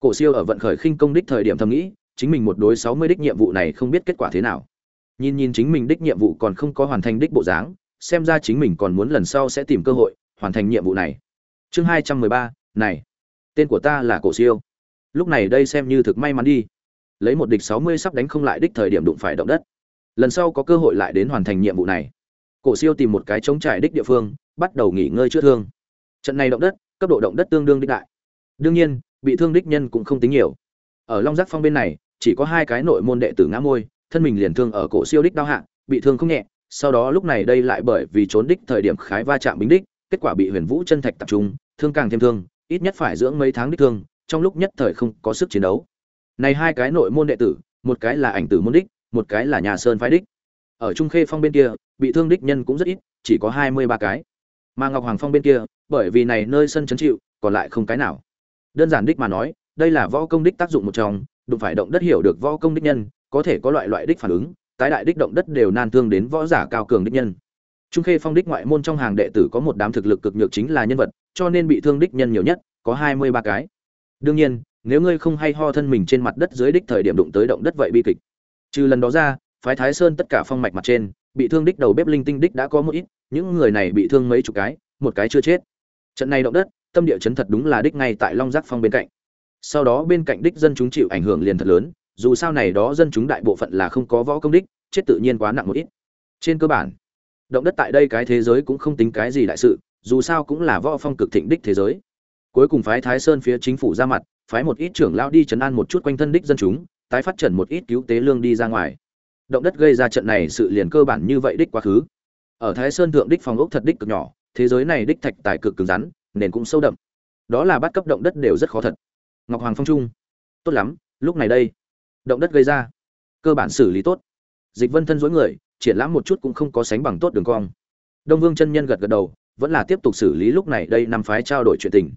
[SPEAKER 1] cổ siêu ở vận khởi khinh công đích thời điểm thầm nghĩ, chính mình một đối sáu mươi đích nhiệm vụ này không biết kết quả thế nào. Nhìn nhìn chính mình đích nhiệm vụ còn không có hoàn thành đích bộ dáng, xem ra chính mình còn muốn lần sau sẽ tìm cơ hội hoàn thành nhiệm vụ này chương hai trăm mười ba, này, tên của ta là cổ siêu. Lúc này đây xem như thực may mắn đi. Lấy một địch sáu mươi sắp đánh không lại đích thời điểm đụng phải động đất. Lần sau có cơ hội lại đến hoàn thành nhiệm vụ này. Cổ siêu tìm một cái chống trải đích địa phương, bắt đầu nghỉ ngơi chữa thương. Trận này động đất, cấp độ động đất tương đương đích đại. Đương nhiên, bị thương đích nhân cũng không tính nhiều. Ở long giác phong bên này, chỉ có hai cái nội môn đệ tử ngã môi, thân mình liền thương ở cổ siêu đích đau hạ, bị thương không nhẹ, sau đó lúc này đây lại bởi vì trốn đích thời điểm khái va chạm bính đích kết quả bị huyền vũ chân thạch tập trung, thương càng thêm thương, ít nhất phải dưỡng mấy tháng đích thương, trong lúc nhất thời không có sức chiến đấu. Này hai cái nội môn đệ tử, một cái là ảnh tử môn đích, một cái là nhà sơn phái đích. Ở trung khê phong bên kia, bị thương đích nhân cũng rất ít, chỉ có hai mươi ba cái. Mà ngọc hoàng phong bên kia, bởi vì này nơi sân chấn chịu, còn lại không cái nào. Đơn giản đích mà nói, đây là võ công đích tác dụng một trong, đụng phải động đất hiểu được võ công đích nhân, có thể có loại loại đích phản ứng, tái đại đích động đất đều nan thương đến võ giả cao cường đích nhân trung khê phong đích ngoại môn trong hàng đệ tử có một đám thực lực cực nhược chính là nhân vật, cho nên bị thương đích nhân nhiều nhất, có hai mươi ba cái. Đương nhiên, nếu ngươi không hay ho thân mình trên mặt đất dưới đích thời điểm đụng tới động đất vậy bi kịch. Trừ lần đó ra, phái thái sơn tất cả phong mạch mặt trên, bị thương đích đầu bếp linh tinh đích đã có một ít, những người này bị thương mấy chục cái, một cái chưa chết. Trận này động đất, tâm địa chấn thật đúng là đích ngay tại long giác phong bên cạnh. Sau đó bên cạnh đích dân chúng chịu ảnh hưởng liền thật lớn, dù sao này đó dân chúng đại bộ phận là không có võ công đích, chết tự nhiên quá nặng một ít. Trên cơ bản động đất tại đây cái thế giới cũng không tính cái gì đại sự, dù sao cũng là võ phong cực thịnh đích thế giới. Cuối cùng phái thái sơn phía chính phủ ra mặt, phái một ít trưởng lao đi chấn an một chút quanh thân đích dân chúng, tái phát triển một ít cứu tế lương đi ra ngoài. Động đất gây ra trận này sự liền cơ bản như vậy đích quá khứ. Ở thái sơn thượng đích phòng ốc thật đích cực nhỏ, thế giới này đích thạch tài cực cứng rắn, nền cũng sâu đậm. Đó là bắt cấp động đất đều rất khó thật. Ngọc hoàng phong trung. Tốt lắm, lúc này đây. Động đất gây ra. Cơ bản xử lý tốt. Dịch vân thân dối người triển lãm một chút cũng không có sánh bằng tốt đường cong. Đông vương chân nhân gật gật đầu, vẫn là tiếp tục xử lý lúc này đây năm phái trao đổi chuyện tình.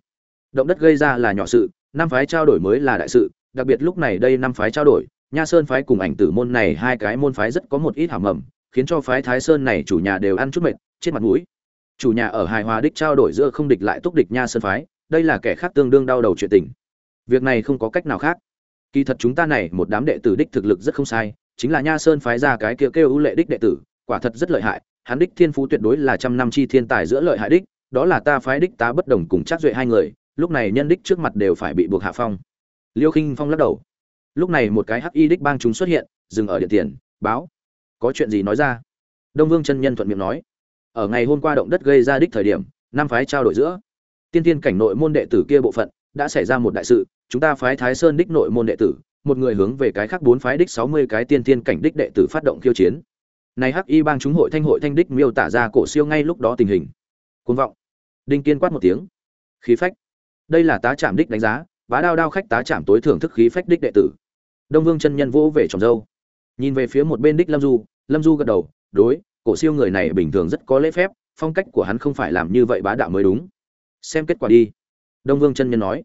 [SPEAKER 1] Động đất gây ra là nhỏ sự, năm phái trao đổi mới là đại sự, đặc biệt lúc này đây năm phái trao đổi, nha sơn phái cùng ảnh tử môn này hai cái môn phái rất có một ít hàm mầm, khiến cho phái thái sơn này chủ nhà đều ăn chút mệt trên mặt mũi. Chủ nhà ở hài hòa đích trao đổi giữa không địch lại túc địch nha sơn phái, đây là kẻ khác tương đương đau đầu chuyện tình. Việc này không có cách nào khác. Kỳ thật chúng ta này một đám đệ tử đích thực lực rất không sai chính là nha sơn phái ra cái kia kêu ưu lệ đích đệ tử, quả thật rất lợi hại, hắn đích thiên phú tuyệt đối là trăm năm chi thiên tài giữa lợi hại đích, đó là ta phái đích tá bất đồng cùng chắc duệ hai người, lúc này nhân đích trước mặt đều phải bị buộc hạ phong. Liêu khinh phong lắc đầu. Lúc này một cái hắc y đích bang chúng xuất hiện, dừng ở điện tiền, báo. Có chuyện gì nói ra? Đông vương chân nhân thuận miệng nói. Ở ngày hôm qua động đất gây ra đích thời điểm, năm phái trao đổi giữa, tiên tiên cảnh nội môn đệ tử kia bộ phận, đã xảy ra một đại sự, chúng ta phái thái sơn đích nội môn đệ tử một người hướng về cái khác bốn phái đích sáu mươi cái tiên tiên cảnh đích đệ tử phát động khiêu chiến. Này hắc y bang chúng hội thanh hội thanh đích miêu tả ra cổ siêu ngay lúc đó tình hình. Cuồng vọng. Đinh kiên quát một tiếng. Khí phách. Đây là tá trạm đích đánh giá, bá đao đao khách tá trạm tối thưởng thức khí phách đích đệ tử. Đông vương chân nhân vỗ về trồng dâu. Nhìn về phía một bên đích lâm du lâm du gật đầu, đối, cổ siêu người này bình thường rất có lễ phép, phong cách của hắn không phải làm như vậy bá đạo mới đúng. Xem kết quả đi. Đông vương chân nhân nói.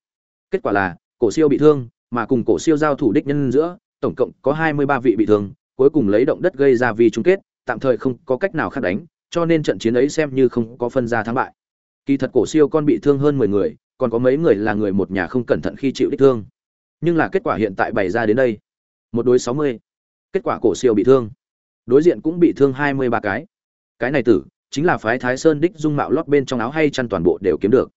[SPEAKER 1] Kết quả là, cổ siêu bị thương mà cùng cổ siêu giao thủ đích nhân giữa, tổng cộng có hai mươi ba vị bị thương, cuối cùng lấy động đất gây ra vì chung kết, tạm thời không có cách nào khác đánh, cho nên trận chiến ấy xem như không có phân ra thắng bại. Kỳ thật cổ siêu con bị thương hơn mười người, còn có mấy người là người một nhà không cẩn thận khi chịu đích thương. Nhưng là kết quả hiện tại bày ra đến đây. Một đối sáu mươi. Kết quả cổ siêu bị thương. Đối diện cũng bị thương hai mươi ba cái. Cái này tử, chính là phái thái sơn đích dung mạo lót bên trong áo hay chăn toàn bộ đều kiếm được.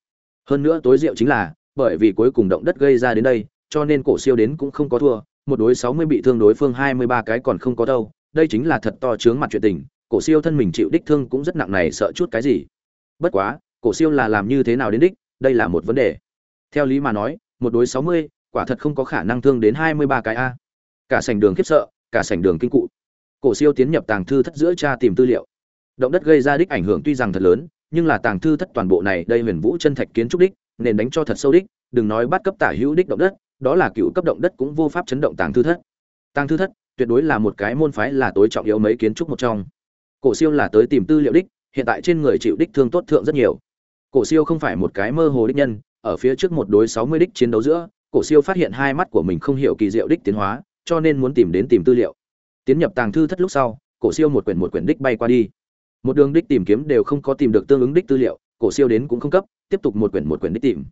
[SPEAKER 1] Hơn nữa tối diệu chính là, bởi vì cuối cùng động đất gây ra đến đây cho nên cổ siêu đến cũng không có thua, một đối sáu mươi bị thương đối phương hai mươi ba cái còn không có đâu, đây chính là thật to chướng mặt chuyện tình, cổ siêu thân mình chịu đích thương cũng rất nặng này sợ chút cái gì. Bất quá, cổ siêu là làm như thế nào đến đích, đây là một vấn đề. Theo lý mà nói, một đối sáu mươi, quả thật không có khả năng thương đến hai mươi ba cái a. Cả sảnh đường khiếp sợ, cả sảnh đường kinh cụ. Cổ siêu tiến nhập tàng thư thất giữa tra tìm tư liệu. Động đất gây ra đích ảnh hưởng tuy rằng thật lớn, nhưng là tàng thư thất toàn bộ này đây huyền vũ chân thạch kiến trúc đích, nên đánh cho thật sâu đích, đừng nói bắt cấp tả hữu đích động đất đó là cựu cấp động đất cũng vô pháp chấn động tàng thư thất. Tàng thư thất tuyệt đối là một cái môn phái là tối trọng yếu mấy kiến trúc một trong. Cổ siêu là tới tìm tư liệu đích, hiện tại trên người chịu đích thương tốt thượng rất nhiều. Cổ siêu không phải một cái mơ hồ đích nhân, ở phía trước một đối sáu mươi đích chiến đấu giữa, cổ siêu phát hiện hai mắt của mình không hiểu kỳ diệu đích tiến hóa, cho nên muốn tìm đến tìm tư liệu. Tiến nhập tàng thư thất lúc sau, cổ siêu một quyển một quyển đích bay qua đi. Một đường đích tìm kiếm đều không có tìm được tương ứng đích tư liệu, cổ siêu đến cũng không cấp, tiếp tục một quyển một quyển đích tìm.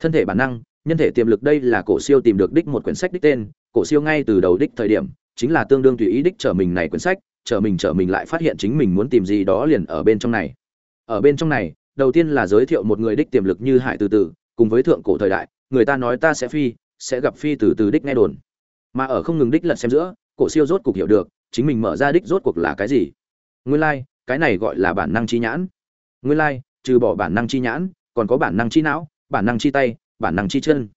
[SPEAKER 1] Thân thể bản năng nhân thể tiềm lực đây là cổ siêu tìm được đích một quyển sách đích tên cổ siêu ngay từ đầu đích thời điểm chính là tương đương tùy ý đích trở mình này quyển sách trở mình trở mình lại phát hiện chính mình muốn tìm gì đó liền ở bên trong này. Ở bên trong này đầu tiên là giới thiệu một người đích tiềm lực như hải từ từ cùng với thượng cổ thời đại người ta nói ta sẽ phi sẽ gặp phi từ từ đích nghe đồn. Mà ở không ngừng đích lật xem giữa cổ siêu rốt cuộc hiểu được chính mình mở ra đích rốt cuộc là cái gì. Nguyên lai like, cái này gọi là bản năng chi nhãn. Nguyên lai like, trừ bỏ bản năng chi nhãn còn có bản năng chi não bản năng chi tay bản năng chi chân.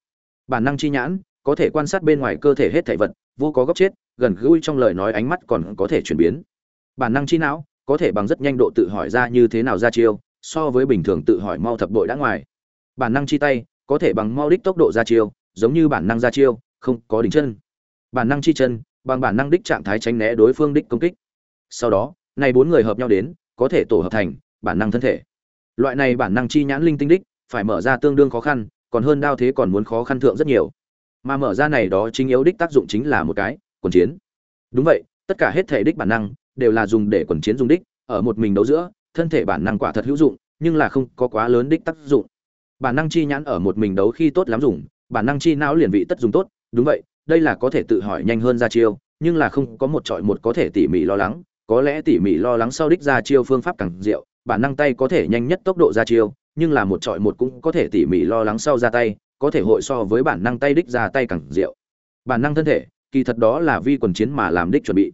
[SPEAKER 1] Bản năng chi nhãn, có thể quan sát bên ngoài cơ thể hết thảy vật, vô có góc chết, gần gũi trong lời nói ánh mắt còn có thể chuyển biến. Bản năng chi não, có thể bằng rất nhanh độ tự hỏi ra như thế nào ra chiêu, so với bình thường tự hỏi mau thập bội đã ngoài. Bản năng chi tay, có thể bằng mau đích tốc độ ra chiêu, giống như bản năng ra chiêu, không có đỉnh chân. Bản năng chi chân, bằng bản năng đích trạng thái tránh né đối phương đích công kích. Sau đó, này bốn người hợp nhau đến, có thể tổ hợp thành bản năng thân thể. Loại này bản năng chi nhãn linh tinh đích, phải mở ra tương đương khó khăn còn hơn đao thế còn muốn khó khăn thượng rất nhiều. Mà mở ra này đó chính yếu đích tác dụng chính là một cái, quần chiến. Đúng vậy, tất cả hết thể đích bản năng đều là dùng để quần chiến dùng đích, ở một mình đấu giữa, thân thể bản năng quả thật hữu dụng, nhưng là không có quá lớn đích tác dụng. Bản năng chi nhãn ở một mình đấu khi tốt lắm dùng, bản năng chi não liền vị tất dùng tốt, đúng vậy, đây là có thể tự hỏi nhanh hơn ra chiêu, nhưng là không có một trọi một có thể tỉ mỉ lo lắng, có lẽ tỉ mỉ lo lắng sau đích ra chiêu phương pháp càng diệu, bản năng tay có thể nhanh nhất tốc độ ra chiêu nhưng là một trọi một cũng có thể tỉ mỉ lo lắng sau ra tay, có thể hội so với bản năng tay đích ra tay càng diệu. Bản năng thân thể, kỳ thật đó là vi quần chiến mà làm đích chuẩn bị.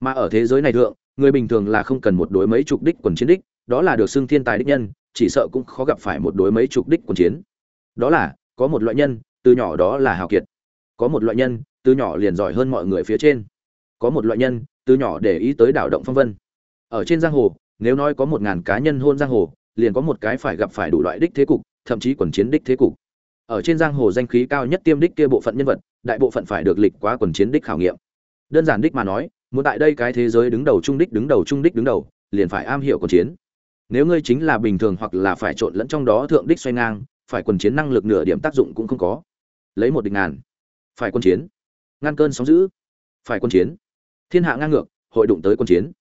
[SPEAKER 1] Mà ở thế giới này thượng, người bình thường là không cần một đối mấy chục đích quần chiến đích, đó là được xưng thiên tài đích nhân, chỉ sợ cũng khó gặp phải một đối mấy chục đích quần chiến. Đó là, có một loại nhân, từ nhỏ đó là hào kiệt. Có một loại nhân, từ nhỏ liền giỏi hơn mọi người phía trên. Có một loại nhân, từ nhỏ để ý tới đảo động phong vân. Ở trên giang hồ, nếu nói có một ngàn cá nhân hôn giang hồ liền có một cái phải gặp phải đủ loại đích thế cục, thậm chí quần chiến đích thế cục. Ở trên giang hồ danh khí cao nhất tiêm đích kia bộ phận nhân vật, đại bộ phận phải được lịch quá quần chiến đích khảo nghiệm. Đơn giản đích mà nói, muốn tại đây cái thế giới đứng đầu trung đích đứng đầu trung đích đứng đầu, liền phải am hiểu quần chiến. Nếu ngươi chính là bình thường hoặc là phải trộn lẫn trong đó thượng đích xoay ngang, phải quần chiến năng lực nửa điểm tác dụng cũng không có. Lấy một địch ngàn. Phải quân chiến. Ngăn cơn sóng dữ. Phải quân chiến. Thiên hạ ngang ngược, hội đụng tới quân chiến.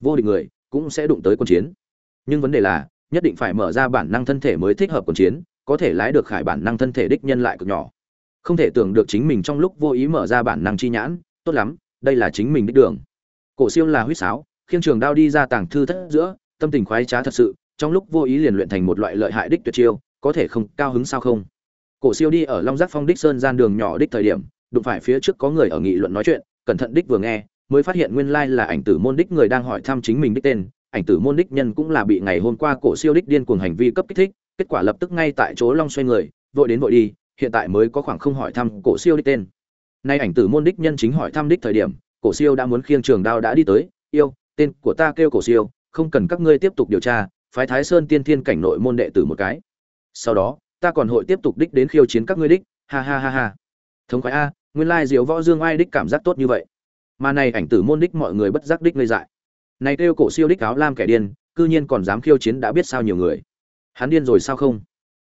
[SPEAKER 1] Vô địch người cũng sẽ đụng tới quân chiến. Nhưng vấn đề là nhất định phải mở ra bản năng thân thể mới thích hợp quân chiến, có thể lái được khải bản năng thân thể đích nhân lại cực nhỏ. Không thể tưởng được chính mình trong lúc vô ý mở ra bản năng chi nhãn, tốt lắm, đây là chính mình đích đường. Cổ siêu là huýt sáo, khiêng trường đao đi ra tàng thư thất giữa, tâm tình khoái trá thật sự, trong lúc vô ý liền luyện thành một loại lợi hại đích tuyệt chiêu, có thể không, cao hứng sao không? Cổ siêu đi ở long giác phong đích sơn gian đường nhỏ đích thời điểm, đụng phải phía trước có người ở nghị luận nói chuyện, cẩn thận đích vừa nghe, mới phát hiện nguyên lai là ảnh tử môn đích người đang hỏi thăm chính mình đích tên ảnh tử môn đích nhân cũng là bị ngày hôm qua cổ siêu đích điên cuồng hành vi cấp kích thích, kết quả lập tức ngay tại chỗ long xoay người, vội đến vội đi, hiện tại mới có khoảng không hỏi thăm cổ siêu đích tên. Nay ảnh tử môn đích nhân chính hỏi thăm đích thời điểm, cổ siêu đã muốn khiêng trường đao đã đi tới, yêu, tên của ta kêu cổ siêu, không cần các ngươi tiếp tục điều tra, phái thái sơn tiên thiên cảnh nội môn đệ tử một cái. Sau đó, ta còn hội tiếp tục đích đến khiêu chiến các ngươi đích. Ha ha ha ha. Thống khoái a, nguyên lai diệu võ dương ai đích cảm giác tốt như vậy. Mà này ảnh tử môn đích mọi người bất giác đích ngây dại này kêu cổ siêu đích áo lam kẻ điên, cư nhiên còn dám khiêu chiến đã biết sao nhiều người. Hắn điên rồi sao không?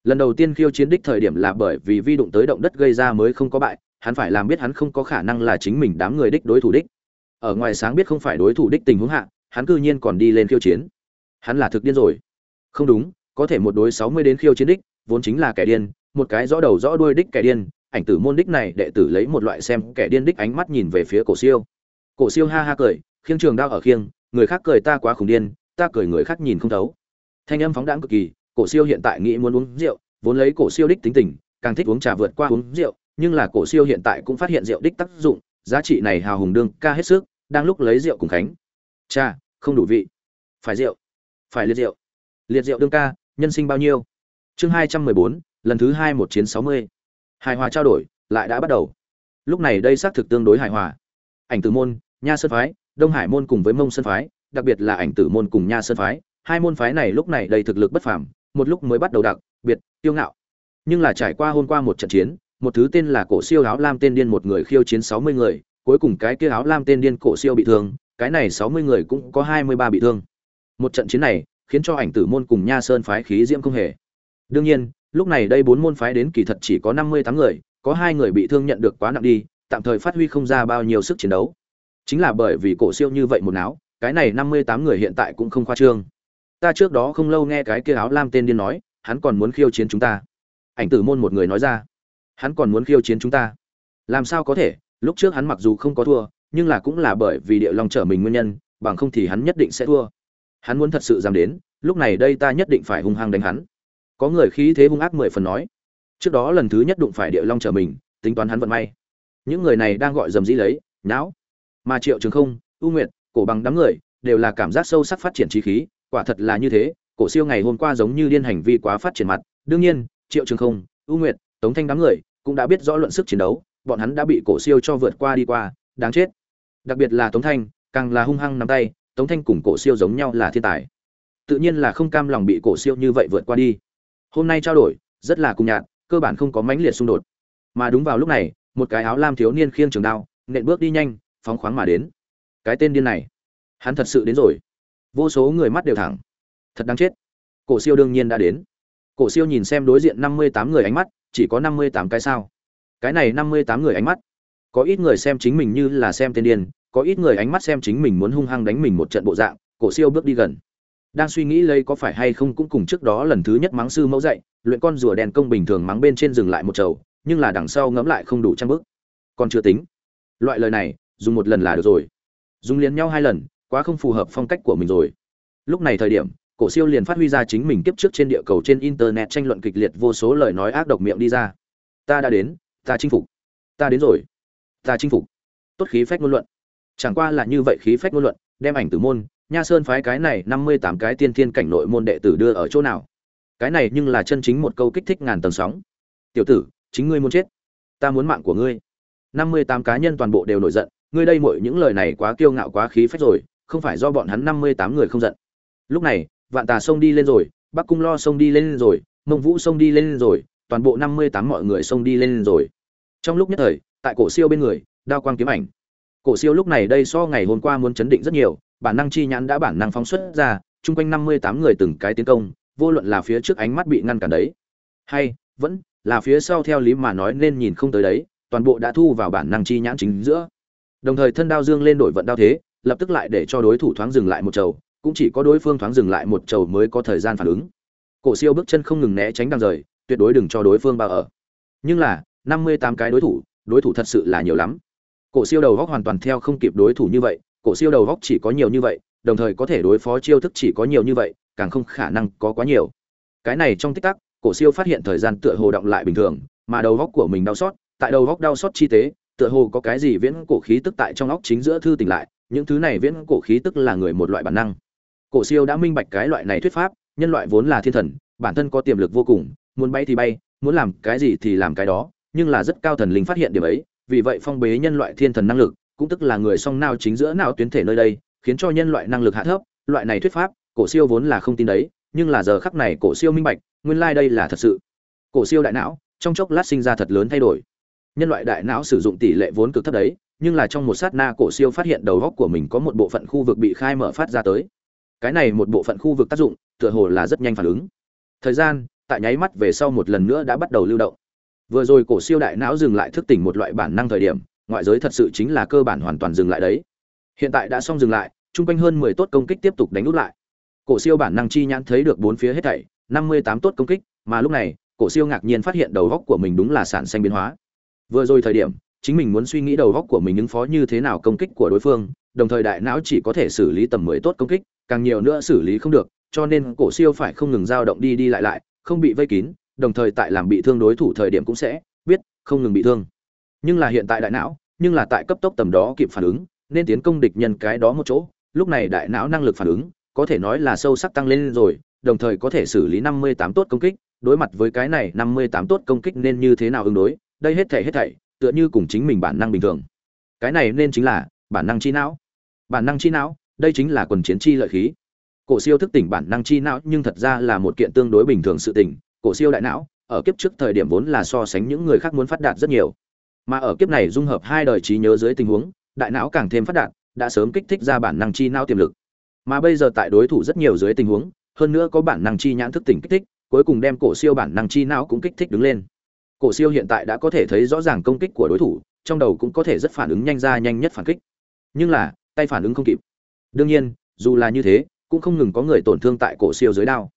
[SPEAKER 1] Lần đầu tiên khiêu chiến đích thời điểm là bởi vì vi đụng tới động đất gây ra mới không có bại, hắn phải làm biết hắn không có khả năng là chính mình đám người đích đối thủ đích. Ở ngoài sáng biết không phải đối thủ đích tình huống hạ, hắn cư nhiên còn đi lên khiêu chiến. Hắn là thực điên rồi. Không đúng, có thể một đối sáu mươi đến khiêu chiến đích, vốn chính là kẻ điên, một cái rõ đầu rõ đuôi đích kẻ điên, ảnh tử môn đích này đệ tử lấy một loại xem kẻ điên đích ánh mắt nhìn về phía cổ siêu. Cổ siêu ha ha cười, khiêng trường đao ở khiêng người khác cười ta quá khủng điên, ta cười người khác nhìn không thấu. Thanh âm phóng đãng cực kỳ, cổ siêu hiện tại nghĩ muốn uống rượu, vốn lấy cổ siêu đích tính tình, càng thích uống trà vượt qua uống rượu, nhưng là cổ siêu hiện tại cũng phát hiện rượu đích tác dụng, giá trị này hào hùng đương ca hết sức, đang lúc lấy rượu cùng khánh. Cha, không đủ vị. Phải rượu. Phải liệt rượu. Liệt rượu đương ca, nhân sinh bao nhiêu? Chương hai trăm mười bốn, lần thứ hai một chiến sáu mươi. Hài hòa trao đổi, lại đã bắt đầu. Lúc này đây xác thực tương đối hài hòa. Ảnh tử môn, nha sơn phái đông hải môn cùng với mông sơn phái, đặc biệt là ảnh tử môn cùng nha sơn phái, hai môn phái này lúc này đầy thực lực bất phàm, một lúc mới bắt đầu đặc biệt tiêu ngạo. Nhưng là trải qua hôm qua một trận chiến, một thứ tên là cổ siêu áo lam tên điên một người khiêu chiến sáu mươi người, cuối cùng cái kia áo lam tên điên cổ siêu bị thương, cái này sáu mươi người cũng có hai mươi ba bị thương. Một trận chiến này khiến cho ảnh tử môn cùng nha sơn phái khí diễm không hề. Đương nhiên, lúc này đây bốn môn phái đến kỳ thật chỉ có năm mươi tám người, có hai người bị thương nhận được quá nặng đi, tạm thời phát huy không ra bao nhiêu sức chiến đấu chính là bởi vì cổ siêu như vậy một áo cái này năm mươi tám người hiện tại cũng không khoa trương. Ta trước đó không lâu nghe cái kia áo lam tên điên nói, hắn còn muốn khiêu chiến chúng ta. Ảnh tử môn một người nói ra, hắn còn muốn khiêu chiến chúng ta. Làm sao có thể, lúc trước hắn mặc dù không có thua, nhưng là cũng là bởi vì địa long trở mình nguyên nhân, bằng không thì hắn nhất định sẽ thua. Hắn muốn thật sự dám đến, lúc này đây ta nhất định phải hung hăng đánh hắn. Có người khí thế hung ác mười phần nói, trước đó lần thứ nhất đụng phải địa long trở mình, tính toán hắn vận may. Những người này đang gọi dầm dĩ lấy não mà triệu trường không ưu nguyện, cổ bằng đám người đều là cảm giác sâu sắc phát triển trí khí quả thật là như thế cổ siêu ngày hôm qua giống như điên hành vi quá phát triển mặt. Đương nhiên triệu trường không ưu nguyện, tống thanh đám người cũng đã biết rõ luận sức chiến đấu bọn hắn đã bị cổ siêu cho vượt qua đi qua đáng chết. Đặc biệt là tống thanh càng là hung hăng nắm tay tống thanh cùng cổ siêu giống nhau là thiên tài. Tự nhiên là không cam lòng bị cổ siêu như vậy vượt qua đi. Hôm nay trao đổi rất là cùng nhạt cơ bản không có mãnh liệt xung đột. Mà đúng vào lúc này một cái áo lam thiếu niên khiêng trường đao nện bước đi nhanh phóng khoáng mà đến. Cái tên điên này, hắn thật sự đến rồi. Vô số người mắt đều thẳng. Thật đáng chết. Cổ siêu đương nhiên đã đến. Cổ siêu nhìn xem đối diện năm mươi tám người ánh mắt, chỉ có năm mươi tám cái sao? Cái này năm mươi tám người ánh mắt, có ít người xem chính mình như là xem tên điên, có ít người ánh mắt xem chính mình muốn hung hăng đánh mình một trận bộ dạng, cổ siêu bước đi gần. Đang suy nghĩ lấy có phải hay không cũng cùng trước đó lần thứ nhất mắng sư mẫu dạy, luyện con rùa đèn công bình thường mắng bên trên dừng lại một chầu, nhưng là đằng sau ngẫm lại không đủ trang bức còn chưa tính. Loại lời này dùng một lần là được rồi. Dùng liền nhau hai lần, quá không phù hợp phong cách của mình rồi. Lúc này thời điểm, cổ siêu liền phát huy ra chính mình kiếp trước trên địa cầu trên internet tranh luận kịch liệt vô số lời nói ác độc miệng đi ra. Ta đã đến, ta chinh phục. Ta đến rồi, ta chinh phục. Tốt khí phách ngôn luận. Chẳng qua là như vậy khí phách ngôn luận, đem ảnh tử môn, nha sơn phái cái này năm mươi tám cái tiên thiên cảnh nội môn đệ tử đưa ở chỗ nào? Cái này nhưng là chân chính một câu kích thích ngàn tầng sóng. Tiểu tử, chính ngươi muốn chết. Ta muốn mạng của ngươi. năm mươi tám cá nhân toàn bộ đều nổi giận ngươi đây mọi những lời này quá kiêu ngạo quá khí phách rồi, không phải do bọn hắn năm mươi tám người không giận. Lúc này, vạn tà sông đi lên rồi, bắc cung lo sông đi lên rồi, mông vũ sông đi lên rồi, toàn bộ năm mươi tám mọi người sông đi lên rồi. Trong lúc nhất thời, tại cổ siêu bên người, đao quang kiếm ảnh. Cổ siêu lúc này đây so ngày hôm qua muốn chấn định rất nhiều, bản năng chi nhãn đã bản năng phóng xuất ra, chung quanh năm mươi tám người từng cái tiến công, vô luận là phía trước ánh mắt bị ngăn cản đấy. Hay, vẫn là phía sau theo lý mà nói nên nhìn không tới đấy, toàn bộ đã thu vào bản năng chi nhãn chính giữa đồng thời thân đao dương lên đổi vận đao thế, lập tức lại để cho đối thủ thoáng dừng lại một chầu cũng chỉ có đối phương thoáng dừng lại một chầu mới có thời gian phản ứng. Cổ siêu bước chân không ngừng né tránh đằng rời, tuyệt đối đừng cho đối phương bao ở. Nhưng là, năm mươi tám cái đối thủ đối thủ thật sự là nhiều lắm. Cổ siêu đầu góc hoàn toàn theo không kịp đối thủ như vậy, cổ siêu đầu góc chỉ có nhiều như vậy, đồng thời có thể đối phó chiêu thức chỉ có nhiều như vậy, càng không khả năng có quá nhiều. Cái này trong tích tắc, cổ siêu phát hiện thời gian tựa hồ động lại bình thường, mà đầu góc của mình đau xót, tại đầu góc đau xót chi tế tựa hồ có cái gì viễn cổ khí tức tại trong óc chính giữa thư tỉnh lại, những thứ này viễn cổ khí tức là người một loại bản năng. Cổ siêu đã minh bạch cái loại này thuyết pháp, nhân loại vốn là thiên thần, bản thân có tiềm lực vô cùng, muốn bay thì bay, muốn làm cái gì thì làm cái đó, nhưng là rất cao thần linh phát hiện điểm ấy, vì vậy phong bế nhân loại thiên thần năng lực, cũng tức là người song nào chính giữa nào tuyến thể nơi đây, khiến cho nhân loại năng lực hạ thấp, loại này thuyết pháp, cổ siêu vốn là không tin đấy, nhưng là giờ khắc này cổ siêu minh bạch, nguyên lai like đây là thật sự. Cổ siêu đại não, trong chốc lát sinh ra thật lớn thay đổi nhân loại đại não sử dụng tỷ lệ vốn cực thấp đấy, nhưng là trong một sát na cổ siêu phát hiện đầu góc của mình có một bộ phận khu vực bị khai mở phát ra tới. Cái này một bộ phận khu vực tác dụng, tựa hồ là rất nhanh phản ứng. Thời gian, tại nháy mắt về sau một lần nữa đã bắt đầu lưu động. Vừa rồi cổ siêu đại não dừng lại thức tỉnh một loại bản năng thời điểm, ngoại giới thật sự chính là cơ bản hoàn toàn dừng lại đấy. Hiện tại đã xong dừng lại, chung quanh hơn mười tốt công kích tiếp tục đánh úp lại. Cổ siêu bản năng chi nhãn thấy được bốn phía hết thảy, năm mươi tám tốt công kích, mà lúc này, cổ siêu ngạc nhiên phát hiện đầu góc của mình đúng là sản sinh biến hóa vừa rồi thời điểm, chính mình muốn suy nghĩ đầu góc của mình ứng phó như thế nào công kích của đối phương, đồng thời đại não chỉ có thể xử lý tầm mười tốt công kích, càng nhiều nữa xử lý không được, cho nên cổ siêu phải không ngừng dao động đi đi lại lại, không bị vây kín, đồng thời tại làm bị thương đối thủ thời điểm cũng sẽ biết, không ngừng bị thương. Nhưng là hiện tại đại não, nhưng là tại cấp tốc tầm đó kịp phản ứng, nên tiến công địch nhân cái đó một chỗ, lúc này đại não năng lực phản ứng, có thể nói là sâu sắc tăng lên rồi, đồng thời có thể xử lý năm mươi tám tốt công kích, đối mặt với cái này năm mươi tám tốt công kích nên như thế nào ứng đối? Đây hết thảy hết thảy, tựa như cùng chính mình bản năng bình thường. Cái này nên chính là bản năng chi não. Bản năng chi não, đây chính là quần chiến chi lợi khí. Cổ siêu thức tỉnh bản năng chi não nhưng thật ra là một kiện tương đối bình thường sự tỉnh cổ siêu đại não, ở kiếp trước thời điểm vốn là so sánh những người khác muốn phát đạt rất nhiều. Mà ở kiếp này dung hợp hai đời trí nhớ dưới tình huống, đại não càng thêm phát đạt, đã sớm kích thích ra bản năng chi não tiềm lực. Mà bây giờ tại đối thủ rất nhiều dưới tình huống, hơn nữa có bản năng chi nhãn thức tỉnh kích thích, cuối cùng đem cổ siêu bản năng chi não cũng kích thích đứng lên cổ siêu hiện tại đã có thể thấy rõ ràng công kích của đối thủ, trong đầu cũng có thể rất phản ứng nhanh ra nhanh nhất phản kích. Nhưng là, tay phản ứng không kịp. Đương nhiên, dù là như thế, cũng không ngừng có người tổn thương tại cổ siêu dưới đao.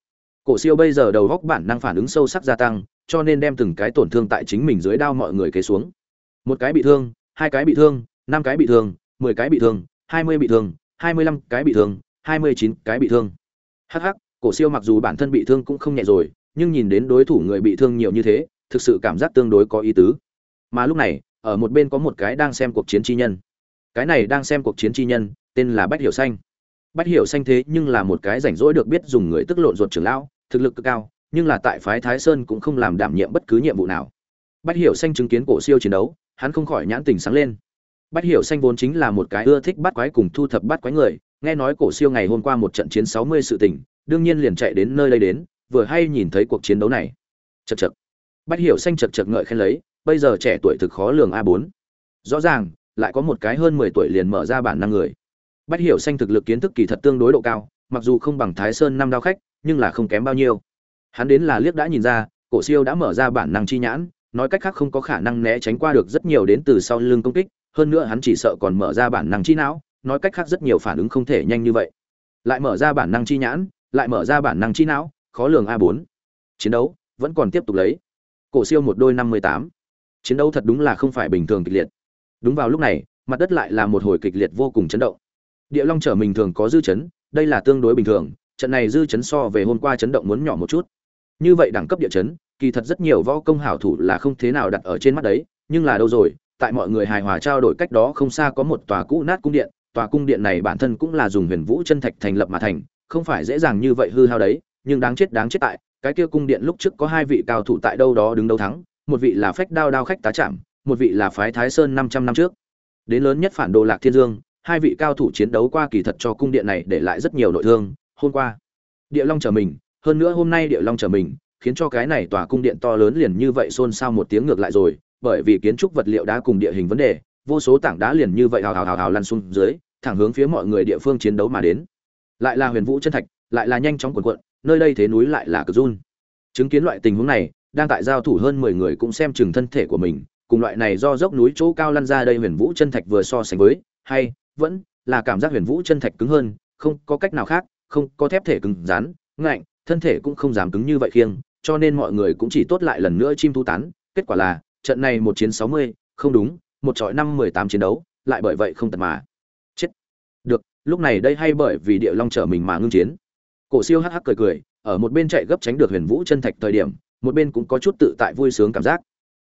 [SPEAKER 1] Cổ siêu bây giờ đầu góc bản năng phản ứng sâu sắc gia tăng, cho nên đem từng cái tổn thương tại chính mình dưới đao mọi người kế xuống. Một cái bị thương, hai cái bị thương, năm cái bị thương, mười cái bị thương, hai mươi bị thương, hai mươi lăm cái bị thương, hai mươi chín cái bị thương. Hh cổ siêu mặc dù bản thân bị thương cũng không nhẹ rồi, nhưng nhìn đến đối thủ người bị thương nhiều như thế thực sự cảm giác tương đối có ý tứ. Mà lúc này, ở một bên có một cái đang xem cuộc chiến chi nhân. Cái này đang xem cuộc chiến chi nhân, tên là bách hiểu xanh. Bách hiểu xanh thế nhưng là một cái rảnh rỗi được biết dùng người tức lộn ruột trưởng lão, thực lực cực cao, nhưng là tại phái thái sơn cũng không làm đảm nhiệm bất cứ nhiệm vụ nào. Bách hiểu xanh chứng kiến cổ siêu chiến đấu, hắn không khỏi nhãn tình sáng lên. Bách hiểu xanh vốn chính là một cái ưa thích bắt quái cùng thu thập bắt quái người, nghe nói cổ siêu ngày hôm qua một trận chiến sáu mươi sự tình, đương nhiên liền chạy đến nơi đây đến, vừa hay nhìn thấy cuộc chiến đấu này. Chật chật bách hiểu xanh chật chật ngợi khen lấy, bây giờ trẻ tuổi thực khó lường a bốn. Rõ ràng, lại có một cái hơn mười tuổi liền mở ra bản năng người. Bách hiểu xanh thực lực kiến thức kỳ thật tương đối độ cao, mặc dù không bằng thái sơn năm đao khách, nhưng là không kém bao nhiêu. Hắn đến là liếc đã nhìn ra, cổ siêu đã mở ra bản năng chi nhãn, nói cách khác không có khả năng né tránh qua được rất nhiều đến từ sau lưng công kích, hơn nữa hắn chỉ sợ còn mở ra bản năng chi não, nói cách khác rất nhiều phản ứng không thể nhanh như vậy. Lại mở ra bản năng chi nhãn, lại mở ra bản năng chi não, khó lường a bốn. Chiến đấu vẫn còn tiếp tục lấy cổ siêu một đôi năm mươi tám. Chiến đấu thật đúng là không phải bình thường kịch liệt. Đúng vào lúc này, mặt đất lại là một hồi kịch liệt vô cùng chấn động. Địa long trở mình thường có dư chấn, đây là tương đối bình thường, trận này dư chấn so về hôm qua chấn động muốn nhỏ một chút. Như vậy đẳng cấp địa chấn, kỳ thật rất nhiều võ công hảo thủ là không thế nào đặt ở trên mắt đấy, nhưng là đâu rồi, tại mọi người hài hòa trao đổi cách đó không xa có một tòa cũ nát cung điện, tòa cung điện này bản thân cũng là dùng huyền vũ chân thạch thành lập mà thành, không phải dễ dàng như vậy hư hao đấy, nhưng đáng chết đáng chết tại cái kia cung điện lúc trước có hai vị cao thủ tại đâu đó đứng đấu thắng, một vị là phách đao đao khách tá trạm một vị là phái thái sơn năm trăm năm trước. Đến lớn nhất phản đồ lạc thiên dương, hai vị cao thủ chiến đấu qua kỳ thật cho cung điện này để lại rất nhiều nội thương, hôm qua, địa long trở mình, hơn nữa hôm nay địa long trở mình, khiến cho cái này tòa cung điện to lớn liền như vậy xôn xao một tiếng ngược lại rồi, bởi vì kiến trúc vật liệu đá cùng địa hình vấn đề, vô số tảng đá liền như vậy hào hào hào hào lăn xuống dưới, thẳng hướng phía mọi người địa phương chiến đấu mà đến. Lại là huyền vũ chân thạch, lại là nhanh chóng cuộn cuộn nơi đây thế núi lại là cực run. Chứng kiến loại tình huống này, đang tại giao thủ hơn mười người cũng xem chừng thân thể của mình, cùng loại này do dốc núi chỗ cao lăn ra đây huyền vũ chân thạch vừa so sánh với, hay, vẫn là cảm giác huyền vũ chân thạch cứng hơn, không có cách nào khác, không có thép thể cứng rắn, ngạnh, thân thể cũng không dám cứng như vậy khiêng, cho nên mọi người cũng chỉ tốt lại lần nữa chim thu tán. Kết quả là, trận này một chiến sáu mươi, không đúng, một trọi năm mười tám chiến đấu, lại bởi vậy không tật mà. Chết. Được, lúc này đây hay bởi vì địa long trở mình mà ngưng chiến cổ siêu hắc hắc cười cười, ở một bên chạy gấp tránh được huyền vũ chân thạch thời điểm, một bên cũng có chút tự tại vui sướng cảm giác.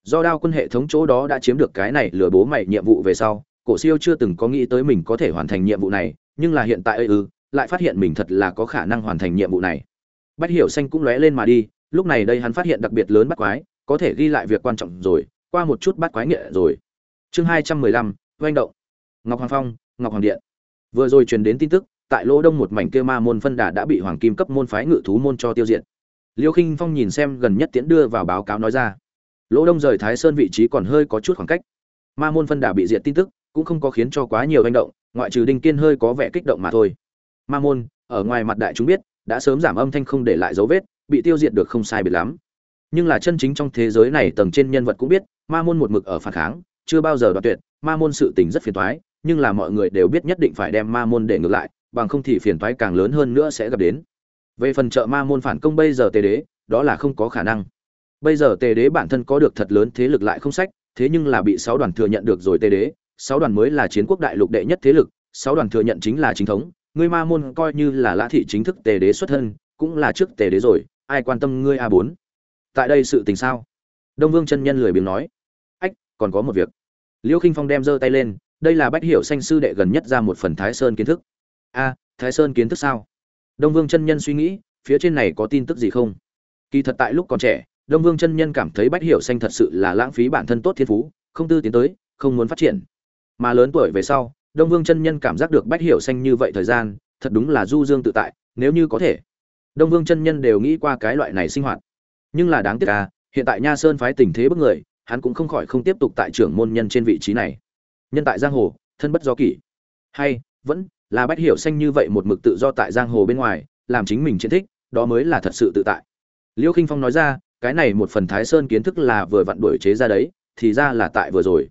[SPEAKER 1] Do đao quân hệ thống chỗ đó đã chiếm được cái này lừa bố mày nhiệm vụ về sau, cổ siêu chưa từng có nghĩ tới mình có thể hoàn thành nhiệm vụ này, nhưng là hiện tại ư, lại phát hiện mình thật là có khả năng hoàn thành nhiệm vụ này. Bách hiểu xanh cũng lóe lên mà đi, lúc này đây hắn phát hiện đặc biệt lớn bắt quái, có thể ghi lại việc quan trọng rồi, qua một chút bắt quái nghệ rồi. Chương hai trăm mười lăm oanh động. Ngọc hoàng phong, ngọc hoàng điện. Vừa rồi truyền đến tin tức tại lỗ đông một mảnh kia ma môn phân đà đã bị hoàng kim cấp môn phái ngự thú môn cho tiêu diệt. Liêu khinh phong nhìn xem gần nhất tiễn đưa vào báo cáo nói ra. Lỗ đông rời thái sơn vị trí còn hơi có chút khoảng cách. Ma môn phân đà bị diệt tin tức cũng không có khiến cho quá nhiều hành động, ngoại trừ đinh kiên hơi có vẻ kích động mà thôi. Ma môn, ở ngoài mặt đại chúng biết, đã sớm giảm âm thanh không để lại dấu vết, bị tiêu diệt được không sai biệt lắm. Nhưng là chân chính trong thế giới này tầng trên nhân vật cũng biết, ma môn một mực ở phản kháng, chưa bao giờ đoạt tuyệt, ma môn sự tình rất phiền toái, nhưng là mọi người đều biết nhất định phải đem ma môn để ngược lại bằng không thì phiền toái càng lớn hơn nữa sẽ gặp đến. Về phần trợ ma môn phản công bây giờ tề đế, đó là không có khả năng. Bây giờ tề đế bản thân có được thật lớn thế lực lại không sách, thế nhưng là bị sáu đoàn thừa nhận được rồi tề đế. Sáu đoàn mới là chiến quốc đại lục đệ nhất thế lực, sáu đoàn thừa nhận chính là chính thống. Ngươi ma môn coi như là lã thị chính thức tề đế xuất thân, cũng là trước tề đế rồi, ai quan tâm ngươi a bốn? Tại đây sự tình sao? Đông vương chân nhân lười biếng nói. Ách, còn có một việc. Liêu khinh phong đem giơ tay lên, đây là bách hiểu xanh sư đệ gần nhất ra một phần thái sơn kiến thức a, thái sơn kiến thức sao? Đông vương chân nhân suy nghĩ, phía trên này có tin tức gì không? Kỳ thật tại lúc còn trẻ, đông vương chân nhân cảm thấy bách hiểu xanh thật sự là lãng phí bản thân tốt thiên phú, không tư tiến tới, không muốn phát triển. Mà lớn tuổi về sau, đông vương chân nhân cảm giác được bách hiểu xanh như vậy thời gian, thật đúng là du dương tự tại, nếu như có thể. Đông vương chân nhân đều nghĩ qua cái loại này sinh hoạt. Nhưng là đáng tiếc à hiện tại nha sơn phái tình thế bức người, hắn cũng không khỏi không tiếp tục tại trưởng môn nhân trên vị trí này. Nhân tại giang hồ, thân bất do kỷ. Hay, vẫn là bách hiểu xanh như vậy một mực tự do tại giang hồ bên ngoài, làm chính mình chiến thích, đó mới là thật sự tự tại. Liêu khinh phong nói ra, cái này một phần thái sơn kiến thức là vừa vặn đổi chế ra đấy, thì ra là tại vừa rồi.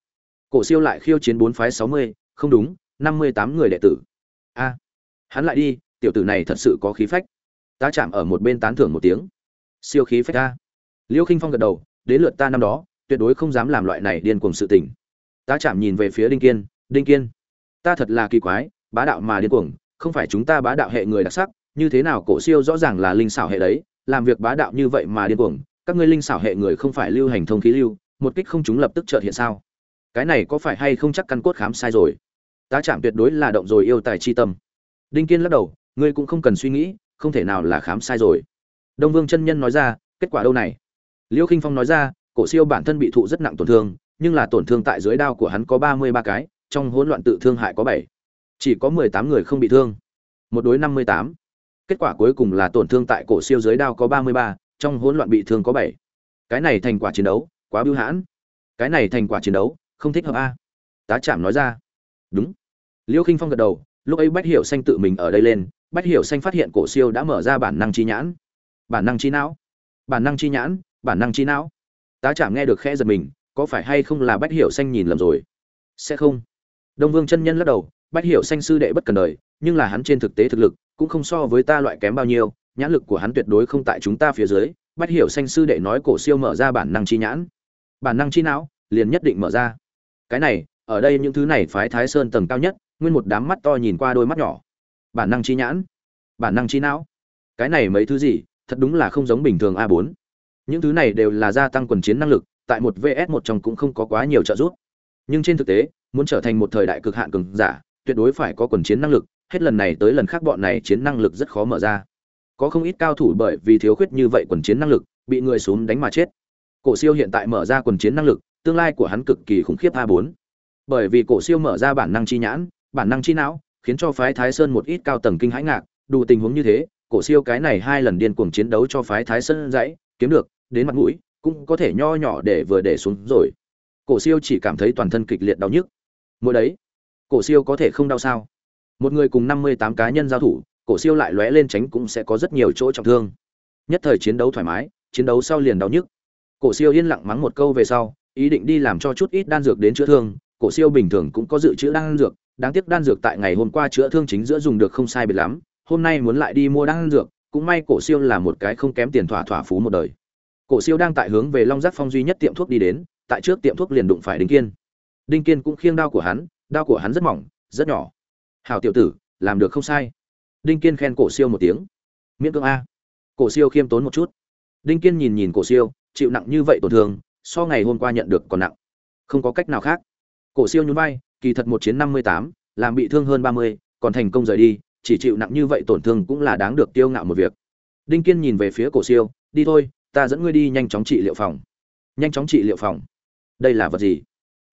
[SPEAKER 1] Cổ siêu lại khiêu chiến bốn phái sáu mươi, không đúng, năm mươi tám người đệ tử. A, hắn lại đi, tiểu tử này thật sự có khí phách. Ta chạm ở một bên tán thưởng một tiếng. Siêu khí phách ta liêu khinh phong gật đầu, đến lượt ta năm đó, tuyệt đối không dám làm loại này điên cuồng sự tình. Ta chạm nhìn về phía đinh kiên đinh kiên, ta thật là kỳ quái bá đạo mà điên cuồng, không phải chúng ta bá đạo hệ người đặc sắc, như thế nào cổ siêu rõ ràng là linh xảo hệ đấy, làm việc bá đạo như vậy mà điên cuồng, các ngươi linh xảo hệ người không phải lưu hành thông khí lưu, một kích không chúng lập tức chợt hiện sao? Cái này có phải hay không chắc căn cốt khám sai rồi? Tá chạm tuyệt đối là động rồi yêu tài chi tâm. Đinh kiên lắc đầu, ngươi cũng không cần suy nghĩ, không thể nào là khám sai rồi. Đông vương chân nhân nói ra, kết quả đâu này? Liêu khinh phong nói ra, cổ siêu bản thân bị thụ rất nặng tổn thương, nhưng là tổn thương tại dưới đao của hắn có ba mươi ba cái, trong hỗn loạn tự thương hại có bảy chỉ có mười tám người không bị thương. Một đối năm mươi tám. Kết quả cuối cùng là tổn thương tại cổ siêu dưới đao có ba mươi ba, trong hỗn loạn bị thương có bảy. Cái này thành quả chiến đấu, quá bưu hãn. Cái này thành quả chiến đấu, không thích hợp a. Tá chạm nói ra. Đúng. Liêu khinh phong gật đầu, lúc ấy bách hiểu xanh tự mình ở đây lên, bách hiểu xanh phát hiện cổ siêu đã mở ra bản năng chi nhãn. Bản năng chi não. Bản năng chi nhãn, bản năng chi não. Tá chạm nghe được khẽ giật mình, có phải hay không là bách hiểu xanh nhìn lầm rồi? Sẽ không. Đông vương chân nhân lắc đầu bách hiểu xanh sư đệ bất cần đời, nhưng là hắn trên thực tế thực lực cũng không so với ta loại kém bao nhiêu, nhãn lực của hắn tuyệt đối không tại chúng ta phía dưới. Bách hiểu xanh sư đệ nói cổ siêu mở ra bản năng chi nhãn. Bản năng chi não liền nhất định mở ra. Cái này, ở đây những thứ này phái thái sơn tầng cao nhất, nguyên một đám mắt to nhìn qua đôi mắt nhỏ. Bản năng chi nhãn, bản năng chi não. Cái này mấy thứ gì, thật đúng là không giống bình thường a 4 những thứ này đều là gia tăng quần chiến năng lực, tại một vs một trong cũng không có quá nhiều trợ giúp. Nhưng trên thực tế, muốn trở thành một thời đại cực hạn cường giả tuyệt đối phải có quần chiến năng lực, hết lần này tới lần khác bọn này chiến năng lực rất khó mở ra. Có không ít cao thủ bởi vì thiếu khuyết như vậy quần chiến năng lực, bị người xuống đánh mà chết. Cổ siêu hiện tại mở ra quần chiến năng lực, tương lai của hắn cực kỳ khủng khiếp a bốn. bởi vì cổ siêu mở ra bản năng chi nhãn, bản năng chi não, khiến cho phái thái sơn một ít cao tầng kinh hãi ngạc, đủ tình huống như thế, cổ siêu cái này hai lần điên cuồng chiến đấu cho phái thái sơn dãy, kiếm được, đến mặt mũi, cũng có thể nho nhỏ để vừa để xuống rồi. Cổ siêu chỉ cảm thấy toàn thân kịch liệt đau nhức. Mỗi đấy cổ siêu có thể không đau sao? Một người cùng năm mươi tám cá nhân giao thủ, cổ siêu lại lóe lên tránh cũng sẽ có rất nhiều chỗ trọng thương. Nhất thời chiến đấu thoải mái, chiến đấu sau liền đau nhức. Cổ siêu yên lặng mắng một câu về sau, ý định đi làm cho chút ít đan dược đến chữa thương. Cổ siêu bình thường cũng có dự trữ đan dược, đáng tiếc đan dược tại ngày hôm qua chữa thương chính giữa dùng được không sai biệt lắm, hôm nay muốn lại đi mua đan dược, cũng may cổ siêu là một cái không kém tiền thỏa thỏa phú một đời. Cổ siêu đang tại hướng về long giác phong duy nhất tiệm thuốc đi đến, tại trước tiệm thuốc liền đụng phải đinh kiên. Đinh kiên cũng khiêng đao của hắn đao của hắn rất mỏng, rất nhỏ. Hảo tiểu tử, làm được không sai. Đinh kiên khen cổ siêu một tiếng. Miễn cưỡng a. Cổ siêu khiêm tốn một chút. Đinh kiên nhìn nhìn cổ siêu, chịu nặng như vậy tổn thương, so ngày hôm qua nhận được còn nặng. Không có cách nào khác. Cổ siêu nhún vai, kỳ thật một chiến năm mươi tám, làm bị thương hơn ba mươi, còn thành công rời đi, chỉ chịu nặng như vậy tổn thương cũng là đáng được tiêu ngạo một việc. Đinh kiên nhìn về phía cổ siêu, đi thôi, ta dẫn ngươi đi nhanh chóng trị liệu phòng. Nhanh chóng trị liệu phòng? Đây là vật gì?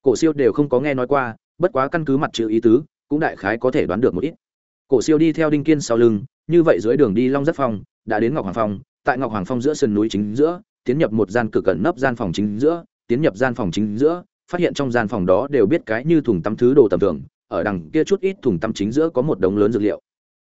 [SPEAKER 1] Cổ siêu đều không có nghe nói qua bất quá căn cứ mặt chữ ý tứ, cũng đại khái có thể đoán được một ít. Cổ siêu đi theo đinh kiên sau lưng, như vậy dưới đường đi long rất phong, đã đến ngọc hoàng phong, tại ngọc hoàng phong giữa sườn núi chính giữa, tiến nhập một gian cửa cẩn nấp gian phòng chính giữa, tiến nhập gian phòng chính giữa, phát hiện trong gian phòng đó đều biết cái như thùng tắm thứ đồ tầm thường, ở đằng kia chút ít thùng tắm chính giữa có một đống lớn dược liệu.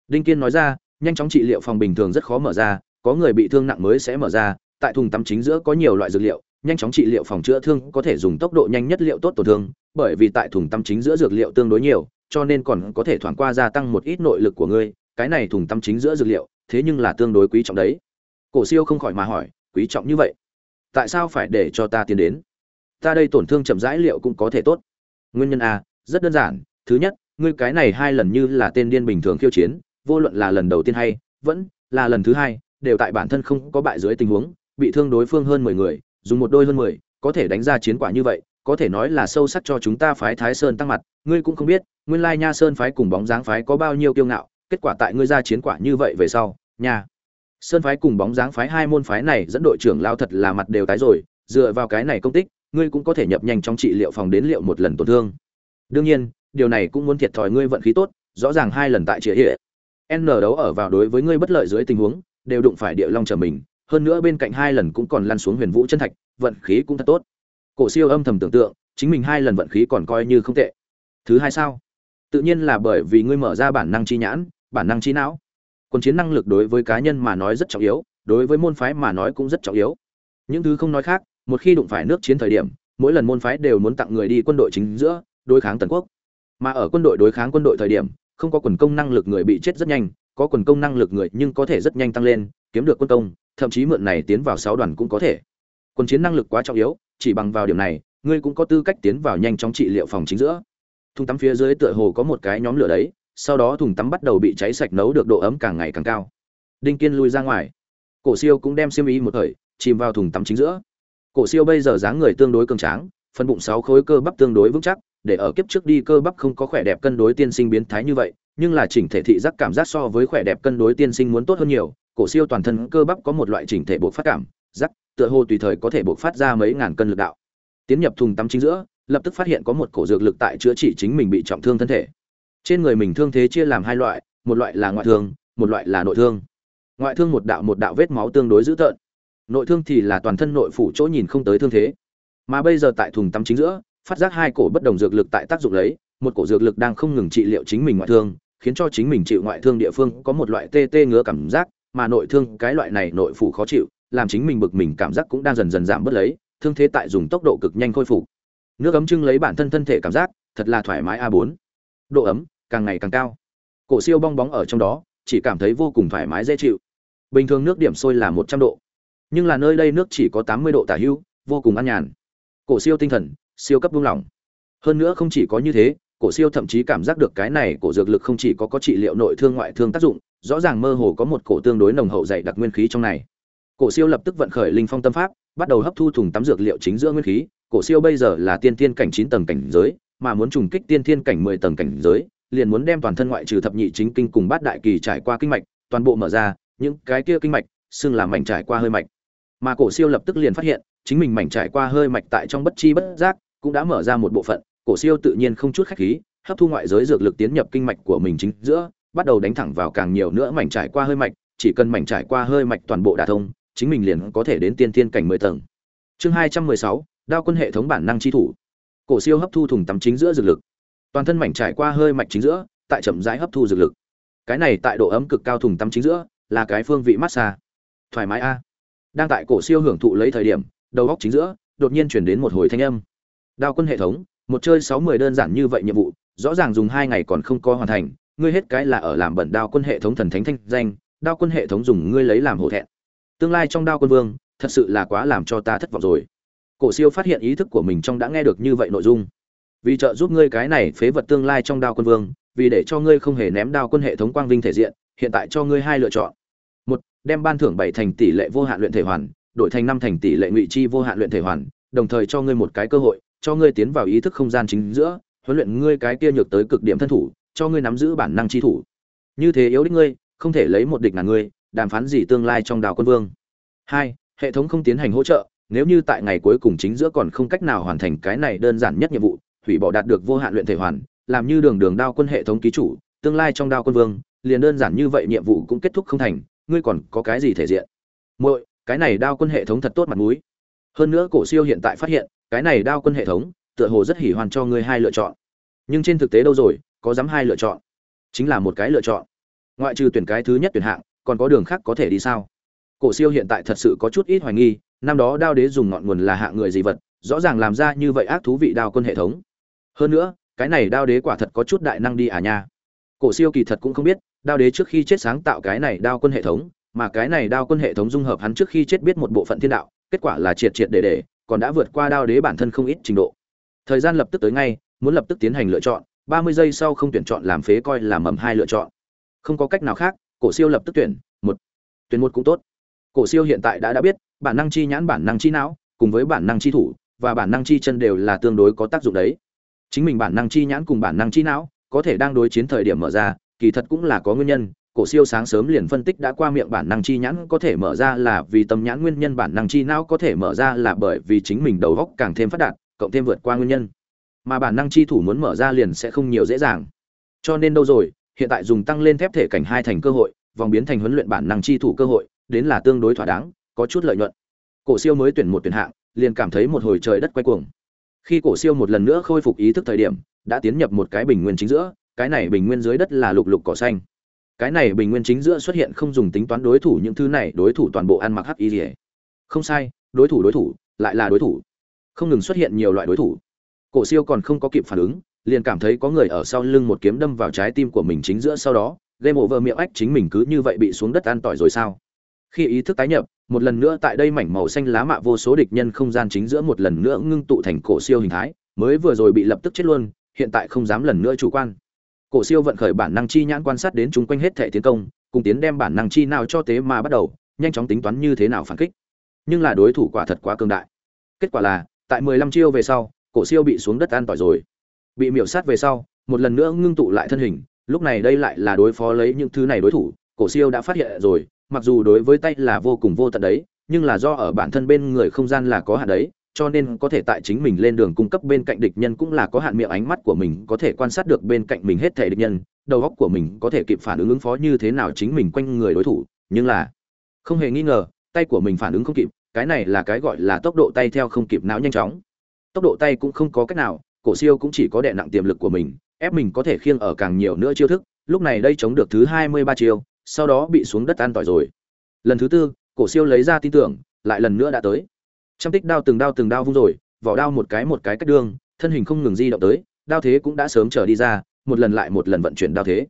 [SPEAKER 1] Đinh kiên nói ra, nhanh chóng trị liệu phòng bình thường rất khó mở ra, có người bị thương nặng mới sẽ mở ra, tại thùng tắm chính giữa có nhiều loại dược liệu, nhanh chóng trị liệu phòng chữa thương có thể dùng tốc độ nhanh nhất liệu tốt tổn thương bởi vì tại thùng tắm chính giữa dược liệu tương đối nhiều, cho nên còn có thể thoảng qua gia tăng một ít nội lực của ngươi, cái này thùng tắm chính giữa dược liệu, thế nhưng là tương đối quý trọng đấy. Cổ siêu không khỏi mà hỏi, quý trọng như vậy? Tại sao phải để cho ta tiến đến? Ta đây tổn thương chậm rãi liệu cũng có thể tốt. Nguyên nhân a, rất đơn giản. Thứ nhất, ngươi cái này hai lần như là tên điên bình thường khiêu chiến, vô luận là lần đầu tiên hay vẫn là lần thứ hai, đều tại bản thân không có bại dưới tình huống, bị thương đối phương hơn mười người, dùng một đôi hơn mười, có thể đánh ra chiến quả như vậy có thể nói là sâu sắc cho chúng ta phái thái sơn tăng mặt, ngươi cũng không biết, nguyên lai nha sơn phái cùng bóng dáng phái có bao nhiêu kiêu ngạo, kết quả tại ngươi ra chiến quả như vậy về sau, nha. Sơn phái cùng bóng dáng phái hai môn phái này dẫn đội trưởng lao thật là mặt đều tái rồi, dựa vào cái này công tích, ngươi cũng có thể nhập nhanh trong trị liệu phòng đến liệu một lần tổn thương. Đương nhiên, điều này cũng muốn thiệt thòi ngươi vận khí tốt, rõ ràng hai lần tại trịa hệ n đấu ở vào đối với ngươi bất lợi dưới tình huống, đều đụng phải địa long trở mình, hơn nữa bên cạnh hai lần cũng còn lăn xuống huyền vũ chân thạch, vận khí cũng thật tốt cổ siêu âm thầm tưởng tượng, chính mình hai lần vận khí còn coi như không tệ. Thứ hai sao? Tự nhiên là bởi vì ngươi mở ra bản năng chi nhãn, bản năng chi não. Quân chiến năng lực đối với cá nhân mà nói rất trọng yếu, đối với môn phái mà nói cũng rất trọng yếu. Những thứ không nói khác, một khi đụng phải nước chiến thời điểm, mỗi lần môn phái đều muốn tặng người đi quân đội chính giữa, đối kháng tần quốc. Mà ở quân đội đối kháng quân đội thời điểm, không có quần công năng lực người bị chết rất nhanh, có quần công năng lực người nhưng có thể rất nhanh tăng lên, kiếm được quân công, thậm chí mượn này tiến vào sáu đoàn cũng có thể. Quân chiến năng lực quá trọng yếu chỉ bằng vào điểm này, ngươi cũng có tư cách tiến vào nhanh chóng trị liệu phòng chính giữa. Thùng tắm phía dưới tựa hồ có một cái nhóm lửa đấy, sau đó thùng tắm bắt đầu bị cháy sạch nấu được độ ấm càng ngày càng cao. Đinh kiên lui ra ngoài. Cổ siêu cũng đem xiêm y một thời, chìm vào thùng tắm chính giữa. Cổ siêu bây giờ dáng người tương đối cường tráng, phần bụng sáu khối cơ bắp tương đối vững chắc, để ở kiếp trước đi cơ bắp không có khỏe đẹp cân đối tiên sinh biến thái như vậy, nhưng là chỉnh thể thị giác cảm giác so với khỏe đẹp cân đối tiên sinh muốn tốt hơn nhiều. Cổ siêu toàn thân cơ bắp có một loại chỉnh thể bộ phát cảm rắc, tựa hồ tùy thời có thể buộc phát ra mấy ngàn cân lực đạo. Tiến nhập thùng tắm chính giữa, lập tức phát hiện có một cổ dược lực tại chữa trị chính mình bị trọng thương thân thể. Trên người mình thương thế chia làm hai loại, một loại là ngoại thương, một loại là nội thương. Ngoại thương một đạo một đạo vết máu tương đối dữ tợn. Nội thương thì là toàn thân nội phủ chỗ nhìn không tới thương thế. Mà bây giờ tại thùng tắm chính giữa, phát giác hai cổ bất đồng dược lực tại tác dụng lấy, một cổ dược lực đang không ngừng trị liệu chính mình ngoại thương, khiến cho chính mình chịu ngoại thương địa phương có một loại tê tê ngứa cảm giác, mà nội thương, cái loại này nội phủ khó chịu làm chính mình bực mình cảm giác cũng đang dần dần giảm bớt lấy, thương thế tại dùng tốc độ cực nhanh khôi phục. Nước ấm trưng lấy bản thân thân thể cảm giác, thật là thoải mái a 4 độ ấm, càng ngày càng cao. Cổ siêu bong bóng ở trong đó, chỉ cảm thấy vô cùng thoải mái dễ chịu. Bình thường nước điểm sôi là 100 độ. Nhưng là nơi đây nước chỉ có 80 độ tả hữu, vô cùng an nhàn. Cổ siêu tinh thần, siêu cấp buông lỏng. Hơn nữa không chỉ có như thế, cổ siêu thậm chí cảm giác được cái này cổ dược lực không chỉ có có trị liệu nội thương ngoại thương tác dụng, rõ ràng mơ hồ có một cổ tương đối nồng hậu dày đặc nguyên khí trong này cổ siêu lập tức vận khởi linh phong tâm pháp, bắt đầu hấp thu thùng tắm dược liệu chính giữa nguyên khí. Cổ siêu bây giờ là tiên thiên cảnh chín tầng cảnh giới, mà muốn trùng kích tiên thiên cảnh mười tầng cảnh giới, liền muốn đem toàn thân ngoại trừ thập nhị chính kinh cùng bát đại kỳ trải qua kinh mạch, toàn bộ mở ra, những cái kia kinh mạch xương là mảnh trải qua hơi mạch. Mà cổ siêu lập tức liền phát hiện, chính mình mảnh trải qua hơi mạch tại trong bất chi bất giác cũng đã mở ra một bộ phận. Cổ siêu tự nhiên không chút khách khí, hấp thu ngoại giới dược lực tiến nhập kinh mạch của mình chính giữa, bắt đầu đánh thẳng vào càng nhiều nữa mảnh trải qua hơi mạch, chỉ cần mảnh trải qua hơi mạch toàn bộ đả thông chính mình liền có thể đến tiên thiên cảnh mười tầng. Chương hai trăm mười sáu, đao quân hệ thống bản năng chi thủ. Cổ siêu hấp thu thùng tắm chính giữa dược lực. Toàn thân mảnh trải qua hơi mạch chính giữa, tại chậm rãi hấp thu dược lực. Cái này tại độ ấm cực cao thùng tắm chính giữa, là cái phương vị massage. Thoải mái a. Đang tại cổ siêu hưởng thụ lấy thời điểm, đầu góc chính giữa, đột nhiên truyền đến một hồi thanh âm. Đao quân hệ thống, một chơi sáu mười đơn giản như vậy nhiệm vụ, rõ ràng dùng hai ngày còn không có hoàn thành, ngươi hết cái là ở làm bẩn đao quân hệ thống thần thánh thanh danh, đao quân hệ thống dùng ngươi lấy làm hổ thẹn tương lai trong đao quân vương, thật sự là quá làm cho ta thất vọng rồi. Cổ siêu phát hiện ý thức của mình trong đã nghe được như vậy nội dung. Vì trợ giúp ngươi cái này phế vật tương lai trong đao quân vương, vì để cho ngươi không hề ném đao quân hệ thống quang vinh thể diện, hiện tại cho ngươi hai lựa chọn. Một, đem ban thưởng bảy thành tỷ lệ vô hạn luyện thể hoàn, đổi thành năm thành tỷ lệ ngụy chi vô hạn luyện thể hoàn, đồng thời cho ngươi một cái cơ hội, cho ngươi tiến vào ý thức không gian chính giữa, huấn luyện ngươi cái kia nhược tới cực điểm thân thủ, cho ngươi nắm giữ bản năng chi thủ. Như thế yếu đích ngươi, không thể lấy một địch ngàn ngươi đàm phán gì tương lai trong đào quân vương. Hai, hệ thống không tiến hành hỗ trợ, nếu như tại ngày cuối cùng chính giữa còn không cách nào hoàn thành cái này đơn giản nhất nhiệm vụ, hủy bỏ đạt được vô hạn luyện thể hoàn, làm như đường đường đao quân hệ thống ký chủ, tương lai trong đao quân vương, liền đơn giản như vậy nhiệm vụ cũng kết thúc không thành, ngươi còn có cái gì thể diện? Muội, cái này đao quân hệ thống thật tốt mặt mũi. Hơn nữa cổ siêu hiện tại phát hiện, cái này đao quân hệ thống, tựa hồ rất hỉ hoàn cho ngươi hai lựa chọn. Nhưng trên thực tế đâu rồi, có dám hai lựa chọn? Chính là một cái lựa chọn. Ngoại trừ tuyển cái thứ nhất tuyển hạng còn có đường khác có thể đi sao? Cổ siêu hiện tại thật sự có chút ít hoài nghi, năm đó đao đế dùng ngọn nguồn là hạng người gì vật, rõ ràng làm ra như vậy ác thú vị đao quân hệ thống. Hơn nữa, cái này đao đế quả thật có chút đại năng đi à nha. Cổ siêu kỳ thật cũng không biết, đao đế trước khi chết sáng tạo cái này đao quân hệ thống, mà cái này đao quân hệ thống dung hợp hắn trước khi chết biết một bộ phận thiên đạo, kết quả là triệt triệt để để, còn đã vượt qua đao đế bản thân không ít trình độ. Thời gian lập tức tới ngay, muốn lập tức tiến hành lựa chọn, ba mươi giây sau không tuyển chọn làm phế coi là mầm hai lựa chọn. Không có cách nào khác cổ siêu lập tức tuyển, một. Tuyển một cũng tốt. Cổ siêu hiện tại đã đã biết, bản năng chi nhãn, bản năng chi não, cùng với bản năng chi thủ, và bản năng chi chân đều là tương đối có tác dụng đấy. Chính mình bản năng chi nhãn cùng bản năng chi não, có thể đang đối chiến thời điểm mở ra, kỳ thật cũng là có nguyên nhân. Cổ siêu sáng sớm liền phân tích đã qua miệng bản năng chi nhãn có thể mở ra là vì tâm nhãn nguyên nhân, bản năng chi não có thể mở ra là bởi vì chính mình đầu óc càng thêm phát đạt, cộng thêm vượt qua nguyên nhân. Mà bản năng chi thủ muốn mở ra liền sẽ không nhiều dễ dàng. Cho nên đâu rồi hiện tại dùng tăng lên thép thể cảnh hai thành cơ hội, vòng biến thành huấn luyện bản năng chi thủ cơ hội, đến là tương đối thỏa đáng, có chút lợi nhuận. Cổ siêu mới tuyển một tuyển hạng, liền cảm thấy một hồi trời đất quay cuồng. Khi cổ siêu một lần nữa khôi phục ý thức thời điểm, đã tiến nhập một cái bình nguyên chính giữa, cái này bình nguyên dưới đất là lục lục cỏ xanh. Cái này bình nguyên chính giữa xuất hiện không dùng tính toán đối thủ những thứ này, đối thủ toàn bộ ăn mặc hắc y rỉa không sai, đối thủ đối thủ, lại là đối thủ. Không ngừng xuất hiện nhiều loại đối thủ. Cổ siêu còn không có kịp phản ứng liền cảm thấy có người ở sau lưng một kiếm đâm vào trái tim của mình chính giữa sau đó, game over miệng ách chính mình cứ như vậy bị xuống đất an tỏi rồi sao? Khi ý thức tái nhập, một lần nữa tại đây mảnh màu xanh lá mạ vô số địch nhân không gian chính giữa một lần nữa ngưng tụ thành cổ siêu hình thái, mới vừa rồi bị lập tức chết luôn, hiện tại không dám lần nữa chủ quan. Cổ siêu vận khởi bản năng chi nhãn quan sát đến chúng quanh hết thể tiến công, cùng tiến đem bản năng chi nào cho tế mà bắt đầu, nhanh chóng tính toán như thế nào phản kích. Nhưng là đối thủ quả thật quá cường đại. Kết quả là, tại mười lăm chiêu về sau, cổ siêu bị xuống đất an tỏi rồi bị miểu sát về sau, một lần nữa ngưng tụ lại thân hình, lúc này đây lại là đối phó lấy những thứ này đối thủ, cổ siêu đã phát hiện rồi, mặc dù đối với tay là vô cùng vô tận đấy, nhưng là do ở bản thân bên người không gian là có hạn đấy, cho nên có thể tại chính mình lên đường cung cấp bên cạnh địch nhân cũng là có hạn miệng ánh mắt của mình có thể quan sát được bên cạnh mình hết thể địch nhân, đầu óc của mình có thể kịp phản ứng ứng phó như thế nào chính mình quanh người đối thủ, nhưng là không hề nghi ngờ, tay của mình phản ứng không kịp, cái này là cái gọi là tốc độ tay theo không kịp não nhanh chóng. Tốc độ tay cũng không có cách nào cổ siêu cũng chỉ có đè nặng tiềm lực của mình ép mình có thể khiêng ở càng nhiều nữa chiêu thức lúc này đây chống được thứ hai mươi ba chiêu sau đó bị xuống đất an tỏi rồi. Lần thứ tư cổ siêu lấy ra tin tưởng lại lần nữa đã tới. Trăm tích đao từng đao từng đao vung rồi vỏ đao một cái một cái cách đường, thân hình không ngừng di động tới đao thế cũng đã sớm trở đi ra một lần lại một lần vận chuyển đao thế.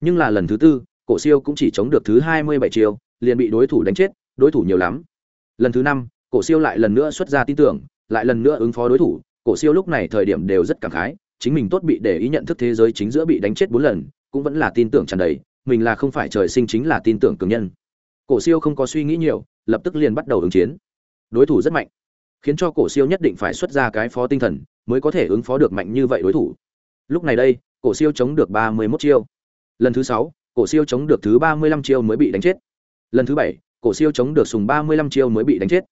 [SPEAKER 1] Nhưng là lần thứ tư cổ siêu cũng chỉ chống được thứ hai mươi bảy chiêu liền bị đối thủ đánh chết đối thủ nhiều lắm. Lần thứ năm cổ siêu lại lần nữa xuất ra tin tưởng lại lần nữa ứng phó đối thủ cổ siêu lúc này thời điểm đều rất cảm khái, chính mình tốt bị để ý nhận thức thế giới chính giữa bị đánh chết bốn lần, cũng vẫn là tin tưởng tràn đầy, mình là không phải trời sinh chính là tin tưởng cường nhân. Cổ siêu không có suy nghĩ nhiều, lập tức liền bắt đầu ứng chiến. Đối thủ rất mạnh, khiến cho cổ siêu nhất định phải xuất ra cái phó tinh thần mới có thể ứng phó được mạnh như vậy đối thủ. Lúc này đây, cổ siêu chống được ba mươi 31 chiêu. Lần thứ sáu, cổ siêu chống được thứ ba mươi lăm chiêu mới bị đánh chết. Lần thứ bảy, cổ siêu chống được sùng ba mươi lăm chiêu mới bị đánh chết.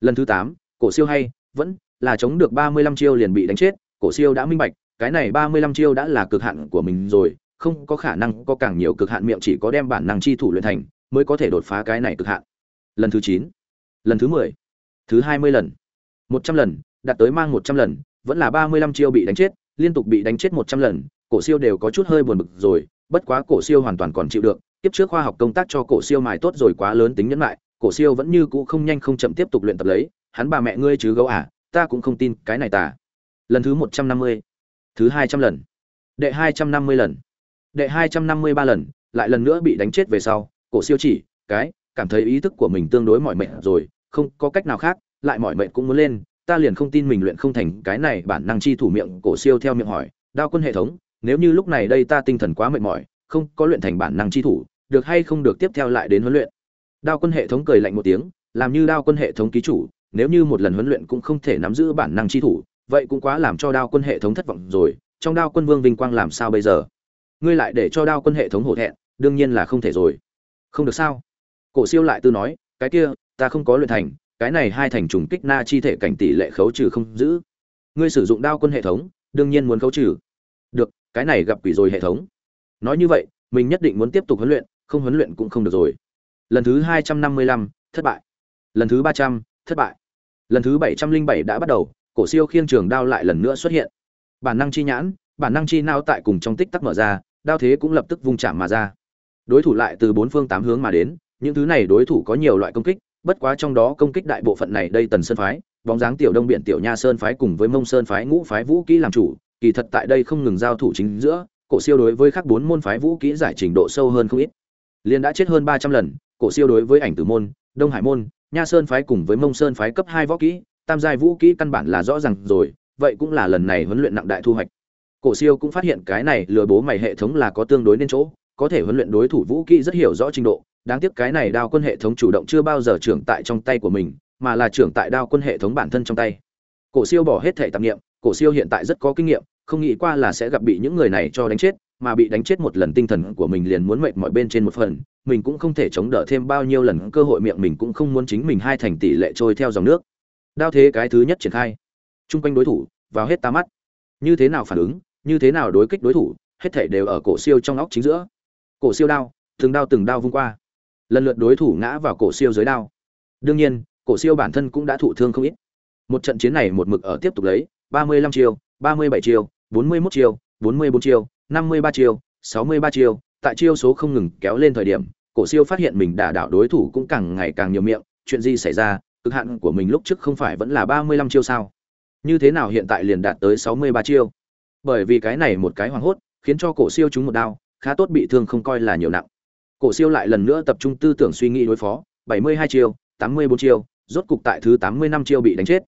[SPEAKER 1] Lần thứ tám, cổ siêu hay, vẫn là chống được ba mươi lăm chiêu liền bị đánh chết, cổ siêu đã minh bạch, cái này ba mươi lăm chiêu đã là cực hạn của mình rồi, không có khả năng có càng nhiều cực hạn miệng chỉ có đem bản năng chi thủ luyện thành, mới có thể đột phá cái này cực hạn. Lần thứ chín, lần thứ mười, thứ hai mươi lần, một trăm lần, đạt tới mang một trăm lần, vẫn là ba mươi lăm chiêu bị đánh chết, liên tục bị đánh chết một trăm lần, cổ siêu đều có chút hơi buồn bực rồi, bất quá cổ siêu hoàn toàn còn chịu được tiếp trước khoa học công tác cho cổ siêu mài tốt rồi quá lớn tính nhẫn lại, cổ siêu vẫn như cũ không nhanh không chậm tiếp tục luyện tập lấy, hắn bà mẹ ngươi chứ gấu à ta cũng không tin cái này tà lần thứ một trăm năm mươi, thứ hai trăm lần. Đệ hai trăm năm mươi lần. Đệ hai trăm năm mươi ba lần, lại lần nữa bị đánh chết về sau, cổ siêu chỉ, cái, cảm thấy ý thức của mình tương đối mỏi mệt rồi, không có cách nào khác, lại mỏi mệt cũng muốn lên, ta liền không tin mình luyện không thành cái này bản năng chi thủ miệng, cổ siêu theo miệng hỏi, đao quân hệ thống, nếu như lúc này đây ta tinh thần quá mệt mỏi, không có luyện thành bản năng chi thủ, được hay không được tiếp theo lại đến huấn luyện. Đao quân hệ thống cười lạnh một tiếng, làm như đao quân hệ thống ký chủ nếu như một lần huấn luyện cũng không thể nắm giữ bản năng chi thủ, vậy cũng quá làm cho đao quân hệ thống thất vọng rồi, trong đao quân vương vinh quang làm sao bây giờ? Ngươi lại để cho đao quân hệ thống hổ thẹn, đương nhiên là không thể rồi. Không được sao? Cổ siêu lại tư nói, cái kia, ta không có luyện thành, cái này hai thành trùng kích na chi thể cảnh tỷ lệ khấu trừ không giữ. Ngươi sử dụng đao quân hệ thống, đương nhiên muốn khấu trừ. Được, cái này gặp quỷ rồi hệ thống. Nói như vậy, mình nhất định muốn tiếp tục huấn luyện, không huấn luyện cũng không được rồi. Lần thứ hai trăm năm mươi lăm, thất bại. Lần thứ ba trăm, thất bại lần thứ bảy trăm linh bảy đã bắt đầu, cổ siêu khiêng trường đao lại lần nữa xuất hiện. Bản năng chi nhãn, bản năng chi nao tại cùng trong tích tắc mở ra, đao thế cũng lập tức vung chạm mà ra. Đối thủ lại từ bốn phương tám hướng mà đến, những thứ này đối thủ có nhiều loại công kích, bất quá trong đó công kích đại bộ phận này đây tần sơn phái, bóng dáng tiểu đông biển tiểu nha sơn phái cùng với mông sơn phái ngũ phái vũ kỹ làm chủ, kỳ thật tại đây không ngừng giao thủ chính giữa, cổ siêu đối với các bốn môn phái vũ kỹ giải trình độ sâu hơn không ít. Liên đã chết hơn ba trăm lần, cổ siêu đối với ảnh tử môn, đông hải môn nha sơn phái cùng với mông sơn phái cấp hai võ kỹ, tam giai vũ kỹ căn bản là rõ ràng rồi, vậy cũng là lần này huấn luyện nặng đại thu hoạch. Cổ siêu cũng phát hiện cái này lừa bố mày hệ thống là có tương đối nên chỗ, có thể huấn luyện đối thủ vũ kỹ rất hiểu rõ trình độ. Đáng tiếc cái này đao quân hệ thống chủ động chưa bao giờ trưởng tại trong tay của mình, mà là trưởng tại đao quân hệ thống bản thân trong tay. Cổ siêu bỏ hết thể tạp nghiệm, cổ siêu hiện tại rất có kinh nghiệm, không nghĩ qua là sẽ gặp bị những người này cho đánh chết mà bị đánh chết một lần tinh thần của mình liền muốn mệt mọi bên trên một phần, mình cũng không thể chống đỡ thêm bao nhiêu lần cơ hội miệng mình cũng không muốn chính mình hai thành tỷ lệ trôi theo dòng nước. Đao thế cái thứ nhất triển khai. Chung quanh đối thủ, vào hết ta mắt. Như thế nào phản ứng, như thế nào đối kích đối thủ, hết thể đều ở cổ siêu trong óc chính giữa. Cổ siêu đao, từng đao từng đao vung qua. Lần lượt đối thủ ngã vào cổ siêu dưới đao. Đương nhiên, cổ siêu bản thân cũng đã thụ thương không ít. Một trận chiến này một mực ở tiếp tục lấy, ba mươi lăm chiêu, ba mươi bảy chiêu, bốn mươi mốt chiêu, bốn mươi bốn chiêu năm mươi ba chiêu, sáu mươi ba chiêu. Tại chiêu số không ngừng kéo lên thời điểm, cổ siêu phát hiện mình đả đảo đối thủ cũng càng ngày càng nhiều miệng. Chuyện gì xảy ra? Cực hạn của mình lúc trước không phải vẫn là ba mươi lăm chiêu sao? Như thế nào hiện tại liền đạt tới sáu mươi ba chiêu? Bởi vì cái này một cái hoảng hốt, khiến cho cổ siêu trúng một đao, khá tốt bị thương không coi là nhiều nặng. Cổ siêu lại lần nữa tập trung tư tưởng suy nghĩ đối phó, bảy mươi hai chiêu, tám mươi bốn chiêu, rốt cục tại thứ tám mươi năm chiêu bị đánh chết.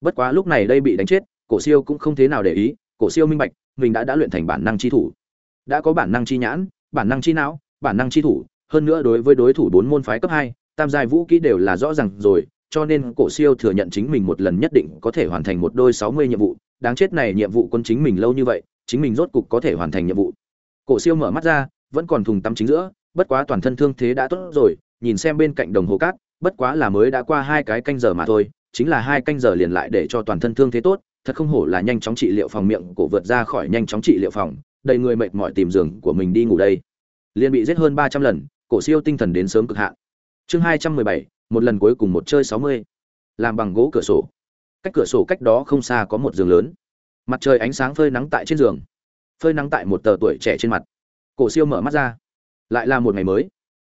[SPEAKER 1] Bất quá lúc này đây bị đánh chết, cổ siêu cũng không thế nào để ý, cổ siêu minh bạch mình đã đã luyện thành bản năng chi thủ. Đã có bản năng chi nhãn, bản năng chi não, bản năng chi thủ. Hơn nữa đối với đối thủ bốn môn phái cấp hai, tam giai vũ kỹ đều là rõ ràng rồi, cho nên cổ siêu thừa nhận chính mình một lần nhất định có thể hoàn thành một đôi sáu mươi nhiệm vụ. Đáng chết này nhiệm vụ quân chính mình lâu như vậy, chính mình rốt cục có thể hoàn thành nhiệm vụ. Cổ siêu mở mắt ra, vẫn còn thùng tắm chính giữa, bất quá toàn thân thương thế đã tốt rồi, nhìn xem bên cạnh đồng hồ cát, bất quá là mới đã qua hai cái canh giờ mà thôi, chính là hai canh giờ liền lại để cho toàn thân thương thế tốt thật không hổ là nhanh chóng trị liệu phòng miệng cổ vượt ra khỏi nhanh chóng trị liệu phòng, đầy người mệt mỏi tìm giường của mình đi ngủ đây. Liền bị giết hơn ba trăm lần, cổ siêu tinh thần đến sớm cực hạn. Chương hai trăm mười bảy, một lần cuối cùng một chơi sáu mươi. Làm bằng gỗ cửa sổ. Cách cửa sổ cách đó không xa có một giường lớn. Mặt trời ánh sáng phơi nắng tại trên giường. Phơi nắng tại một tờ tuổi trẻ trên mặt. Cổ siêu mở mắt ra. Lại là một ngày mới.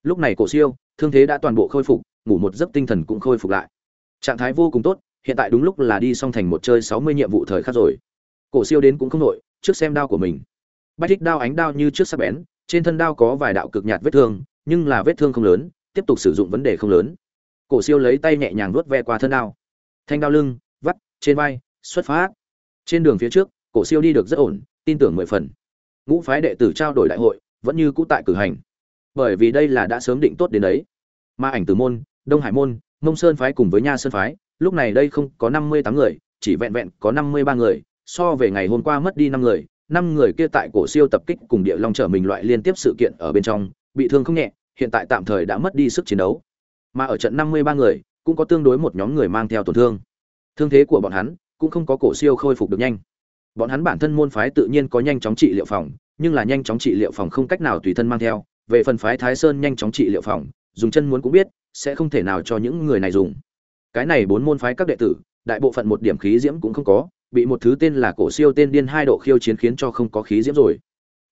[SPEAKER 1] Lúc này cổ siêu, thương thế đã toàn bộ khôi phục, ngủ một giấc tinh thần cũng khôi phục lại. Trạng thái vô cùng tốt hiện tại đúng lúc là đi xong thành một chơi sáu mươi nhiệm vụ thời khắc rồi. Cổ siêu đến cũng không nội trước xem đao của mình. Bách thích đao ánh đao như trước sắc bén, trên thân đao có vài đạo cực nhạt vết thương, nhưng là vết thương không lớn, tiếp tục sử dụng vấn đề không lớn. Cổ siêu lấy tay nhẹ nhàng vuốt ve qua thân đao. Thanh đao lưng, vắt, trên vai, xuất phát. Trên đường phía trước, cổ siêu đi được rất ổn, tin tưởng mười phần. Ngũ phái đệ tử trao đổi đại hội, vẫn như cũ tại cử hành. Bởi vì đây là đã sớm định tốt đến đấy. Ma ảnh tử môn, đông hải môn, mông sơn phái cùng với nha sơn phái lúc này đây không có năm mươi tám người, chỉ vẹn vẹn có năm mươi ba người, so về ngày hôm qua mất đi năm người năm người kia tại cổ siêu tập kích cùng địa long trở mình loại liên tiếp sự kiện ở bên trong, bị thương không nhẹ, hiện tại tạm thời đã mất đi sức chiến đấu. Mà ở trận năm mươi ba người, cũng có tương đối một nhóm người mang theo tổn thương. Thương thế của bọn hắn cũng không có cổ siêu khôi phục được nhanh. Bọn hắn bản thân môn phái tự nhiên có nhanh chóng trị liệu phòng, nhưng là nhanh chóng trị liệu phòng không cách nào tùy thân mang theo. Về phần phái thái sơn nhanh chóng trị liệu phòng, dùng chân muốn cũng biết, sẽ không thể nào cho những người này dùng cái này bốn môn phái các đệ tử, đại bộ phận một điểm khí diễm cũng không có, bị một thứ tên là cổ siêu tên điên hai độ khiêu chiến khiến cho không có khí diễm rồi.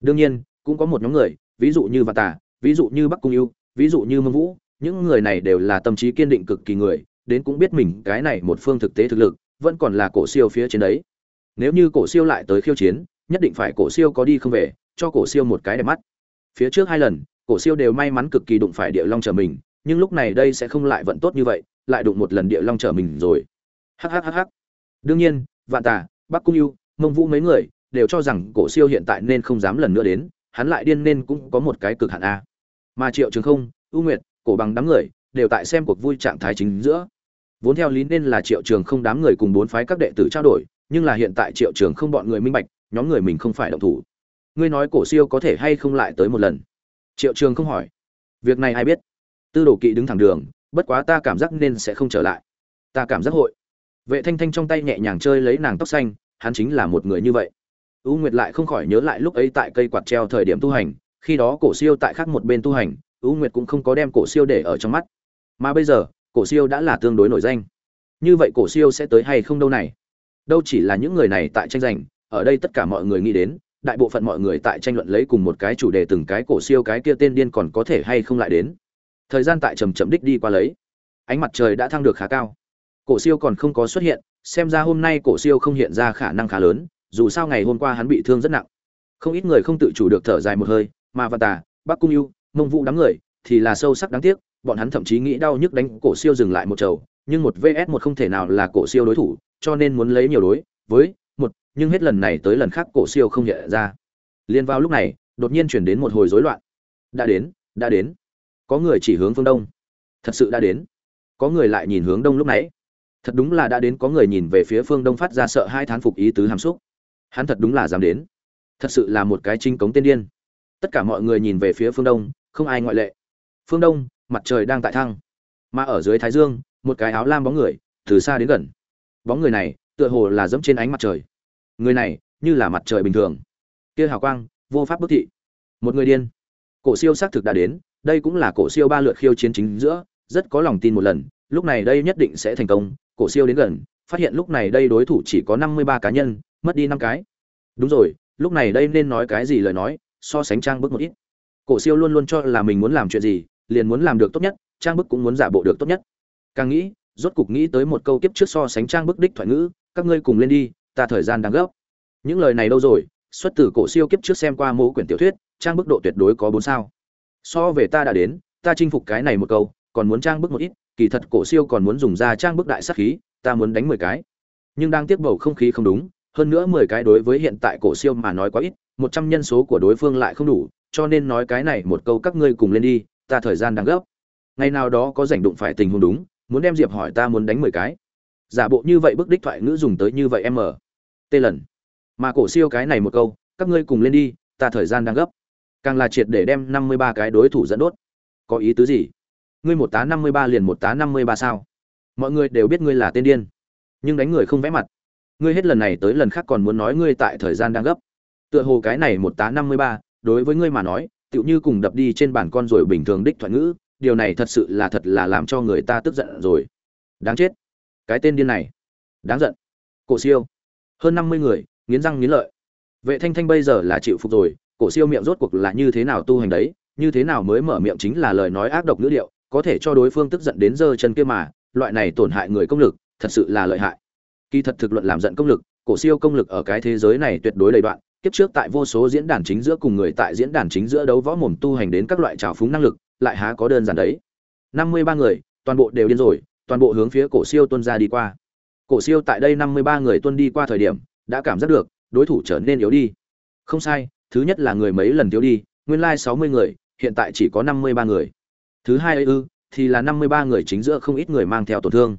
[SPEAKER 1] Đương nhiên, cũng có một nhóm người, ví dụ như vạn tả ví dụ như bắc cung yêu, ví dụ như mông vũ, những người này đều là tâm trí kiên định cực kỳ người, đến cũng biết mình cái này một phương thực tế thực lực, vẫn còn là cổ siêu phía trên đấy. Nếu như cổ siêu lại tới khiêu chiến, nhất định phải cổ siêu có đi không về, cho cổ siêu một cái đẹp mắt. Phía trước hai lần, cổ siêu đều may mắn cực kỳ đụng phải địa long trở mình, nhưng lúc này đây sẽ không lại vận tốt như vậy lại đụng một lần địa long trở mình rồi. Hhhh đương nhiên, vạn tà bắc cung yêu, mông vũ mấy người đều cho rằng cổ siêu hiện tại nên không dám lần nữa đến, hắn lại điên nên cũng có một cái cực hạn a. Mà triệu trường không ưu nguyệt, cổ bằng đám người đều tại xem cuộc vui trạng thái chính giữa. Vốn theo lý nên là triệu trường không đám người cùng bốn phái các đệ tử trao đổi, nhưng là hiện tại triệu trường không bọn người minh bạch, nhóm người mình không phải động thủ. Ngươi nói cổ siêu có thể hay không lại tới một lần? Triệu trường không hỏi. Việc này ai biết? Tư đồ kỵ đứng thẳng đường bất quá ta cảm giác nên sẽ không trở lại. Ta cảm giác hội. Vệ thanh thanh trong tay nhẹ nhàng chơi lấy nàng tóc xanh, hắn chính là một người như vậy. U nguyệt lại không khỏi nhớ lại lúc ấy tại cây quạt treo thời điểm tu hành, khi đó cổ siêu tại khác một bên tu hành, u nguyệt cũng không có đem cổ siêu để ở trong mắt. Mà bây giờ, cổ siêu đã là tương đối nổi danh. Như vậy cổ siêu sẽ tới hay không đâu này? Đâu chỉ là những người này tại tranh giành, ở đây tất cả mọi người nghĩ đến, đại bộ phận mọi người tại tranh luận lấy cùng một cái chủ đề từng cái cổ siêu cái kia tên điên còn có thể hay không lại đến thời gian tại trầm chậm đích đi qua lấy. Ánh mặt trời đã thăng được khá cao. Cổ siêu còn không có xuất hiện, xem ra hôm nay cổ siêu không hiện ra khả năng khá lớn, dù sao ngày hôm qua hắn bị thương rất nặng. Không ít người không tự chủ được thở dài một hơi, mà và tà, bắc cung yêu, mông vũ đám người thì là sâu sắc đáng tiếc, bọn hắn thậm chí nghĩ đau nhức đánh cổ siêu dừng lại một chầu, nhưng một vs một không thể nào là cổ siêu đối thủ, cho nên muốn lấy nhiều đối, với một, nhưng hết lần này tới lần khác cổ siêu không hiện ra. Liên vào lúc này, đột nhiên chuyển đến một hồi rối loạn. Đã đến đã đến có người chỉ hướng phương đông. Thật sự đã đến. Có người lại nhìn hướng đông lúc nãy. Thật đúng là đã đến, có người nhìn về phía phương đông phát ra sợ hai thán phục ý tứ hàm xúc. Hắn thật đúng là dám đến. Thật sự là một cái trinh cống tiên điên. Tất cả mọi người nhìn về phía phương đông, không ai ngoại lệ. Phương đông, mặt trời đang tại thăng. Mà ở dưới thái dương, một cái áo lam bóng người, từ xa đến gần. Bóng người này, tựa hồ là dẫm trên ánh mặt trời. Người này, như là mặt trời bình thường. Kia hào quang, vô pháp bức thị. Một người điên. Cổ siêu xác thực đã đến đây cũng là cổ siêu ba lượt khiêu chiến chính giữa, rất có lòng tin một lần, lúc này đây nhất định sẽ thành công, cổ siêu đến gần, phát hiện lúc này đây đối thủ chỉ có năm mươi ba cá nhân, mất đi năm cái. Đúng rồi, lúc này đây nên nói cái gì lời nói, so sánh trang bức một ít. Cổ siêu luôn luôn cho là mình muốn làm chuyện gì, liền muốn làm được tốt nhất, trang bức cũng muốn giả bộ được tốt nhất. Càng nghĩ, rốt cục nghĩ tới một câu kiếp trước so sánh trang bức đích thoại ngữ, các ngươi cùng lên đi, ta thời gian đang gấp. Những lời này đâu rồi, xuất từ cổ siêu kiếp trước xem qua mẫu quyển tiểu thuyết, trang bức độ tuyệt đối có bốn sao so về ta đã đến, ta chinh phục cái này một câu, còn muốn trang bức một ít, kỳ thật cổ siêu còn muốn dùng ra trang bức đại sát khí, ta muốn đánh mười cái. Nhưng đang tiếp bầu không khí không đúng, hơn nữa mười cái đối với hiện tại cổ siêu mà nói quá ít, một trăm nhân số của đối phương lại không đủ, cho nên nói cái này một câu các ngươi cùng lên đi, ta thời gian đang gấp. Ngày nào đó có rảnh đụng phải tình huống đúng, muốn đem diệp hỏi ta muốn đánh mười cái. Giả bộ như vậy bức đích thoại ngữ dùng tới như vậy em ở. Tê lần. Mà cổ siêu cái này một câu, các ngươi cùng lên đi, ta thời gian đang gấp càng là triệt để đem năm mươi ba cái đối thủ dẫn đốt. Có ý tứ gì? Ngươi một tá năm mươi ba liền một tá năm mươi ba sao? Mọi người đều biết ngươi là tên điên. Nhưng đánh người không vẽ mặt. Ngươi hết lần này tới lần khác còn muốn nói ngươi tại thời gian đang gấp. Tựa hồ cái này một tá năm mươi ba, đối với ngươi mà nói, tựu như cùng đập đi trên bàn con rồi bình thường đích thoại ngữ, điều này thật sự là thật là làm cho người ta tức giận rồi. Đáng chết. Cái tên điên này. Đáng giận. Cổ siêu. Hơn năm mươi người, nghiến răng nghiến lợi. Vệ thanh thanh bây giờ là chịu phục rồi cổ siêu miệng rốt cuộc là như thế nào tu hành đấy, như thế nào mới mở miệng chính là lời nói ác độc ngữ điệu, có thể cho đối phương tức giận đến giơ chân kia mà, loại này tổn hại người công lực, thật sự là lợi hại. Kỳ thật thực luận làm giận công lực, cổ siêu công lực ở cái thế giới này tuyệt đối đầy đoạn, kiếp trước tại vô số diễn đàn chính giữa cùng người tại diễn đàn chính giữa đấu võ mồm tu hành đến các loại trào phúng năng lực, lại há có đơn giản đấy. Năm mươi ba người, toàn bộ đều điên rồi, toàn bộ hướng phía cổ siêu tuân ra đi qua. Cổ siêu tại đây năm mươi ba người tuân đi qua thời điểm, đã cảm giác được, đối thủ trở nên yếu đi. Không sai thứ nhất là người mấy lần thiếu đi nguyên lai sáu mươi người hiện tại chỉ có năm mươi ba người. Thứ hai ấy ư thì là năm mươi ba người chính giữa không ít người mang theo tổn thương.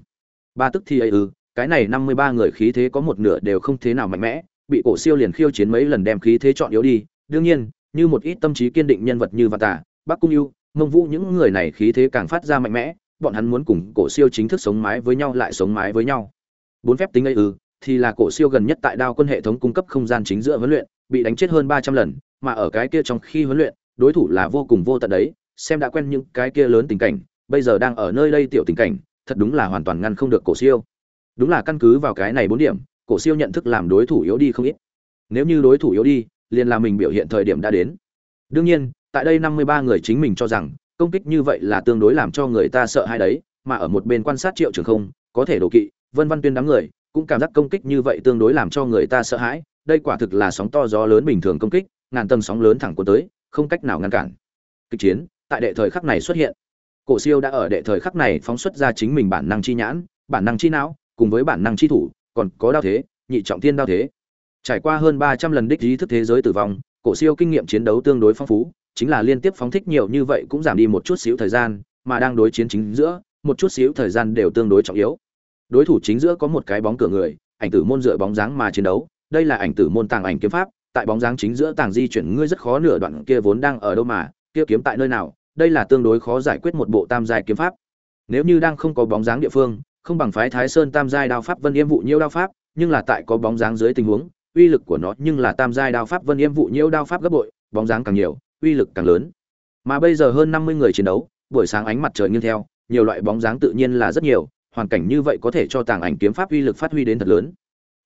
[SPEAKER 1] Ba tức thì ấy ư cái này năm mươi ba người khí thế có một nửa đều không thế nào mạnh mẽ bị cổ siêu liền khiêu chiến mấy lần đem khí thế chọn yếu đi. Đương nhiên như một ít tâm trí kiên định nhân vật như vạn tả bắc cung yêu, mông vũ những người này khí thế càng phát ra mạnh mẽ bọn hắn muốn cùng cổ siêu chính thức sống mái với nhau lại sống mái với nhau. Bốn phép tính ấy ư thì là cổ siêu gần nhất tại đao quân hệ thống cung cấp không gian chính giữa huấn luyện bị đánh chết hơn ba trăm lần, mà ở cái kia trong khi huấn luyện, đối thủ là vô cùng vô tận đấy, xem đã quen những cái kia lớn tình cảnh, bây giờ đang ở nơi đây tiểu tình cảnh, thật đúng là hoàn toàn ngăn không được cổ siêu. Đúng là căn cứ vào cái này bốn điểm, cổ siêu nhận thức làm đối thủ yếu đi không ít. Nếu như đối thủ yếu đi, liền là mình biểu hiện thời điểm đã đến. Đương nhiên, tại đây năm mươi ba người chính mình cho rằng, công kích như vậy là tương đối làm cho người ta sợ hãi đấy, mà ở một bên quan sát triệu trường không, có thể đồ kỵ, vân văn tuyên đám người, cũng cảm giác công kích như vậy tương đối làm cho người ta sợ hãi đây quả thực là sóng to gió lớn bình thường công kích, ngàn tầng sóng lớn thẳng cuốn tới, không cách nào ngăn cản. Kịch chiến, tại đệ thời khắc này xuất hiện. Cổ siêu đã ở đệ thời khắc này phóng xuất ra chính mình bản năng chi nhãn, bản năng chi não, cùng với bản năng chi thủ, còn có đao thế, nhị trọng thiên đao thế. Trải qua hơn ba trăm lần đích ý thức thế giới tử vong, cổ siêu kinh nghiệm chiến đấu tương đối phong phú, chính là liên tiếp phóng thích nhiều như vậy cũng giảm đi một chút xíu thời gian, mà đang đối chiến chính giữa, một chút xíu thời gian đều tương đối trọng yếu. Đối thủ chính giữa có một cái bóng cửa người, ảnh tử môn dựa bóng dáng mà chiến đấu đây là ảnh tử môn tàng ảnh kiếm pháp, tại bóng dáng chính giữa tàng di chuyển ngươi rất khó nửa đoạn kia vốn đang ở đâu mà, kia kiếm tại nơi nào, đây là tương đối khó giải quyết một bộ tam giai kiếm pháp. Nếu như đang không có bóng dáng địa phương, không bằng phái thái sơn tam giai đao pháp vân yêm vụ nhiêu đao pháp, nhưng là tại có bóng dáng dưới tình huống, uy lực của nó nhưng là tam giai đao pháp vân yêm vụ nhiêu đao pháp gấp bội, bóng dáng càng nhiều, uy lực càng lớn. Mà bây giờ hơn năm mươi người chiến đấu, buổi sáng ánh mặt trời nghiêng theo, nhiều loại bóng dáng tự nhiên là rất nhiều, hoàn cảnh như vậy có thể cho tàng ảnh kiếm pháp uy lực phát huy đến thật lớn.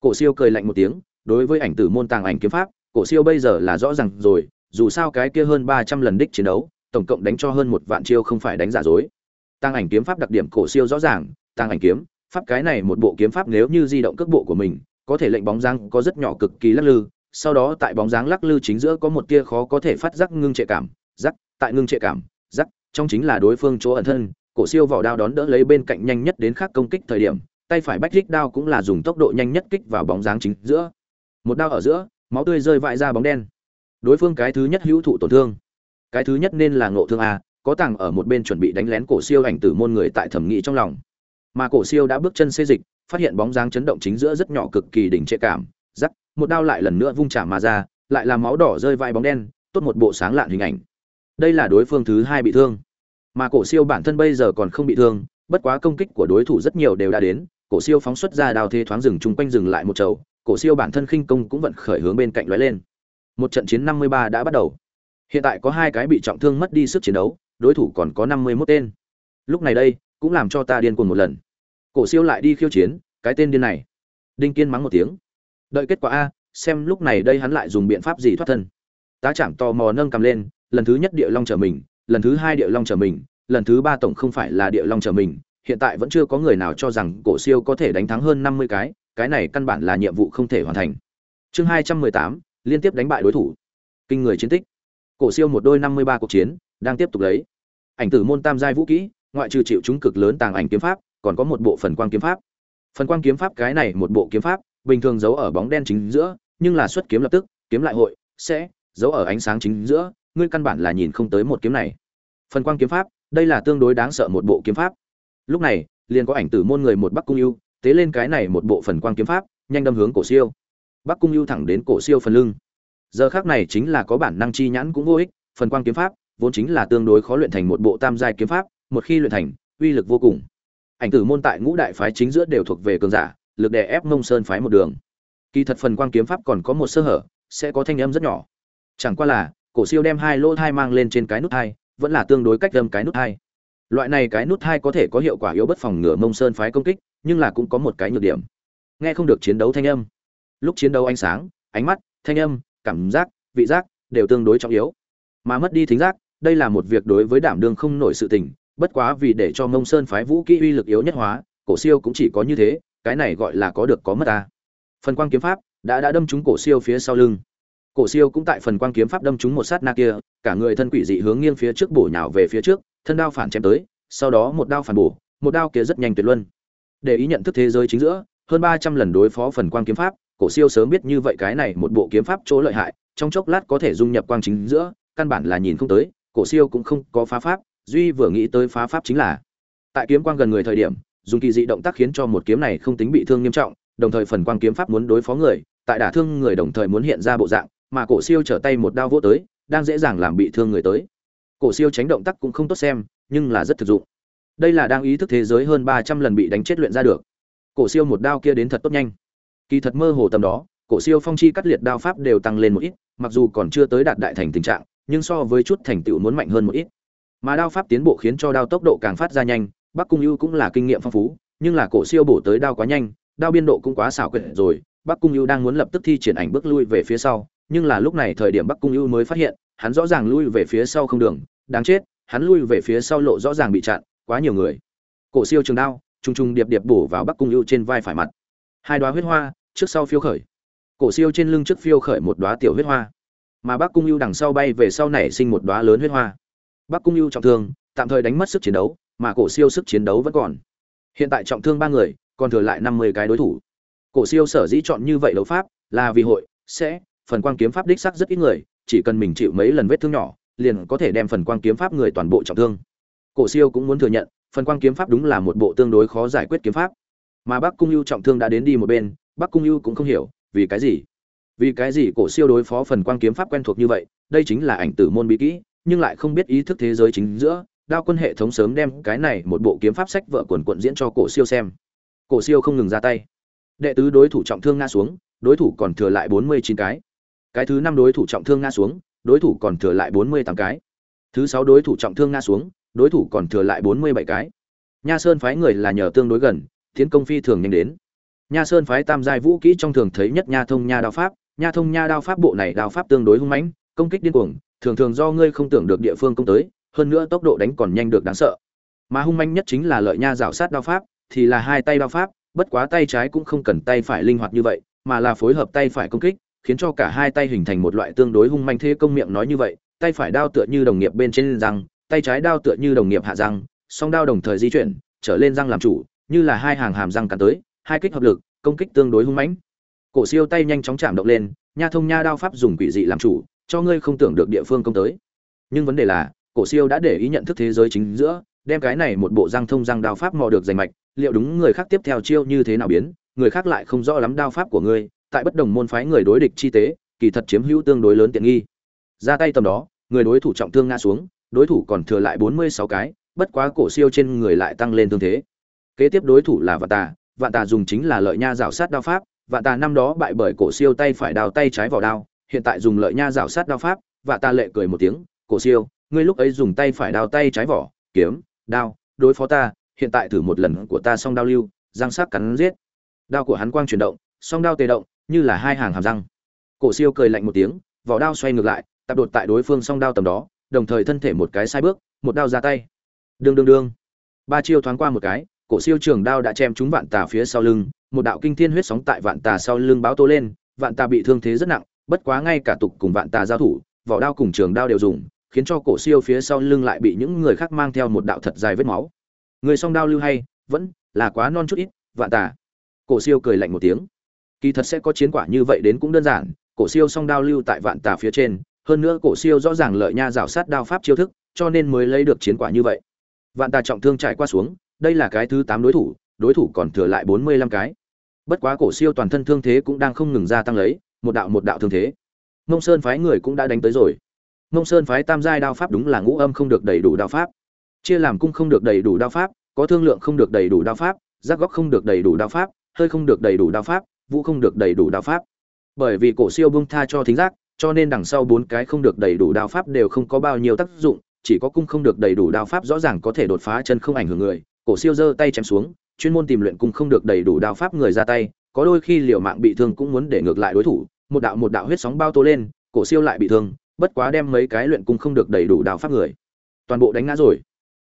[SPEAKER 1] Cổ siêu cười lạnh một tiếng đối với ảnh tử môn tàng ảnh kiếm pháp, cổ siêu bây giờ là rõ ràng rồi, dù sao cái kia hơn ba trăm lần đích chiến đấu, tổng cộng đánh cho hơn một vạn chiêu không phải đánh giả dối. Tàng ảnh kiếm pháp đặc điểm cổ siêu rõ ràng, tàng ảnh kiếm, pháp cái này một bộ kiếm pháp nếu như di động cước bộ của mình, có thể lệnh bóng dáng có rất nhỏ cực kỳ lắc lư, sau đó tại bóng dáng lắc lư chính giữa có một tia khó có thể phát giác ngưng trệ cảm, giác, tại ngưng trệ cảm, giác, trong chính là đối phương chỗ ẩn thân, cổ siêu vỏ đao đón đỡ lấy bên cạnh nhanh nhất đến khác công kích thời điểm, tay phải bách rích đao cũng là dùng tốc độ nhanh nhất kích vào bóng dáng chính giữa một đao ở giữa, máu tươi rơi vãi ra bóng đen. Đối phương cái thứ nhất hữu thụ tổn thương. Cái thứ nhất nên là ngộ thương a, có tàng ở một bên chuẩn bị đánh lén cổ siêu ảnh tử môn người tại thẩm nghị trong lòng. Mà cổ siêu đã bước chân xê dịch, phát hiện bóng dáng chấn động chính giữa rất nhỏ cực kỳ đỉnh trệ cảm, rắc, một đao lại lần nữa vung trả mà ra, lại làm máu đỏ rơi vai bóng đen, tốt một bộ sáng lạn hình ảnh. Đây là đối phương thứ hai bị thương. Mà cổ siêu bản thân bây giờ còn không bị thương, bất quá công kích của đối thủ rất nhiều đều đã đến, cổ siêu phóng xuất ra đao thế thoáng rừng chung quanh dừng lại một chầu cổ siêu bản thân khinh công cũng vận khởi hướng bên cạnh lóe lên. Một trận chiến năm mươi ba đã bắt đầu. Hiện tại có hai cái bị trọng thương mất đi sức chiến đấu, đối thủ còn có năm mươi 51 tên. Lúc này đây, cũng làm cho ta điên cuồng một lần. Cổ siêu lại đi khiêu chiến, cái tên điên này. Đinh kiên mắng một tiếng. Đợi kết quả a, xem lúc này đây hắn lại dùng biện pháp gì thoát thân. Tá Trạm tò mò nâng cầm lên, lần thứ nhất địa long trở mình, lần thứ hai địa long trở mình, lần thứ ba tổng không phải là địa long trở mình, hiện tại vẫn chưa có người nào cho rằng cổ siêu có thể đánh thắng hơn năm mươi cái cái này căn bản là nhiệm vụ không thể hoàn thành. Chương hai trăm mười tám, liên tiếp đánh bại đối thủ. Kinh người chiến tích. Cổ siêu một đôi năm mươi ba cuộc chiến, đang tiếp tục lấy. Ảnh tử môn tam giai vũ kỹ, ngoại trừ chịu chúng cực lớn tàng ảnh kiếm pháp, còn có một bộ phần quang kiếm pháp. Phần quang kiếm pháp cái này một bộ kiếm pháp, bình thường giấu ở bóng đen chính giữa, nhưng là xuất kiếm lập tức, kiếm lại hội, sẽ giấu ở ánh sáng chính giữa, ngươi căn bản là nhìn không tới một kiếm này. Phần quang kiếm pháp, đây là tương đối đáng sợ một bộ kiếm pháp. Lúc này, liền có ảnh tử môn người một bắc cung ưu tế lên cái này một bộ phần quang kiếm pháp, nhanh đâm hướng cổ siêu. Bắc cung ưu thẳng đến cổ siêu phần lưng. Giờ khác này chính là có bản năng chi nhãn cũng vô ích, phần quang kiếm pháp vốn chính là tương đối khó luyện thành một bộ tam giai kiếm pháp, một khi luyện thành, uy lực vô cùng. Ảnh tử môn tại ngũ đại phái chính giữa đều thuộc về cường giả, lực đè ép mông sơn phái một đường. Kỳ thật phần quang kiếm pháp còn có một sơ hở, sẽ có thanh âm rất nhỏ. Chẳng qua là, cổ siêu đem hai lỗ thai mang lên trên cái nút hai, vẫn là tương đối cách âm cái nút hai. Loại này cái nút hai có thể có hiệu quả yếu bất phòng ngừa mông sơn phái công kích nhưng là cũng có một cái nhược điểm. Nghe không được chiến đấu thanh âm. Lúc chiến đấu ánh sáng, ánh mắt, thanh âm, cảm giác, vị giác đều tương đối trọng yếu. Mà mất đi thính giác, đây là một việc đối với đảm đương không nổi sự tình, bất quá vì để cho mông sơn phái vũ kỹ uy lực yếu nhất hóa, cổ siêu cũng chỉ có như thế, cái này gọi là có được có mất ta. Phần quang kiếm pháp đã đã đâm trúng cổ siêu phía sau lưng. Cổ siêu cũng tại phần quang kiếm pháp đâm trúng một sát na kia, cả người thân quỷ dị hướng nghiêng phía trước bổ nhào về phía trước, thân đao phản chém tới, sau đó một đao phản bổ, một đao kia rất nhanh tuyệt luân để ý nhận thức thế giới chính giữa, hơn ba trăm lần đối phó phần quang kiếm pháp, cổ siêu sớm biết như vậy cái này một bộ kiếm pháp chỗ lợi hại, trong chốc lát có thể dung nhập quang chính giữa, căn bản là nhìn không tới, cổ siêu cũng không có phá pháp, duy vừa nghĩ tới phá pháp chính là, tại kiếm quang gần người thời điểm, dùng kỳ dị động tác khiến cho một kiếm này không tính bị thương nghiêm trọng, đồng thời phần quang kiếm pháp muốn đối phó người, tại đả thương người đồng thời muốn hiện ra bộ dạng, mà cổ siêu trở tay một đao vỗ tới, đang dễ dàng làm bị thương người tới. Cổ siêu tránh động tác cũng không tốt xem, nhưng là rất thực dụng đây là đang ý thức thế giới hơn ba trăm lần bị đánh chết luyện ra được. Cổ siêu một đao kia đến thật tốt nhanh. Kỳ thật mơ hồ tầm đó, cổ siêu phong chi cắt liệt đao pháp đều tăng lên một ít, mặc dù còn chưa tới đạt đại thành tình trạng, nhưng so với chút thành tựu muốn mạnh hơn một ít. Mà đao pháp tiến bộ khiến cho đao tốc độ càng phát ra nhanh, bắc cung ưu cũng là kinh nghiệm phong phú, nhưng là cổ siêu bổ tới đao quá nhanh, đao biên độ cũng quá xảo quyệt rồi, bắc cung ưu đang muốn lập tức thi triển ảnh bước lui về phía sau, nhưng là lúc này thời điểm bắc cung ưu mới phát hiện, hắn rõ ràng lui về phía sau không đường, đáng chết, hắn lui về phía sau lộ rõ ràng bị chặn quá nhiều người. Cổ siêu trường đao, trùng trùng điệp điệp bổ vào bắc cung ưu trên vai phải mặt. Hai đoá huyết hoa, trước sau phiêu khởi. Cổ siêu trên lưng trước phiêu khởi một đoá tiểu huyết hoa. Mà bắc cung ưu đằng sau bay về sau nảy sinh một đoá lớn huyết hoa. Bắc cung ưu trọng thương, tạm thời đánh mất sức chiến đấu, mà cổ siêu sức chiến đấu vẫn còn. Hiện tại trọng thương ba người, còn thừa lại năm mươi cái đối thủ. Cổ siêu sở dĩ chọn như vậy đấu pháp, là vì hội, sẽ, phần quang kiếm pháp đích sắc rất ít người, chỉ cần mình chịu mấy lần vết thương nhỏ, liền có thể đem phần quang kiếm pháp người toàn bộ trọng thương cổ siêu cũng muốn thừa nhận, phần quang kiếm pháp đúng là một bộ tương đối khó giải quyết kiếm pháp. Mà bắc cung ưu trọng thương đã đến đi một bên, bắc cung ưu cũng không hiểu, vì cái gì? Vì cái gì cổ siêu đối phó phần quang kiếm pháp quen thuộc như vậy, đây chính là ảnh tử môn bí kỹ, nhưng lại không biết ý thức thế giới chính giữa, đao quân hệ thống sớm đem cái này một bộ kiếm pháp sách vợ quần quận diễn cho cổ siêu xem. Cổ siêu không ngừng ra tay. Đệ tứ đối thủ trọng thương ngã xuống, đối thủ còn thừa lại bốn mươi chín cái. Cái thứ năm đối thủ trọng thương ngã xuống, đối thủ còn thừa lại bốn mươi tám cái. Thứ sáu đối thủ trọng thương ngã xuống đối thủ còn thừa lại bốn mươi bảy cái. Nha sơn phái người là nhờ tương đối gần, tiến công phi thường nhanh đến. Nha sơn phái tam giai vũ kỹ trong thường thấy nhất nha thông nha đao pháp. Nha thông nha đao pháp bộ này đao pháp tương đối hung mãnh, công kích điên cuồng, thường thường do ngươi không tưởng được địa phương công tới, hơn nữa tốc độ đánh còn nhanh được đáng sợ. Mà hung manh nhất chính là lợi nha rào sát đao pháp, thì là hai tay đao pháp, bất quá tay trái cũng không cần tay phải linh hoạt như vậy, mà là phối hợp tay phải công kích, khiến cho cả hai tay hình thành một loại tương đối hung manh thế công miệng nói như vậy, tay phải đao tựa như đồng nghiệp bên trên răng tay trái đao tựa như đồng nghiệp hạ răng, song đao đồng thời di chuyển, trở lên răng làm chủ, như là hai hàng hàm răng cắn tới, hai kích hợp lực, công kích tương đối hung mãnh. Cổ siêu tay nhanh chóng chạm động lên, nha thông nha đao pháp dùng quỷ dị làm chủ, cho ngươi không tưởng được địa phương công tới. Nhưng vấn đề là, cổ siêu đã để ý nhận thức thế giới chính giữa, đem cái này một bộ răng thông răng đao pháp mò được rành mạch, liệu đúng người khác tiếp theo chiêu như thế nào biến, người khác lại không rõ lắm đao pháp của ngươi, tại bất đồng môn phái người đối địch chi tế, kỳ thật chiếm hữu tương đối lớn tiện nghi. Ra tay tầm đó, người đối thủ trọng thương ngã xuống đối thủ còn thừa lại bốn mươi sáu cái, bất quá cổ siêu trên người lại tăng lên tương thế. Kế tiếp đối thủ là vạn tà vạn tà dùng chính là lợi nha rảo sát đao pháp, vạn tà năm đó bại bởi cổ siêu tay phải đào tay trái vào đao, hiện tại dùng lợi nha rảo sát đao pháp, vạn tà lệ cười một tiếng, cổ siêu, ngươi lúc ấy dùng tay phải đào tay trái vỏ, kiếm, đao, đối phó ta, hiện tại thử một lần của ta song đao lưu giang sắc cắn giết. Đao của hắn quang chuyển động, song đao tê động, như là hai hàng hàm răng. Cổ siêu cười lạnh một tiếng, vỏ đao xoay ngược lại tập đột tại đối phương song đao tầm đó đồng thời thân thể một cái sai bước, một đao ra tay. Đương đương đương. Ba chiêu thoáng qua một cái, cổ siêu trường đao đã chém trúng vạn tà phía sau lưng, một đạo kinh thiên huyết sóng tại vạn tà sau lưng báo tố lên, vạn tà bị thương thế rất nặng, bất quá ngay cả tục cùng vạn tà giao thủ, vỏ đao cùng trường đao đều dùng, khiến cho cổ siêu phía sau lưng lại bị những người khác mang theo một đạo thật dài vết máu. Người song đao lưu hay, vẫn là quá non chút ít, vạn tà. Cổ siêu cười lạnh một tiếng. Kỳ thật sẽ có chiến quả như vậy đến cũng đơn giản, cổ siêu song đao lưu tại vạn tà phía trên hơn nữa cổ siêu rõ ràng lợi nha rào sát đao pháp chiêu thức, cho nên mới lấy được chiến quả như vậy. Vạn tà trọng thương trải qua xuống, đây là cái thứ tám đối thủ đối thủ còn thừa lại bốn mươi lăm cái. Bất quá cổ siêu toàn thân thương thế cũng đang không ngừng gia tăng lấy, một đạo một đạo thương thế. Mông sơn phái người cũng đã đánh tới rồi. Mông sơn phái tam giai đao pháp đúng là ngũ âm không được đầy đủ đao pháp. Chia làm cung không được đầy đủ đao pháp, có thương lượng không được đầy đủ đao pháp, giác góc không được đầy đủ đao pháp, hơi không được đầy đủ đao pháp, vũ không được đầy đủ đao pháp. Bởi vì cổ siêu bung tha cho thính giác cho nên đằng sau bốn cái không được đầy đủ đao pháp đều không có bao nhiêu tác dụng, chỉ có cung không được đầy đủ đao pháp rõ ràng có thể đột phá chân không ảnh hưởng người. Cổ siêu giơ tay chém xuống, chuyên môn tìm luyện cung không được đầy đủ đao pháp người ra tay, có đôi khi liều mạng bị thương cũng muốn để ngược lại đối thủ. Một đạo một đạo huyết sóng bao tố lên, cổ siêu lại bị thương, bất quá đem mấy cái luyện cung không được đầy đủ đao pháp người, toàn bộ đánh ngã rồi.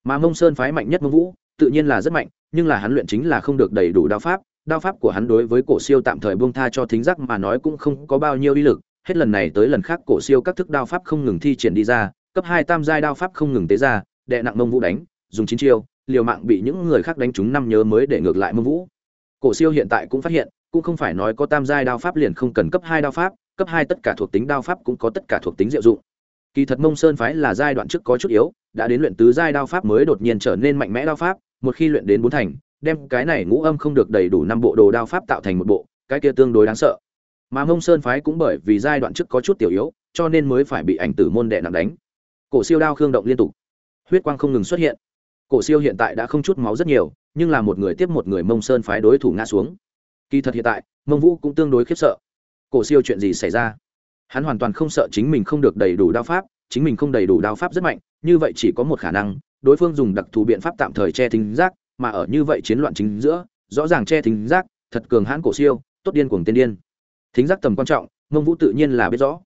[SPEAKER 1] Mà mông sơn phái mạnh nhất mông vũ, tự nhiên là rất mạnh, nhưng là hắn luyện chính là không được đầy đủ đao pháp. Đao pháp của hắn đối với cổ siêu tạm thời buông tha cho thính giác mà nói cũng không có bao nhiêu uy lực hết lần này tới lần khác cổ siêu các thức đao pháp không ngừng thi triển đi ra, cấp hai tam giai đao pháp không ngừng tế ra, đệ nặng mông vũ đánh, dùng chín chiêu, liều mạng bị những người khác đánh trúng năm nhớ mới để ngược lại mông vũ. Cổ siêu hiện tại cũng phát hiện, cũng không phải nói có tam giai đao pháp liền không cần cấp hai đao pháp, cấp hai tất cả thuộc tính đao pháp cũng có tất cả thuộc tính diệu dụng. Kỳ thật mông sơn phái là giai đoạn trước có chút yếu, đã đến luyện tứ giai đao pháp mới đột nhiên trở nên mạnh mẽ đao pháp, một khi luyện đến bốn thành, đem cái này ngũ âm không được đầy đủ năm bộ đồ đao pháp tạo thành một bộ, cái kia tương đối đáng sợ mà mông sơn phái cũng bởi vì giai đoạn trước có chút tiểu yếu, cho nên mới phải bị ảnh tử môn đệ nặng đánh. Cổ siêu đao khương động liên tục. Huyết quang không ngừng xuất hiện. Cổ siêu hiện tại đã không chút máu rất nhiều, nhưng là một người tiếp một người mông sơn phái đối thủ ngã xuống. Kỳ thật hiện tại, mông vũ cũng tương đối khiếp sợ. Cổ siêu chuyện gì xảy ra? Hắn hoàn toàn không sợ chính mình không được đầy đủ đao pháp, chính mình không đầy đủ đao pháp rất mạnh, như vậy chỉ có một khả năng, đối phương dùng đặc thù biện pháp tạm thời che thính giác, mà ở như vậy chiến loạn chính giữa, rõ ràng che thính giác, thật cường hãn cổ siêu, tốt điên cuồng tiên điên thính giác tầm quan trọng, mông vũ tự nhiên là biết rõ.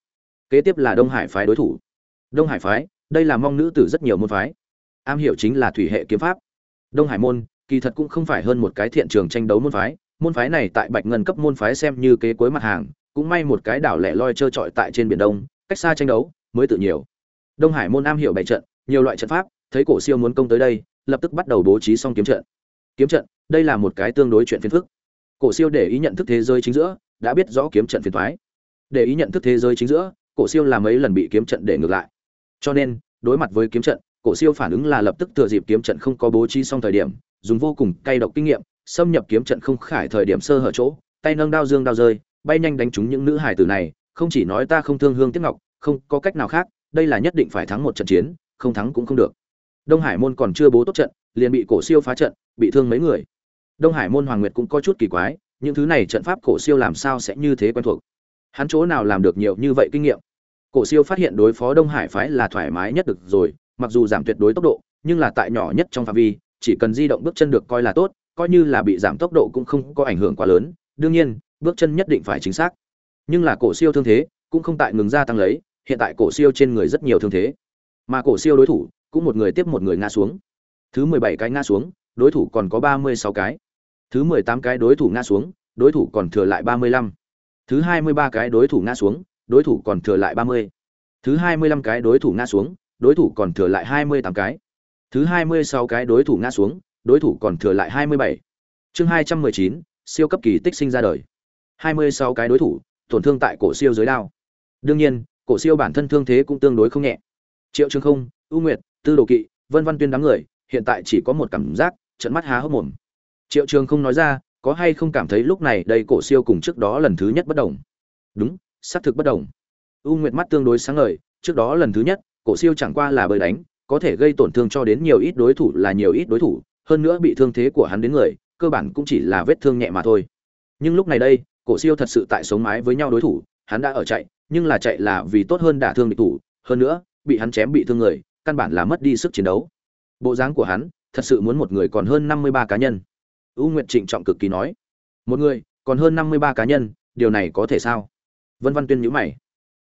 [SPEAKER 1] Kế tiếp là đông hải phái đối thủ. Đông hải phái, đây là mong nữ tử rất nhiều môn phái. Am hiểu chính là thủy hệ kiếm pháp. Đông hải môn, kỳ thật cũng không phải hơn một cái thiện trường tranh đấu môn phái. Môn phái này tại bạch ngân cấp môn phái xem như kế cuối mặt hàng, cũng may một cái đảo lẻ loi trơ trọi tại trên biển đông, cách xa tranh đấu mới tự nhiều. Đông hải môn am hiểu bày trận, nhiều loại trận pháp, thấy cổ siêu muốn công tới đây, lập tức bắt đầu bố trí xong kiếm trận. Kiếm trận, đây là một cái tương đối chuyện phiền phức. Cổ siêu để ý nhận thức thế giới chính giữa đã biết rõ kiếm trận phiền thoái. Để ý nhận thức thế giới chính giữa, cổ siêu làm mấy lần bị kiếm trận để ngược lại. Cho nên, đối mặt với kiếm trận, cổ siêu phản ứng là lập tức thừa dịp kiếm trận không có bố trí xong thời điểm, dùng vô cùng cay độc kinh nghiệm, xâm nhập kiếm trận không khải thời điểm sơ hở chỗ, tay nâng đao dương đao rơi, bay nhanh đánh trúng những nữ hài tử này, không chỉ nói ta không thương hương tiếc ngọc, không có cách nào khác, đây là nhất định phải thắng một trận chiến, không thắng cũng không được. Đông hải môn còn chưa bố tốt trận, liền bị cổ siêu phá trận, bị thương mấy người. Đông hải môn hoàng nguyệt cũng có chút kỳ quái những thứ này trận pháp cổ siêu làm sao sẽ như thế quen thuộc? Hắn chỗ nào làm được nhiều như vậy kinh nghiệm? Cổ siêu phát hiện đối phó đông hải phái là thoải mái nhất được rồi, mặc dù giảm tuyệt đối tốc độ, nhưng là tại nhỏ nhất trong phạm vi, chỉ cần di động bước chân được coi là tốt, coi như là bị giảm tốc độ cũng không có ảnh hưởng quá lớn. Đương nhiên, bước chân nhất định phải chính xác. Nhưng là cổ siêu thương thế cũng không tại ngừng gia tăng lấy, hiện tại cổ siêu trên người rất nhiều thương thế. Mà cổ siêu đối thủ cũng một người tiếp một người ngã xuống. Thứ mười bảy cái ngã xuống, đối thủ còn có ba mươi sáu cái thứ mười tám cái đối thủ ngã xuống, đối thủ còn thừa lại ba mươi lăm. Thứ hai mươi ba cái đối thủ ngã xuống, đối thủ còn thừa lại ba mươi. Thứ hai mươi lăm cái đối thủ ngã xuống, đối thủ còn thừa lại hai mươi tám cái. Thứ hai mươi sáu cái đối thủ ngã xuống, đối thủ còn thừa lại hai mươi bảy. Chương hai trăm mười chín, siêu cấp kỳ tích sinh ra đời. hai mươi sáu cái đối thủ, tổn thương tại cổ siêu dưới đao. Đương nhiên, cổ siêu bản thân thương thế cũng tương đối không nhẹ. Triệu trường không ưu nguyệt, tư đồ kỵ, vân văn tuyên đám người, hiện tại chỉ có một cảm giác trận mắt há hốc mồm triệu trường không nói ra, có hay không cảm thấy lúc này đây cổ siêu cùng trước đó lần thứ nhất bất đồng? Đúng, xác thực bất đồng. U nguyệt mắt tương đối sáng ngời, trước đó lần thứ nhất, cổ siêu chẳng qua là bơi đánh, có thể gây tổn thương cho đến nhiều ít đối thủ là nhiều ít đối thủ, hơn nữa bị thương thế của hắn đến người, cơ bản cũng chỉ là vết thương nhẹ mà thôi. Nhưng lúc này đây, cổ siêu thật sự tại sống mái với nhau đối thủ, hắn đã ở chạy, nhưng là chạy là vì tốt hơn đả thương địch thủ, hơn nữa, bị hắn chém bị thương người, căn bản là mất đi sức chiến đấu. Bộ dáng của hắn, thật sự muốn một người còn hơn năm mươi ba cá nhân. U Nguyệt trịnh trọng cực kỳ nói, một người, còn hơn năm mươi ba cá nhân, điều này có thể sao? Vân Văn Tuyên nhíu mày.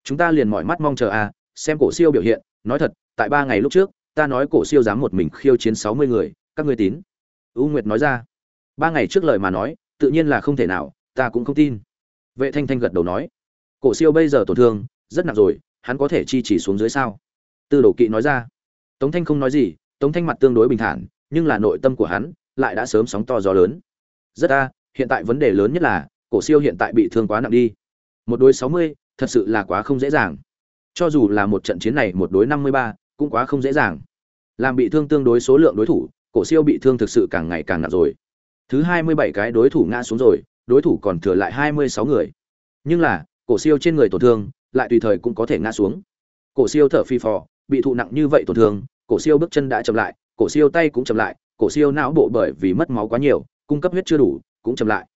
[SPEAKER 1] Chúng ta liền mỏi mắt mong chờ à, xem cổ siêu biểu hiện, nói thật, tại ba ngày lúc trước, ta nói cổ siêu dám một mình khiêu chiến sáu mươi người, các ngươi tín? U Nguyệt nói ra. Ba ngày trước lời mà nói, tự nhiên là không thể nào, ta cũng không tin. Vệ Thanh Thanh gật đầu nói, cổ siêu bây giờ tổn thương rất nặng rồi, hắn có thể chi chỉ xuống dưới sao? Tư Đồ Kỵ nói ra. Tống Thanh không nói gì, Tống Thanh mặt tương đối bình thản, nhưng là nội tâm của hắn lại đã sớm sóng to gió lớn. Rất a, hiện tại vấn đề lớn nhất là, cổ siêu hiện tại bị thương quá nặng đi. Một đối 60, thật sự là quá không dễ dàng. Cho dù là một trận chiến này một đối 53, cũng quá không dễ dàng. Làm bị thương tương đối số lượng đối thủ, cổ siêu bị thương thực sự càng ngày càng nặng rồi. Thứ 27 cái đối thủ ngã xuống rồi, đối thủ còn thừa lại 26 người. Nhưng là, cổ siêu trên người tổn thương, lại tùy thời cũng có thể ngã xuống. Cổ siêu thở phi phò, bị thụ nặng như vậy tổn thương, cổ siêu bước chân đã chậm lại, cổ siêu tay cũng chậm lại, cổ siêu não bộ bởi vì mất máu quá nhiều, cung cấp huyết chưa đủ, cũng chậm lại.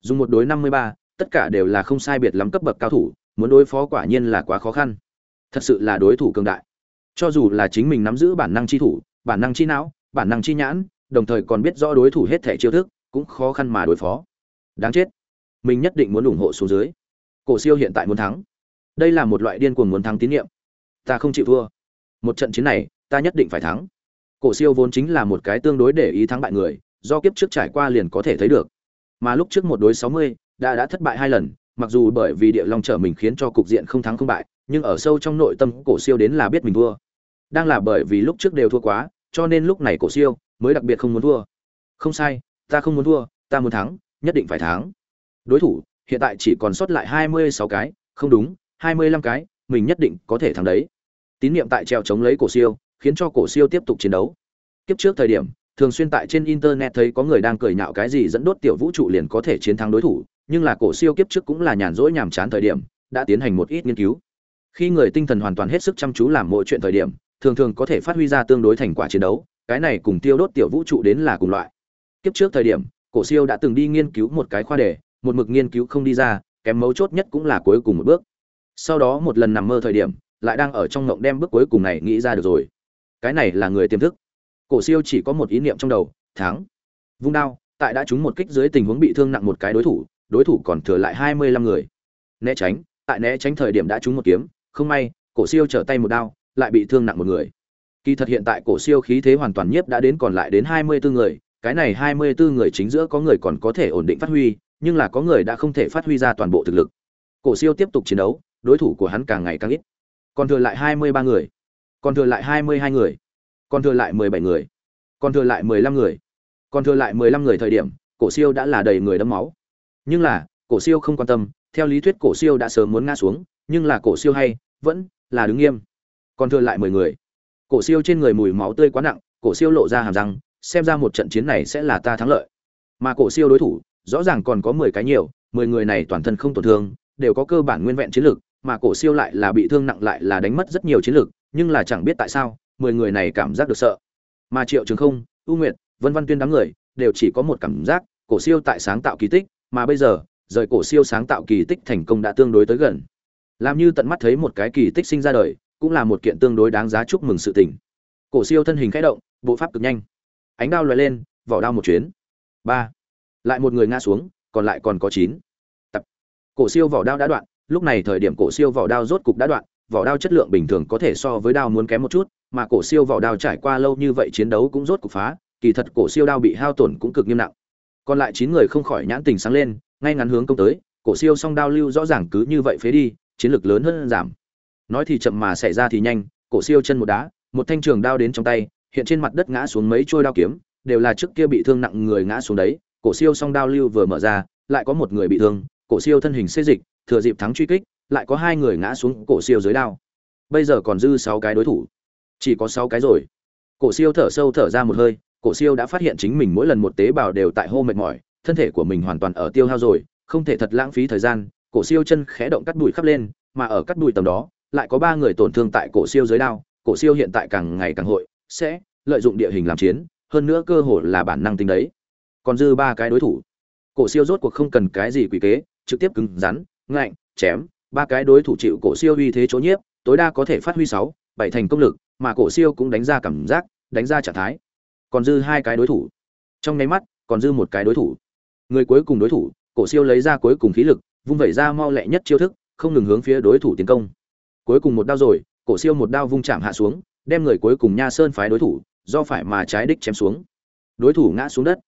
[SPEAKER 1] Dùng một đối 53, tất cả đều là không sai biệt lắm cấp bậc cao thủ, muốn đối phó quả nhiên là quá khó khăn. Thật sự là đối thủ cường đại. Cho dù là chính mình nắm giữ bản năng chi thủ, bản năng chi não, bản năng chi nhãn, đồng thời còn biết rõ đối thủ hết thể chiêu thức, cũng khó khăn mà đối phó. Đáng chết. Mình nhất định muốn ủng hộ số dưới. Cổ Siêu hiện tại muốn thắng. Đây là một loại điên cuồng muốn thắng tín niệm. Ta không chịu thua. Một trận chiến này, ta nhất định phải thắng cổ siêu vốn chính là một cái tương đối để ý thắng bại người, do kiếp trước trải qua liền có thể thấy được. Mà lúc trước một đối sáu mươi, đã đã thất bại hai lần, mặc dù bởi vì địa long trở mình khiến cho cục diện không thắng không bại, nhưng ở sâu trong nội tâm cổ siêu đến là biết mình thua. Đang là bởi vì lúc trước đều thua quá, cho nên lúc này cổ siêu mới đặc biệt không muốn thua. Không sai, ta không muốn thua, ta muốn thắng, nhất định phải thắng. Đối thủ, hiện tại chỉ còn sót lại hai mươi sáu cái, không đúng, hai mươi lăm cái, mình nhất định có thể thắng đấy. Tín niệm tại treo chống lấy cổ siêu khiến cho cổ siêu tiếp tục chiến đấu. Kiếp trước thời điểm, thường xuyên tại trên internet thấy có người đang cười nhạo cái gì dẫn đốt tiểu vũ trụ liền có thể chiến thắng đối thủ, nhưng là cổ siêu kiếp trước cũng là nhàn rỗi nhàm chán thời điểm, đã tiến hành một ít nghiên cứu. Khi người tinh thần hoàn toàn hết sức chăm chú làm mọi chuyện thời điểm, thường thường có thể phát huy ra tương đối thành quả chiến đấu, cái này cùng tiêu đốt tiểu vũ trụ đến là cùng loại. Kiếp trước thời điểm, cổ siêu đã từng đi nghiên cứu một cái khoa đề, một mực nghiên cứu không đi ra, kém mấu chốt nhất cũng là cuối cùng một bước. Sau đó một lần nằm mơ thời điểm, lại đang ở trong ngộng đem bước cuối cùng này nghĩ ra được rồi cái này là người tiềm thức. Cổ siêu chỉ có một ý niệm trong đầu, thắng. Vung đao, tại đã trúng một kích dưới tình huống bị thương nặng một cái đối thủ đối thủ còn thừa lại hai mươi lăm người. Né tránh, tại né tránh thời điểm đã trúng một kiếm, không may, cổ siêu trở tay một đao, lại bị thương nặng một người. Kỳ thật hiện tại cổ siêu khí thế hoàn toàn nhiếp đã đến còn lại đến hai mươi bốn người, cái này hai mươi bốn người chính giữa có người còn có thể ổn định phát huy, nhưng là có người đã không thể phát huy ra toàn bộ thực lực. Cổ siêu tiếp tục chiến đấu, đối thủ của hắn càng ngày càng ít. Còn thừa lại hai mươi ba người còn thừa lại hai mươi hai người còn thừa lại mười bảy người còn thừa lại mười lăm người còn thừa lại mười lăm người thời điểm cổ siêu đã là đầy người đẫm máu. Nhưng là cổ siêu không quan tâm theo lý thuyết cổ siêu đã sớm muốn ngã xuống nhưng là cổ siêu hay vẫn là đứng nghiêm. Còn thừa lại mười người. Cổ siêu trên người mùi máu tươi quá nặng cổ siêu lộ ra hàm răng xem ra một trận chiến này sẽ là ta thắng lợi. Mà cổ siêu đối thủ rõ ràng còn có mười cái nhiều mười người này toàn thân không tổn thương đều có cơ bản nguyên vẹn chiến lực, mà cổ siêu lại là bị thương nặng lại là đánh mất rất nhiều chiến lực nhưng là chẳng biết tại sao, mười người này cảm giác được sợ. Mà triệu trường không ưu nguyệt, vân văn tuyên đám người, đều chỉ có một cảm giác, cổ siêu tại sáng tạo kỳ tích, mà bây giờ, rời cổ siêu sáng tạo kỳ tích thành công đã tương đối tới gần. Làm như tận mắt thấy một cái kỳ tích sinh ra đời, cũng là một kiện tương đối đáng giá chúc mừng sự tình. Cổ siêu thân hình khẽ động, bộ pháp cực nhanh. Ánh đao lóe lên, vỏ đao một chuyến. Ba. Lại một người ngã xuống, còn lại còn có chín. Tập. Cổ siêu vỏ đao đã đoạn, lúc này thời điểm cổ siêu vỏ đao rốt cục đã đoạn vỏ đao chất lượng bình thường có thể so với đao muốn kém một chút, mà cổ siêu vỏ đao trải qua lâu như vậy chiến đấu cũng rốt cục phá, kỳ thật cổ siêu đao bị hao tổn cũng cực nghiêm nặng. Còn lại chín người không khỏi nhãn tình sáng lên, ngay ngắn hướng công tới, cổ siêu song đao lưu rõ ràng cứ như vậy phế đi, chiến lực lớn hơn giảm. Nói thì chậm mà xảy ra thì nhanh, cổ siêu chân một đá, một thanh trường đao đến trong tay, hiện trên mặt đất ngã xuống mấy trôi đao kiếm, đều là trước kia bị thương nặng người ngã xuống đấy, cổ siêu song đao lưu vừa mở ra, lại có một người bị thương, cổ siêu thân hình xê dịch, thừa dịp thắng truy kích lại có hai người ngã xuống cổ siêu dưới đao. Bây giờ còn dư sáu cái đối thủ. Chỉ có sáu cái rồi. Cổ siêu thở sâu thở ra một hơi, cổ siêu đã phát hiện chính mình mỗi lần một tế bào đều tại hô mệt mỏi, thân thể của mình hoàn toàn ở tiêu hao rồi, không thể thật lãng phí thời gian, cổ siêu chân khẽ động cắt đùi khắp lên, mà ở cắt đùi tầm đó, lại có ba người tổn thương tại cổ siêu dưới đao, cổ siêu hiện tại càng ngày càng hội, sẽ lợi dụng địa hình làm chiến, hơn nữa cơ hội là bản năng tính đấy. Còn dư ba cái đối thủ. Cổ siêu rốt cuộc không cần cái gì quỷ kế, trực tiếp cứng rắn, ngạnh, chém ba cái đối thủ chịu cổ siêu uy thế chỗ nhiếp, tối đa có thể phát huy sáu, bảy thành công lực, mà cổ siêu cũng đánh ra cảm giác, đánh ra trạng thái. Còn dư hai cái đối thủ. Trong nháy mắt, còn dư một cái đối thủ. Người cuối cùng đối thủ, cổ siêu lấy ra cuối cùng khí lực, vung vẩy ra mau lẹ nhất chiêu thức, không ngừng hướng phía đối thủ tiến công. Cuối cùng một đao rồi, cổ siêu một đao vung chạm hạ xuống, đem người cuối cùng nha sơn phái đối thủ, do phải mà trái đích chém xuống. Đối thủ ngã xuống đất.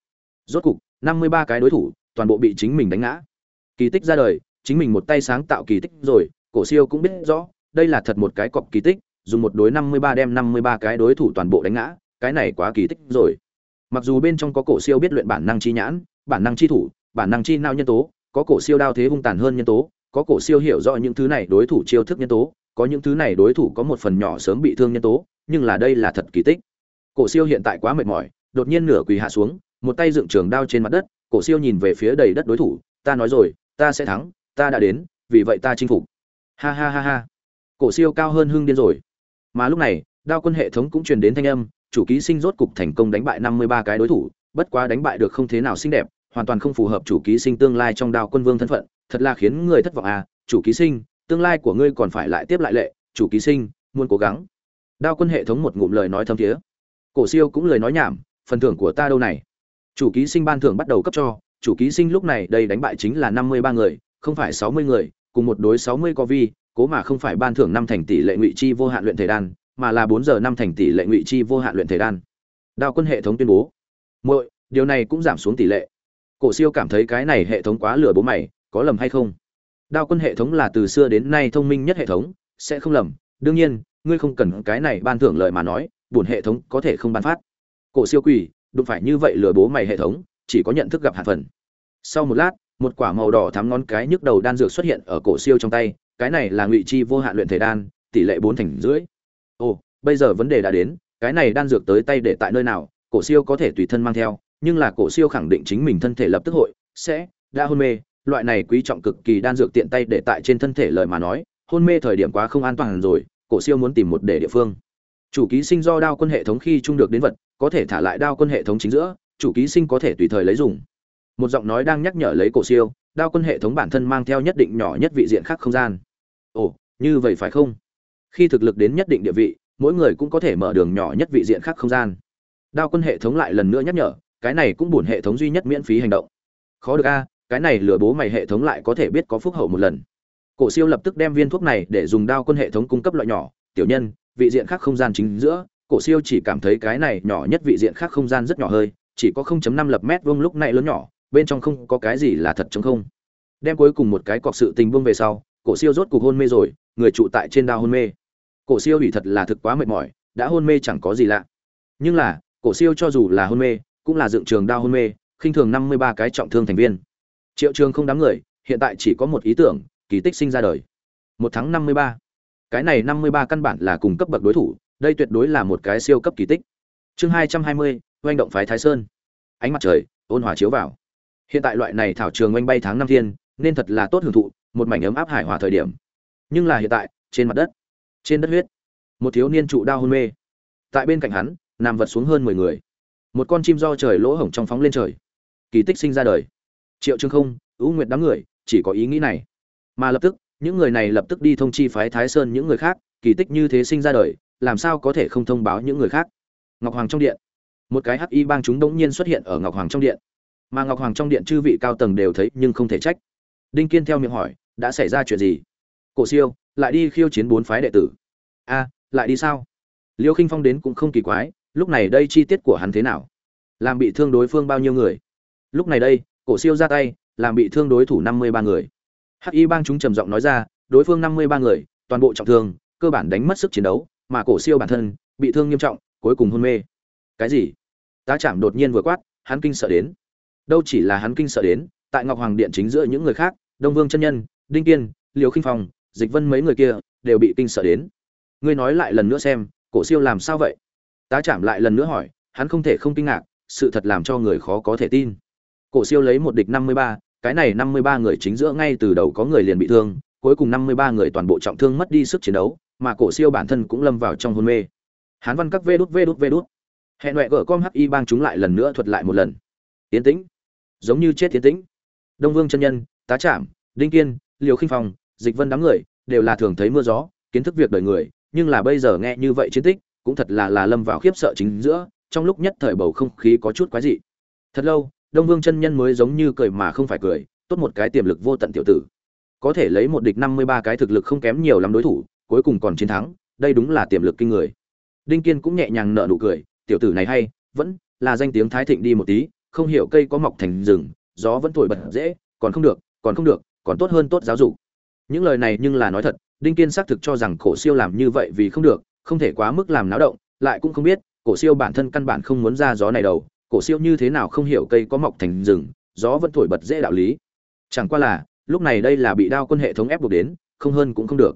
[SPEAKER 1] Rốt cục, năm mươi ba cái đối thủ, toàn bộ bị chính mình đánh ngã. Kỳ tích ra đời chính mình một tay sáng tạo kỳ tích rồi, cổ siêu cũng biết rõ, đây là thật một cái cọc kỳ tích, dùng một đối năm mươi ba đem năm mươi ba cái đối thủ toàn bộ đánh ngã, cái này quá kỳ tích rồi. Mặc dù bên trong có cổ siêu biết luyện bản năng chi nhãn, bản năng chi thủ, bản năng chi não nhân tố, có cổ siêu đao thế hung tàn hơn nhân tố, có cổ siêu hiểu rõ những thứ này đối thủ chiêu thức nhân tố, có những thứ này đối thủ có một phần nhỏ sớm bị thương nhân tố, nhưng là đây là thật kỳ tích. Cổ siêu hiện tại quá mệt mỏi, đột nhiên nửa quỳ hạ xuống, một tay dựng trường đao trên mặt đất, cổ siêu nhìn về phía đầy đất đối thủ, ta nói rồi, ta sẽ thắng ta đã đến, vì vậy ta chinh phục. Ha ha ha ha. Cổ siêu cao hơn hưng điên rồi. Mà lúc này, đao quân hệ thống cũng truyền đến thanh âm, chủ ký sinh rốt cục thành công đánh bại năm mươi ba cái đối thủ, bất quá đánh bại được không thế nào xinh đẹp, hoàn toàn không phù hợp chủ ký sinh tương lai trong đao quân vương thân phận, thật là khiến người thất vọng à chủ ký sinh, tương lai của ngươi còn phải lại tiếp lại lệ, chủ ký sinh, muốn cố gắng. Đao quân hệ thống một ngụm lời nói thâm thiế. Cổ siêu cũng lời nói nhảm, phần thưởng của ta đâu này? Chủ ký sinh ban thưởng bắt đầu cấp cho, chủ ký sinh lúc này đây đánh bại chính là năm mươi ba người không phải sáu mươi người, cùng một đối sáu mươi có vi, cố mà không phải ban thưởng năm thành tỷ lệ ngụy chi vô hạn luyện thể đan, mà là bốn giờ năm thành tỷ lệ ngụy chi vô hạn luyện thể đan. Đao quân hệ thống tuyên bố. Muội, điều này cũng giảm xuống tỷ lệ. Cổ siêu cảm thấy cái này hệ thống quá lừa bố mày, có lầm hay không? Đao quân hệ thống là từ xưa đến nay thông minh nhất hệ thống, sẽ không lầm. Đương nhiên, ngươi không cần cái này ban thưởng lời mà nói buồn hệ thống có thể không ban phát. Cổ siêu quỷ, đụng phải như vậy lừa bố mày hệ thống, chỉ có nhận thức gặp hạt phần. Sau một lát một quả màu đỏ thắm ngón cái nhức đầu đan dược xuất hiện ở cổ siêu trong tay, cái này là ngụy chi vô hạn luyện thể đan, tỷ lệ bốn thành rưỡi. Ồ, bây giờ vấn đề đã đến, cái này đan dược tới tay để tại nơi nào, cổ siêu có thể tùy thân mang theo, nhưng là cổ siêu khẳng định chính mình thân thể lập tức hội sẽ đã hôn mê. Loại này quý trọng cực kỳ đan dược tiện tay để tại trên thân thể lời mà nói, hôn mê thời điểm quá không an toàn rồi, cổ siêu muốn tìm một để địa phương. Chủ ký sinh do đao quân hệ thống khi trung được đến vật, có thể thả lại đao quân hệ thống chính giữa, chủ ký sinh có thể tùy thời lấy dùng một giọng nói đang nhắc nhở lấy cổ siêu, đao quân hệ thống bản thân mang theo nhất định nhỏ nhất vị diện khác không gian. Ồ, như vậy phải không? Khi thực lực đến nhất định địa vị, mỗi người cũng có thể mở đường nhỏ nhất vị diện khác không gian. Đao quân hệ thống lại lần nữa nhắc nhở, cái này cũng buồn hệ thống duy nhất miễn phí hành động. Khó được a, cái này lừa bố mày hệ thống lại có thể biết có phúc hậu một lần. Cổ siêu lập tức đem viên thuốc này để dùng đao quân hệ thống cung cấp loại nhỏ. Tiểu nhân, vị diện khác không gian chính giữa, cổ siêu chỉ cảm thấy cái này nhỏ nhất vị diện khác không gian rất nhỏ hơi, chỉ có 0.5 lập mét vuông lúc này lớn nhỏ bên trong không có cái gì là thật chống không. Đem cuối cùng một cái cọc sự tình buông về sau, cổ siêu rốt cục hôn mê rồi, người trụ tại trên đao hôn mê. Cổ siêu ủy thật là thực quá mệt mỏi, đã hôn mê chẳng có gì lạ. Nhưng là, cổ siêu cho dù là hôn mê, cũng là dựng trường đao hôn mê, khinh thường năm mươi ba cái trọng thương thành viên. Triệu trường không đám người, hiện tại chỉ có một ý tưởng, kỳ tích sinh ra đời. Một tháng năm mươi ba. Cái này năm mươi ba căn bản là cùng cấp bậc đối thủ, đây tuyệt đối là một cái siêu cấp kỳ tích. Chương hai trăm hai mươi, oanh động phái thái sơn. Ánh mặt trời, ôn hòa chiếu vào hiện tại loại này thảo trường oanh bay tháng năm thiên, nên thật là tốt hưởng thụ, một mảnh ấm áp hải hòa thời điểm. Nhưng là hiện tại, trên mặt đất, trên đất huyết, một thiếu niên trụ đao hôn mê. Tại bên cạnh hắn, nằm vật xuống hơn mười người. Một con chim do trời lỗ hổng trong phóng lên trời. Kỳ tích sinh ra đời. Triệu trương không ưu nguyệt đám người, chỉ có ý nghĩ này. Mà lập tức, những người này lập tức đi thông chi phái thái sơn những người khác, kỳ tích như thế sinh ra đời, làm sao có thể không thông báo những người khác? Ngọc hoàng trong điện. Một cái hắc y bang chúng đống nhiên xuất hiện ở ngọc hoàng trong điện mà ngọc hoàng trong điện chư vị cao tầng đều thấy nhưng không thể trách. Đinh kiên theo miệng hỏi, đã xảy ra chuyện gì? Cổ siêu, lại đi khiêu chiến bốn phái đệ tử. A, lại đi sao? Liêu khinh phong đến cũng không kỳ quái, lúc này đây chi tiết của hắn thế nào? Làm bị thương đối phương bao nhiêu người? Lúc này đây, cổ siêu ra tay, làm bị thương đối thủ năm mươi ba người. Hắc y bang chúng trầm giọng nói ra, đối phương năm mươi ba người, toàn bộ trọng thương, cơ bản đánh mất sức chiến đấu, mà cổ siêu bản thân, bị thương nghiêm trọng, cuối cùng hôn mê. Cái gì? Tá chạm đột nhiên vừa quát, hắn kinh sợ đến đâu chỉ là hắn kinh sợ đến, tại ngọc hoàng điện chính giữa những người khác, đông vương chân nhân, đinh kiên, liều khinh phong, dịch vân mấy người kia, đều bị kinh sợ đến. Ngươi nói lại lần nữa xem, cổ siêu làm sao vậy? Tá chạm lại lần nữa hỏi, hắn không thể không kinh ngạc, sự thật làm cho người khó có thể tin. Cổ siêu lấy một địch năm mươi ba, cái này năm mươi ba người chính giữa ngay từ đầu có người liền bị thương, cuối cùng năm mươi ba người toàn bộ trọng thương mất đi sức chiến đấu, mà cổ siêu bản thân cũng lâm vào trong hôn mê. Hán văn các vê đút vê đút vê đút. Hẹn huệ gỡ com hi bang chúng lại lần nữa thuật lại một lần. Yến tĩnh giống như chết tiến tĩnh. Đông vương chân nhân, tá trạm đinh kiên, liều khinh phong, dịch vân đám người, đều là thường thấy mưa gió, kiến thức việc đời người, nhưng là bây giờ nghe như vậy chiến tích, cũng thật là là lâm vào khiếp sợ chính giữa, trong lúc nhất thời bầu không khí có chút quái dị. Thật lâu, đông vương chân nhân mới giống như cười mà không phải cười, tốt một cái tiềm lực vô tận tiểu tử. Có thể lấy một địch năm mươi ba cái thực lực không kém nhiều lắm đối thủ, cuối cùng còn chiến thắng, đây đúng là tiềm lực kinh người. Đinh kiên cũng nhẹ nhàng nở nụ cười, tiểu tử này hay, vẫn là danh tiếng thái thịnh đi một tí không hiểu cây có mọc thành rừng, gió vẫn thổi bật dễ, còn không được, còn không được, còn tốt hơn tốt giáo dục. Những lời này nhưng là nói thật, đinh kiên xác thực cho rằng cổ siêu làm như vậy vì không được, không thể quá mức làm náo động, lại cũng không biết, cổ siêu bản thân căn bản không muốn ra gió này đâu cổ siêu như thế nào không hiểu cây có mọc thành rừng, gió vẫn thổi bật dễ đạo lý. Chẳng qua là, lúc này đây là bị đao quân hệ thống ép buộc đến, không hơn cũng không được.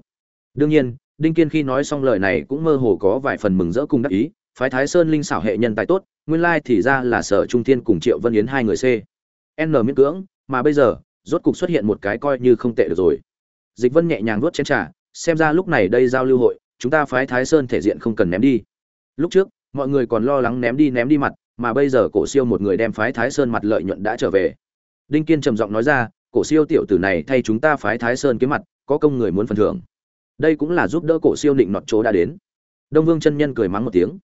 [SPEAKER 1] Đương nhiên, đinh kiên khi nói xong lời này cũng mơ hồ có vài phần mừng rỡ cùng đắc ý phái thái sơn linh xảo hệ nhân tài tốt, nguyên lai thì ra là sở trung thiên cùng triệu vân yến hai người c. N miễn cưỡng, mà bây giờ, rốt cục xuất hiện một cái coi như không tệ được rồi. Dịch vân nhẹ nhàng nuốt chén trà, xem ra lúc này đây giao lưu hội, chúng ta phái thái sơn thể diện không cần ném đi. Lúc trước, mọi người còn lo lắng ném đi ném đi mặt, mà bây giờ cổ siêu một người đem phái thái sơn mặt lợi nhuận đã trở về. Đinh kiên trầm giọng nói ra, cổ siêu tiểu tử này thay chúng ta phái thái sơn kiếm mặt, có công người muốn phần thưởng. Đây cũng là giúp đỡ cổ siêu định nọt chỗ đã đến. Đông vương chân nhân cười mắng một tiếng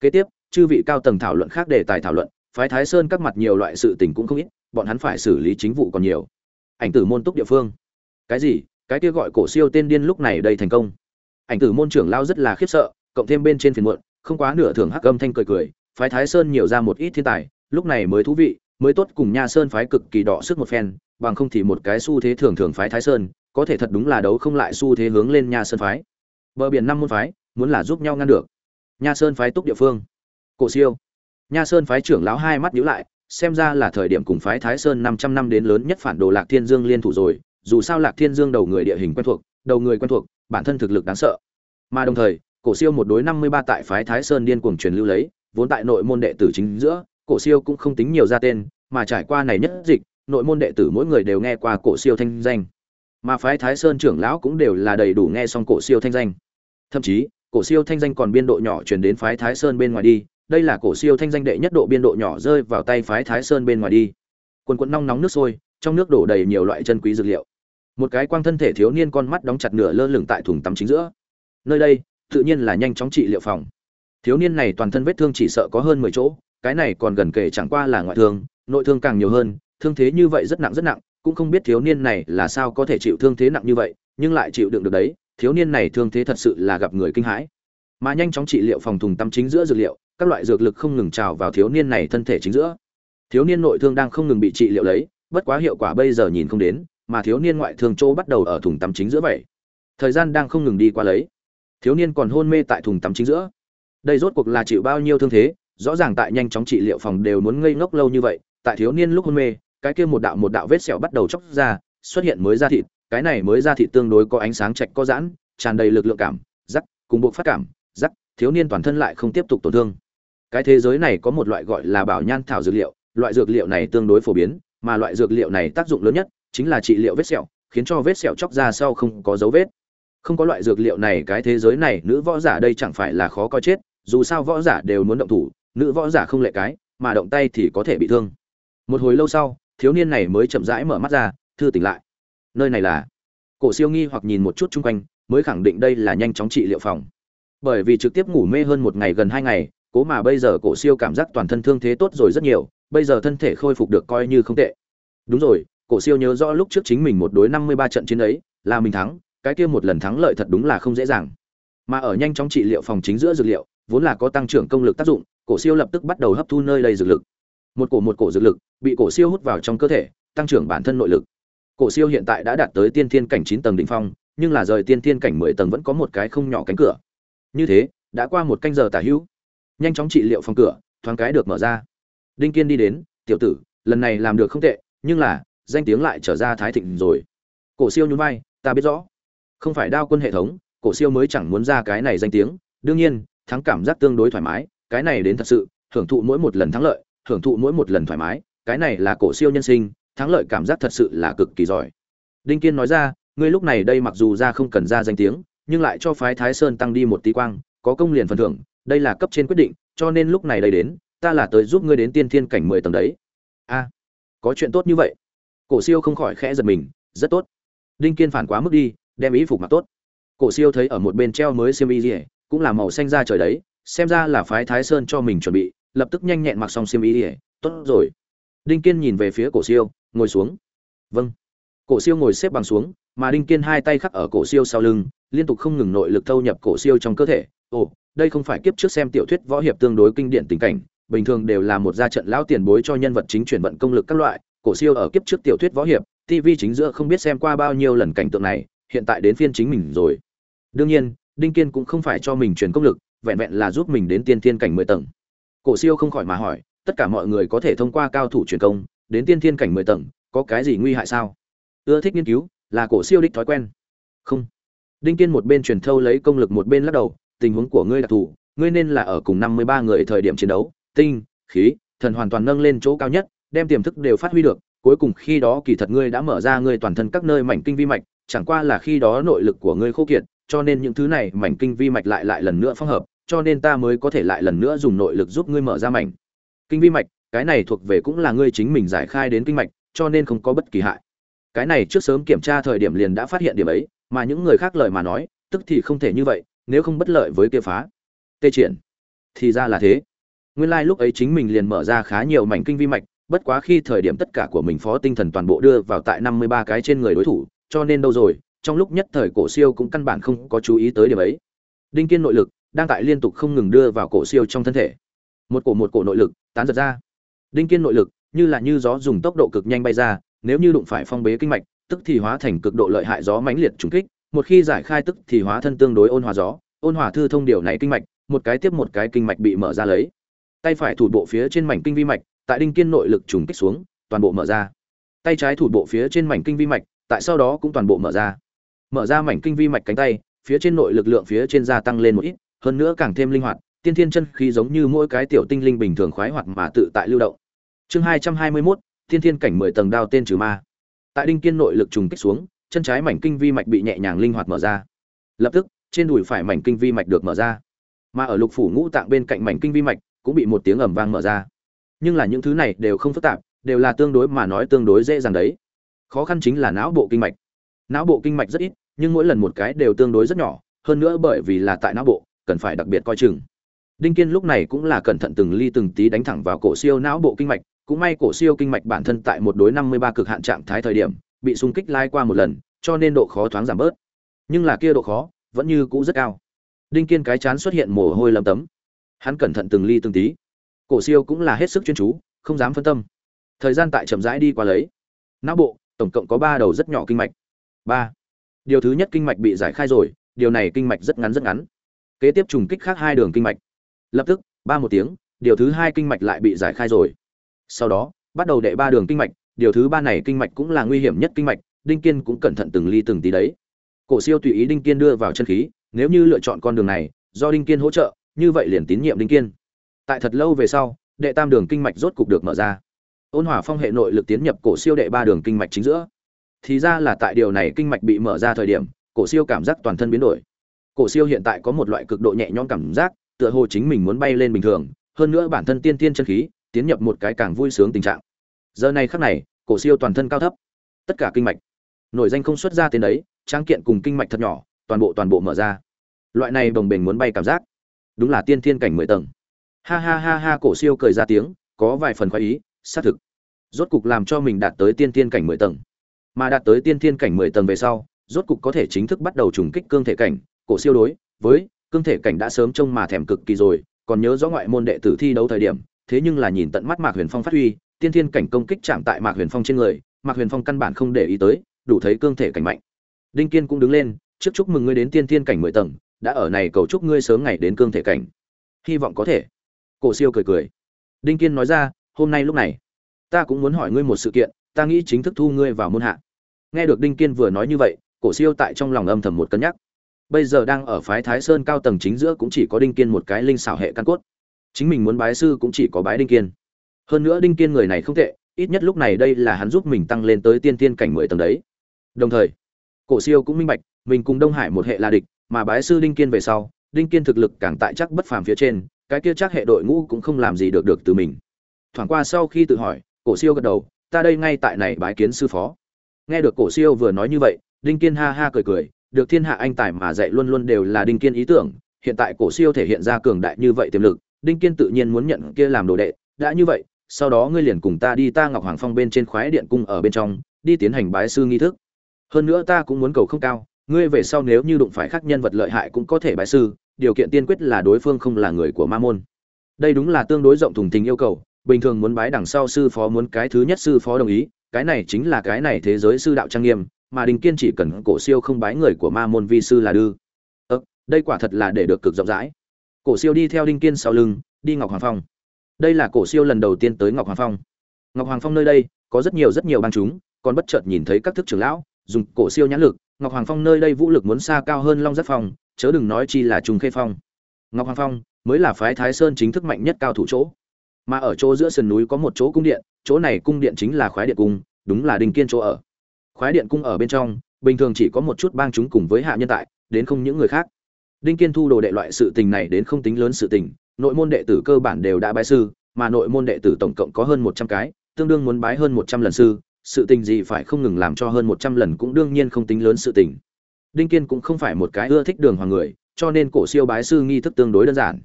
[SPEAKER 1] kế tiếp, chư vị cao tầng thảo luận khác đề tài thảo luận, phái thái sơn các mặt nhiều loại sự tình cũng không ít, bọn hắn phải xử lý chính vụ còn nhiều. Ảnh tử môn túc địa phương. Cái gì? Cái kia gọi cổ siêu tên điên lúc này đây thành công. Ảnh tử môn trưởng lao rất là khiếp sợ, cộng thêm bên trên phiền muộn, không quá nửa thường hắc âm thanh cười cười, phái thái sơn nhiều ra một ít thiên tài, lúc này mới thú vị, mới tốt cùng nha sơn phái cực kỳ đỏ sức một phen, bằng không thì một cái xu thế thường thường phái thái sơn, có thể thật đúng là đấu không lại xu thế hướng lên nha sơn phái. Bờ biển năm môn phái, muốn là giúp nhau ngăn được nha sơn phái túc địa phương. Cổ siêu. Nha sơn phái trưởng lão hai mắt nhíu lại, xem ra là thời điểm cùng phái thái sơn năm trăm năm đến lớn nhất phản đồ lạc thiên dương liên thủ rồi, dù sao lạc thiên dương đầu người địa hình quen thuộc, đầu người quen thuộc, bản thân thực lực đáng sợ. Mà đồng thời, cổ siêu một đối năm mươi ba tại phái thái sơn điên cuồng truyền lưu lấy, vốn tại nội môn đệ tử chính giữa, cổ siêu cũng không tính nhiều ra tên, mà trải qua này nhất dịch, nội môn đệ tử mỗi người đều nghe qua cổ siêu thanh danh. Mà phái thái sơn trưởng lão cũng đều là đầy đủ nghe xong cổ siêu thanh danh. Thậm chí cổ siêu thanh danh còn biên độ nhỏ truyền đến phái thái sơn bên ngoài đi, đây là cổ siêu thanh danh đệ nhất độ biên độ nhỏ rơi vào tay phái thái sơn bên ngoài đi. Quần quần nóng nóng nước sôi, trong nước đổ đầy nhiều loại chân quý dược liệu. Một cái quang thân thể thiếu niên con mắt đóng chặt nửa lơ lửng tại thùng tắm chính giữa. Nơi đây, tự nhiên là nhanh chóng trị liệu phòng. Thiếu niên này toàn thân vết thương chỉ sợ có hơn mười chỗ, cái này còn gần kể chẳng qua là ngoại thương, nội thương càng nhiều hơn, thương thế như vậy rất nặng rất nặng, cũng không biết thiếu niên này là sao có thể chịu thương thế nặng như vậy, nhưng lại chịu đựng được đấy thiếu niên này thương thế thật sự là gặp người kinh hãi. Mà nhanh chóng trị liệu phòng thùng tắm chính giữa dược liệu, các loại dược lực không ngừng trào vào thiếu niên này thân thể chính giữa. Thiếu niên nội thương đang không ngừng bị trị liệu lấy, bất quá hiệu quả bây giờ nhìn không đến, mà thiếu niên ngoại thương chỗ bắt đầu ở thùng tắm chính giữa vậy. Thời gian đang không ngừng đi qua lấy. Thiếu niên còn hôn mê tại thùng tắm chính giữa. Đây rốt cuộc là chịu bao nhiêu thương thế, rõ ràng tại nhanh chóng trị liệu phòng đều muốn ngây ngốc lâu như vậy, tại thiếu niên lúc hôn mê, cái kia một đạo một đạo vết sẹo bắt đầu chóc ra, xuất hiện mới da thịt cái này mới ra thị tương đối có ánh sáng chạch có giãn, tràn đầy lực lượng cảm giắc cùng bộ phát cảm giắc thiếu niên toàn thân lại không tiếp tục tổn thương. Cái thế giới này có một loại gọi là bảo nhan thảo dược liệu, loại dược liệu này tương đối phổ biến, mà loại dược liệu này tác dụng lớn nhất chính là trị liệu vết sẹo, khiến cho vết sẹo chóc ra sau không có dấu vết. Không có loại dược liệu này, cái thế giới này nữ võ giả đây chẳng phải là khó coi chết, dù sao võ giả đều muốn động thủ, nữ võ giả không lệ cái, mà động tay thì có thể bị thương. Một hồi lâu sau, thiếu niên này mới chậm rãi mở mắt ra, thư tỉnh lại nơi này là. Cổ siêu nghi hoặc nhìn một chút chung quanh, mới khẳng định đây là nhanh chóng trị liệu phòng. Bởi vì trực tiếp ngủ mê hơn một ngày gần hai ngày, cố mà bây giờ cổ siêu cảm giác toàn thân thương thế tốt rồi rất nhiều, bây giờ thân thể khôi phục được coi như không tệ. Đúng rồi, cổ siêu nhớ rõ lúc trước chính mình một đối năm mươi ba trận chiến ấy, là mình thắng, cái kia một lần thắng lợi thật đúng là không dễ dàng. Mà ở nhanh chóng trị liệu phòng chính giữa dược liệu, vốn là có tăng trưởng công lực tác dụng, cổ siêu lập tức bắt đầu hấp thu nơi đây dược lực. Một cổ một cổ dược lực, bị cổ siêu hút vào trong cơ thể, tăng trưởng bản thân nội lực cổ siêu hiện tại đã đạt tới tiên thiên cảnh chín tầng đỉnh phong, nhưng là rời tiên thiên cảnh mười tầng vẫn có một cái không nhỏ cánh cửa. Như thế, đã qua một canh giờ tả hữu. Nhanh chóng trị liệu phòng cửa, thoáng cái được mở ra. Đinh kiên đi đến, tiểu tử, lần này làm được không tệ, nhưng là, danh tiếng lại trở ra thái thịnh rồi. Cổ siêu nhún vai, ta biết rõ. Không phải đao quân hệ thống, cổ siêu mới chẳng muốn ra cái này danh tiếng. Đương nhiên, thắng cảm giác tương đối thoải mái, cái này đến thật sự, hưởng thụ mỗi một lần thắng lợi, hưởng thụ mỗi một lần thoải mái, cái này là cổ siêu nhân sinh thắng lợi cảm giác thật sự là cực kỳ giỏi. Đinh kiên nói ra, ngươi lúc này đây mặc dù ra không cần ra danh tiếng, nhưng lại cho phái thái sơn tăng đi một tí quang, có công liền phần thưởng, đây là cấp trên quyết định, cho nên lúc này đây đến, ta là tới giúp ngươi đến tiên thiên cảnh mười tầng đấy. A, có chuyện tốt như vậy? Cổ siêu không khỏi khẽ giật mình, rất tốt. Đinh kiên phản quá mức đi, đem ý phục mặc tốt. Cổ siêu thấy ở một bên treo mới xiêm y ỉa cũng là màu xanh ra trời đấy, xem ra là phái thái sơn cho mình chuẩn bị, lập tức nhanh nhẹn mặc xong xiêm y ỉa tốt rồi. Đinh kiên nhìn về phía cổ siêu ngồi xuống. Vâng. Cổ siêu ngồi xếp bằng xuống, mà đinh kiên hai tay khắc ở cổ siêu sau lưng, liên tục không ngừng nội lực thâu nhập cổ siêu trong cơ thể. Ồ, đây không phải kiếp trước xem tiểu thuyết võ hiệp tương đối kinh điển tình cảnh, bình thường đều là một gia trận lão tiền bối cho nhân vật chính chuyển vận công lực các loại. Cổ siêu ở kiếp trước tiểu thuyết võ hiệp tv chính giữa không biết xem qua bao nhiêu lần cảnh tượng này, hiện tại đến phiên chính mình rồi. Đương nhiên, đinh kiên cũng không phải cho mình truyền công lực, vẹn vẹn là giúp mình đến tiên tiên cảnh mười tầng. Cổ siêu không khỏi mà hỏi, tất cả mọi người có thể thông qua cao thủ truyền công đến tiên thiên cảnh mười tầng, có cái gì nguy hại sao? Ưa thích nghiên cứu, là cổ siêu đích thói quen. Không. Đinh kiên một bên truyền thâu lấy công lực một bên lắc đầu, tình huống của ngươi đặc thù, ngươi nên là ở cùng năm mươi ba người thời điểm chiến đấu, tinh, khí, thần hoàn toàn nâng lên chỗ cao nhất, đem tiềm thức đều phát huy được, cuối cùng khi đó kỳ thật ngươi đã mở ra ngươi toàn thân các nơi mảnh kinh vi mạch, chẳng qua là khi đó nội lực của ngươi khô kiệt, cho nên những thứ này mảnh kinh vi mạch lại lại lần nữa phong hợp, cho nên ta mới có thể lại lần nữa dùng nội lực giúp ngươi mở ra mảnh kinh vi mạch cái này thuộc về cũng là ngươi chính mình giải khai đến kinh mạch, cho nên không có bất kỳ hại. Cái này trước sớm kiểm tra thời điểm liền đã phát hiện điểm ấy, mà những người khác lời mà nói, tức thì không thể như vậy, nếu không bất lợi với kia phá. Tê triển. Thì ra là thế. Nguyên lai lúc ấy chính mình liền mở ra khá nhiều mảnh kinh vi mạch, bất quá khi thời điểm tất cả của mình phó tinh thần toàn bộ đưa vào tại năm mươi ba cái trên người đối thủ, cho nên đâu rồi, trong lúc nhất thời cổ siêu cũng căn bản không có chú ý tới điểm ấy. Đinh kiên nội lực đang tại liên tục không ngừng đưa vào cổ siêu trong thân thể. Một cổ một cổ nội lực tán giật ra đinh kiên nội lực, như là như gió dùng tốc độ cực nhanh bay ra, nếu như đụng phải phong bế kinh mạch, tức thì hóa thành cực độ lợi hại gió mãnh liệt trùng kích, một khi giải khai tức thì hóa thân tương đối ôn hòa gió, ôn hòa thư thông điều này kinh mạch, một cái tiếp một cái kinh mạch bị mở ra lấy. Tay phải thủ bộ phía trên mảnh kinh vi mạch, tại đinh kiên nội lực trùng kích xuống, toàn bộ mở ra. Tay trái thủ bộ phía trên mảnh kinh vi mạch, tại sau đó cũng toàn bộ mở ra. Mở ra mảnh kinh vi mạch cánh tay, phía trên nội lực lượng phía trên gia tăng lên một ít, hơn nữa càng thêm linh hoạt tiên thiên chân khí giống như mỗi cái tiểu tinh linh bình thường khoái hoạt mà tự tại lưu động. Chương hai trăm hai mươi mốt tiên thiên cảnh mười tầng đao tên trừ ma. Tại đinh kiên nội lực trùng kích xuống, chân trái mảnh kinh vi mạch bị nhẹ nhàng linh hoạt mở ra. Lập tức, trên đùi phải mảnh kinh vi mạch được mở ra. Mà ở lục phủ ngũ tạng bên cạnh mảnh kinh vi mạch cũng bị một tiếng ầm vang mở ra. Nhưng là những thứ này đều không phức tạp, đều là tương đối mà nói tương đối dễ dàng đấy. Khó khăn chính là não bộ kinh mạch. Não bộ kinh mạch rất ít, nhưng mỗi lần một cái đều tương đối rất nhỏ, hơn nữa bởi vì là tại não bộ, cần phải đặc biệt coi chừng đinh kiên lúc này cũng là cẩn thận từng ly từng tí đánh thẳng vào cổ siêu não bộ kinh mạch, cũng may cổ siêu kinh mạch bản thân tại một đối năm mươi ba cực hạn trạng thái thời điểm, bị xung kích lai qua một lần, cho nên độ khó thoáng giảm bớt. Nhưng là kia độ khó vẫn như cũ rất cao. Đinh kiên cái chán xuất hiện mồ hôi lấm tấm. Hắn cẩn thận từng ly từng tí. Cổ siêu cũng là hết sức chuyên chú, không dám phân tâm. Thời gian tại chậm rãi đi qua lấy. Não bộ, tổng cộng có ba đầu rất nhỏ kinh mạch. Ba. Điều thứ nhất kinh mạch bị giải khai rồi, điều này kinh mạch rất ngắn rất ngắn. Kế tiếp trùng kích khác hai đường kinh mạch lập tức, ba một tiếng, điều thứ hai kinh mạch lại bị giải khai rồi. Sau đó, bắt đầu đệ ba đường kinh mạch, điều thứ ba này kinh mạch cũng là nguy hiểm nhất kinh mạch, đinh kiên cũng cẩn thận từng ly từng tí đấy. Cổ siêu tùy ý đinh kiên đưa vào chân khí, nếu như lựa chọn con đường này, do đinh kiên hỗ trợ, như vậy liền tín nhiệm đinh kiên. Tại thật lâu về sau, đệ tam đường kinh mạch rốt cục được mở ra. Ôn hòa phong hệ nội lực tiến nhập cổ siêu đệ ba đường kinh mạch chính giữa. Thì ra là tại điều này kinh mạch bị mở ra thời điểm, cổ siêu cảm giác toàn thân biến đổi. Cổ siêu hiện tại có một loại cực độ nhẹ nhõm cảm giác tựa hồ chính mình muốn bay lên bình thường, hơn nữa bản thân tiên tiên chân khí, tiến nhập một cái càng vui sướng tình trạng. Giờ này khắc này, cổ siêu toàn thân cao thấp. Tất cả kinh mạch, nổi danh không xuất ra tên đấy trang kiện cùng kinh mạch thật nhỏ, toàn bộ toàn bộ mở ra. Loại này đồng bình muốn bay cảm giác, đúng là tiên thiên cảnh mười tầng. Ha ha ha ha, cổ siêu cười ra tiếng, có vài phần khoái ý, xác thực. Rốt cục làm cho mình đạt tới tiên thiên cảnh mười tầng. Mà đạt tới tiên thiên cảnh mười tầng về sau, rốt cục có thể chính thức bắt đầu trùng kích cương thể cảnh, cổ siêu đối với cương thể cảnh đã sớm trông mà thèm cực kỳ rồi, còn nhớ rõ ngoại môn đệ tử thi đấu thời điểm, thế nhưng là nhìn tận mắt mạc huyền phong phát huy, tiên thiên cảnh công kích chạm tại mạc huyền phong trên người, mạc huyền phong căn bản không để ý tới, đủ thấy cương thể cảnh mạnh. Đinh kiên cũng đứng lên, trước chúc mừng ngươi đến tiên thiên cảnh mười tầng, đã ở này cầu chúc ngươi sớm ngày đến cương thể cảnh. Hy vọng có thể. Cổ siêu cười cười. Đinh kiên nói ra, hôm nay lúc này, ta cũng muốn hỏi ngươi một sự kiện, ta nghĩ chính thức thu ngươi vào môn hạ. Nghe được đinh kiên vừa nói như vậy, cổ siêu tại trong lòng âm thầm một cân nhắc bây giờ đang ở phái thái sơn cao tầng chính giữa cũng chỉ có đinh kiên một cái linh xảo hệ căn cốt. Chính mình muốn bái sư cũng chỉ có bái đinh kiên. Hơn nữa đinh kiên người này không tệ, ít nhất lúc này đây là hắn giúp mình tăng lên tới tiên tiên cảnh mười tầng đấy. Đồng thời, cổ siêu cũng minh bạch, mình cùng đông hải một hệ là địch, mà bái sư đinh kiên về sau, đinh kiên thực lực càng tại chắc bất phàm phía trên, cái kia chắc hệ đội ngũ cũng không làm gì được được từ mình. Thoảng qua sau khi tự hỏi, cổ siêu gật đầu, ta đây ngay tại này bái kiến sư phó. Nghe được cổ siêu vừa nói như vậy, đinh kiên ha ha cười cười được thiên hạ anh tài mà dạy luôn luôn đều là đinh kiên ý tưởng, hiện tại cổ siêu thể hiện ra cường đại như vậy tiềm lực, đinh kiên tự nhiên muốn nhận kia làm đồ đệ, đã như vậy, sau đó ngươi liền cùng ta đi ta ngọc hoàng phong bên trên khoái điện cung ở bên trong, đi tiến hành bái sư nghi thức. Hơn nữa ta cũng muốn cầu không cao, ngươi về sau nếu như đụng phải khác nhân vật lợi hại cũng có thể bái sư, điều kiện tiên quyết là đối phương không là người của ma môn. Đây đúng là tương đối rộng thùng tình yêu cầu, bình thường muốn bái đằng sau sư phó muốn cái thứ nhất sư phó đồng ý, cái này chính là cái này thế giới sư đạo trang nghiêm mà đình kiên chỉ cần cổ siêu không bái người của ma môn vi sư là đư ơ, đây quả thật là để được cực rộng rãi. Cổ siêu đi theo đinh kiên sau lưng, đi ngọc hoàng phong. Đây là cổ siêu lần đầu tiên tới ngọc hoàng phong. Ngọc hoàng phong nơi đây, có rất nhiều rất nhiều bang chúng, còn bất chợt nhìn thấy các thức trưởng lão, dùng cổ siêu nhãn lực, ngọc hoàng phong nơi đây vũ lực muốn xa cao hơn long giác phong, chớ đừng nói chi là trung khê phong. Ngọc hoàng phong mới là phái thái sơn chính thức mạnh nhất cao thủ chỗ. Mà ở chỗ giữa sườn núi có một chỗ cung điện, chỗ này cung điện chính là khoái điện cung, đúng là đình kiên chỗ ở khoái điện cung ở bên trong, bình thường chỉ có một chút bang chúng cùng với hạ nhân tại, đến không những người khác. Đinh kiên thu đồ đệ loại sự tình này đến không tính lớn sự tình, nội môn đệ tử cơ bản đều đã bái sư, mà nội môn đệ tử tổng cộng có hơn một trăm cái, tương đương muốn bái hơn một trăm lần sư, sự tình gì phải không ngừng làm cho hơn một trăm lần cũng đương nhiên không tính lớn sự tình. Đinh kiên cũng không phải một cái ưa thích đường hoàng người, cho nên cổ siêu bái sư nghi thức tương đối đơn giản.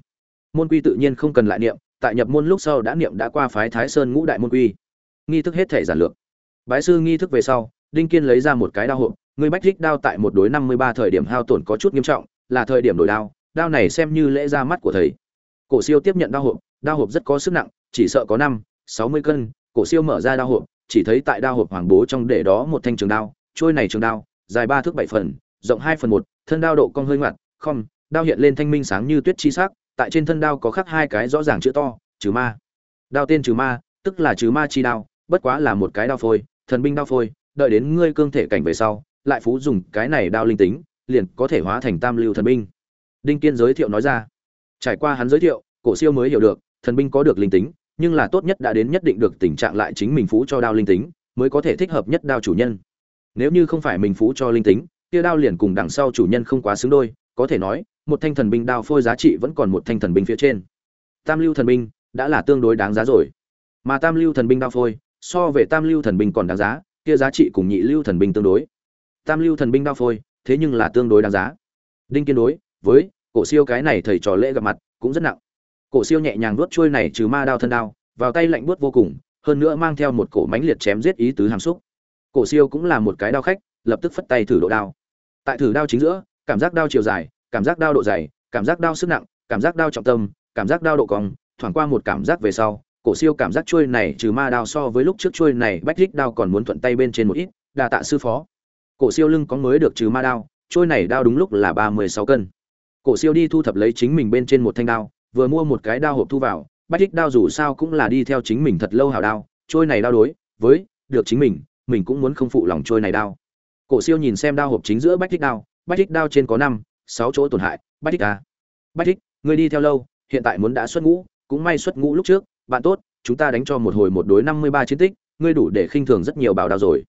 [SPEAKER 1] Môn quy tự nhiên không cần lại niệm, tại nhập môn lúc sau đã niệm đã qua phái thái sơn ngũ đại môn quy. Nghi thức hết thể giản lược. Bái sư nghi thức về sau đinh kiên lấy ra một cái đao hộp người bách thích đao tại một đối năm mươi ba thời điểm hao tổn có chút nghiêm trọng, là thời điểm đổi đao đao này xem như lễ ra mắt của thầy. Cổ siêu tiếp nhận đao hộp đao hộp rất có sức nặng, chỉ sợ có năm, sáu mươi cân, cổ siêu mở ra đao hộp, chỉ thấy tại đao hộp hoàng bố trong để đó một thanh trường đao, trôi này trường đao, dài ba thước bảy phần, rộng hai phần một, thân đao độ cong hơi ngoặt không đao hiện lên thanh minh sáng như tuyết chi sắc, tại trên thân đao có khắc hai cái rõ ràng chữ to, trừ ma. Đao tên trừ ma, tức là trừ ma chi đao, bất quá là một cái đao phôi, thần binh đao phôi đợi đến ngươi cương thể cảnh về sau, lại phú dùng cái này đao linh tính, liền có thể hóa thành tam lưu thần binh. Đinh kiên giới thiệu nói ra. Trải qua hắn giới thiệu, cổ siêu mới hiểu được, thần binh có được linh tính, nhưng là tốt nhất đã đến nhất định được tình trạng lại chính mình phú cho đao linh tính, mới có thể thích hợp nhất đao chủ nhân. Nếu như không phải mình phú cho linh tính, kia đao liền cùng đằng sau chủ nhân không quá xứng đôi, có thể nói, một thanh thần binh đao phôi giá trị vẫn còn một thanh thần binh phía trên. Tam lưu thần binh đã là tương đối đáng giá rồi. Mà tam lưu thần binh đao phôi, so về tam lưu thần binh còn đáng giá kia giá trị cùng nhị lưu thần binh tương đối. Tam lưu thần binh đao phôi, thế nhưng là tương đối đáng giá. Đinh kiên đối với cổ siêu cái này thầy trò lễ gặp mặt cũng rất nặng. Cổ siêu nhẹ nhàng vuốt trôi này trừ ma đao thân đao, vào tay lạnh buốt vô cùng, hơn nữa mang theo một cổ mánh liệt chém giết ý tứ hàm xúc. Cổ siêu cũng là một cái đao khách, lập tức phất tay thử độ đao. Tại thử đao chính giữa, cảm giác đao chiều dài, cảm giác đao độ dày, cảm giác đao sức nặng, cảm giác đao trọng tâm, cảm giác đao độ cong, thoảng qua một cảm giác về sau cổ siêu cảm giác chuôi này trừ ma đao so với lúc trước chuôi này bách rích đao còn muốn thuận tay bên trên một ít, đa tạ sư phó. Cổ siêu lưng có mới được trừ ma đao, chuôi này đao đúng lúc là ba mươi sáu cân. Cổ siêu đi thu thập lấy chính mình bên trên một thanh đao, vừa mua một cái đao hộp thu vào, bách rích đao dù sao cũng là đi theo chính mình thật lâu hảo đao, chuôi này đao đối với được chính mình mình cũng muốn không phụ lòng chuôi này đao. Cổ siêu nhìn xem đao hộp chính giữa bách rích đao, bách rích đao trên có năm, sáu chỗ tổn hại, bách rích à. Bách rích ngươi đi theo lâu, hiện tại muốn đã xuất ngũ, cũng may xuất ngũ lúc trước bạn tốt, chúng ta đánh cho một hồi một đối năm mươi ba chiến tích, ngươi đủ để khinh thường rất nhiều bảo đao rồi.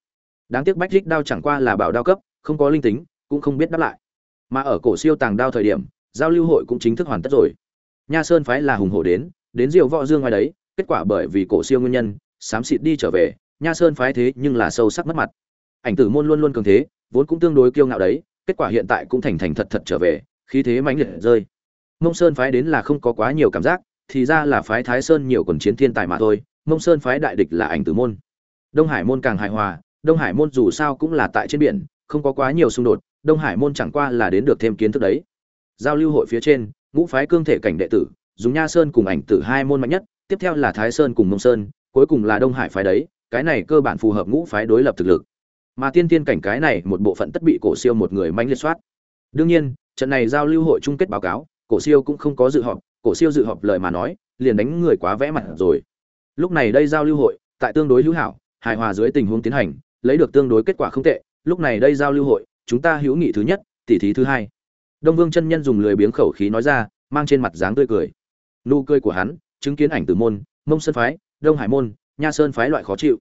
[SPEAKER 1] Đáng tiếc bách rích đao chẳng qua là bảo đao cấp, không có linh tính, cũng không biết đáp lại. Mà ở cổ siêu tàng đao thời điểm, giao lưu hội cũng chính thức hoàn tất rồi. Nha sơn phái là hùng hổ đến đến diều võ dương ngoài đấy, kết quả bởi vì cổ siêu nguyên nhân, xám xịt đi trở về, nha sơn phái thế nhưng là sâu sắc mất mặt. Ảnh tử môn luôn luôn cường thế, vốn cũng tương đối kiêu ngạo đấy, kết quả hiện tại cũng thành thành thật thật trở về, khí thế mãnh liệt rơi. Mông sơn phái đến là không có quá nhiều cảm giác thì ra là phái thái sơn nhiều quần chiến thiên tài mà thôi, mông sơn phái đại địch là ảnh tử môn. Đông hải môn càng hài hòa, đông hải môn dù sao cũng là tại trên biển, không có quá nhiều xung đột, đông hải môn chẳng qua là đến được thêm kiến thức đấy. Giao lưu hội phía trên, ngũ phái cương thể cảnh đệ tử, dùng nha sơn cùng ảnh tử hai môn mạnh nhất, tiếp theo là thái sơn cùng mông sơn, cuối cùng là đông hải phái đấy, cái này cơ bản phù hợp ngũ phái đối lập thực lực. Mà tiên tiên cảnh cái này, một bộ phận tất bị cổ siêu một người manh liệt soát. Đương nhiên, trận này giao lưu hội chung kết báo cáo, cổ siêu cũng không có dự họp cổ siêu dự họp lời mà nói, liền đánh người quá vẽ mặt rồi. Lúc này đây giao lưu hội, tại tương đối hữu hảo, hài hòa dưới tình huống tiến hành, lấy được tương đối kết quả không tệ. Lúc này đây giao lưu hội, chúng ta hữu nghị thứ nhất, tỷ thí thứ hai. Đông vương chân nhân dùng lười biếng khẩu khí nói ra, mang trên mặt dáng tươi cười. Nụ cười của hắn, chứng kiến ảnh tử môn, mông sơn phái, đông hải môn, nha sơn phái loại khó chịu.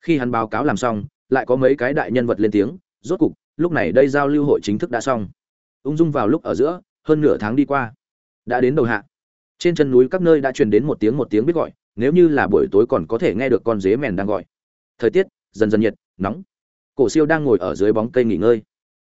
[SPEAKER 1] Khi hắn báo cáo làm xong, lại có mấy cái đại nhân vật lên tiếng, rốt cục, lúc này đây giao lưu hội chính thức đã xong. Ung dung vào lúc ở giữa, hơn nửa tháng đi qua. Đã đến đầu hạ trên chân núi các nơi đã truyền đến một tiếng một tiếng biết gọi, nếu như là buổi tối còn có thể nghe được con dế mèn đang gọi. Thời tiết, dần dần nhiệt, nóng. Cổ siêu đang ngồi ở dưới bóng cây nghỉ ngơi.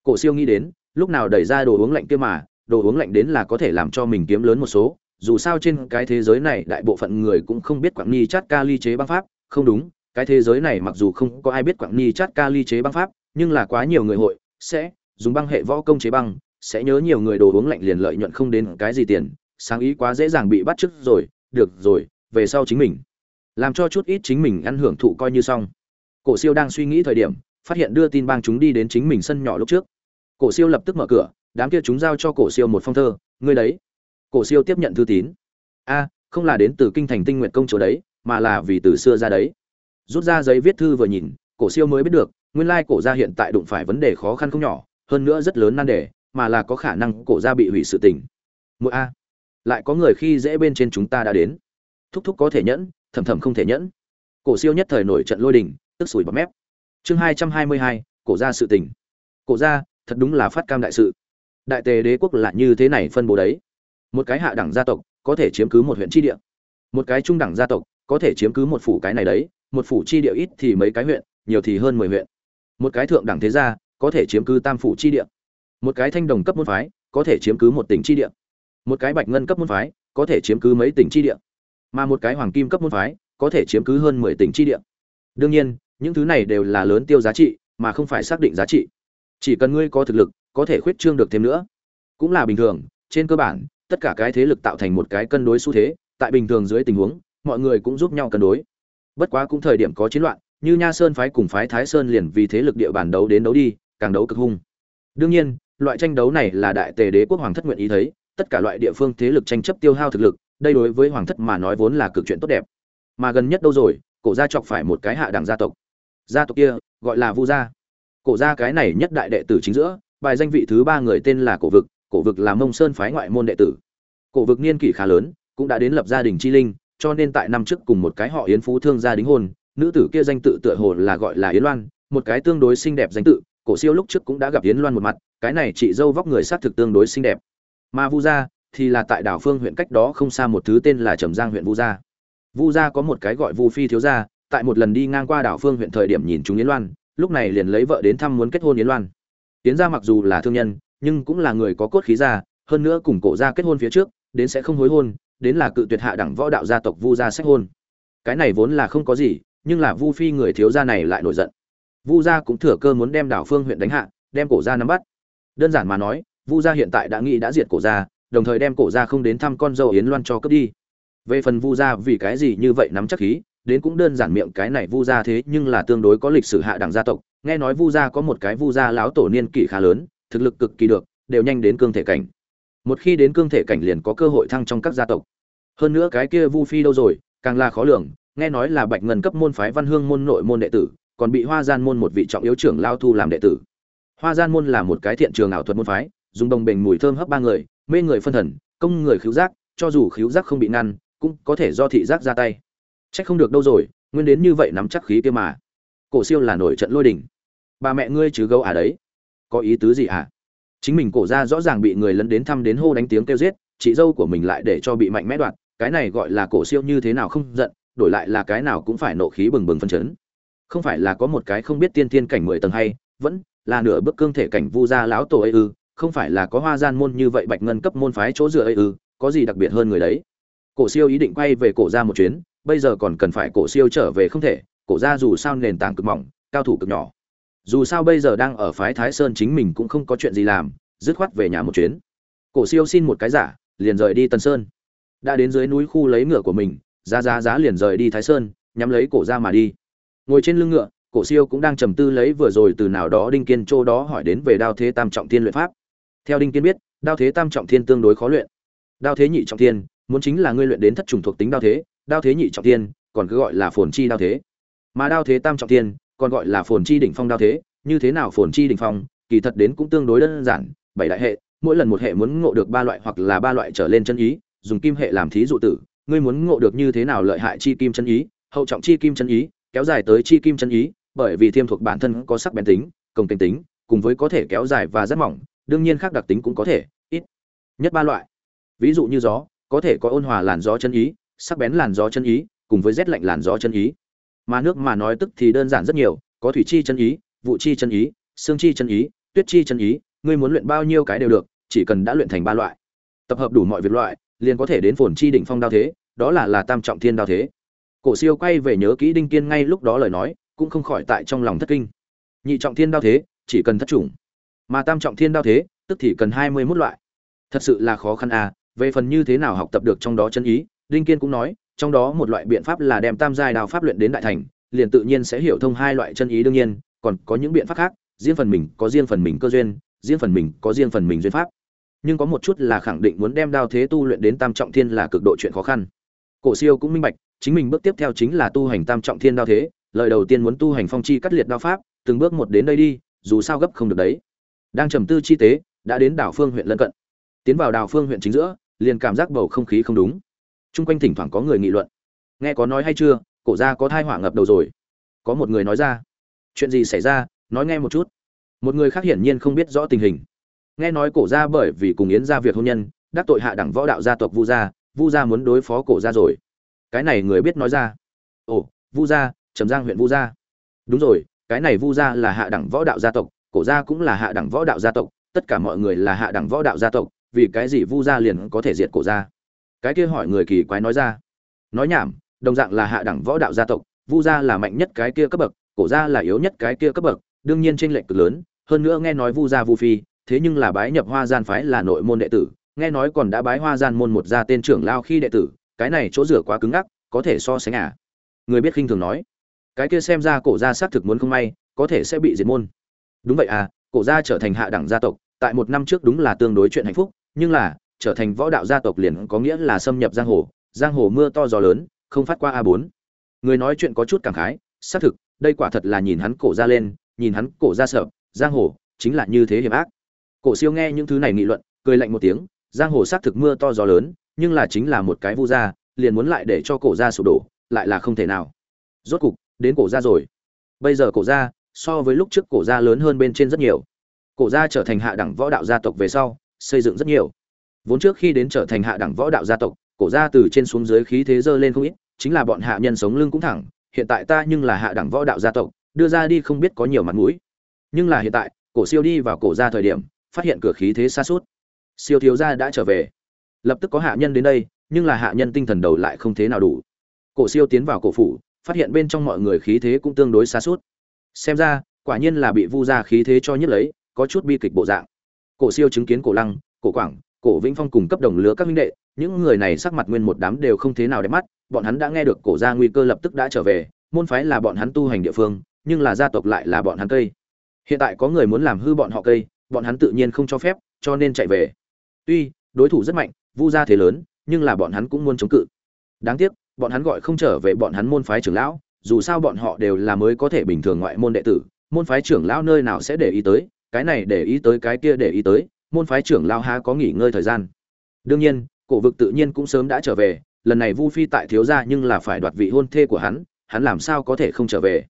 [SPEAKER 1] Cổ siêu nghĩ đến, lúc nào đẩy ra đồ uống lạnh kia mà, đồ uống lạnh đến là có thể làm cho mình kiếm lớn một số. Dù sao trên cái thế giới này, đại bộ phận người cũng không biết quảng ni chát ca ly chế băng pháp. Không đúng, cái thế giới này mặc dù không có ai biết quảng ni chát ca ly chế băng pháp, nhưng là quá nhiều người hội sẽ dùng băng hệ võ công chế băng, sẽ nhớ nhiều người đồ uống lạnh liền lợi nhuận không đến cái gì tiền sáng ý quá dễ dàng bị bắt chước rồi, được rồi, về sau chính mình. Làm cho chút ít chính mình ăn hưởng thụ coi như xong. Cổ siêu đang suy nghĩ thời điểm, phát hiện đưa tin bang chúng đi đến chính mình sân nhỏ lúc trước. Cổ siêu lập tức mở cửa, đám kia chúng giao cho cổ siêu một phong thơ, ngươi đấy. Cổ siêu tiếp nhận thư tín. A, không là đến từ kinh thành tinh nguyện công chỗ đấy, mà là vì từ xưa ra đấy. Rút ra giấy viết thư vừa nhìn, cổ siêu mới biết được, nguyên lai cổ gia hiện tại đụng phải vấn đề khó khăn không nhỏ, hơn nữa rất lớn nan đề, mà là có khả năng cổ gia bị hủy sự tình. Mỗi a lại có người khi dễ bên trên chúng ta đã đến. Thúc thúc có thể nhẫn thầm thầm không thể nhẫn. Cổ siêu nhất thời nổi trận lôi đình tức sủi bọt mép. Chương hai trăm hai mươi hai cổ ra sự tình. Cổ ra, thật đúng là phát cam đại sự. Đại tề đế quốc là như thế này phân bố đấy. Một cái hạ đẳng gia tộc có thể chiếm cứ một huyện tri địa. Một cái trung đẳng gia tộc có thể chiếm cứ một phủ cái này đấy. Một phủ chi địa ít thì mấy cái huyện nhiều thì hơn mười huyện. Một cái thượng đẳng thế gia có thể chiếm cứ tam phủ chi địa. Một cái thanh đồng cấp môn phái có thể chiếm cứ một tỉnh chi địa một cái bạch ngân cấp môn phái, có thể chiếm cứ mấy tỉnh chi địa. Mà một cái hoàng kim cấp môn phái, có thể chiếm cứ hơn mười tỉnh chi địa. Đương nhiên, những thứ này đều là lớn tiêu giá trị, mà không phải xác định giá trị. Chỉ cần ngươi có thực lực, có thể khuyết trương được thêm nữa. Cũng là bình thường, trên cơ bản, tất cả cái thế lực tạo thành một cái cân đối xu thế, tại bình thường dưới tình huống, mọi người cũng giúp nhau cân đối. Bất quá cũng thời điểm có chiến loạn, như nha sơn phái cùng phái thái sơn liền vì thế lực địa bàn đấu đến đấu đi, càng đấu cực hung. Đương nhiên, loại tranh đấu này là đại tề đế quốc hoàng thất nguyện ý thấy tất cả loại địa phương thế lực tranh chấp tiêu hao thực lực, đây đối với hoàng thất mà nói vốn là cực chuyện tốt đẹp. Mà gần nhất đâu rồi, cổ gia chọc phải một cái hạ đẳng gia tộc. Gia tộc kia, gọi là vu gia. Cổ gia cái này nhất đại đệ tử chính giữa, bài danh vị thứ ba người tên là cổ vực cổ vực là mông sơn phái ngoại môn đệ tử. Cổ vực niên kỷ khá lớn, cũng đã đến lập gia đình chi linh, cho nên tại năm trước cùng một cái họ yến phú thương gia đính hôn, nữ tử kia danh tự tựa hồ là gọi là yến loan, một cái tương đối xinh đẹp danh tự, cổ siêu lúc trước cũng đã gặp yến loan một mặt, cái này chị dâu vóc người sát thực tương đối xinh đẹp mà vu gia thì là tại đảo phương huyện cách đó không xa một thứ tên là trầm giang huyện vu gia. Vu gia có một cái gọi vu phi thiếu gia, tại một lần đi ngang qua đảo phương huyện thời điểm nhìn chúng yến loan, lúc này liền lấy vợ đến thăm muốn kết hôn yến loan. Yến gia mặc dù là thương nhân, nhưng cũng là người có cốt khí gia, hơn nữa cùng cổ gia kết hôn phía trước, đến sẽ không hối hôn, đến là cự tuyệt hạ đẳng võ đạo gia tộc vu gia sách hôn. Cái này vốn là không có gì, nhưng là vu phi người thiếu gia này lại nổi giận. Vu gia cũng thừa cơ muốn đem đảo phương huyện đánh hạ, đem cổ gia nắm bắt. Đơn giản mà nói vu gia hiện tại đã nghĩ đã diệt cổ gia, đồng thời đem cổ gia không đến thăm con dâu yến loan cho cướp đi. Về phần vu gia vì cái gì như vậy nắm chắc khí, đến cũng đơn giản miệng cái này vu gia thế nhưng là tương đối có lịch sử hạ đẳng gia tộc, nghe nói vu gia có một cái vu gia láo tổ niên kỷ khá lớn, thực lực cực kỳ được, đều nhanh đến cương thể cảnh. Một khi đến cương thể cảnh liền có cơ hội thăng trong các gia tộc. Hơn nữa cái kia vu phi đâu rồi, càng là khó lường, nghe nói là bạch ngân cấp môn phái văn hương môn nội môn đệ tử, còn bị hoa gian môn một vị trọng yếu trưởng lao thu làm đệ tử. Hoa gian môn là một cái thiện trường ảo thuật môn phái dùng đồng bình mùi thơm hấp ba người, mê người phân thần, công người khiếu giác, cho dù khiếu giác không bị ngăn, cũng có thể do thị giác ra tay. Trách không được đâu rồi, nguyên đến như vậy nắm chắc khí kia mà. Cổ siêu là nổi trận lôi đỉnh bà mẹ ngươi chứ gấu à đấy. Có ý tứ gì à? Chính mình cổ ra rõ ràng bị người lấn đến thăm đến hô đánh tiếng kêu giết, chị dâu của mình lại để cho bị mạnh mẽ đoạt, cái này gọi là cổ siêu như thế nào không giận, đổi lại là cái nào cũng phải nộ khí bừng bừng phân chấn. Không phải là có một cái không biết tiên tiên cảnh mười tầng hay, vẫn là nửa bước cương thể cảnh vu gia lão tổ ấy ư không phải là có hoa gian môn như vậy bạch ngân cấp môn phái chỗ dựa ấy ư, có gì đặc biệt hơn người đấy? Cổ siêu ý định quay về cổ ra một chuyến, bây giờ còn cần phải cổ siêu trở về không thể, cổ ra dù sao nền tảng cực mỏng, cao thủ cực nhỏ. Dù sao bây giờ đang ở phái thái sơn chính mình cũng không có chuyện gì làm, dứt khoát về nhà một chuyến. Cổ siêu xin một cái giả, liền rời đi tân sơn. Đã đến dưới núi khu lấy ngựa của mình, giá giá giá liền rời đi thái sơn, nhắm lấy cổ ra mà đi. Ngồi trên lưng ngựa, cổ siêu cũng đang trầm tư lấy vừa rồi từ nào đó đinh kiên châu đó hỏi đến về đao thế tam trọng thiên luyện pháp theo đinh kiên biết, đao thế tam trọng thiên tương đối khó luyện. Đao thế nhị trọng thiên, muốn chính là ngươi luyện đến thất trùng thuộc tính đao thế đao thế nhị trọng thiên, còn cứ gọi là phồn chi đao thế. Mà đao thế tam trọng thiên, còn gọi là phồn chi đỉnh phong đao thế, như thế nào phồn chi đỉnh phong, kỳ thật đến cũng tương đối đơn giản, bảy đại hệ, mỗi lần một hệ muốn ngộ được ba loại hoặc là ba loại trở lên chân ý, dùng kim hệ làm thí dụ tử, ngươi muốn ngộ được như thế nào lợi hại chi kim chân ý, hậu trọng chi kim chân ý, kéo dài tới chi kim chân ý, bởi vì thiêm thuộc bản thân có sắc bén tính công kênh tính, cùng với có thể kéo dài và rất mỏng đương nhiên khác đặc tính cũng có thể, ít, nhất ba loại. Ví dụ như gió, có thể có ôn hòa làn gió chân ý, sắc bén làn gió chân ý, cùng với rét lạnh làn gió chân ý. Mà nước mà nói tức thì đơn giản rất nhiều, có thủy chi chân ý, vụ chi chân ý, xương chi chân ý, tuyết chi chân ý, ngươi muốn luyện bao nhiêu cái đều được, chỉ cần đã luyện thành ba loại. Tập hợp đủ mọi việc loại, liền có thể đến phồn chi đỉnh phong đao thế, đó là là tam trọng thiên đao thế. Cổ siêu quay về nhớ kỹ đinh kiên ngay lúc đó lời nói, cũng không khỏi tại trong lòng thất kinh. Nhị trọng thiên đao thế, chỉ cần thất chủng mà tam trọng thiên đao thế, tức thì cần hai mươi mốt loại. Thật sự là khó khăn à về phần như thế nào học tập được trong đó chân ý, đinh kiên cũng nói, trong đó một loại biện pháp là đem tam giai đao pháp luyện đến đại thành, liền tự nhiên sẽ hiểu thông hai loại chân ý đương nhiên, còn có những biện pháp khác, riêng phần mình có riêng phần mình cơ duyên, riêng phần mình có riêng phần mình duyên pháp. Nhưng có một chút là khẳng định muốn đem đao thế tu luyện đến tam trọng thiên là cực độ chuyện khó khăn. Cổ siêu cũng minh bạch, chính mình bước tiếp theo chính là tu hành tam trọng thiên đao thế, lời đầu tiên muốn tu hành phong chi cắt liệt đao pháp, từng bước một đến đây đi, dù sao gấp không được đấy đang trầm tư chi tế, đã đến đảo phương huyện lân cận. Tiến vào đảo phương huyện chính giữa, liền cảm giác bầu không khí không đúng. Chung quanh thỉnh thoảng có người nghị luận. Nghe có nói hay chưa, cổ ra có thai hỏa ngập đầu rồi. Có một người nói ra. Chuyện gì xảy ra, nói nghe một chút. Một người khác hiển nhiên không biết rõ tình hình. Nghe nói cổ ra bởi vì cùng yến ra việc hôn nhân, đắc tội hạ đẳng võ đạo gia tộc vu gia vu gia muốn đối phó cổ ra rồi. Cái này người biết nói ra. Ồ, vu gia, trầm giang huyện vu gia. Đúng rồi, cái này vu gia là hạ đẳng võ đạo gia tộc cổ gia cũng là hạ đẳng võ đạo gia tộc, tất cả mọi người là hạ đẳng võ đạo gia tộc, vì cái gì vu gia liền có thể diệt cổ gia? Cái kia hỏi người kỳ quái nói ra. Nói nhảm, đồng dạng là hạ đẳng võ đạo gia tộc, vu gia là mạnh nhất cái kia cấp bậc, cổ gia là yếu nhất cái kia cấp bậc, đương nhiên tranh lệch cực lớn, hơn nữa nghe nói vu gia vu phi, thế nhưng là bái nhập hoa gian phái là nội môn đệ tử, nghe nói còn đã bái hoa gian môn một gia tên trưởng lao khi đệ tử, cái này chỗ rửa quá cứng ngắc, có thể so sánh à? Người biết khinh thường nói. Cái kia xem ra cổ gia xác thực muốn không may, có thể sẽ bị diệt môn đúng vậy à cổ gia trở thành hạ đẳng gia tộc, tại một năm trước đúng là tương đối chuyện hạnh phúc, nhưng là, trở thành võ đạo gia tộc liền có nghĩa là xâm nhập giang hồ giang hồ mưa to gió lớn, không phát qua a bốn. Người nói chuyện có chút cảm khái, xác thực, đây quả thật là nhìn hắn cổ ra lên, nhìn hắn cổ ra sợ, giang hồ, chính là như thế hiểm ác. Cổ siêu nghe những thứ này nghị luận, cười lạnh một tiếng, giang hồ xác thực mưa to gió lớn, nhưng là chính là một cái vu gia, liền muốn lại để cho cổ gia sụp đổ, lại là không thể nào. Rốt cục, đến cổ gia rồi. Bây giờ cổ gia so với lúc trước cổ gia lớn hơn bên trên rất nhiều. Cổ gia trở thành hạ đẳng võ đạo gia tộc về sau, xây dựng rất nhiều. Vốn trước khi đến trở thành hạ đẳng võ đạo gia tộc, cổ gia từ trên xuống dưới khí thế dơ lên không ít, chính là bọn hạ nhân sống lưng cũng thẳng, hiện tại ta nhưng là hạ đẳng võ đạo gia tộc, đưa ra đi không biết có nhiều mặt mũi. Nhưng là hiện tại, cổ siêu đi vào cổ gia thời điểm, phát hiện cửa khí thế xa suốt. Siêu thiếu gia đã trở về. Lập tức có hạ nhân đến đây, nhưng là hạ nhân tinh thần đầu lại không thế nào đủ. Cổ siêu tiến vào cổ phủ, phát hiện bên trong mọi người khí thế cũng tương đối xa suốt xem ra, quả nhiên là bị vu gia khí thế cho nhất lấy, có chút bi kịch bộ dạng. Cổ siêu chứng kiến cổ lăng, cổ quảng, cổ vĩnh phong cùng cấp đồng lứa các minh đệ, những người này sắc mặt nguyên một đám đều không thế nào đẹp mắt, bọn hắn đã nghe được cổ gia nguy cơ lập tức đã trở về, môn phái là bọn hắn tu hành địa phương, nhưng là gia tộc lại là bọn hắn cây. Hiện tại có người muốn làm hư bọn họ cây, bọn hắn tự nhiên không cho phép, cho nên chạy về. Tuy, đối thủ rất mạnh, vu gia thế lớn, nhưng là bọn hắn cũng muốn chống cự. Đáng tiếc, bọn hắn gọi không trở về bọn hắn môn phái trưởng lão dù sao bọn họ đều là mới có thể bình thường ngoại môn đệ tử, môn phái trưởng lão nơi nào sẽ để ý tới, cái này để ý tới, cái kia để ý tới, môn phái trưởng lão há có nghỉ ngơi thời gian. Đương nhiên, cổ vực tự nhiên cũng sớm đã trở về, lần này vu phi tại thiếu gia nhưng là phải đoạt vị hôn thê của hắn hắn làm sao có thể không trở về?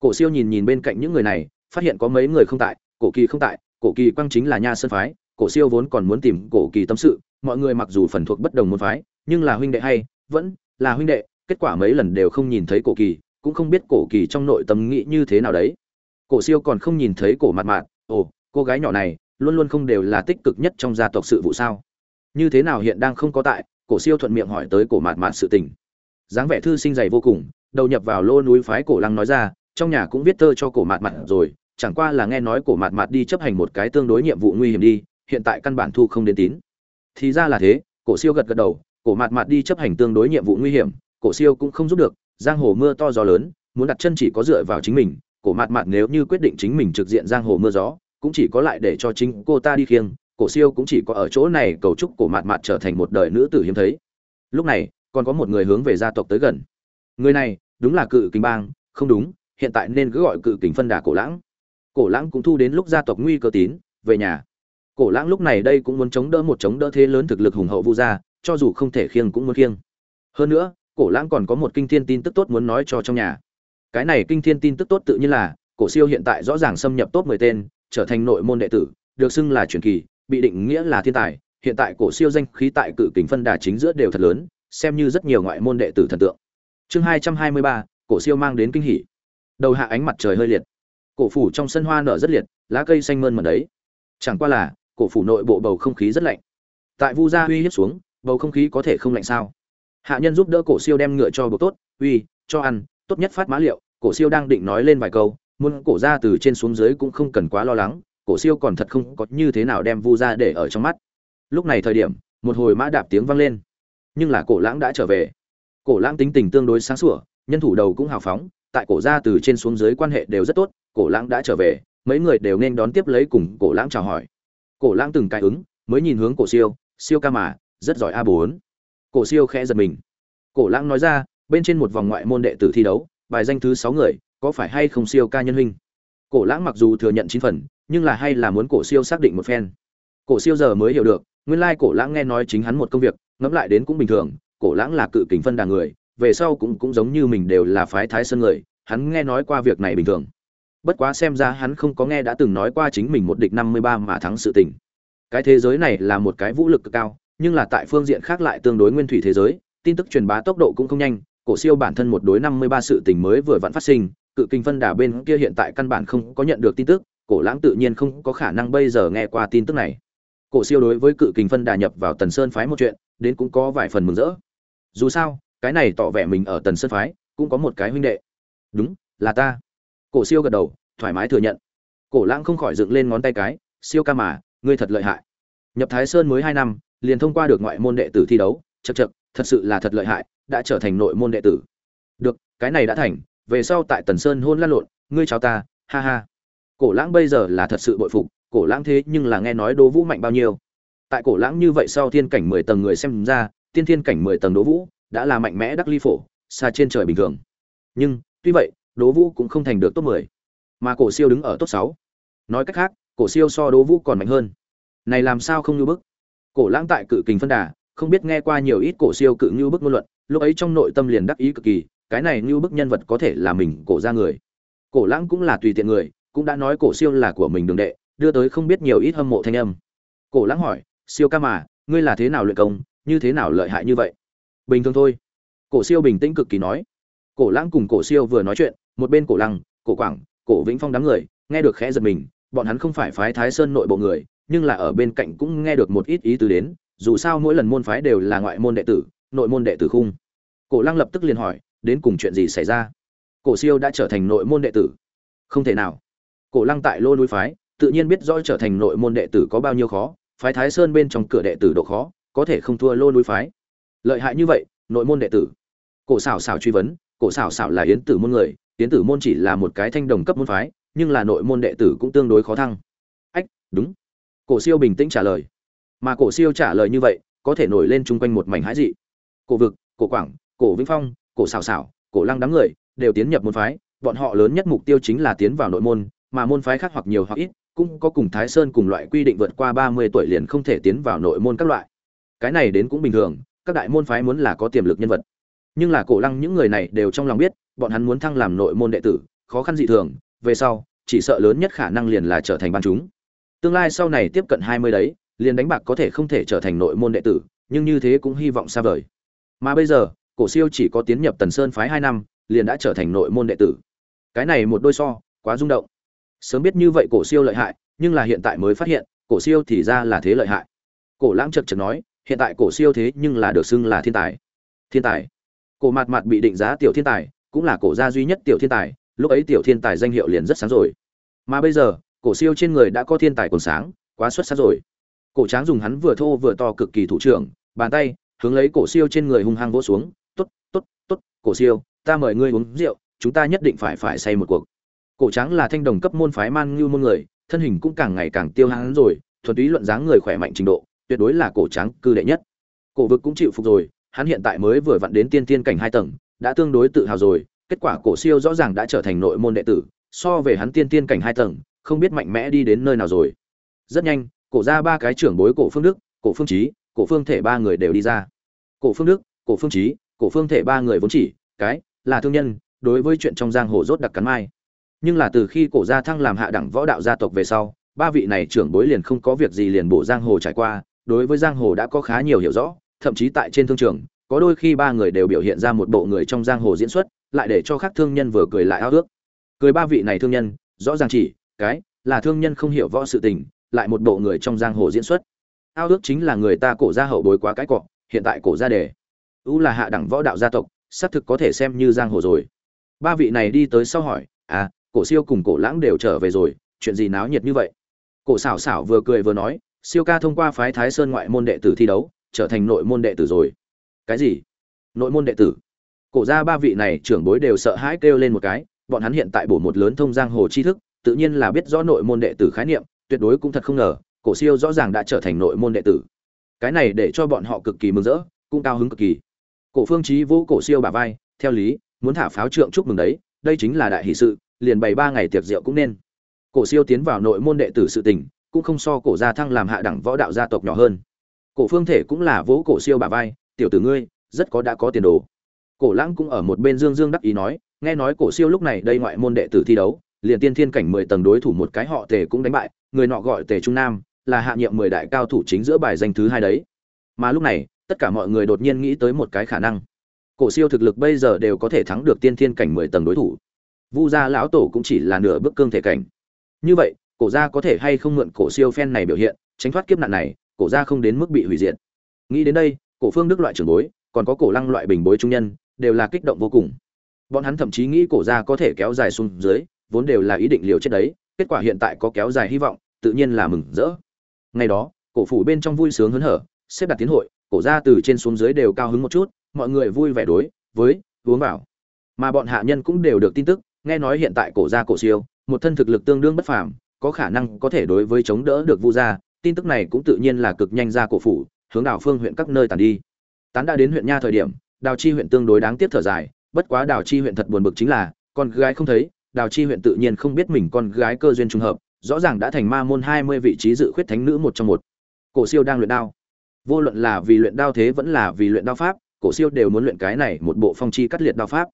[SPEAKER 1] Cổ siêu nhìn nhìn bên cạnh những người này, phát hiện có mấy người không tại, cổ kỳ không tại, cổ kỳ quang chính là nha sơn phái, cổ siêu vốn còn muốn tìm cổ kỳ tâm sự, mọi người mặc dù phần thuộc bất đồng môn phái, nhưng là huynh đệ hay, vẫn là huynh đệ, kết quả mấy lần đều không nhìn thấy cổ kỳ cũng không biết cổ kỳ trong nội tâm nghĩ như thế nào đấy. Cổ siêu còn không nhìn thấy cổ mặt mạn ồ, cô gái nhỏ này, luôn luôn không đều là tích cực nhất trong gia tộc sự vụ sao? Như thế nào hiện đang không có tại? Cổ siêu thuận miệng hỏi tới cổ mạt mạn sự tình. Dáng vẻ thư sinh dày vô cùng, đầu nhập vào lô núi phái cổ lăng nói ra, trong nhà cũng viết thơ cho cổ mạt mạn rồi, chẳng qua là nghe nói cổ mạt mạn đi chấp hành một cái tương đối nhiệm vụ nguy hiểm đi, hiện tại căn bản thu không đến tín. Thì ra là thế, cổ siêu gật gật đầu, cổ mạt mạt đi chấp hành tương đối nhiệm vụ nguy hiểm, cổ siêu cũng không giúp được giang hồ mưa to gió lớn, muốn đặt chân chỉ có dựa vào chính mình, cổ mạt mạt nếu như quyết định chính mình trực diện giang hồ mưa gió, cũng chỉ có lại để cho chính cô ta đi khiêng, cổ siêu cũng chỉ có ở chỗ này cầu chúc cổ mạt mạt trở thành một đời nữ tử hiếm thấy. Lúc này, còn có một người hướng về gia tộc tới gần. Người này, đúng là cự kính bang, không đúng, hiện tại nên cứ gọi cự kính phân đà cổ lãng. Cổ lãng cũng thu đến lúc gia tộc nguy cơ tín, về nhà. Cổ lãng lúc này đây cũng muốn chống đỡ một chống đỡ thế lớn thực lực hùng hậu vu gia, cho dù không thể khiêng cũng muốn khiêng. Hơn nữa cổ lãng còn có một kinh thiên tin tức tốt muốn nói cho trong nhà. Cái này kinh thiên tin tức tốt tự nhiên là, cổ siêu hiện tại rõ ràng xâm nhập top mười tên, trở thành nội môn đệ tử, được xưng là truyền kỳ, bị định nghĩa là thiên tài. Hiện tại cổ siêu danh khí tại cự kính phân đà chính giữa đều thật lớn, xem như rất nhiều ngoại môn đệ tử thần tượng. Chương hai trăm hai mươi ba, cổ siêu mang đến kinh hỉ. Đầu hạ ánh mặt trời hơi liệt. Cổ phủ trong sân hoa nở rất liệt, lá cây xanh mơn mởn đấy. Chẳng qua là, cổ phủ nội bộ bầu không khí rất lạnh. Tại vu gia uy hiếp xuống, bầu không khí có thể không lạnh sao? Hạ nhân giúp đỡ cổ siêu đem ngựa cho buộc tốt, uy, cho ăn, tốt nhất phát mã liệu. Cổ siêu đang định nói lên vài câu, muốn cổ ra từ trên xuống dưới cũng không cần quá lo lắng, cổ siêu còn thật không có như thế nào đem vu ra để ở trong mắt. Lúc này thời điểm, một hồi mã đạp tiếng vang lên. Nhưng là cổ lãng đã trở về. Cổ lãng tính tình tương đối sáng sủa, nhân thủ đầu cũng hào phóng, tại cổ ra từ trên xuống dưới quan hệ đều rất tốt, cổ lãng đã trở về, mấy người đều nên đón tiếp lấy cùng cổ lãng chào hỏi. Cổ lãng từng cái ứng, mới nhìn hướng cổ siêu siêu ca mà, rất giỏi a bốn cổ siêu khẽ giật mình. Cổ lãng nói ra, bên trên một vòng ngoại môn đệ tử thi đấu, bài danh thứ sáu người, có phải hay không siêu ca nhân huynh? Cổ lãng mặc dù thừa nhận chín phần, nhưng là hay là muốn cổ siêu xác định một phen. Cổ siêu giờ mới hiểu được, nguyên lai cổ lãng nghe nói chính hắn một công việc, ngẫm lại đến cũng bình thường, cổ lãng là cự kính phân đà người, về sau cũng cũng giống như mình đều là phái thái sơn người, hắn nghe nói qua việc này bình thường. Bất quá xem ra hắn không có nghe đã từng nói qua chính mình một địch năm mươi ba mà thắng sự tình. Cái thế giới này là một cái vũ lực cực cao nhưng là tại phương diện khác lại tương đối nguyên thủy thế giới, tin tức truyền bá tốc độ cũng không nhanh, cổ siêu bản thân một đối năm mươi ba sự tình mới vừa vặn phát sinh, cự kinh phân đà bên kia hiện tại căn bản không có nhận được tin tức, cổ lãng tự nhiên không có khả năng bây giờ nghe qua tin tức này. Cổ siêu đối với cự kinh phân đà nhập vào tần sơn phái một chuyện, đến cũng có vài phần mừng rỡ. Dù sao, cái này tỏ vẻ mình ở tần sơn phái, cũng có một cái huynh đệ. Đúng, là ta. Cổ siêu gật đầu, thoải mái thừa nhận. Cổ lãng không khỏi dựng lên ngón tay cái, siêu ca mà, ngươi thật lợi hại. Nhập thái sơn mới hai năm liền thông qua được ngoại môn đệ tử thi đấu chật chật thật sự là thật lợi hại, đã trở thành nội môn đệ tử. Được, cái này đã thành, về sau tại tần sơn hôn lăn lộn, ngươi chào ta, ha ha. Cổ lãng bây giờ là thật sự bội phục, cổ lãng thế nhưng là nghe nói đỗ vũ mạnh bao nhiêu. Tại cổ lãng như vậy sau thiên cảnh mười tầng người xem ra, tiên thiên cảnh mười tầng đỗ vũ đã là mạnh mẽ đắc ly phổ, xa trên trời bình thường. Nhưng, tuy vậy, đỗ vũ cũng không thành được top mười, mà cổ siêu đứng ở top sáu. Nói cách khác, cổ siêu so đỗ vũ còn mạnh hơn. Này làm sao không như bức? Cổ lãng tại cự kình phân đà, không biết nghe qua nhiều ít cổ siêu cự như bức ngôn luận, lúc ấy trong nội tâm liền đắc ý cực kỳ, cái này như bức nhân vật có thể là mình cổ ra người. Cổ lãng cũng là tùy tiện người, cũng đã nói cổ siêu là của mình đường đệ, đưa tới không biết nhiều ít hâm mộ thanh âm. Cổ lãng hỏi, siêu ca mà, ngươi là thế nào luyện công, như thế nào lợi hại như vậy? Bình thường thôi. Cổ siêu bình tĩnh cực kỳ nói. Cổ lãng cùng cổ siêu vừa nói chuyện, một bên cổ lăng, cổ quảng, cổ vĩnh phong đám người, nghe được khẽ giật mình, bọn hắn không phải phái thái sơn nội bộ người nhưng là ở bên cạnh cũng nghe được một ít ý tứ đến, dù sao mỗi lần môn phái đều là ngoại môn đệ tử, nội môn đệ tử khung. Cổ lăng lập tức liền hỏi, đến cùng chuyện gì xảy ra? Cổ siêu đã trở thành nội môn đệ tử? Không thể nào. Cổ lăng tại lô núi phái, tự nhiên biết rõ trở thành nội môn đệ tử có bao nhiêu khó, phái thái sơn bên trong cửa đệ tử độ khó, có thể không thua lô núi phái. Lợi hại như vậy, nội môn đệ tử. Cổ xảo xảo truy vấn, cổ xảo xảo là yến tử môn người, yến tử môn chỉ là một cái thanh đồng cấp môn phái, nhưng là nội môn đệ tử cũng tương đối khó thăng. Ách, đúng cổ siêu bình tĩnh trả lời. Mà cổ siêu trả lời như vậy, có thể nổi lên chung quanh một mảnh hãi dị. Cổ vực, cổ quảng, cổ vĩnh phong, cổ xảo xảo cổ lăng đám người đều tiến nhập môn phái. Bọn họ lớn nhất mục tiêu chính là tiến vào nội môn, mà môn phái khác hoặc nhiều hoặc ít cũng có cùng thái sơn cùng loại quy định vượt qua ba mươi tuổi liền không thể tiến vào nội môn các loại. Cái này đến cũng bình thường, các đại môn phái muốn là có tiềm lực nhân vật. Nhưng là cổ lăng những người này đều trong lòng biết, bọn hắn muốn thăng làm nội môn đệ tử, khó khăn dị thường, về sau, chỉ sợ lớn nhất khả năng liền là trở thành ban chúng tương lai sau này tiếp cận hai mươi đấy, liền đánh bạc có thể không thể trở thành nội môn đệ tử, nhưng như thế cũng hy vọng xa vời. Mà bây giờ, cổ siêu chỉ có tiến nhập tần sơn phái hai năm, liền đã trở thành nội môn đệ tử. Cái này một đôi so, quá rung động. Sớm biết như vậy cổ siêu lợi hại, nhưng là hiện tại mới phát hiện, cổ siêu thì ra là thế lợi hại. Cổ lãng chật chật nói, hiện tại cổ siêu thế nhưng là được xưng là thiên tài. Thiên tài. Cổ mặt mặt bị định giá tiểu thiên tài, cũng là cổ gia duy nhất tiểu thiên tài, lúc ấy tiểu thiên tài danh hiệu liền rất sáng rồi. Mà bây giờ cổ siêu trên người đã có thiên tài còn sáng, quá xuất sắc rồi. Cổ tráng dùng hắn vừa thô vừa to cực kỳ thủ trưởng, bàn tay, hướng lấy cổ siêu trên người hung hăng vỗ xuống, tốt tốt tốt, cổ siêu, ta mời ngươi uống rượu, chúng ta nhất định phải phải say một cuộc. Cổ tráng là thanh đồng cấp môn phái man như môn người, thân hình cũng càng ngày càng tiêu hắn rồi, thuần túy luận dáng người khỏe mạnh trình độ, tuyệt đối là cổ tráng cư đệ nhất. Cổ vực cũng chịu phục rồi, hắn hiện tại mới vừa vặn đến tiên tiên cảnh hai tầng, đã tương đối tự hào rồi, kết quả cổ siêu rõ ràng đã trở thành nội môn đệ tử, so về hắn tiên tiên cảnh hai tầng không biết mạnh mẽ đi đến nơi nào rồi. Rất nhanh, cổ ra ba cái trưởng bối, cổ phương đức, cổ phương trí, cổ phương thể ba người đều đi ra. Cổ phương đức, cổ phương trí, cổ phương thể ba người vốn chỉ, cái, là thương nhân, đối với chuyện trong giang hồ rốt đặc cắn mai. Nhưng là từ khi cổ gia thăng làm hạ đẳng võ đạo gia tộc về sau, ba vị này trưởng bối liền không có việc gì liền bổ giang hồ trải qua, đối với giang hồ đã có khá nhiều hiểu rõ, thậm chí tại trên thương trường, có đôi khi ba người đều biểu hiện ra một bộ người trong giang hồ diễn xuất, lại để cho các thương nhân vừa cười lại ao ước. Cười ba vị này thương nhân, rõ ràng chỉ cái, là thương nhân không hiểu võ sự tình, lại một bộ người trong giang hồ diễn xuất. Ao ước chính là người ta cổ gia hậu bối quá cái cọ, hiện tại cổ gia đề. Ưu là hạ đẳng võ đạo gia tộc, xác thực có thể xem như giang hồ rồi. Ba vị này đi tới sau hỏi à cổ siêu cùng cổ lãng đều trở về rồi, chuyện gì náo nhiệt như vậy? Cổ xảo xảo vừa cười vừa nói, siêu ca thông qua phái thái sơn ngoại môn đệ tử thi đấu, trở thành nội môn đệ tử rồi. Cái gì? Nội môn đệ tử. Cổ ra ba vị này trưởng bối đều sợ hãi kêu lên một cái, bọn hắn hiện tại bổ một lớn thông giang hồ tri thức tự nhiên là biết rõ nội môn đệ tử khái niệm, tuyệt đối cũng thật không ngờ, cổ siêu rõ ràng đã trở thành nội môn đệ tử. Cái này để cho bọn họ cực kỳ mừng rỡ, cũng cao hứng cực kỳ. Cổ phương chí vỗ cổ siêu bả vai, theo lý, muốn thả pháo trượng chúc mừng đấy, đây chính là đại hỷ sự, liền bày ba ngày tiệc rượu cũng nên. Cổ siêu tiến vào nội môn đệ tử sự tình, cũng không so cổ gia thăng làm hạ đẳng võ đạo gia tộc nhỏ hơn. Cổ phương thể cũng là vỗ cổ siêu bả vai, tiểu tử ngươi, rất có đã có tiền đồ. Cổ lãng cũng ở một bên dương dương đắc ý nói, nghe nói cổ siêu lúc này đây ngoại môn đệ tử thi đấu liền tiên thiên cảnh mười tầng đối thủ một cái họ tề cũng đánh bại, người nọ gọi tề trung nam, là hạ nhiệm mười đại cao thủ chính giữa bài danh thứ hai đấy. Mà lúc này, tất cả mọi người đột nhiên nghĩ tới một cái khả năng. Cổ siêu thực lực bây giờ đều có thể thắng được tiên thiên cảnh mười tầng đối thủ. Vu gia lão tổ cũng chỉ là nửa bước cương thể cảnh. Như vậy, cổ gia có thể hay không mượn cổ siêu phen này biểu hiện, tránh thoát kiếp nạn này, cổ gia không đến mức bị hủy diệt. Nghĩ đến đây, cổ phương đức loại trưởng bối, còn có cổ lăng loại bình bối trung nhân, đều là kích động vô cùng. Bọn hắn thậm chí nghĩ cổ gia có thể kéo dài xuống dưới vốn đều là ý định liều chết đấy, kết quả hiện tại có kéo dài hy vọng, tự nhiên là mừng rỡ. Ngày đó, cổ phủ bên trong vui sướng hớn hở, xếp đặt tiến hội, cổ gia từ trên xuống dưới đều cao hứng một chút, mọi người vui vẻ đối với uống vào. Mà bọn hạ nhân cũng đều được tin tức, nghe nói hiện tại cổ gia cổ siêu, một thân thực lực tương đương bất phàm, có khả năng có thể đối với chống đỡ được vu gia, tin tức này cũng tự nhiên là cực nhanh ra cổ phủ, hướng đảo phương huyện các nơi tàn đi. Tán đã đến huyện nha thời điểm, đào chi huyện tương đối đáng tiếc thở dài, bất quá đào chi huyện thật buồn bực chính là, con gái không thấy đào chi huyện tự nhiên không biết mình con gái cơ duyên trùng hợp rõ ràng đã thành ma môn hai mươi vị trí dự khuyết thánh nữ một trong một. Cổ siêu đang luyện đao. Vô luận là vì luyện đao thế vẫn là vì luyện đao pháp cổ siêu đều muốn luyện cái này một bộ phong chi cắt liệt đao pháp.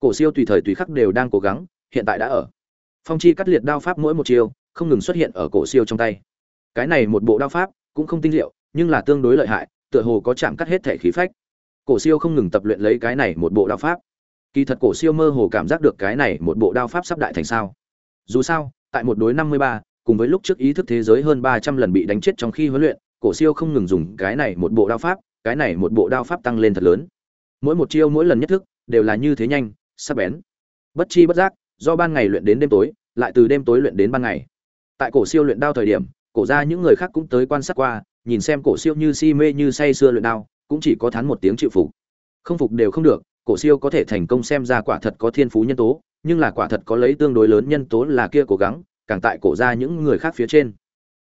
[SPEAKER 1] Cổ siêu tùy thời tùy khắc đều đang cố gắng hiện tại đã ở. Phong chi cắt liệt đao pháp mỗi một chiều, không ngừng xuất hiện ở cổ siêu trong tay. Cái này một bộ đao pháp cũng không tinh diệu nhưng là tương đối lợi hại tựa hồ có chạm cắt hết thể khí phách. Cổ siêu không ngừng tập luyện lấy cái này một bộ đao pháp kỳ thật cổ siêu mơ hồ cảm giác được cái này một bộ đao pháp sắp đại thành sao. Dù sao, tại một đối năm mươi ba, cùng với lúc trước ý thức thế giới hơn ba trăm lần bị đánh chết trong khi huấn luyện, cổ siêu không ngừng dùng cái này một bộ đao pháp, cái này một bộ đao pháp tăng lên thật lớn. Mỗi một chiêu mỗi lần nhất thức, đều là như thế nhanh, sắc bén. Bất chi bất giác, do ban ngày luyện đến đêm tối, lại từ đêm tối luyện đến ban ngày. Tại cổ siêu luyện đao thời điểm, cổ ra những người khác cũng tới quan sát qua, nhìn xem cổ siêu như si mê như say sưa luyện đao, cũng chỉ có thán một tiếng chịu phục. Không phục đều không được cổ siêu có thể thành công xem ra quả thật có thiên phú nhân tố, nhưng là quả thật có lấy tương đối lớn nhân tố là kia cố gắng, càng tại cổ ra những người khác phía trên.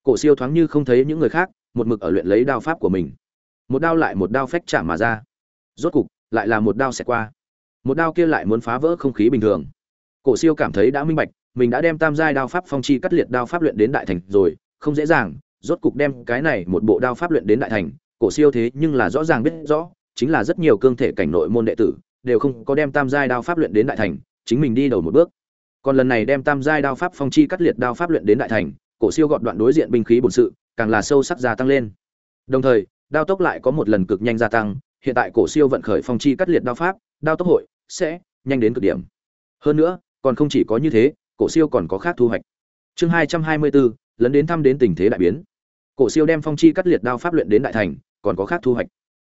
[SPEAKER 1] Cổ siêu thoáng như không thấy những người khác, một mực ở luyện lấy đao pháp của mình. Một đao lại một đao phách chạm mà ra. Rốt cục, lại là một đao xẹt qua. Một đao kia lại muốn phá vỡ không khí bình thường. Cổ siêu cảm thấy đã minh bạch, mình đã đem tam giai đao pháp phong chi cắt liệt đao pháp luyện đến đại thành rồi, không dễ dàng, rốt cục đem cái này một bộ đao pháp luyện đến đại thành. Cổ siêu thế nhưng là rõ ràng biết rõ, chính là rất nhiều cương thể cảnh nội môn đệ tử đều không có đem tam giai đao pháp luyện đến đại thành, chính mình đi đầu một bước. Còn lần này đem tam giai đao pháp phong chi cắt liệt đao pháp luyện đến đại thành, cổ siêu gọn đoạn đối diện binh khí bổn sự, càng là sâu sắc gia tăng lên. Đồng thời, đao tốc lại có một lần cực nhanh gia tăng, hiện tại cổ siêu vận khởi phong chi cắt liệt đao pháp, đao tốc hội sẽ nhanh đến cực điểm. Hơn nữa, còn không chỉ có như thế, cổ siêu còn có khác thu hoạch. Chương hai trăm hai mươi bốn lấn đến thăm đến tình thế đại biến. Cổ siêu đem phong chi cắt liệt đao pháp luyện đến đại thành, còn có khác thu hoạch.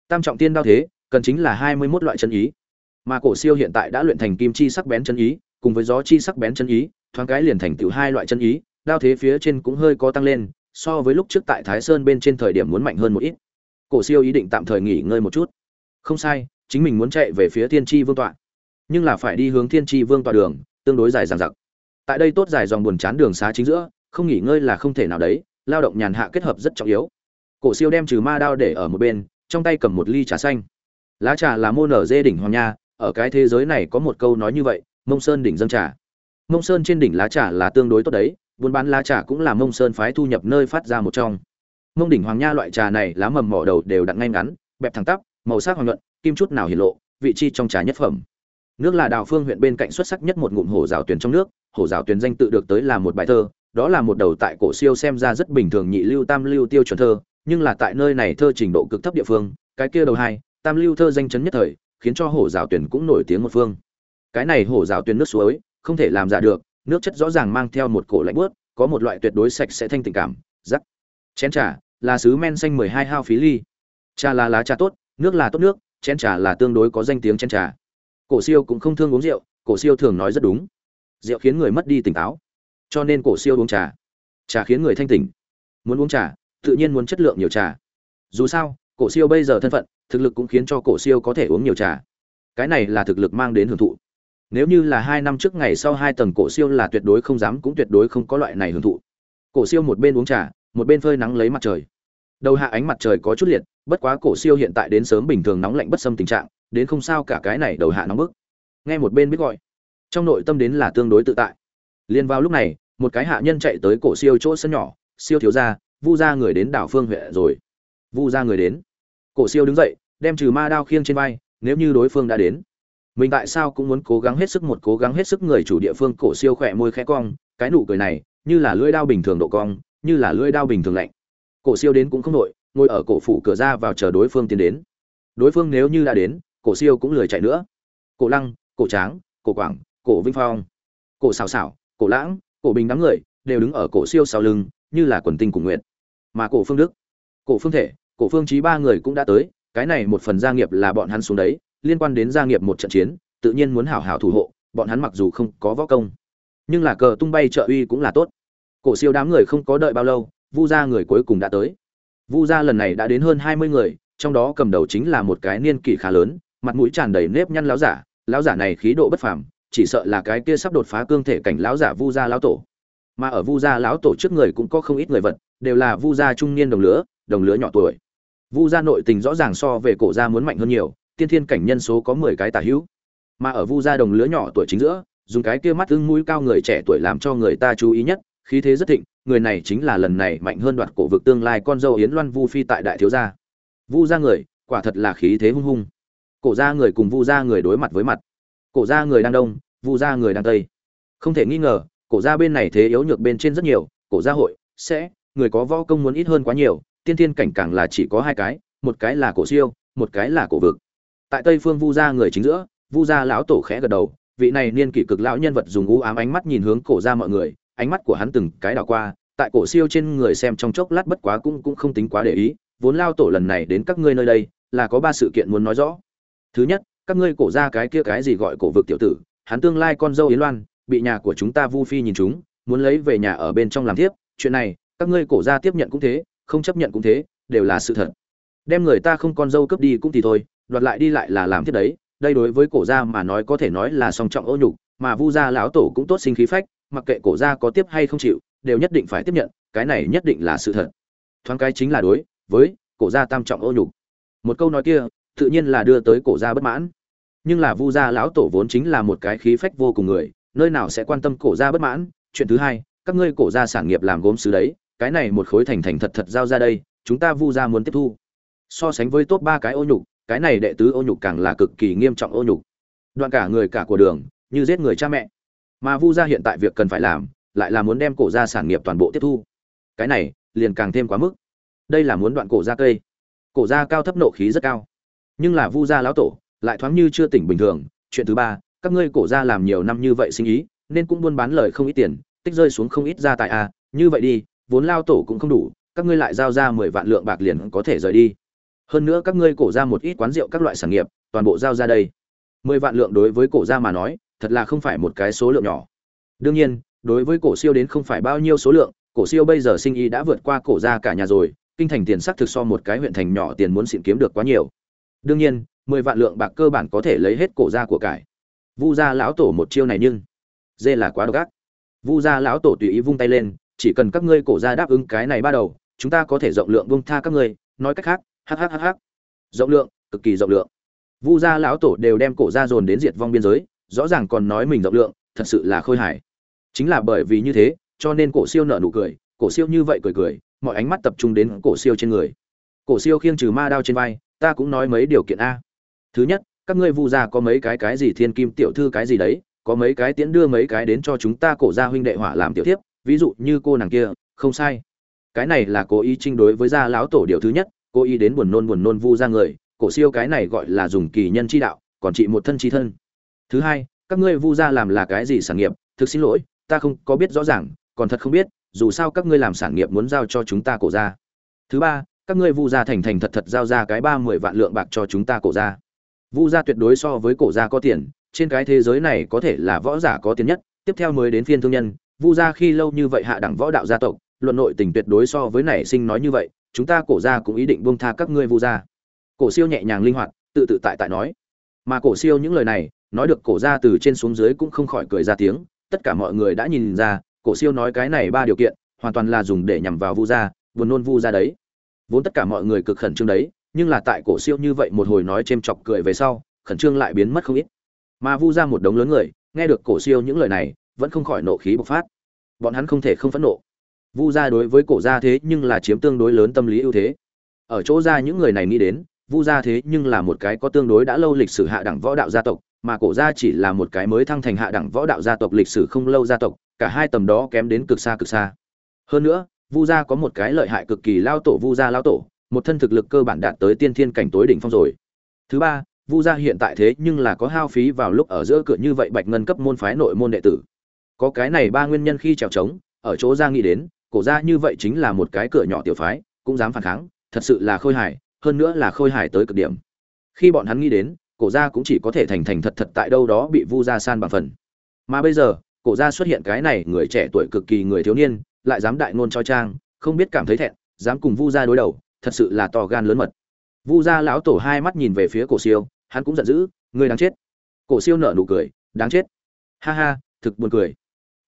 [SPEAKER 1] Tam trọng tiên đao thế, cần chính là hai mươi mốt loại chân ý mà cổ siêu hiện tại đã luyện thành kim chi sắc bén chân ý, cùng với gió chi sắc bén chân ý, thoáng cái liền thành tựu hai loại chân ý, đao thế phía trên cũng hơi có tăng lên, so với lúc trước tại thái sơn bên trên thời điểm muốn mạnh hơn một ít. Cổ siêu ý định tạm thời nghỉ ngơi một chút. Không sai, chính mình muốn chạy về phía thiên tri vương tọa. Nhưng là phải đi hướng thiên tri vương tọa đường, tương đối dài dằng dặc. Tại đây tốt dài dòng buồn chán đường xá chính giữa, không nghỉ ngơi là không thể nào đấy, lao động nhàn hạ kết hợp rất trọng yếu. Cổ siêu đem trừ ma đao để ở một bên, trong tay cầm một ly trà xanh. Lá trà là môn ở dê đỉnh hoàng nha ở cái thế giới này có một câu nói như vậy mông sơn đỉnh dâng trà. Mông sơn trên đỉnh lá trà là tương đối tốt đấy buôn bán lá trà cũng là mông sơn phái thu nhập nơi phát ra một trong. Mông đỉnh hoàng nha loại trà này lá mầm mỏ đầu đều đặn ngay ngắn bẹp thẳng tắp màu sắc hoàng luận, kim chút nào hiển lộ vị chi trong trà nhất phẩm. Nước là đào phương huyện bên cạnh xuất sắc nhất một ngụm hổ rào tuyền trong nước hổ rào tuyền danh tự được tới là một bài thơ đó là một đầu tại cổ siêu xem ra rất bình thường nhị lưu tam lưu tiêu chuẩn thơ nhưng là tại nơi này thơ trình độ cực thấp địa phương cái kia đầu hai tam lưu thơ danh chấn nhất thời khiến cho hổ rào tuyền cũng nổi tiếng một phương. Cái này hổ rào tuyền nước suối, không thể làm giả được, nước chất rõ ràng mang theo một cổ lạnh bớt có một loại tuyệt đối sạch sẽ thanh tình cảm, rắc. Chén trà là sứ men xanh mười hai hao phí ly. Trà là lá trà tốt, nước là tốt nước, chén trà là tương đối có danh tiếng chén trà. Cổ siêu cũng không thương uống rượu, cổ siêu thường nói rất đúng. Rượu khiến người mất đi tỉnh táo, cho nên cổ siêu uống trà. Trà khiến người thanh tỉnh. Muốn uống trà, tự nhiên muốn chất lượng nhiều trà. Dù sao, cổ siêu bây giờ thân phận thực lực cũng khiến cho cổ siêu có thể uống nhiều trà. Cái này là thực lực mang đến hưởng thụ. Nếu như là hai năm trước ngày sau hai tầng cổ siêu là tuyệt đối không dám cũng tuyệt đối không có loại này hưởng thụ. Cổ siêu một bên uống trà, một bên phơi nắng lấy mặt trời. Đầu hạ ánh mặt trời có chút liệt, bất quá cổ siêu hiện tại đến sớm bình thường nóng lạnh bất xâm tình trạng, đến không sao cả cái này đầu hạ nóng bức. Nghe một bên biết gọi, trong nội tâm đến là tương đối tự tại. Liên vào lúc này, một cái hạ nhân chạy tới cổ siêu chỗ sân nhỏ, siêu thiếu gia, vu gia người đến đảo phương huyện rồi. Vu gia người đến. Cổ siêu đứng dậy đem trừ ma đao khiêng trên vai, nếu như đối phương đã đến. Mình tại sao cũng muốn cố gắng hết sức một cố gắng hết sức người chủ địa phương cổ siêu khỏe môi khẽ cong, cái nụ cười này, như là lưỡi đao bình thường độ cong, như là lưỡi đao bình thường lạnh. Cổ siêu đến cũng không nội ngồi ở cổ phủ cửa ra vào chờ đối phương tiến đến. Đối phương nếu như đã đến, cổ siêu cũng lười chạy nữa. Cổ lăng, cổ tráng, cổ quảng, cổ vinh phong, cổ xào xảo, cổ lãng, cổ bình đám người đều đứng ở cổ siêu sau lưng, như là quần tinh cùng nguyện mà cổ phương đức, cổ phương thể, cổ phương trí ba người cũng đã tới cái này một phần gia nghiệp là bọn hắn xuống đấy, liên quan đến gia nghiệp một trận chiến, tự nhiên muốn hảo hảo thủ hộ, bọn hắn mặc dù không có võ công, nhưng là cờ tung bay trợ uy cũng là tốt. Cổ siêu đám người không có đợi bao lâu, vu gia người cuối cùng đã tới. Vu gia lần này đã đến hơn hai mươi người, trong đó cầm đầu chính là một cái niên kỷ khá lớn, mặt mũi tràn đầy nếp nhăn láo giả, lão giả này khí độ bất phàm, chỉ sợ là cái kia sắp đột phá cương thể cảnh lão giả vu gia lão tổ. Mà ở vu gia lão tổ trước người cũng có không ít người vật, đều là vu gia trung niên đồng lứa đồng lứa nhỏ tuổi vu gia nội tình rõ ràng so về cổ gia muốn mạnh hơn nhiều, tiên thiên cảnh nhân số có mười cái tả hữu. Mà ở vu gia đồng lứa nhỏ tuổi chính giữa, dùng cái kia mắt ưng mũi cao người trẻ tuổi làm cho người ta chú ý nhất, khí thế rất thịnh, người này chính là lần này mạnh hơn đoạt cổ vực tương lai con dâu yến loan vu phi tại đại thiếu gia. Vu gia người, quả thật là khí thế hung hung. Cổ gia người cùng vu gia người đối mặt với mặt. Cổ gia người đang đông, vu gia người đang tây. Không thể nghi ngờ, cổ gia bên này thế yếu nhược bên trên rất nhiều, cổ gia hội, sẽ, người có võ công muốn ít hơn quá nhiều tiên thiên cảnh càng là chỉ có hai cái, một cái là cổ siêu, một cái là cổ vực. Tại tây phương vu gia người chính giữa, vu gia lão tổ khẽ gật đầu, vị này niên kỷ cực lão nhân vật dùng u ám ánh mắt nhìn hướng cổ gia mọi người, ánh mắt của hắn từng cái đảo qua, tại cổ siêu trên người xem trong chốc lát bất quá cũng cũng không tính quá để ý, vốn lao tổ lần này đến các ngươi nơi đây, là có ba sự kiện muốn nói rõ. Thứ nhất, các ngươi cổ ra cái kia cái gì gọi cổ vực tiểu tử, hắn tương lai con dâu yến loan, bị nhà của chúng ta vu phi nhìn chúng, muốn lấy về nhà ở bên trong làm tiếp, chuyện này, các ngươi cổ ra tiếp nhận cũng thế không chấp nhận cũng thế, đều là sự thật. Đem người ta không con dâu cướp đi cũng thì thôi, đoạt lại đi lại là làm thiết đấy. Đây đối với cổ gia mà nói có thể nói là song trọng ô nhục, mà vu gia lão tổ cũng tốt sinh khí phách, mặc kệ cổ gia có tiếp hay không chịu, đều nhất định phải tiếp nhận, cái này nhất định là sự thật. Thoáng cái chính là đối với cổ gia tam trọng ô nhục. Một câu nói kia, tự nhiên là đưa tới cổ gia bất mãn. Nhưng là vu gia lão tổ vốn chính là một cái khí phách vô cùng người, nơi nào sẽ quan tâm cổ gia bất mãn? Chuyện thứ hai, các ngươi cổ gia sản nghiệp làm gốm sứ đấy cái này một khối thành thành thật thật giao ra đây, chúng ta vu gia muốn tiếp thu. So sánh với top ba cái ô nhục, cái này đệ tứ ô nhục càng là cực kỳ nghiêm trọng ô nhục. Đoạn cả người cả của đường, như giết người cha mẹ. Mà vu gia hiện tại việc cần phải làm, lại là muốn đem cổ gia sản nghiệp toàn bộ tiếp thu. Cái này, liền càng thêm quá mức. Đây là muốn đoạn cổ gia cây. Cổ gia cao thấp nộ khí rất cao. Nhưng là vu gia lão tổ, lại thoáng như chưa tỉnh bình thường. Chuyện thứ ba, các ngươi cổ gia làm nhiều năm như vậy sinh ý, nên cũng buôn bán lời không ít tiền, tích rơi xuống không ít gia tài à như vậy đi vốn lao tổ cũng không đủ, các ngươi lại giao ra mười vạn lượng bạc liền có thể rời đi. Hơn nữa các ngươi cổ ra một ít quán rượu các loại sản nghiệp, toàn bộ giao ra đây. Mười vạn lượng đối với cổ ra mà nói, thật là không phải một cái số lượng nhỏ. Đương nhiên, đối với cổ siêu đến không phải bao nhiêu số lượng, cổ siêu bây giờ sinh ý đã vượt qua cổ ra cả nhà rồi, kinh thành tiền sắc thực so một cái huyện thành nhỏ tiền muốn xịn kiếm được quá nhiều. Đương nhiên, mười vạn lượng bạc cơ bản có thể lấy hết cổ ra của cải. Vu gia lão tổ một chiêu này nhưng, dê là quá độc ác. Vu gia lão tổ tùy ý vung tay lên chỉ cần các ngươi cổ ra đáp ứng cái này ba đầu, chúng ta có thể rộng lượng buông tha các ngươi, nói cách khác hhhh rộng lượng, cực kỳ rộng lượng. Vu gia lão tổ đều đem cổ ra dồn đến diệt vong biên giới, rõ ràng còn nói mình rộng lượng, thật sự là khôi hài. Chính là bởi vì như thế, cho nên cổ siêu nở nụ cười, cổ siêu như vậy cười cười, mọi ánh mắt tập trung đến cổ siêu trên người. Cổ siêu khiêng trừ ma đao trên vai, ta cũng nói mấy điều kiện a. Thứ nhất, các ngươi vu gia có mấy cái cái gì thiên kim tiểu thư cái gì đấy, có mấy cái tiễn đưa mấy cái đến cho chúng ta cổ gia huynh đệ hỏa làm tiểu tiếp ví dụ như cô nàng kia, không sai. Cái này là cố ý trinh đối với gia lão tổ điều thứ nhất, cố ý đến buồn nôn buồn nôn vu ra người, cổ siêu cái này gọi là dùng kỳ nhân chi đạo, còn trị một thân chi thân. Thứ hai, các ngươi vu gia làm là cái gì sản nghiệp? Thực xin lỗi, ta không có biết rõ ràng, còn thật không biết, dù sao các ngươi làm sản nghiệp muốn giao cho chúng ta cổ gia. Thứ ba, các ngươi vu gia thành thành thật thật giao ra cái ba mươi vạn lượng bạc cho chúng ta cổ gia. Vu gia tuyệt đối so với cổ gia có tiền, trên cái thế giới này có thể là võ giả có tiền nhất, tiếp theo mới đến phiên thương nhân vu gia khi lâu như vậy hạ đẳng võ đạo gia tộc, luận nội tình tuyệt đối so với nảy sinh nói như vậy, chúng ta cổ gia cũng ý định buông tha các ngươi vu gia. Cổ siêu nhẹ nhàng linh hoạt, tự tự tại tại nói. Mà cổ siêu những lời này, nói được cổ gia từ trên xuống dưới cũng không khỏi cười ra tiếng, tất cả mọi người đã nhìn ra, cổ siêu nói cái này ba điều kiện, hoàn toàn là dùng để nhằm vào vu gia, buồn nôn vu gia đấy. Vốn tất cả mọi người cực khẩn trương đấy, nhưng là tại cổ siêu như vậy một hồi nói chêm chọc cười về sau, khẩn trương lại biến mất không ít. Mà vu gia một đống lớn người, nghe được cổ siêu những lời này vẫn không khỏi nộ khí bộc phát. Bọn hắn không thể không phẫn nộ. Vu gia đối với cổ gia thế nhưng là chiếm tương đối lớn tâm lý ưu thế. Ở chỗ ra những người này nghĩ đến, vu gia thế nhưng là một cái có tương đối đã lâu lịch sử hạ đẳng võ đạo gia tộc, mà cổ gia chỉ là một cái mới thăng thành hạ đẳng võ đạo gia tộc lịch sử không lâu gia tộc, cả hai tầm đó kém đến cực xa cực xa. Hơn nữa, vu gia có một cái lợi hại cực kỳ lao tổ vu gia lao tổ, một thân thực lực cơ bản đạt tới tiên thiên cảnh tối đỉnh phong rồi. Thứ ba, vu gia hiện tại thế nhưng là có hao phí vào lúc ở giữa cửa như vậy bạch ngân cấp môn phái nội môn đệ tử có cái này ba nguyên nhân khi trèo trống, ở chỗ ra nghĩ đến, cổ ra như vậy chính là một cái cửa nhỏ tiểu phái, cũng dám phản kháng, thật sự là khôi hài, hơn nữa là khôi hài tới cực điểm. Khi bọn hắn nghĩ đến, cổ ra cũng chỉ có thể thành thành thật thật tại đâu đó bị vu gia san bằng phần. Mà bây giờ, cổ ra xuất hiện cái này người trẻ tuổi cực kỳ người thiếu niên, lại dám đại ngôn cho trang, không biết cảm thấy thẹn, dám cùng vu gia đối đầu, thật sự là to gan lớn mật. Vu gia lão tổ hai mắt nhìn về phía cổ siêu, hắn cũng giận dữ người đáng chết. Cổ siêu nở nụ cười, đáng chết. Ha ha, thực buồn cười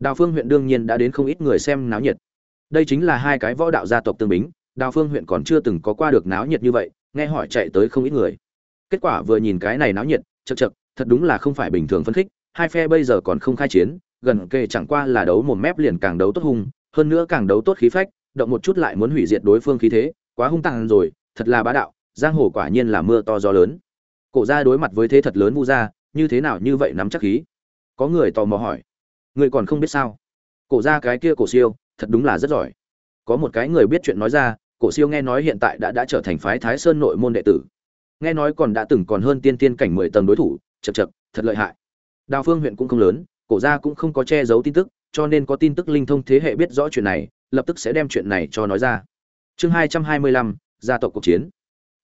[SPEAKER 1] đào phương huyện đương nhiên đã đến không ít người xem náo nhiệt. Đây chính là hai cái võ đạo gia tộc tương bính, đào phương huyện còn chưa từng có qua được náo nhiệt như vậy, nghe hỏi chạy tới không ít người. Kết quả vừa nhìn cái này náo nhiệt chật chật thật đúng là không phải bình thường phấn khích, hai phe bây giờ còn không khai chiến, gần kề chẳng qua là đấu một mép liền càng đấu tốt hung, hơn nữa càng đấu tốt khí phách, động một chút lại muốn hủy diệt đối phương khí thế, quá hung tàn rồi, thật là bá đạo, giang hồ quả nhiên là mưa to gió lớn. Cổ ra đối mặt với thế thật lớn vu ra như thế nào như vậy nắm chắc khí? Có người tò mò hỏi người còn không biết sao? Cổ gia cái kia cổ siêu thật đúng là rất giỏi. Có một cái người biết chuyện nói ra cổ siêu nghe nói hiện tại đã đã trở thành phái thái sơn nội môn đệ tử. Nghe nói còn đã từng còn hơn tiên tiên cảnh mười tầng đối thủ chậc chậc, thật lợi hại. Đào phương huyện cũng không lớn cổ gia cũng không có che giấu tin tức cho nên có tin tức linh thông thế hệ biết rõ chuyện này lập tức sẽ đem chuyện này cho nói ra. Chương hai trăm hai mươi lăm gia tộc cuộc chiến.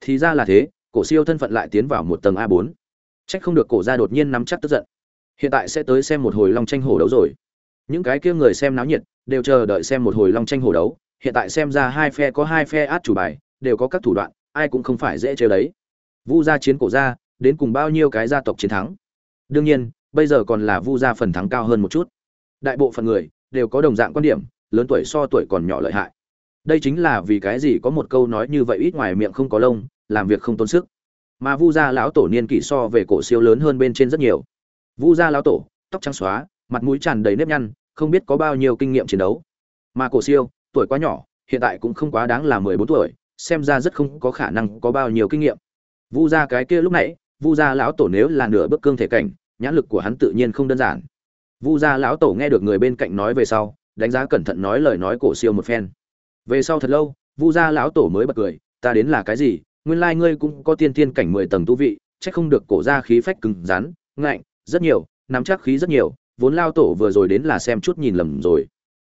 [SPEAKER 1] Thì ra là thế cổ siêu thân phận lại tiến vào một tầng a bốn. Trách không được cổ gia đột nhiên nắm chắc tức giận hiện tại sẽ tới xem một hồi long tranh hổ đấu rồi. Những cái kia người xem náo nhiệt đều chờ đợi xem một hồi long tranh hổ đấu. Hiện tại xem ra hai phe có hai phe át chủ bài, đều có các thủ đoạn, ai cũng không phải dễ chơi đấy. Vu gia chiến cổ gia, đến cùng bao nhiêu cái gia tộc chiến thắng? Đương nhiên, bây giờ còn là vu gia phần thắng cao hơn một chút. Đại bộ phận người đều có đồng dạng quan điểm, lớn tuổi so tuổi còn nhỏ lợi hại. Đây chính là vì cái gì có một câu nói như vậy ít ngoài miệng không có lông, làm việc không tốn sức. Mà vu gia lão tổ niên kỷ so về cổ siêu lớn hơn bên trên rất nhiều vu gia lão tổ, tóc trắng xóa, mặt mũi tràn đầy nếp nhăn, không biết có bao nhiêu kinh nghiệm chiến đấu. Mà cổ siêu, tuổi quá nhỏ, hiện tại cũng không quá đáng là mười bốn tuổi, xem ra rất không có khả năng có bao nhiêu kinh nghiệm. Vu gia cái kia lúc nãy, vu gia lão tổ nếu là nửa bước cương thể cảnh, nhãn lực của hắn tự nhiên không đơn giản. Vu gia lão tổ nghe được người bên cạnh nói về sau, đánh giá cẩn thận nói lời nói cổ siêu một phen. Về sau thật lâu, vu gia lão tổ mới bật cười, ta đến là cái gì? Nguyên lai ngươi cũng có tiên tiên cảnh mười tầng tu vị, chắc không được cổ gia khí phách cứng rắn, ngạnh rất nhiều, nắm chắc khí rất nhiều, vốn lao tổ vừa rồi đến là xem chút nhìn lầm rồi.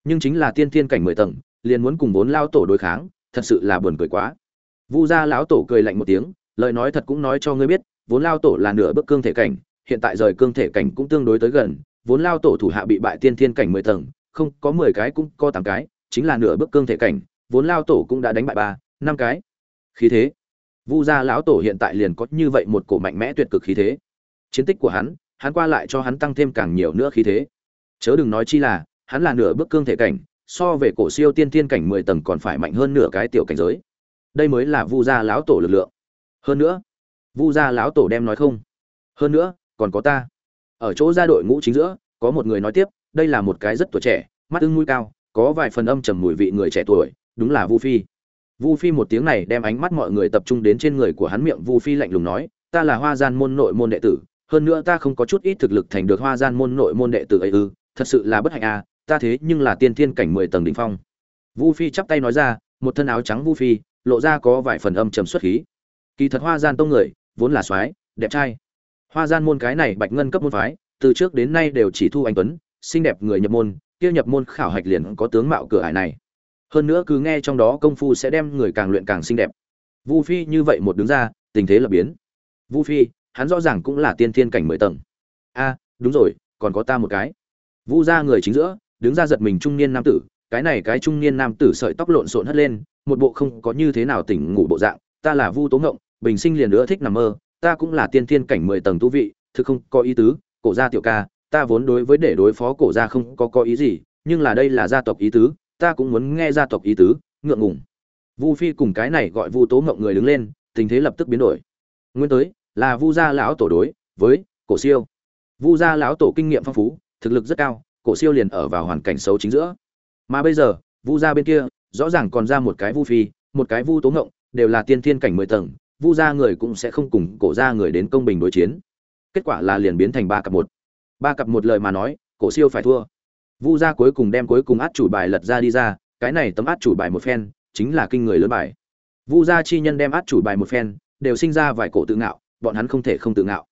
[SPEAKER 1] Nhưng chính là tiên thiên cảnh mười tầng, liền muốn cùng vốn lao tổ đối kháng, thật sự là buồn cười quá. Vu gia lão tổ cười lạnh một tiếng, lời nói thật cũng nói cho ngươi biết, vốn lao tổ là nửa bước cương thể cảnh, hiện tại rời cương thể cảnh cũng tương đối tới gần, vốn lao tổ thủ hạ bị bại tiên thiên cảnh mười tầng, không, có mười cái cũng có tám cái, chính là nửa bước cương thể cảnh, vốn lao tổ cũng đã đánh bại ba, năm cái. Khí thế. Vu gia lão tổ hiện tại liền có như vậy một cổ mạnh mẽ tuyệt cực khí thế. Chiến tích của hắn hắn qua lại cho hắn tăng thêm càng nhiều nữa khí thế. Chớ đừng nói chi là, hắn là nửa bước cương thể cảnh, so về cổ siêu tiên tiên cảnh mười tầng còn phải mạnh hơn nửa cái tiểu cảnh giới. Đây mới là vu gia lão tổ lực lượng. Hơn nữa, vu gia lão tổ đem nói không. Hơn nữa, còn có ta. Ở chỗ gia đội ngũ chính giữa, có một người nói tiếp, đây là một cái rất tuổi trẻ, mắt ưng mũi cao, có vài phần âm trầm mùi vị người trẻ tuổi, đúng là vu phi. Vu phi một tiếng này đem ánh mắt mọi người tập trung đến trên người của hắn miệng vu phi lạnh lùng nói, ta là hoa gian môn nội môn đệ tử hơn nữa ta không có chút ít thực lực thành được hoa gian môn nội môn đệ tử ấy ư, thật sự là bất hạnh à ta thế nhưng là tiên thiên cảnh mười tầng đỉnh phong. Vu phi chắp tay nói ra, một thân áo trắng vu phi, lộ ra có vài phần âm trầm xuất khí. Kỳ thật hoa gian tông người, vốn là soái, đẹp trai. Hoa gian môn cái này bạch ngân cấp môn phái, từ trước đến nay đều chỉ thu anh tuấn, xinh đẹp người nhập môn, kia nhập môn khảo hạch liền có tướng mạo cửa ải này. Hơn nữa cứ nghe trong đó công phu sẽ đem người càng luyện càng xinh đẹp. Vu phi như vậy một đứng ra, tình thế lập biến. Vu phi hắn rõ ràng cũng là tiên thiên cảnh mười tầng. A, đúng rồi, còn có ta một cái. Vu ra người chính giữa, đứng ra giật mình trung niên nam tử, cái này cái trung niên nam tử sợi tóc lộn xộn hất lên, một bộ không có như thế nào tỉnh ngủ bộ dạng, ta là vu tố ngộng, bình sinh liền nữa thích nằm mơ, ta cũng là tiên thiên cảnh mười tầng tu vị, thực không có ý tứ, cổ gia tiểu ca, ta vốn đối với để đối phó cổ gia không có có ý gì, nhưng là đây là gia tộc ý tứ, ta cũng muốn nghe gia tộc ý tứ, ngượng ngùng. Vu phi cùng cái này gọi vu tố ngộng người đứng lên, tình thế lập tức biến đổi. Nguyên tới là vu gia lão tổ đối với cổ siêu. Vu gia lão tổ kinh nghiệm phong phú, thực lực rất cao, cổ siêu liền ở vào hoàn cảnh xấu chính giữa. Mà bây giờ, vu gia bên kia, rõ ràng còn ra một cái vu phi, một cái vu tố ngộng, đều là tiên thiên cảnh mười tầng, vu gia người cũng sẽ không cùng cổ gia người đến công bình đối chiến. Kết quả là liền biến thành ba cặp một. Ba cặp một lời mà nói, cổ siêu phải thua. Vu gia cuối cùng đem cuối cùng át chủ bài lật ra đi ra, cái này tấm át chủ bài một phen, chính là kinh người lớn bài. Vu gia chi nhân đem át chủ bài một phen, đều sinh ra vài cổ tự ngạo bọn hắn không thể không tự ngạo.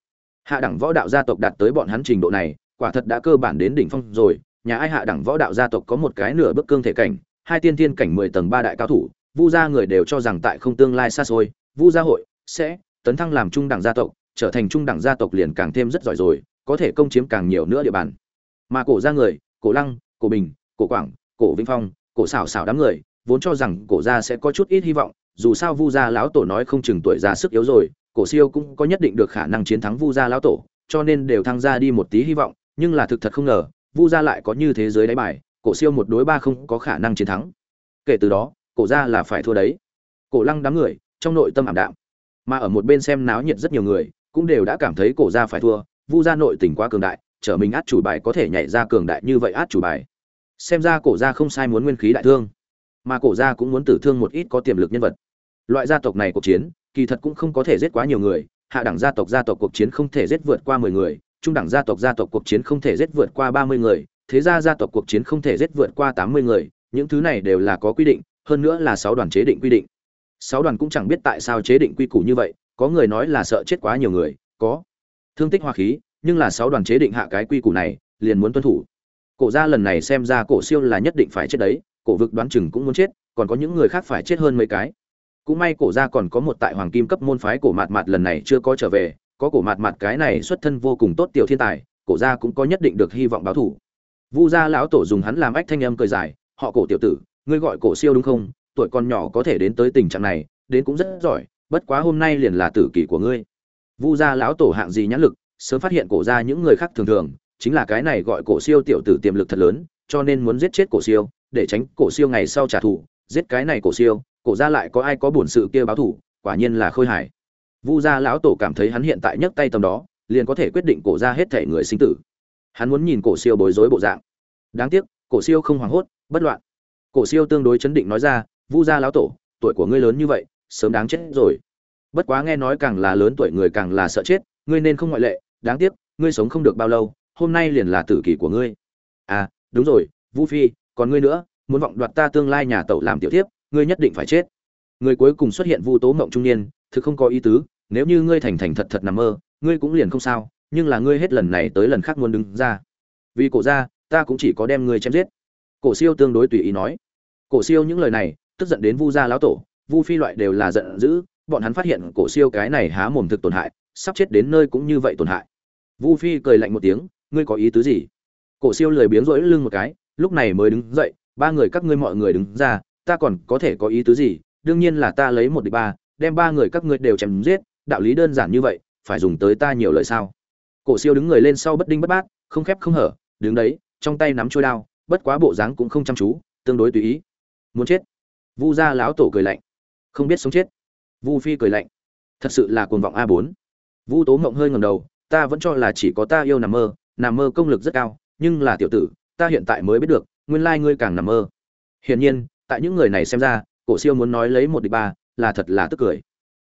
[SPEAKER 1] Hạ đẳng võ đạo gia tộc đạt tới bọn hắn trình độ này, quả thật đã cơ bản đến đỉnh phong rồi. Nhà ai hạ đẳng võ đạo gia tộc có một cái nửa bước cương thể cảnh, hai tiên thiên cảnh mười tầng ba đại cao thủ, vu gia người đều cho rằng tại không tương lai xa xôi, vu gia hội sẽ tấn thăng làm trung đẳng gia tộc, trở thành trung đẳng gia tộc liền càng thêm rất giỏi rồi, có thể công chiếm càng nhiều nữa địa bàn. Mà cổ gia người, cổ lăng, cổ bình, cổ quảng, cổ vĩnh phong, cổ xảo xảo đám người, vốn cho rằng cổ gia sẽ có chút ít hy vọng, dù sao vu gia lão tổ nói không chừng tuổi già sức yếu rồi cổ siêu cũng có nhất định được khả năng chiến thắng vu gia lão tổ, cho nên đều thăng ra đi một tí hy vọng, nhưng là thực thật không ngờ, vu gia lại có như thế giới đáy bài, cổ siêu một đối ba không có khả năng chiến thắng. Kể từ đó, cổ gia là phải thua đấy. Cổ lăng đám người, trong nội tâm ảm đạm. Mà ở một bên xem náo nhiệt rất nhiều người, cũng đều đã cảm thấy cổ gia phải thua. Vu gia nội tình quá cường đại, trở mình át chủ bài có thể nhảy ra cường đại như vậy át chủ bài. Xem ra cổ gia không sai muốn nguyên khí đại thương. Mà cổ gia cũng muốn tử thương một ít có tiềm lực nhân vật. Loại gia tộc này cuộc chiến kỳ thật cũng không có thể giết quá nhiều người, hạ đẳng gia tộc gia tộc cuộc chiến không thể giết vượt qua mười người, trung đẳng gia tộc gia tộc cuộc chiến không thể giết vượt qua ba mươi người, thế gia gia tộc cuộc chiến không thể giết vượt qua tám mươi người, những thứ này đều là có quy định, hơn nữa là sáu đoàn chế định quy định. Sáu đoàn cũng chẳng biết tại sao chế định quy củ như vậy, có người nói là sợ chết quá nhiều người, có thương tích hoa khí, nhưng là sáu đoàn chế định hạ cái quy củ này, liền muốn tuân thủ. Cổ gia lần này xem ra cổ siêu là nhất định phải chết đấy, cổ vực đoán chừng cũng muốn chết, còn có những người khác phải chết hơn mấy cái cũng may cổ gia còn có một tại hoàng kim cấp môn phái cổ mạt mạt lần này chưa có trở về, có cổ mạt mạt cái này xuất thân vô cùng tốt tiểu thiên tài, cổ gia cũng có nhất định được hy vọng báo thủ vu gia lão tổ dùng hắn làm ách thanh âm cười dài, họ cổ tiểu tử, ngươi gọi cổ siêu đúng không? Tuổi còn nhỏ có thể đến tới tình trạng này, đến cũng rất giỏi, bất quá hôm nay liền là tử kỷ của ngươi. Vu gia lão tổ hạng gì nhãn lực, sớm phát hiện cổ gia những người khác thường thường, chính là cái này gọi cổ siêu tiểu tử tiềm lực thật lớn, cho nên muốn giết chết cổ siêu, để tránh cổ siêu ngày sau trả thù, giết cái này cổ siêu cổ gia lại có ai có bổn sự kia báo thù quả nhiên là khôi hài. Vu gia lão tổ cảm thấy hắn hiện tại nhấc tay tầm đó, liền có thể quyết định cổ gia hết thể người sinh tử. Hắn muốn nhìn cổ siêu bối rối bộ dạng. Đáng tiếc, cổ siêu không hoảng hốt, bất loạn. Cổ siêu tương đối chấn định nói ra, vu gia lão tổ, tuổi của ngươi lớn như vậy, sớm đáng chết rồi. Bất quá nghe nói càng là lớn tuổi người càng là sợ chết, ngươi nên không ngoại lệ, đáng tiếc, ngươi sống không được bao lâu, hôm nay liền là tử kỳ của ngươi. À đúng rồi, vu phi, còn ngươi nữa, muốn vọng đoạt ta tương lai nhà tẩu làm tiểu thiếp ngươi nhất định phải chết. Người cuối cùng xuất hiện vu tố mộng trung niên, thực không có ý tứ, nếu như ngươi thành thành thật thật nằm mơ, ngươi cũng liền không sao, nhưng là ngươi hết lần này tới lần khác muốn đứng ra. Vì cổ ra ta cũng chỉ có đem ngươi chém giết. Cổ siêu tương đối tùy ý nói. Cổ siêu những lời này, tức giận đến vu gia lão tổ, vu phi loại đều là giận dữ, bọn hắn phát hiện cổ siêu cái này há mồm thực tổn hại, sắp chết đến nơi cũng như vậy tổn hại. Vu phi cười lạnh một tiếng, ngươi có ý tứ gì? Cổ siêu lười biếng rỗi lưng một cái, lúc này mới đứng dậy, ba người các ngươi mọi người đứng ra ta còn có thể có ý tứ gì? Đương nhiên là ta lấy một địch ba, đem ba người các ngươi đều chém giết, đạo lý đơn giản như vậy, phải dùng tới ta nhiều lời sao? Cổ siêu đứng người lên sau bất đinh bất bát, không khép không hở, đứng đấy, trong tay nắm trôi đao, bất quá bộ dáng cũng không chăm chú, tương đối tùy ý. Muốn chết? Vu gia lão tổ cười lạnh. Không biết sống chết. Vu phi cười lạnh. Thật sự là cuồng vọng a bốn. Vu tố mộng hơi ngầm đầu, ta vẫn cho là chỉ có ta yêu nằm mơ nằm mơ công lực rất cao, nhưng là tiểu tử, ta hiện tại mới biết được, nguyên lai ngươi càng nằm mơ. Hiển nhiên tại những người này xem ra, cổ siêu muốn nói lấy một địch ba là thật là tức cười.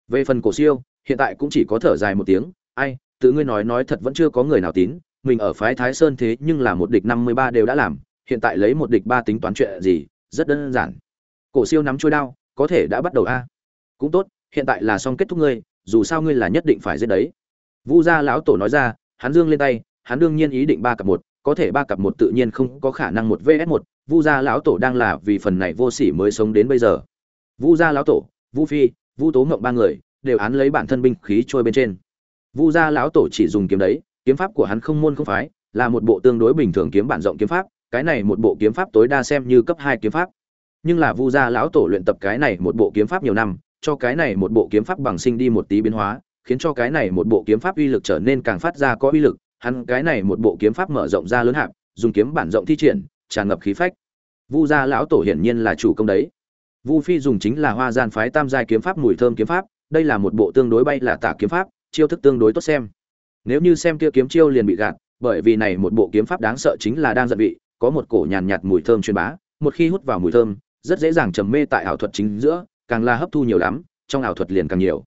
[SPEAKER 1] Về phần cổ siêu, hiện tại cũng chỉ có thở dài một tiếng, ai, tự ngươi nói nói thật vẫn chưa có người nào tín, mình ở phái thái sơn thế nhưng là một địch năm mươi ba đều đã làm, hiện tại lấy một địch ba tính toán chuyện gì, rất đơn giản. Cổ siêu nắm trôi đao, có thể đã bắt đầu a. Cũng tốt, hiện tại là xong kết thúc ngươi, dù sao ngươi là nhất định phải giết đấy. Vu gia lão tổ nói ra, hắn dương lên tay, hắn đương nhiên ý định ba cặp một có thể ba cặp một tự nhiên không có khả năng một vs một, vu gia lão tổ đang là vì phần này vô sỉ mới sống đến bây giờ. Vu gia lão tổ, vu phi, vu tố ngộng ba người đều án lấy bản thân binh khí trôi bên trên. Vu gia lão tổ chỉ dùng kiếm đấy, kiếm pháp của hắn không môn không phái, là một bộ tương đối bình thường kiếm bản rộng kiếm pháp, cái này một bộ kiếm pháp tối đa xem như cấp hai kiếm pháp. Nhưng là vu gia lão tổ luyện tập cái này một bộ kiếm pháp nhiều năm, cho cái này một bộ kiếm pháp bằng sinh đi một tí biến hóa, khiến cho cái này một bộ kiếm pháp uy lực trở nên càng phát ra có uy lực hắn cái này một bộ kiếm pháp mở rộng ra lớn hạp, dùng kiếm bản rộng thi triển, tràn ngập khí phách. Vu gia lão tổ hiển nhiên là chủ công đấy. Vu phi dùng chính là hoa gian phái tam giai kiếm pháp mùi thơm kiếm pháp, đây là một bộ tương đối bay là tả kiếm pháp, chiêu thức tương đối tốt xem. Nếu như xem kia kiếm chiêu liền bị gạt, bởi vì này một bộ kiếm pháp đáng sợ chính là đang giận vị, có một cổ nhàn nhạt mùi thơm truyền bá, một khi hút vào mùi thơm, rất dễ dàng trầm mê tại ảo thuật chính giữa, càng là hấp thu nhiều lắm, trong ảo thuật liền càng nhiều.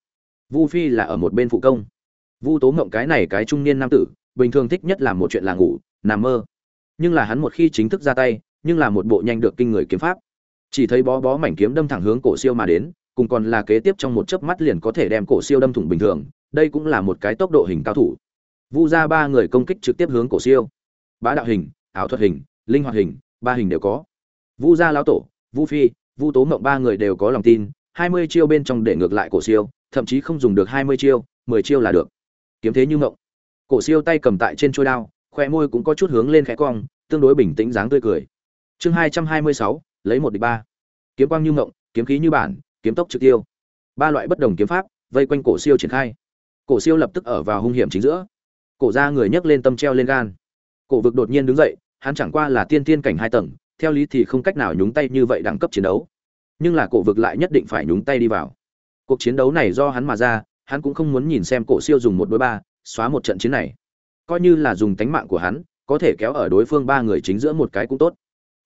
[SPEAKER 1] Vu phi là ở một bên phụ công. Vu tố ngộng cái này cái trung niên nam tử bình thường thích nhất làm một chuyện là ngủ, nằm mơ. Nhưng là hắn một khi chính thức ra tay, nhưng là một bộ nhanh được kinh người kiếm pháp. Chỉ thấy bó bó mảnh kiếm đâm thẳng hướng cổ siêu mà đến, cùng còn là kế tiếp trong một chớp mắt liền có thể đem cổ siêu đâm thủng bình thường, đây cũng là một cái tốc độ hình cao thủ. Vu ra ba người công kích trực tiếp hướng cổ siêu. Bá đạo hình, ảo thuật hình, linh hoạt hình, ba hình đều có. Vu gia lão tổ, vu phi, vu tố mộng ba người đều có lòng tin, hai mươi chiêu bên trong để ngược lại cổ siêu, thậm chí không dùng được hai mươi chiêu, mười chiêu là được. Kiếm thế như mộng cổ siêu tay cầm tại trên chuôi đao khoe môi cũng có chút hướng lên khẽ cong, tương đối bình tĩnh dáng tươi cười. Chương hai trăm hai mươi sáu, lấy một địch ba. Kiếm quang như ngộng kiếm khí như bản, kiếm tốc trực tiêu. Ba loại bất đồng kiếm pháp, vây quanh cổ siêu triển khai. Cổ siêu lập tức ở vào hung hiểm chính giữa. Cổ ra người nhấc lên tâm treo lên gan. Cổ vực đột nhiên đứng dậy, hắn chẳng qua là tiên tiên cảnh hai tầng, theo lý thì không cách nào nhúng tay như vậy đẳng cấp chiến đấu. Nhưng là cổ vực lại nhất định phải nhúng tay đi vào. Cuộc chiến đấu này do hắn mà ra, hắn cũng không muốn nhìn xem cổ siêu dùng một đối ba xóa một trận chiến này. Coi như là dùng tánh mạng của hắn, có thể kéo ở đối phương ba người chính giữa một cái cũng tốt.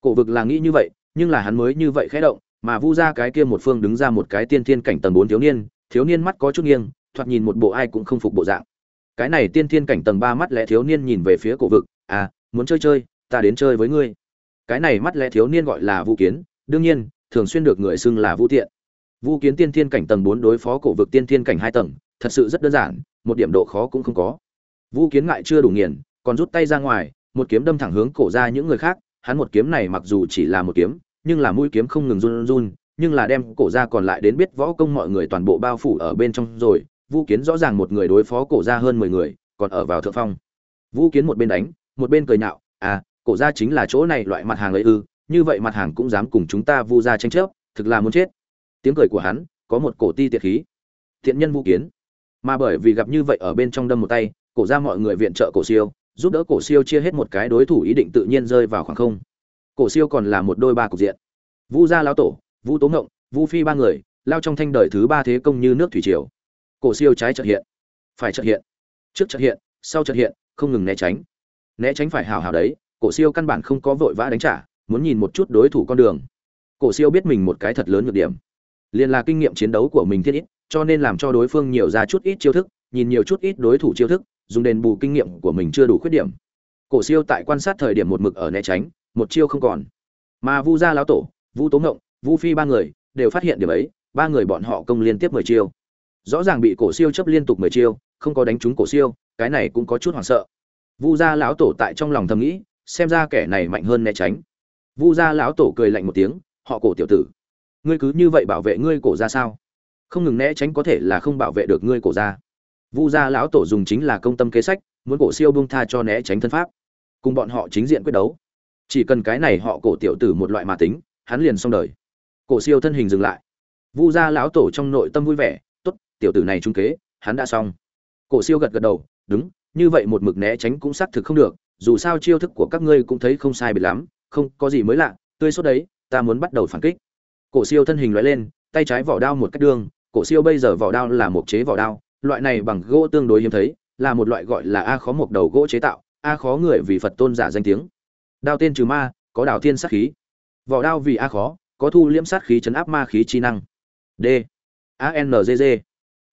[SPEAKER 1] Cổ vực là nghĩ như vậy, nhưng là hắn mới như vậy khẽ động, mà vu ra cái kia một phương đứng ra một cái tiên thiên cảnh tầng bốn thiếu niên thiếu niên mắt có chút nghiêng, thoạt nhìn một bộ ai cũng không phục bộ dạng. Cái này tiên thiên cảnh tầng ba mắt lẽ thiếu niên nhìn về phía cổ vực à muốn chơi chơi, ta đến chơi với ngươi. Cái này mắt lẽ thiếu niên gọi là vũ kiến, đương nhiên, thường xuyên được người xưng là vũ tiện. Vũ kiến tiên thiên cảnh tầng bốn đối phó cổ vực tiên thiên cảnh hai tầng, thật sự rất đơn giản một điểm độ khó cũng không có. Vũ kiến ngại chưa đủ nghiền, còn rút tay ra ngoài, một kiếm đâm thẳng hướng cổ ra những người khác. Hắn một kiếm này mặc dù chỉ là một kiếm, nhưng là mũi kiếm không ngừng run run nhưng là đem cổ ra còn lại đến biết võ công mọi người toàn bộ bao phủ ở bên trong rồi. Vũ kiến rõ ràng một người đối phó cổ ra hơn mười người, còn ở vào thượng phong. Vũ kiến một bên đánh, một bên cười nhạo à cổ ra chính là chỗ này loại mặt hàng ấy ư, như vậy mặt hàng cũng dám cùng chúng ta vu ra tranh chấp, thực là muốn chết. Tiếng cười của hắn có một cổ ti tiệt khí. Thiện nhân vũ kiến mà bởi vì gặp như vậy ở bên trong đâm một tay, cổ ra mọi người viện trợ cổ siêu, giúp đỡ cổ siêu chia hết một cái đối thủ ý định tự nhiên rơi vào khoảng không. Cổ siêu còn là một đôi ba cục diện. Vu gia lão tổ, vu tố ngộng, vu phi ba người, lao trong thanh đời thứ ba thế công như nước thủy triều. Cổ siêu trái chợt hiện, phải chợt hiện, trước chợt hiện, sau chợt hiện, không ngừng né tránh. Né tránh phải hào hào đấy, cổ siêu căn bản không có vội vã đánh trả, muốn nhìn một chút đối thủ con đường. Cổ siêu biết mình một cái thật lớn nhược điểm. Liền là kinh nghiệm chiến đấu của mình thiết ít cho nên làm cho đối phương nhiều ra chút ít chiêu thức, nhìn nhiều chút ít đối thủ chiêu thức, dùng đền bù kinh nghiệm của mình chưa đủ khuyết điểm. Cổ siêu tại quan sát thời điểm một mực ở né tránh, một chiêu không còn. Mà vu gia lão tổ, vu tố ngộng, vu phi ba người đều phát hiện điểm ấy, ba người bọn họ công liên tiếp mười chiêu. Rõ ràng bị cổ siêu chấp liên tục mười chiêu, không có đánh trúng cổ siêu, cái này cũng có chút hoảng sợ. Vu gia lão tổ tại trong lòng thầm nghĩ, xem ra kẻ này mạnh hơn né tránh. Vu gia lão tổ cười lạnh một tiếng, họ cổ tiểu tử, ngươi cứ như vậy bảo vệ ngươi cổ ra sao? Không ngừng né tránh có thể là không bảo vệ được ngươi cổ ra. Vu gia lão tổ dùng chính là công tâm kế sách, muốn cổ siêu bung tha cho né tránh thân pháp. Cùng bọn họ chính diện quyết đấu. Chỉ cần cái này họ cổ tiểu tử một loại mà tính, hắn liền xong đời. Cổ siêu thân hình dừng lại. Vu gia lão tổ trong nội tâm vui vẻ, tốt, tiểu tử này trung kế, hắn đã xong. Cổ siêu gật gật đầu, đúng, như vậy một mực né tránh cũng xác thực không được, dù sao chiêu thức của các ngươi cũng thấy không sai biệt lắm, không có gì mới lạ, tươi sốt đấy, ta muốn bắt đầu phản kích. Cổ siêu thân hình lóe lên, tay trái vỏ đao một cách đường cổ siêu bây giờ vỏ đao là một chế vỏ đao, loại này bằng gỗ tương đối hiếm thấy, là một loại gọi là a khó một đầu gỗ chế tạo, a khó người vì phật tôn giả danh tiếng. Đao tên trừ ma, có đào thiên sát khí. Vỏ đao vì a khó, có thu liễm sát khí chấn áp ma khí chi năng. D. A n Z Z.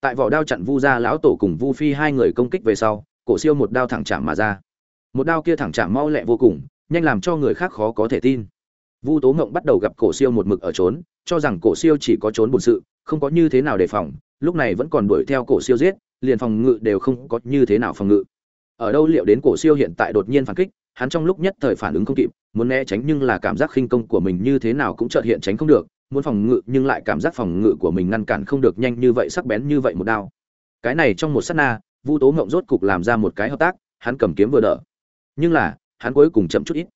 [SPEAKER 1] tại vỏ đao chặn vu gia lão tổ cùng vu phi hai người công kích về sau, cổ siêu một đao thẳng chạm mà ra. Một đao kia thẳng chạm mau lẹ vô cùng, nhanh làm cho người khác khó có thể tin. Vu tố ngộng bắt đầu gặp cổ siêu một mực ở trốn cho rằng cổ siêu chỉ có trốn bổn sự, không có như thế nào đề phòng, lúc này vẫn còn đuổi theo cổ siêu giết, liền phòng ngự đều không có như thế nào phòng ngự. Ở đâu liệu đến cổ siêu hiện tại đột nhiên phản kích, hắn trong lúc nhất thời phản ứng không kịp, muốn né tránh nhưng là cảm giác khinh công của mình như thế nào cũng chợt hiện tránh không được, muốn phòng ngự nhưng lại cảm giác phòng ngự của mình ngăn cản không được nhanh như vậy, sắc bén như vậy một đao. Cái này trong một sát na, vu tố ngộng rốt cục làm ra một cái hợp tác, hắn cầm kiếm vừa đỡ. Nhưng là, hắn cuối cùng chậm chút ít.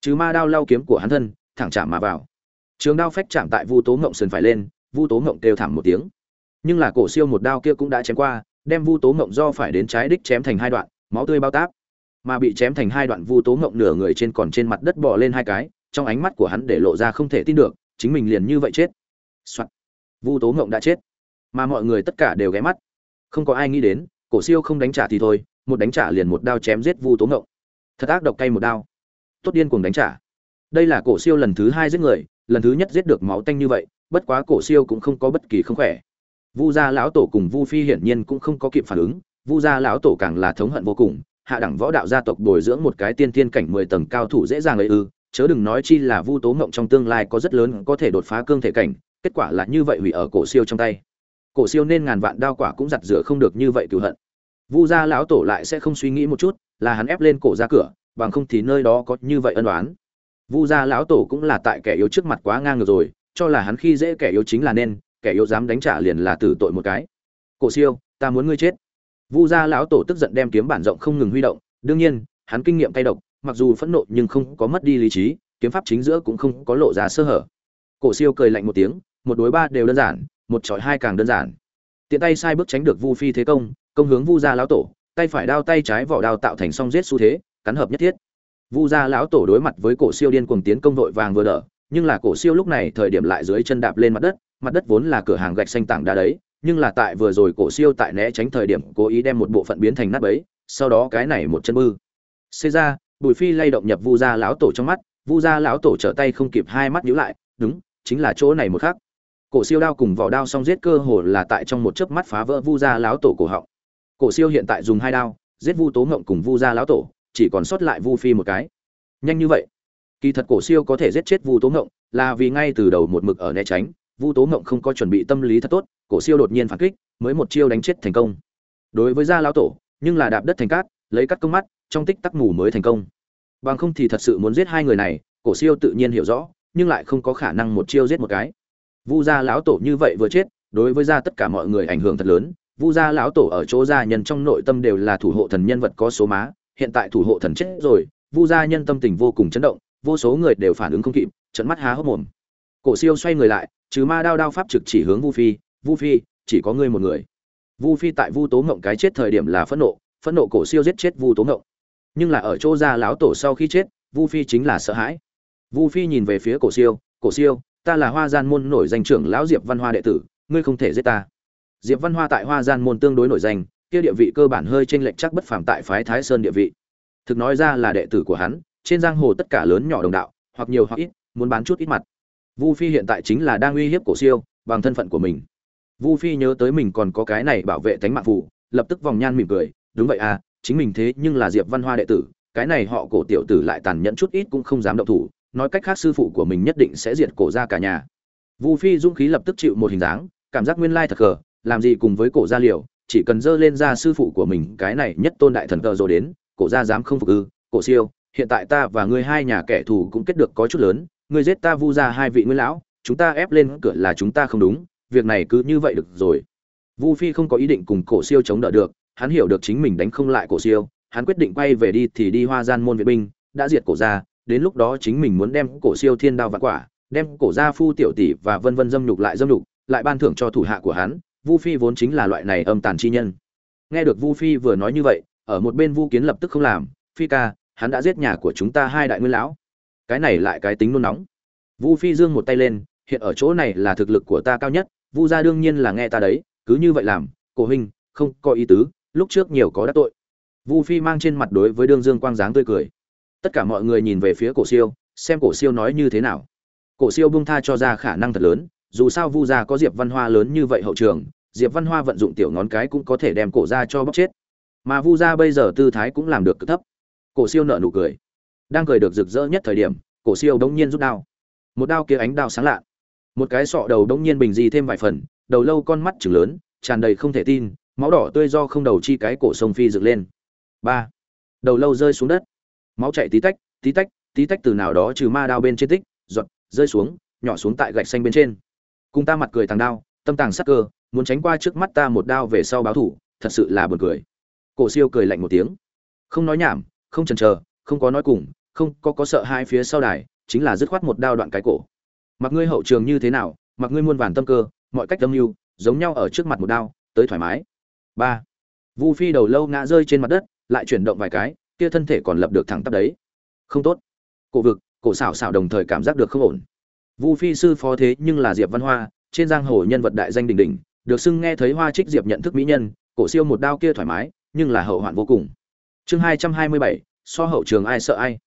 [SPEAKER 1] Chứ ma đao lao kiếm của hắn thân, thẳng chạm mà vào trường đao phách chạm tại vu tố ngộng sườn phải lên, vu tố ngộng kêu thảm một tiếng. Nhưng là cổ siêu một đao kia cũng đã chém qua, đem vu tố ngộng do phải đến trái đích chém thành hai đoạn, máu tươi bao táp. Mà bị chém thành hai đoạn vu tố ngộng nửa người trên còn trên mặt đất bò lên hai cái, trong ánh mắt của hắn để lộ ra không thể tin được, chính mình liền như vậy chết. Vu tố ngộng đã chết. Mà mọi người tất cả đều ghé mắt. Không có ai nghĩ đến, cổ siêu không đánh trả thì thôi, một đánh trả liền một đao chém giết vu tố ngộng. Thật ác độc cay một đao. Tốt điên cuồng đánh trả. Đây là cổ siêu lần thứ hai giết người lần thứ nhất giết được máu tanh như vậy, bất quá cổ siêu cũng không có bất kỳ không khỏe. Vu gia lão tổ cùng vu phi hiển nhiên cũng không có kịp phản ứng, vu gia lão tổ càng là thống hận vô cùng, hạ đẳng võ đạo gia tộc bồi dưỡng một cái tiên tiên cảnh mười tầng cao thủ dễ dàng ấy ư, chớ đừng nói chi là vu tố ngộng trong tương lai có rất lớn có thể đột phá cương thể cảnh, kết quả là như vậy hủy ở cổ siêu trong tay. Cổ siêu nên ngàn vạn đao quả cũng giặt rửa không được như vậy cựu hận. Vu gia lão tổ lại sẽ không suy nghĩ một chút, là hắn ép lên cổ ra cửa, bằng không thì nơi đó có như vậy ân oán vu gia lão tổ cũng là tại kẻ yếu trước mặt quá ngang ngược rồi, cho là hắn khi dễ kẻ yếu chính là nên, kẻ yếu dám đánh trả liền là tử tội một cái. Cổ siêu, ta muốn ngươi chết. Vu gia lão tổ tức giận đem kiếm bản rộng không ngừng huy động, đương nhiên, hắn kinh nghiệm tay độc, mặc dù phẫn nộ nhưng không có mất đi lý trí, kiếm pháp chính giữa cũng không có lộ ra sơ hở. Cổ siêu cười lạnh một tiếng, một đối ba đều đơn giản, một chọi hai càng đơn giản. Tiện tay sai bước tránh được vu phi thế công công hướng vu gia lão tổ, tay phải đao tay trái vỏ đao tạo thành song giết xu thế, cắn hợp nhất thiết vu gia lão tổ đối mặt với cổ siêu điên cuồng tiến công vội vàng vừa đỡ, nhưng là cổ siêu lúc này thời điểm lại dưới chân đạp lên mặt đất mặt đất vốn là cửa hàng gạch xanh tảng đá đấy, nhưng là tại vừa rồi cổ siêu tại né tránh thời điểm cố ý đem một bộ phận biến thành nát bấy sau đó cái này một chân bư. Xê ra bùi phi lay động nhập vu gia lão tổ trong mắt, vu gia lão tổ trở tay không kịp hai mắt nhíu lại, đúng, chính là chỗ này một khắc. Cổ siêu đao cùng vỏ đao song giết cơ hồ là tại trong một chớp mắt phá vỡ vu gia lão tổ cổ họng. Cổ siêu hiện tại dùng hai đao, giết vu tố ngộng cùng vu gia lão tổ chỉ còn sót lại vu phi một cái. Nhanh như vậy? Kỳ thật cổ siêu có thể giết chết vu tố ngộng là vì ngay từ đầu một mực ở né tránh, vu tố ngộng không có chuẩn bị tâm lý thật tốt, cổ siêu đột nhiên phản kích, mới một chiêu đánh chết thành công. Đối với gia lão tổ, nhưng là đạp đất thành cát, lấy cắt công mắt, trong tích tắc ngủ mới thành công. Bằng không thì thật sự muốn giết hai người này, cổ siêu tự nhiên hiểu rõ, nhưng lại không có khả năng một chiêu giết một cái. Vu gia lão tổ như vậy vừa chết, đối với gia tất cả mọi người ảnh hưởng thật lớn. Vu gia lão tổ ở chỗ gia nhân trong nội tâm đều là thủ hộ thần nhân vật có số má hiện tại thủ hộ thần chết rồi, vu gia nhân tâm tình vô cùng chấn động, vô số người đều phản ứng không kịp trận mắt há hốc mồm. Cổ siêu xoay người lại, trừ ma đao đao pháp trực chỉ hướng vu phi vu phi, chỉ có ngươi một người. Vu phi tại vu tố ngộng cái chết thời điểm là phẫn nộ phẫn nộ cổ siêu giết chết vu tố ngộng. Nhưng là ở chỗ gia lão tổ sau khi chết, vu phi chính là sợ hãi. Vu phi nhìn về phía cổ siêu cổ siêu, ta là hoa gian môn nổi danh trưởng lão diệp văn hoa đệ tử, ngươi không thể giết ta. Diệp văn hoa tại hoa gian môn tương đối nổi danh kia địa vị cơ bản hơi trên lệnh chắc bất phàm tại phái thái sơn địa vị. Thực nói ra là đệ tử của hắn, trên giang hồ tất cả lớn nhỏ đồng đạo, hoặc nhiều hoặc ít, muốn bán chút ít mặt. Vu phi hiện tại chính là đang uy hiếp cổ siêu, bằng thân phận của mình. Vu phi nhớ tới mình còn có cái này bảo vệ tánh mạng phụ lập tức vòng nhan mỉm cười, đúng vậy à chính mình thế nhưng là diệp văn hoa đệ tử, cái này họ cổ tiểu tử lại tàn nhẫn chút ít cũng không dám động thủ, nói cách khác sư phụ của mình nhất định sẽ diệt cổ ra cả nhà. Vu phi dũng khí lập tức chịu một hình dáng, cảm giác nguyên lai thật cờ làm gì cùng với cổ gia liều chỉ cần dơ lên ra sư phụ của mình cái này nhất tôn đại thần cờ rồi đến, cổ gia dám không phục ư, cổ siêu, hiện tại ta và ngươi hai nhà kẻ thù cũng kết được có chút lớn, ngươi giết ta vu ra hai vị nguyên lão, chúng ta ép lên cửa là chúng ta không đúng, việc này cứ như vậy được rồi. Vu phi không có ý định cùng cổ siêu chống đỡ được, hắn hiểu được chính mình đánh không lại cổ siêu, hắn quyết định quay về đi thì đi hoa gian môn viện binh, đã diệt cổ gia, đến lúc đó chính mình muốn đem cổ siêu thiên đao vạn quả, đem cổ gia phu tiểu tỷ và vân vân dâm nhục lại dâm nhục, lại ban thưởng cho thủ hạ của hắn vu phi vốn chính là loại này âm tàn chi nhân. Nghe được vu phi vừa nói như vậy, ở một bên vu kiến lập tức không làm, phi ca, hắn đã giết nhà của chúng ta hai đại nguyên lão. Cái này lại cái tính nôn nóng. Vu phi giương một tay lên, hiện ở chỗ này là thực lực của ta cao nhất, vu gia đương nhiên là nghe ta đấy, cứ như vậy làm, cổ huynh, không có ý tứ, lúc trước nhiều có đắc tội. Vu phi mang trên mặt đối với đương dương quang dáng tươi cười. Tất cả mọi người nhìn về phía cổ siêu, xem cổ siêu nói như thế nào. Cổ siêu bung tha cho ra khả năng thật lớn dù sao vu gia có diệp văn hoa lớn như vậy hậu trường, diệp văn hoa vận dụng tiểu ngón cái cũng có thể đem cổ ra cho bóc chết. Mà vu gia bây giờ tư thái cũng làm được cực thấp. Cổ siêu nở nụ cười. Đang cười được rực rỡ nhất thời điểm, cổ siêu đống nhiên rút đao. Một đao kia ánh đao sáng lạ. Một cái sọ đầu đống nhiên bình di thêm vài phần, đầu lâu con mắt trừng lớn, tràn đầy không thể tin, máu đỏ tươi do không đầu chi cái cổ sông phi dựng lên. Ba. Đầu lâu rơi xuống đất. Máu chảy tí tách tí tách tí tách từ nào đó trừ ma đao bên trên tích, giọt, rơi xuống, nhỏ xuống tại gạch xanh bên trên cùng ta mặt cười tàng đao, tâm tàng sắc cơ, muốn tránh qua trước mắt ta một đao về sau báo thủ, thật sự là buồn cười. Cổ siêu cười lạnh một tiếng. Không nói nhảm, không chần chờ, không có nói cùng, không có có sợ hai phía sau đài, chính là dứt khoát một đao đoạn cái cổ. Mặc ngươi hậu trường như thế nào, mặc ngươi muôn vàn tâm cơ, mọi cách tâm mưu, giống nhau ở trước mặt một đao, tới thoải mái. Ba. Vu phi đầu lâu ngã rơi trên mặt đất, lại chuyển động vài cái, kia thân thể còn lập được thẳng tắp đấy. Không tốt. Cổ vực, cổ xảo xảo đồng thời cảm giác được không ổn vu phi sư phó thế nhưng là diệp văn hoa trên giang hồ nhân vật đại danh đỉnh đỉnh được xưng nghe thấy hoa trích diệp nhận thức mỹ nhân cổ siêu một đao kia thoải mái nhưng là hậu hoạn vô cùng. Chương hai trăm hai mươi bảy so hậu trường ai sợ ai?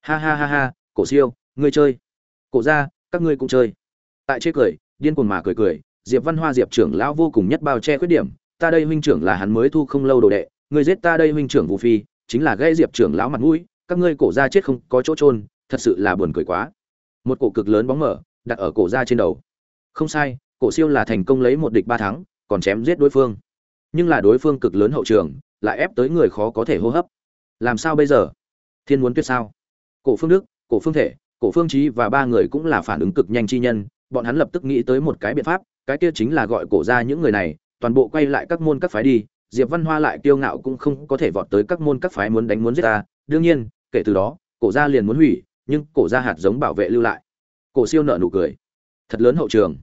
[SPEAKER 1] Ha ha ha ha cổ siêu ngươi chơi. Cổ gia, các ngươi cũng chơi. Tại chế cười điên cuồng mà cười cười diệp văn hoa diệp trưởng lão vô cùng nhất bao che khuyết điểm ta đây huynh trưởng là hắn mới thu không lâu đồ đệ ngươi giết ta đây huynh trưởng Vu phi chính là gây diệp trưởng lão mặt mũi các ngươi cổ gia chết không có chỗ trôn thật sự là buồn cười quá một cổ cực lớn bóng mở, đặt ở cổ ra trên đầu. Không sai, cổ siêu là thành công lấy một địch ba thắng, còn chém giết đối phương. Nhưng là đối phương cực lớn hậu trường, lại ép tới người khó có thể hô hấp. Làm sao bây giờ? Thiên muốn tuyết sao? Cổ phương đức, cổ phương thể, cổ phương trí và ba người cũng là phản ứng cực nhanh chi nhân, bọn hắn lập tức nghĩ tới một cái biện pháp, cái kia chính là gọi cổ ra những người này, toàn bộ quay lại các môn các phái đi, diệp văn hoa lại kiêu ngạo cũng không có thể vọt tới các môn các phái muốn đánh muốn giết ta. Đương nhiên, kể từ đó, cổ gia liền muốn hủy nhưng cổ gia hạt giống bảo vệ lưu lại. Cổ siêu nợ nụ cười. Thật lớn hậu trường.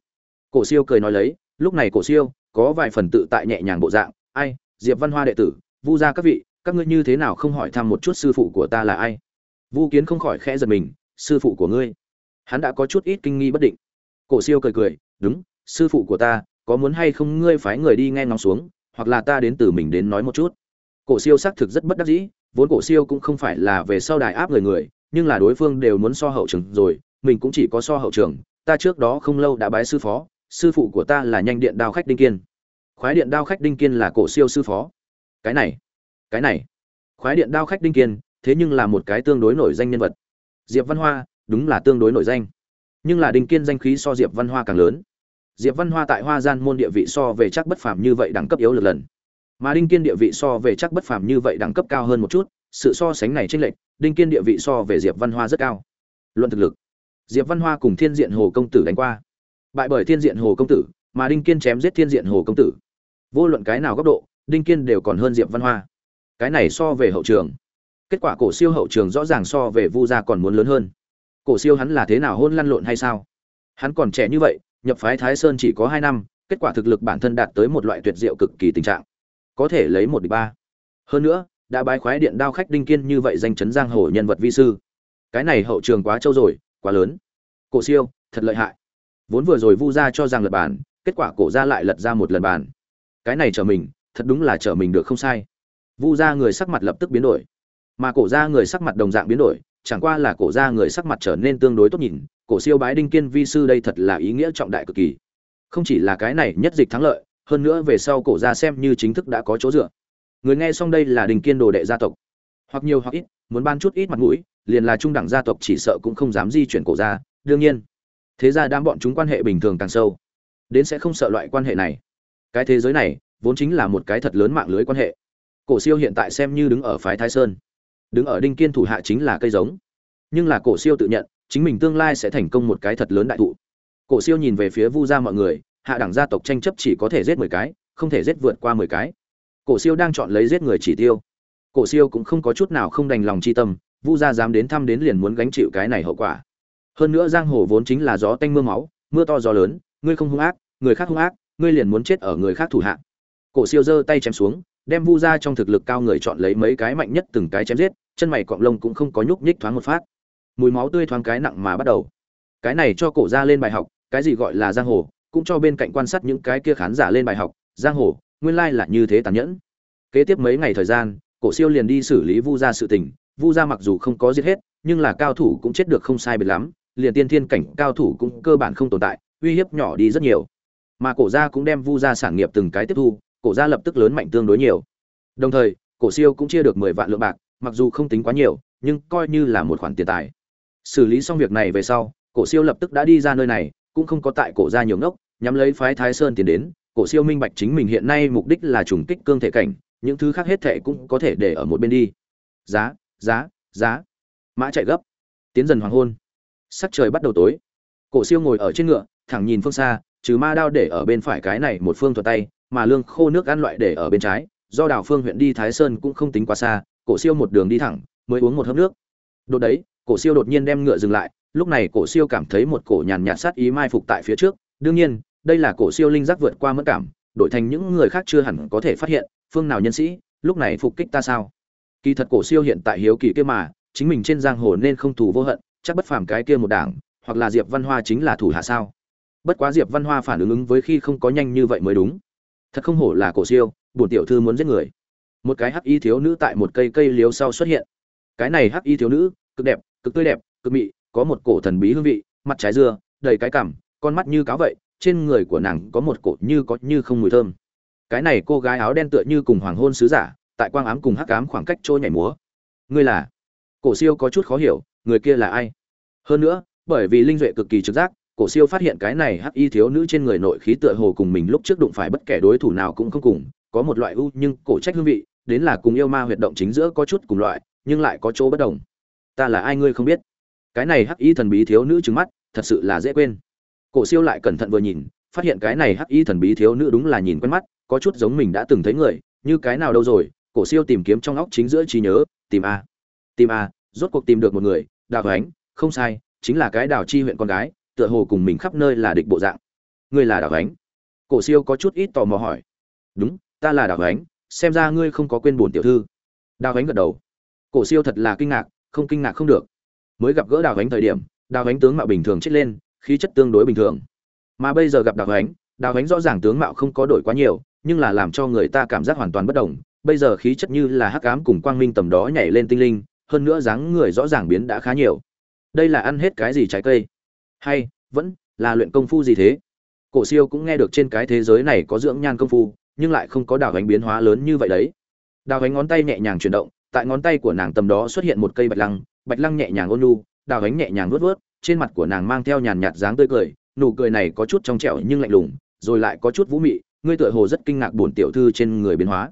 [SPEAKER 1] Cổ siêu cười nói lấy, lúc này cổ siêu, có vài phần tự tại nhẹ nhàng bộ dạng. Ai, diệp văn hoa đệ tử, vu gia các vị, các ngươi như thế nào không hỏi thăm một chút sư phụ của ta là ai? Vu kiến không khỏi khẽ giật mình, sư phụ của ngươi. Hắn đã có chút ít kinh nghi bất định. Cổ siêu cười cười, đúng, sư phụ của ta, có muốn hay không ngươi phái người đi nghe ngóng xuống, hoặc là ta đến từ mình đến nói một chút. Cổ siêu xác thực rất bất đắc dĩ, vốn cổ siêu cũng không phải là về sau đài áp người người nhưng là đối phương đều muốn so hậu trường rồi, mình cũng chỉ có so hậu trường, ta trước đó không lâu đã bái sư phó, sư phụ của ta là nhanh điện đao khách đinh kiên. Khoái điện đao khách đinh kiên là cổ siêu sư phó. Cái này cái này. Khoái điện đao khách đinh kiên, thế nhưng là một cái tương đối nổi danh nhân vật. Diệp văn hoa, đúng là tương đối nổi danh. Nhưng là đinh kiên danh khí so diệp văn hoa càng lớn. Diệp văn hoa tại hoa gian môn địa vị so về chắc bất phàm như vậy đẳng cấp yếu lượt lần. Mà đinh kiên địa vị so về chắc bất phàm như vậy đẳng cấp cao hơn một chút sự so sánh này chênh lệch, đinh kiên địa vị so về diệp văn hoa rất cao. Luận thực lực, diệp văn hoa cùng thiên diện hồ công tử đánh qua. Bại bởi thiên diện hồ công tử, mà đinh kiên chém giết thiên diện hồ công tử. Vô luận cái nào góc độ, đinh kiên đều còn hơn diệp văn hoa. Cái này so về hậu trường. Kết quả cổ siêu hậu trường rõ ràng so về vu gia còn muốn lớn hơn. Cổ siêu hắn là thế nào hôn lăn lộn hay sao? Hắn còn trẻ như vậy, nhập phái thái sơn chỉ có hai năm, kết quả thực lực bản thân đạt tới một loại tuyệt diệu cực kỳ tình trạng. Có thể lấy một địch ba. Hơn nữa đã bái khoái điện đao khách đinh kiên như vậy danh chấn giang hồ nhân vật vi sư. Cái này hậu trường quá trâu rồi, quá lớn. Cổ siêu, thật lợi hại. Vốn vừa rồi vu gia cho rằng lật bàn, kết quả cổ gia lại lật ra một lần bàn. Cái này trở mình, thật đúng là trở mình được không sai. Vu gia người sắc mặt lập tức biến đổi. Mà cổ gia người sắc mặt đồng dạng biến đổi, chẳng qua là cổ gia người sắc mặt trở nên tương đối tốt nhìn, cổ siêu bái đinh kiên vi sư đây thật là ý nghĩa trọng đại cực kỳ. Không chỉ là cái này nhất dịch thắng lợi, hơn nữa về sau cổ gia xem như chính thức đã có chỗ dựa người nghe xong đây là đình kiên đồ đệ gia tộc. Hoặc nhiều hoặc ít, muốn ban chút ít mặt mũi, liền là trung đẳng gia tộc chỉ sợ cũng không dám di chuyển cổ ra đương nhiên. Thế ra đám bọn chúng quan hệ bình thường càng sâu. Đến sẽ không sợ loại quan hệ này. Cái thế giới này, vốn chính là một cái thật lớn mạng lưới quan hệ. Cổ siêu hiện tại xem như đứng ở phái thái sơn. Đứng ở đinh kiên thủ hạ chính là cây giống. Nhưng là cổ siêu tự nhận, chính mình tương lai sẽ thành công một cái thật lớn đại thụ. Cổ siêu nhìn về phía vu gia mọi người, hạ đẳng gia tộc tranh chấp chỉ có thể giết mười cái, không thể giết vượt qua mười cái cổ siêu đang chọn lấy giết người chỉ tiêu. Cổ siêu cũng không có chút nào không đành lòng chi tâm, vu gia dám đến thăm đến liền muốn gánh chịu cái này hậu quả. Hơn nữa giang hồ vốn chính là gió tanh mưa máu, mưa to gió lớn, ngươi không hung ác, người khác hung ác, ngươi liền muốn chết ở người khác thủ hạ cổ siêu giơ tay chém xuống, đem vu gia trong thực lực cao người chọn lấy mấy cái mạnh nhất từng cái chém giết, chân mày cọng lông cũng không có nhúc nhích thoáng một phát. Mùi máu tươi thoáng cái nặng mà bắt đầu. Cái này cho cổ ra lên bài học, cái gì gọi là giang hồ, cũng cho bên cạnh quan sát những cái kia khán giả lên bài học, giang hồ nguyên lai là như thế tàn nhẫn. Kế tiếp mấy ngày thời gian, cổ siêu liền đi xử lý vu gia sự tình. Vu gia mặc dù không có giết hết, nhưng là cao thủ cũng chết được không sai biệt lắm, liền tiên thiên cảnh cao thủ cũng cơ bản không tồn tại, uy hiếp nhỏ đi rất nhiều. Mà cổ gia cũng đem vu gia sản nghiệp từng cái tiếp thu, cổ gia lập tức lớn mạnh tương đối nhiều. Đồng thời, cổ siêu cũng chia được mười vạn lượng bạc, mặc dù không tính quá nhiều, nhưng coi như là một khoản tiền tài. Xử lý xong việc này về sau, cổ siêu lập tức đã đi ra nơi này, cũng không có tại cổ gia nhiều ngốc, nhắm lấy phái thái sơn tiến đến cổ siêu minh bạch chính mình hiện nay mục đích là trùng kích cương thể cảnh, những thứ khác hết thệ cũng có thể để ở một bên đi. Giá giá giá. Mã chạy gấp. Tiến dần hoàng hôn. Sắc trời bắt đầu tối. Cổ siêu ngồi ở trên ngựa, thẳng nhìn phương xa, trừ ma đao để ở bên phải cái này một phương thuật tay, mà lương khô nước ăn loại để ở bên trái. Do đào phương huyện đi thái sơn cũng không tính quá xa, cổ siêu một đường đi thẳng, mới uống một hớp nước. Đột đấy, cổ siêu đột nhiên đem ngựa dừng lại, lúc này cổ siêu cảm thấy một cổ nhàn nhạt sát ý mai phục tại phía trước. Đương nhiên đây là cổ siêu linh giác vượt qua mất cảm, đổi thành những người khác chưa hẳn có thể phát hiện, phương nào nhân sĩ, lúc này phục kích ta sao? Kỳ thật cổ siêu hiện tại hiếu kỳ kia mà, chính mình trên giang hồ nên không thù vô hận, chắc bất phàm cái kia một đảng, hoặc là diệp văn hoa chính là thủ hạ sao? Bất quá diệp văn hoa phản ứng ứng với khi không có nhanh như vậy mới đúng. Thật không hổ là cổ siêu, bổn tiểu thư muốn giết người. Một cái hắc y thiếu nữ tại một cây cây liếu sau xuất hiện. Cái này hắc y thiếu nữ, cực đẹp, cực tươi đẹp, cực mị, có một cổ thần bí hương vị, mặt trái dưa đầy cái cằm con mắt như cáo vậy trên người của nàng có một cột như có như không mùi thơm. Cái này cô gái áo đen tựa như cùng hoàng hôn sứ giả, tại quang ám cùng hắc ám khoảng cách trôi nhảy múa. Ngươi là? Cổ siêu có chút khó hiểu, người kia là ai? Hơn nữa, bởi vì linh duệ cực kỳ trực giác, cổ siêu phát hiện cái này hắc y thiếu nữ trên người nội khí tựa hồ cùng mình lúc trước đụng phải bất kể đối thủ nào cũng không cùng, có một loại ưu nhưng cổ trách hương vị, đến là cùng yêu ma huyệt động chính giữa có chút cùng loại, nhưng lại có chỗ bất đồng. Ta là ai ngươi không biết? Cái này hắc y thần bí thiếu nữ trừng mắt, thật sự là dễ quên cổ siêu lại cẩn thận vừa nhìn, phát hiện cái này hắc y thần bí thiếu nữ đúng là nhìn quen mắt, có chút giống mình đã từng thấy người, như cái nào đâu rồi, cổ siêu tìm kiếm trong óc chính giữa trí nhớ, tìm a tìm a rốt cuộc tìm được một người, đào ánh, không sai, chính là cái đào chi huyện con gái, tựa hồ cùng mình khắp nơi là địch bộ dạng. Ngươi là đào ánh? Cổ siêu có chút ít tò mò hỏi. Đúng, ta là đào ánh, xem ra ngươi không có quên buồn tiểu thư. Đào ánh gật đầu. Cổ siêu thật là kinh ngạc, không kinh ngạc không được. Mới gặp gỡ đào ánh thời điểm, đào ánh tướng mạo bình thường chết lên khí chất tương đối bình thường. Mà bây giờ gặp đào ánh đào ánh rõ ràng tướng mạo không có đổi quá nhiều, nhưng là làm cho người ta cảm giác hoàn toàn bất đồng. Bây giờ khí chất như là hắc ám cùng quang minh tầm đó nhảy lên tinh linh, hơn nữa dáng người rõ ràng biến đã khá nhiều. Đây là ăn hết cái gì trái cây? Hay, vẫn là luyện công phu gì thế? Cổ siêu cũng nghe được trên cái thế giới này có dưỡng nhan công phu, nhưng lại không có đào ánh biến hóa lớn như vậy đấy. Đào ánh ngón tay nhẹ nhàng chuyển động, tại ngón tay của nàng tầm đó xuất hiện một cây bạch lăng bạch lăng nhẹ nhàng ôn nhu, đào ánh nhẹ nhàng vớt vớt trên mặt của nàng mang theo nhàn nhạt dáng tươi cười, nụ cười này có chút trong trẻo nhưng lạnh lùng, rồi lại có chút vũ mị, ngươi tựa hồ rất kinh ngạc bổn tiểu thư trên người biến hóa.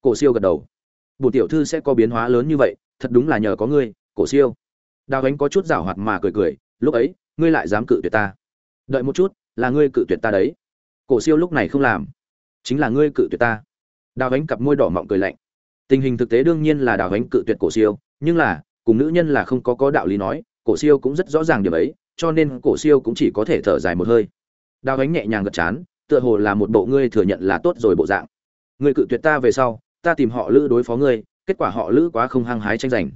[SPEAKER 1] Cổ siêu gật đầu. Bổn tiểu thư sẽ có biến hóa lớn như vậy, thật đúng là nhờ có ngươi, cổ siêu. Đào ánh có chút giảo hoạt mà cười cười, lúc ấy, ngươi lại dám cự tuyệt ta. Đợi một chút, là ngươi cự tuyệt ta đấy. Cổ siêu lúc này không làm, chính là ngươi cự tuyệt ta. Đào ánh cặp môi đỏ mọng cười lạnh. Tình hình thực tế đương nhiên là đào ánh cự tuyệt cổ siêu, nhưng là, cùng nữ nhân là không có có đạo lý nói cổ siêu cũng rất rõ ràng điểm ấy, cho nên cổ siêu cũng chỉ có thể thở dài một hơi. Đào ánh nhẹ nhàng gật chán, tựa hồ là một bộ ngươi thừa nhận là tốt rồi bộ dạng. Ngươi cự tuyệt ta về sau, ta tìm họ lữ đối phó ngươi, kết quả họ lữ quá không hăng hái tranh giành.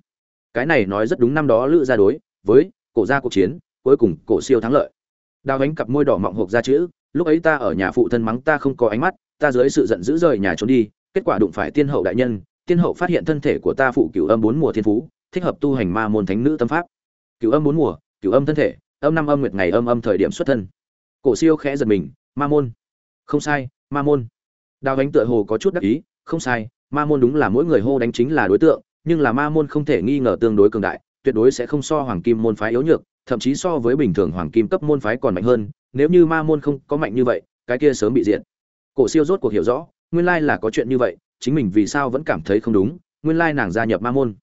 [SPEAKER 1] Cái này nói rất đúng năm đó lữ ra đối, với cổ gia cuộc chiến, cuối cùng cổ siêu thắng lợi. Đào ánh cặp môi đỏ mọng hộp ra chữ, lúc ấy ta ở nhà phụ thân mắng ta không có ánh mắt, ta dưới sự giận dữ rời nhà trốn đi, kết quả đụng phải tiên hậu đại nhân, tiên hậu phát hiện thân thể của ta phụ cửu âm bốn mùa thiên phú, thích hợp tu hành ma môn thánh nữ tâm pháp cửu âm bốn mùa, cửu âm thân thể, âm năm âm nguyệt ngày âm âm thời điểm xuất thân. Cổ siêu khẽ giật mình, ma môn. Không sai, ma môn. Đào ánh tựa hồ có chút đắc ý, không sai, ma môn đúng là mỗi người hô đánh chính là đối tượng, nhưng là ma môn không thể nghi ngờ tương đối cường đại, tuyệt đối sẽ không so hoàng kim môn phái yếu nhược, thậm chí so với bình thường hoàng kim cấp môn phái còn mạnh hơn, nếu như ma môn không có mạnh như vậy, cái kia sớm bị diệt. Cổ siêu rốt cuộc hiểu rõ, nguyên lai là có chuyện như vậy, chính mình vì sao vẫn cảm thấy không đúng, nguyên lai nàng gia nhập ma môn.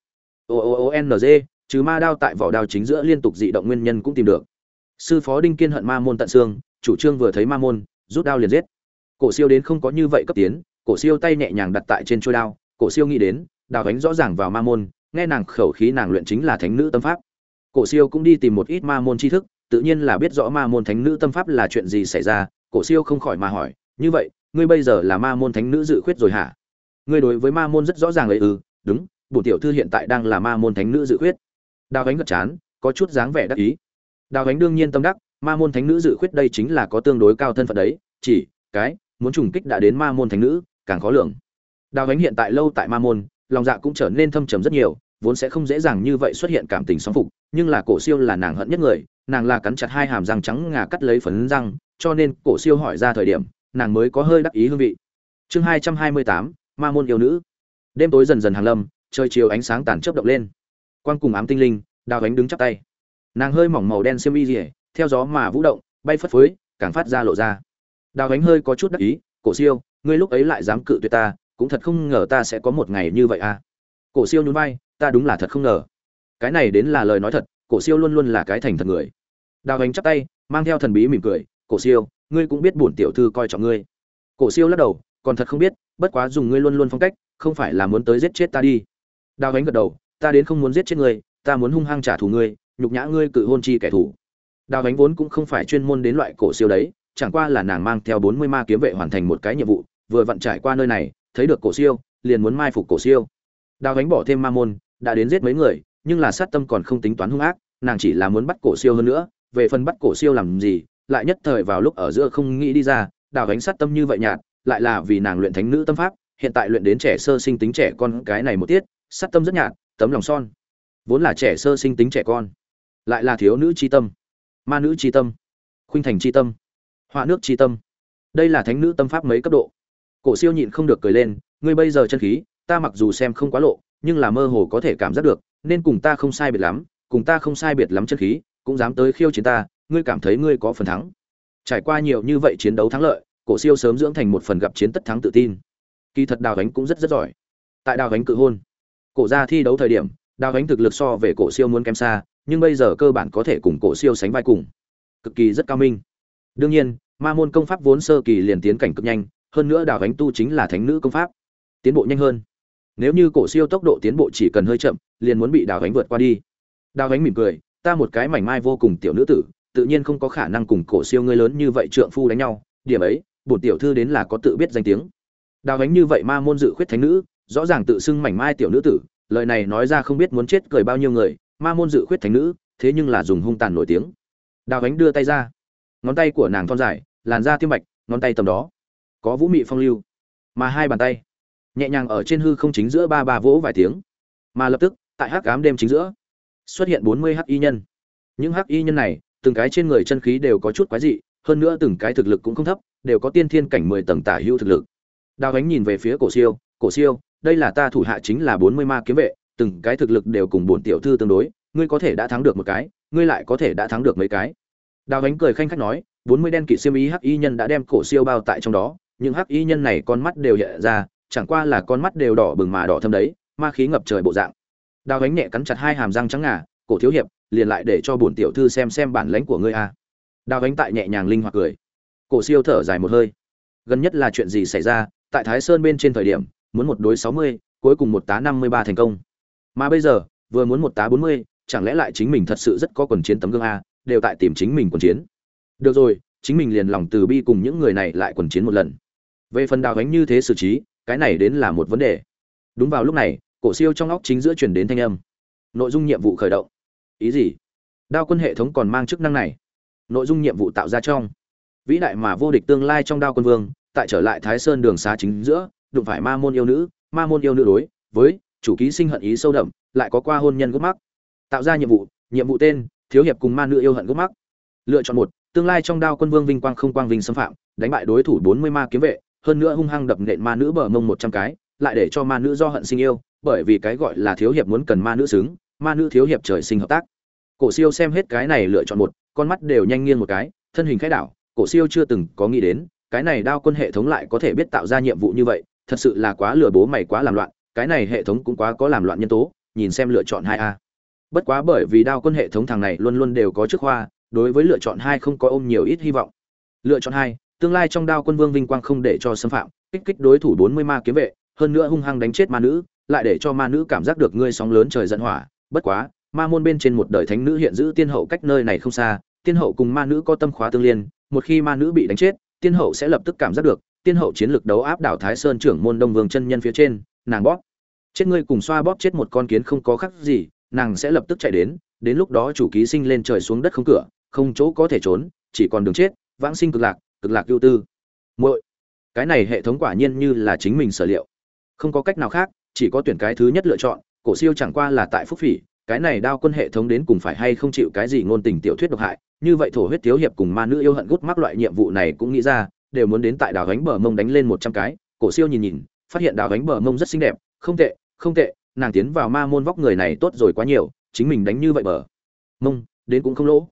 [SPEAKER 1] O o o n g trừ ma đao tại vỏ đao chính giữa liên tục dị động nguyên nhân cũng tìm được. Sư phó đinh kiên hận ma môn tận xương, chủ trương vừa thấy ma môn, rút đao liền giết. Cổ siêu đến không có như vậy cấp tiến, cổ siêu tay nhẹ nhàng đặt tại trên chuôi đao, cổ siêu nghĩ đến, đào đánh rõ ràng vào ma môn, nghe nàng khẩu khí nàng luyện chính là thánh nữ tâm pháp. Cổ siêu cũng đi tìm một ít ma môn tri thức, tự nhiên là biết rõ ma môn thánh nữ tâm pháp là chuyện gì xảy ra, cổ siêu không khỏi mà hỏi, như vậy, ngươi bây giờ là ma môn thánh nữ dự khuyết rồi hả? Ngươi đối với ma môn rất rõ ràng ấy ư, đúng bổ tiểu thư hiện tại đang là ma môn thánh nữ dự khuyết đào ánh gật chán, có chút dáng vẻ đắc ý. Đào ánh đương nhiên tâm đắc, ma môn thánh nữ dự khuyết đây chính là có tương đối cao thân phận đấy, chỉ, cái, muốn trùng kích đã đến ma môn thánh nữ, càng khó lường. Đào ánh hiện tại lâu tại ma môn, lòng dạ cũng trở nên thâm trầm rất nhiều, vốn sẽ không dễ dàng như vậy xuất hiện cảm tình sóng phục, nhưng là cổ siêu là nàng hận nhất người, nàng là cắn chặt hai hàm răng trắng ngà cắt lấy phấn răng, cho nên cổ siêu hỏi ra thời điểm, nàng mới có hơi đắc ý hương vị. Chương hai trăm hai mươi tám, ma môn yêu nữ. Đêm tối dần dần hàng lâm, trời chiều ánh sáng tàn chớp động lên quan cùng ám tinh linh, đào ánh đứng chắp tay. Nàng hơi mỏng màu đen xiêm y rỉa theo gió mà vũ động, bay phất phới, càng phát ra lộ ra. Đào ánh hơi có chút đắc ý, cổ siêu, ngươi lúc ấy lại dám cự tuyệt ta, cũng thật không ngờ ta sẽ có một ngày như vậy à. Cổ siêu nhún vai, ta đúng là thật không ngờ. Cái này đến là lời nói thật, cổ siêu luôn luôn là cái thành thật người. Đào ánh chắp tay, mang theo thần bí mỉm cười, cổ siêu, ngươi cũng biết bổn tiểu thư coi trọng ngươi. Cổ siêu lắc đầu, còn thật không biết, bất quá dùng ngươi luôn luôn phong cách, không phải là muốn tới giết chết ta đi. Đào ánh gật đầu ta đến không muốn giết chết ngươi, ta muốn hung hăng trả thù ngươi, nhục nhã ngươi cự hôn chi kẻ thù. Đào ánh vốn cũng không phải chuyên môn đến loại cổ siêu đấy, chẳng qua là nàng mang theo bốn mươi ma kiếm vệ hoàn thành một cái nhiệm vụ, vừa vặn trải qua nơi này, thấy được cổ siêu, liền muốn mai phục cổ siêu. Đào ánh bỏ thêm ma môn, đã đến giết mấy người, nhưng là sát tâm còn không tính toán hung ác, nàng chỉ là muốn bắt cổ siêu hơn nữa, về phần bắt cổ siêu làm gì, lại nhất thời vào lúc ở giữa không nghĩ đi ra, đào ánh sát tâm như vậy nhạt, lại là vì nàng luyện thánh nữ tâm pháp, hiện tại luyện đến trẻ sơ sinh tính trẻ con cái này một tiết, sát tâm rất nhạt tấm lòng son. Vốn là trẻ sơ sinh tính trẻ con, lại là thiếu nữ chi tâm, ma nữ chi tâm, khuynh thành chi tâm, họa nước chi tâm. Đây là thánh nữ tâm pháp mấy cấp độ. Cổ siêu nhịn không được cười lên, ngươi bây giờ chân khí, ta mặc dù xem không quá lộ, nhưng là mơ hồ có thể cảm giác được, nên cùng ta không sai biệt lắm, cùng ta không sai biệt lắm chân khí, cũng dám tới khiêu chiến ta, ngươi cảm thấy ngươi có phần thắng. Trải qua nhiều như vậy chiến đấu thắng lợi, cổ siêu sớm dưỡng thành một phần gặp chiến tất thắng tự tin. Kỳ thật đào gánh cũng rất rất giỏi. Tại đào gánh cự hôn cổ ra thi đấu thời điểm, đào gánh thực lực so về cổ siêu muốn kém xa, nhưng bây giờ cơ bản có thể cùng cổ siêu sánh vai cùng. Cực kỳ rất cao minh. Đương nhiên, ma môn công pháp vốn sơ kỳ liền tiến cảnh cực nhanh, hơn nữa đào gánh tu chính là thánh nữ công pháp. Tiến bộ nhanh hơn. Nếu như cổ siêu tốc độ tiến bộ chỉ cần hơi chậm, liền muốn bị đào gánh vượt qua đi. Đào gánh mỉm cười, ta một cái mảnh mai vô cùng tiểu nữ tử, tự nhiên không có khả năng cùng cổ siêu ngươi lớn như vậy trượng phu đánh nhau, điểm ấy, bổn tiểu thư đến là có tự biết danh tiếng. Đào gánh như vậy ma môn dự khuyết thánh nữ rõ ràng tự xưng mảnh mai tiểu nữ tử, lời này nói ra không biết muốn chết cười bao nhiêu người, ma môn dự khuyết thánh nữ, thế nhưng là dùng hung tàn nổi tiếng. Đào Ánh đưa tay ra. Ngón tay của nàng thon dài, làn da tiêm bạch ngón tay tầm đó. Có vũ mị phong lưu, mà hai bàn tay nhẹ nhàng ở trên hư không chính giữa ba ba vỗ vài tiếng. Mà lập tức, tại hắc ám đêm chính giữa, xuất hiện bốn mươi hắc y nhân. Những hắc y nhân này, từng cái trên người chân khí đều có chút quái dị, hơn nữa từng cái thực lực cũng không thấp, đều có tiên thiên cảnh mười tầng tả hữu thực lực. Đào ánh nhìn về phía cổ siêu cổ siêu đây là ta thủ hạ chính là bốn mươi ma kiếm vệ, từng cái thực lực đều cùng bổn tiểu thư tương đối, ngươi có thể đã thắng được một cái, ngươi lại có thể đã thắng được mấy cái. Đào Vánh cười khanh khách nói, bốn mươi đen kỵ siêu ý hắc y nhân đã đem cổ siêu bao tại trong đó, những hắc y nhân này con mắt đều hiện ra, chẳng qua là con mắt đều đỏ bừng mà đỏ thâm đấy, ma khí ngập trời bộ dạng. Đào Vánh nhẹ cắn chặt hai hàm răng trắng ngà, cổ thiếu hiệp, liền lại để cho bổn tiểu thư xem xem bản lãnh của ngươi a đào Vánh tại nhẹ nhàng linh hoạt cười. Cổ siêu thở dài một hơi. Gần nhất là chuyện gì xảy ra? Tại thái sơn bên trên thời điểm muốn một đối sáu mươi, cuối cùng một tá năm mươi ba thành công. Mà bây giờ, vừa muốn một tá bốn mươi, chẳng lẽ lại chính mình thật sự rất có quần chiến tấm gương a, đều tại tìm chính mình quần chiến. Được rồi, chính mình liền lòng từ bi cùng những người này lại quần chiến một lần. Về phần đào gánh như thế xử trí, cái này đến là một vấn đề. Đúng vào lúc này, cổ siêu trong óc chính giữa chuyển đến thanh âm. Nội dung nhiệm vụ khởi động. Ý gì? Đao quân hệ thống còn mang chức năng này. Nội dung nhiệm vụ tạo ra trong. Vĩ đại mà vô địch tương lai trong đao quân vương, tại trở lại thái sơn đường xá chính giữa đụng phải ma môn yêu nữ, ma môn yêu nữ đối với chủ ký sinh hận ý sâu đậm, lại có qua hôn nhân gốc mắc. Tạo ra nhiệm vụ nhiệm vụ tên, thiếu hiệp cùng ma nữ yêu hận gốc mắc. Lựa chọn một, tương lai trong đao quân vương vinh quang không quang vinh xâm phạm, đánh bại đối thủ bốn mươi ma kiếm vệ, hơn nữa hung hăng đập nện ma nữ bờ mông một trăm cái, lại để cho ma nữ do hận sinh yêu, bởi vì cái gọi là thiếu hiệp muốn cần ma nữ xứng, ma nữ thiếu hiệp trời sinh hợp tác. Cổ siêu xem hết cái này lựa chọn một, con mắt đều nhanh nghiêng một cái, thân hình khẽ đảo, cổ siêu chưa từng có nghĩ đến, cái này đao quân hệ thống lại có thể biết tạo ra nhiệm vụ như vậy thật sự là quá lừa bố mày quá làm loạn, cái này hệ thống cũng quá có làm loạn nhân tố, nhìn xem lựa chọn hai a. Bất quá bởi vì đao quân hệ thống thằng này luôn luôn đều có trước khoa, đối với lựa chọn hai không có ôm nhiều ít hy vọng. Lựa chọn hai, tương lai trong đao quân vương vinh quang không để cho xâm phạm, kích kích đối thủ bốn mươi ma kiếm vệ, hơn nữa hung hăng đánh chết ma nữ, lại để cho ma nữ cảm giác được ngươi sóng lớn trời giận hỏa. Bất quá, ma môn bên trên một đời thánh nữ hiện giữ tiên hậu cách nơi này không xa, tiên hậu cùng ma nữ có tâm khóa tương liên, một khi ma nữ bị đánh chết, tiên hậu sẽ lập tức cảm giác được tiên hậu chiến lược đấu áp đảo thái sơn trưởng môn đông vương chân nhân phía trên, nàng bóp. Chết ngươi cùng xoa bóp chết một con kiến không có khác gì, nàng sẽ lập tức chạy đến đến lúc đó chủ ký sinh lên trời xuống đất không cửa, không chỗ có thể trốn, chỉ còn đường chết, vãng sinh cực lạc cực lạc ưu tư. Muội, cái này hệ thống quả nhiên như là chính mình sở liệu. Không có cách nào khác, chỉ có tuyển cái thứ nhất lựa chọn, cổ siêu chẳng qua là tại phúc phỉ, cái này đao quân hệ thống đến cùng phải hay không chịu cái gì ngôn tình tiểu thuyết độc hại, như vậy thổ huyết thiếu hiệp cùng ma nữ yêu hận gút mắc loại nhiệm vụ này cũng nghĩ ra đều muốn đến tại đào gánh bờ mông đánh lên một trăm cái. Cổ siêu nhìn nhìn, phát hiện đào gánh bờ mông rất xinh đẹp. Không tệ không tệ, nàng tiến vào ma môn vóc người này tốt rồi quá nhiều, chính mình đánh như vậy bờ. Mông, đến cũng không lỗ.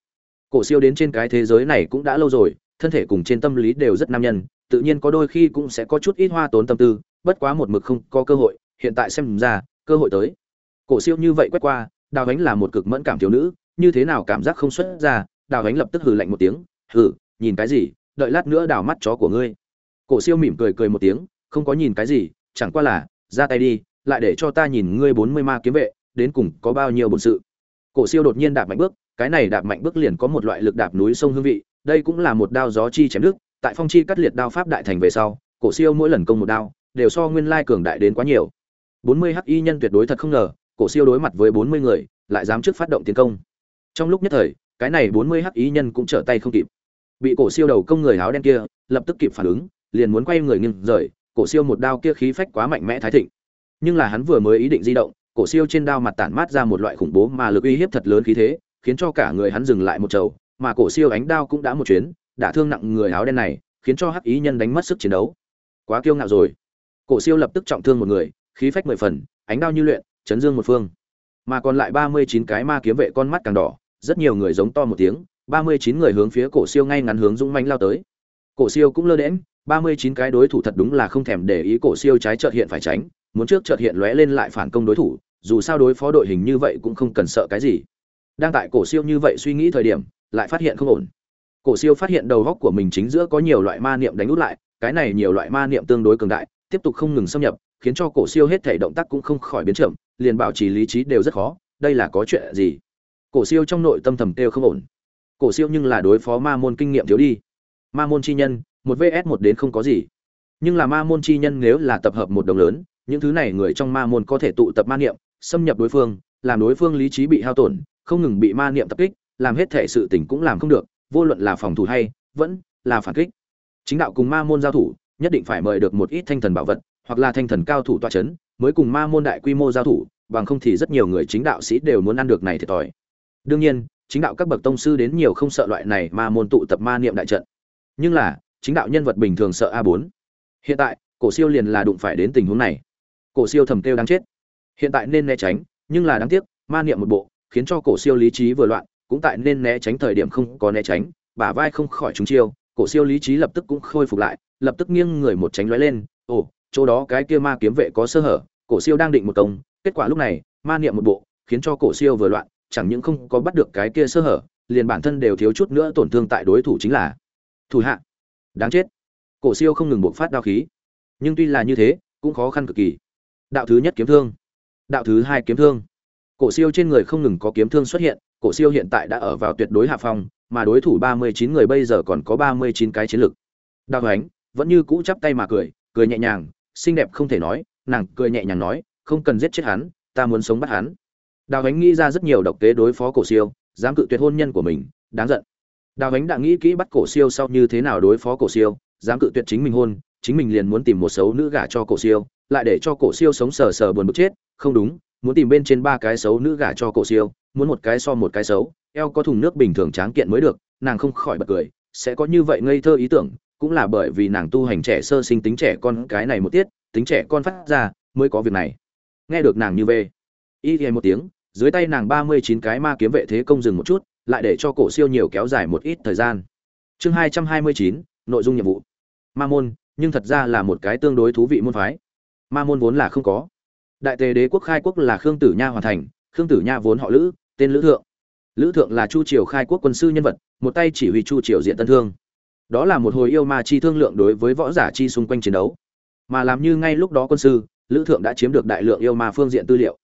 [SPEAKER 1] Cổ siêu đến trên cái thế giới này cũng đã lâu rồi, thân thể cùng trên tâm lý đều rất nam nhân, tự nhiên có đôi khi cũng sẽ có chút ít hoa tốn tâm tư, bất quá một mực không có cơ hội, hiện tại xem ra, cơ hội tới. Cổ siêu như vậy quét qua đào ánh là một cực mẫn cảm thiếu nữ, như thế nào cảm giác không xuất ra đào ánh lập tức hừ lạnh một tiếng, hừ, nhìn cái gì? Đợi lát nữa đào mắt chó của ngươi. Cổ siêu mỉm cười cười một tiếng, không có nhìn cái gì, chẳng qua là, ra tay đi, lại để cho ta nhìn ngươi bốn mươi ma kiếm vệ, đến cùng có bao nhiêu bổn sự. Cổ siêu đột nhiên đạp mạnh bước, cái này đạp mạnh bước liền có một loại lực đạp núi sông hương vị, đây cũng là một đao gió chi chém đức tại phong chi cắt liệt đao pháp đại thành về sau, cổ siêu mỗi lần công một đao, đều so nguyên lai cường đại đến quá nhiều. bốn mươi hắc y nhân tuyệt đối thật không ngờ, cổ siêu đối mặt với bốn mươi người, lại dám trước phát động tiến công. Trong lúc nhất thời, cái này bốn mươi hắc y nhân cũng trở tay không kịp bị cổ siêu đầu công người áo đen kia lập tức kịp phản ứng, liền muốn quay người nghiêng rời, cổ siêu một đao kia khí phách quá mạnh mẽ thái thịnh. Nhưng là hắn vừa mới ý định di động, cổ siêu trên đao mặt tản mát ra một loại khủng bố mà lực uy hiếp thật lớn khí thế, khiến cho cả người hắn dừng lại một chầu, mà cổ siêu ánh đao cũng đã một chuyến đã thương nặng người áo đen này, khiến cho hắc ý nhân đánh mất sức chiến đấu. Quá kiêu ngạo rồi. Cổ siêu lập tức trọng thương một người, khí phách mười phần, ánh đao như luyện, chấn dương một phương. Mà còn lại ba mươi chín cái ma kiếm vệ con mắt càng đỏ, rất nhiều người giống to một tiếng ba mươi chín người hướng phía cổ siêu ngay ngắn hướng dũng mãnh lao tới. Cổ siêu cũng lơ đễm ba mươi chín cái đối thủ thật đúng là không thèm để ý cổ siêu trái chợt hiện phải tránh, muốn trước chợt hiện lóe lên lại phản công đối thủ, dù sao đối phó đội hình như vậy cũng không cần sợ cái gì. Đang tại cổ siêu như vậy suy nghĩ thời điểm, lại phát hiện không ổn. Cổ siêu phát hiện đầu góc của mình chính giữa có nhiều loại ma niệm đánh út lại, cái này nhiều loại ma niệm tương đối cường đại, tiếp tục không ngừng xâm nhập, khiến cho cổ siêu hết thể động tác cũng không khỏi biến chậm, liền bảo trì lý trí đều rất khó, đây là có chuyện gì? Cổ siêu trong nội tâm thầm kêu không ổn cổ siêu nhưng là đối phó ma môn kinh nghiệm thiếu đi. Ma môn chi nhân, một vs một đến không có gì. Nhưng là ma môn chi nhân nếu là tập hợp một đồng lớn, những thứ này người trong ma môn có thể tụ tập ma niệm, xâm nhập đối phương, làm đối phương lý trí bị hao tổn, không ngừng bị ma niệm tập kích, làm hết thể sự tình cũng làm không được, vô luận là phòng thủ hay, vẫn là phản kích. Chính đạo cùng ma môn giao thủ, nhất định phải mời được một ít thanh thần bảo vật, hoặc là thanh thần cao thủ toa chấn, mới cùng ma môn đại quy mô giao thủ, bằng không thì rất nhiều người chính đạo sĩ đều muốn ăn được này thiệt thòi. Đương nhiên chính đạo các bậc tông sư đến nhiều không sợ loại này ma môn tụ tập ma niệm đại trận. Nhưng là, chính đạo nhân vật bình thường sợ a 4 hiện tại, cổ siêu liền là đụng phải đến tình huống này. Cổ siêu thầm kêu đáng chết. Hiện tại nên né tránh, nhưng là đáng tiếc, ma niệm một bộ, khiến cho cổ siêu lý trí vừa loạn, cũng tại nên né tránh thời điểm không có né tránh, bả vai không khỏi trúng chiêu, cổ siêu lý trí lập tức cũng khôi phục lại, lập tức nghiêng người một tránh lóe lên, ồ, chỗ đó cái kia ma kiếm vệ có sơ hở, cổ siêu đang định một công, kết quả lúc này, ma niệm một bộ, khiến cho cổ siêu vừa loạn chẳng những không có bắt được cái kia sơ hở, liền bản thân đều thiếu chút nữa tổn thương tại đối thủ chính là thủ hạ. Đáng chết. Cổ siêu không ngừng buộc phát đao khí. Nhưng tuy là như thế, cũng khó khăn cực kỳ. Đạo thứ nhất kiếm thương. Đạo thứ hai kiếm thương. Cổ siêu trên người không ngừng có kiếm thương xuất hiện, cổ siêu hiện tại đã ở vào tuyệt đối hạ phong, mà đối thủ ba mươi chín người bây giờ còn có ba mươi chín cái chiến lực. Đao hoánh vẫn như cũ chắp tay mà cười cười nhẹ nhàng, xinh đẹp không thể nói, nàng cười nhẹ nhàng nói, không cần giết chết hắn, ta muốn sống bắt hắn đào ánh nghĩ ra rất nhiều độc kế đối phó cổ siêu, dám cự tuyệt hôn nhân của mình, đáng giận. Đào ánh đã nghĩ kỹ bắt cổ siêu sau như thế nào đối phó cổ siêu, dám cự tuyệt chính mình hôn, chính mình liền muốn tìm một xấu nữ gả cho cổ siêu, lại để cho cổ siêu sống sờ sờ buồn bực chết. Không đúng, muốn tìm bên trên ba cái xấu nữ gả cho cổ siêu, muốn một cái so một cái xấu, eo có thùng nước bình thường tráng kiện mới được, nàng không khỏi bật cười. Sẽ có như vậy ngây thơ ý tưởng, cũng là bởi vì nàng tu hành trẻ sơ sinh tính trẻ con cái này một tiết, tính trẻ con phát ra, mới có việc này. Nghe được nàng như về y thì một tiếng, dưới tay nàng ba mươi chín cái ma kiếm vệ thế công dừng một chút, lại để cho cổ siêu nhiều kéo dài một ít thời gian. Chương hai trăm hai mươi chín, nội dung nhiệm vụ. Ma môn, nhưng thật ra là một cái tương đối thú vị môn phái. Ma môn vốn là không có. Đại tề đế quốc khai quốc là khương tử nha hoàn thành, khương tử nha vốn họ lữ, tên lữ thượng. Lữ thượng là chu triều khai quốc quân sư nhân vật, một tay chỉ huy chu triều diện tân thương. Đó là một hồi yêu ma chi thương lượng đối với võ giả chi xung quanh chiến đấu. Mà làm như ngay lúc đó quân sư, lữ thượng đã chiếm được đại lượng yêu ma phương diện tư liệu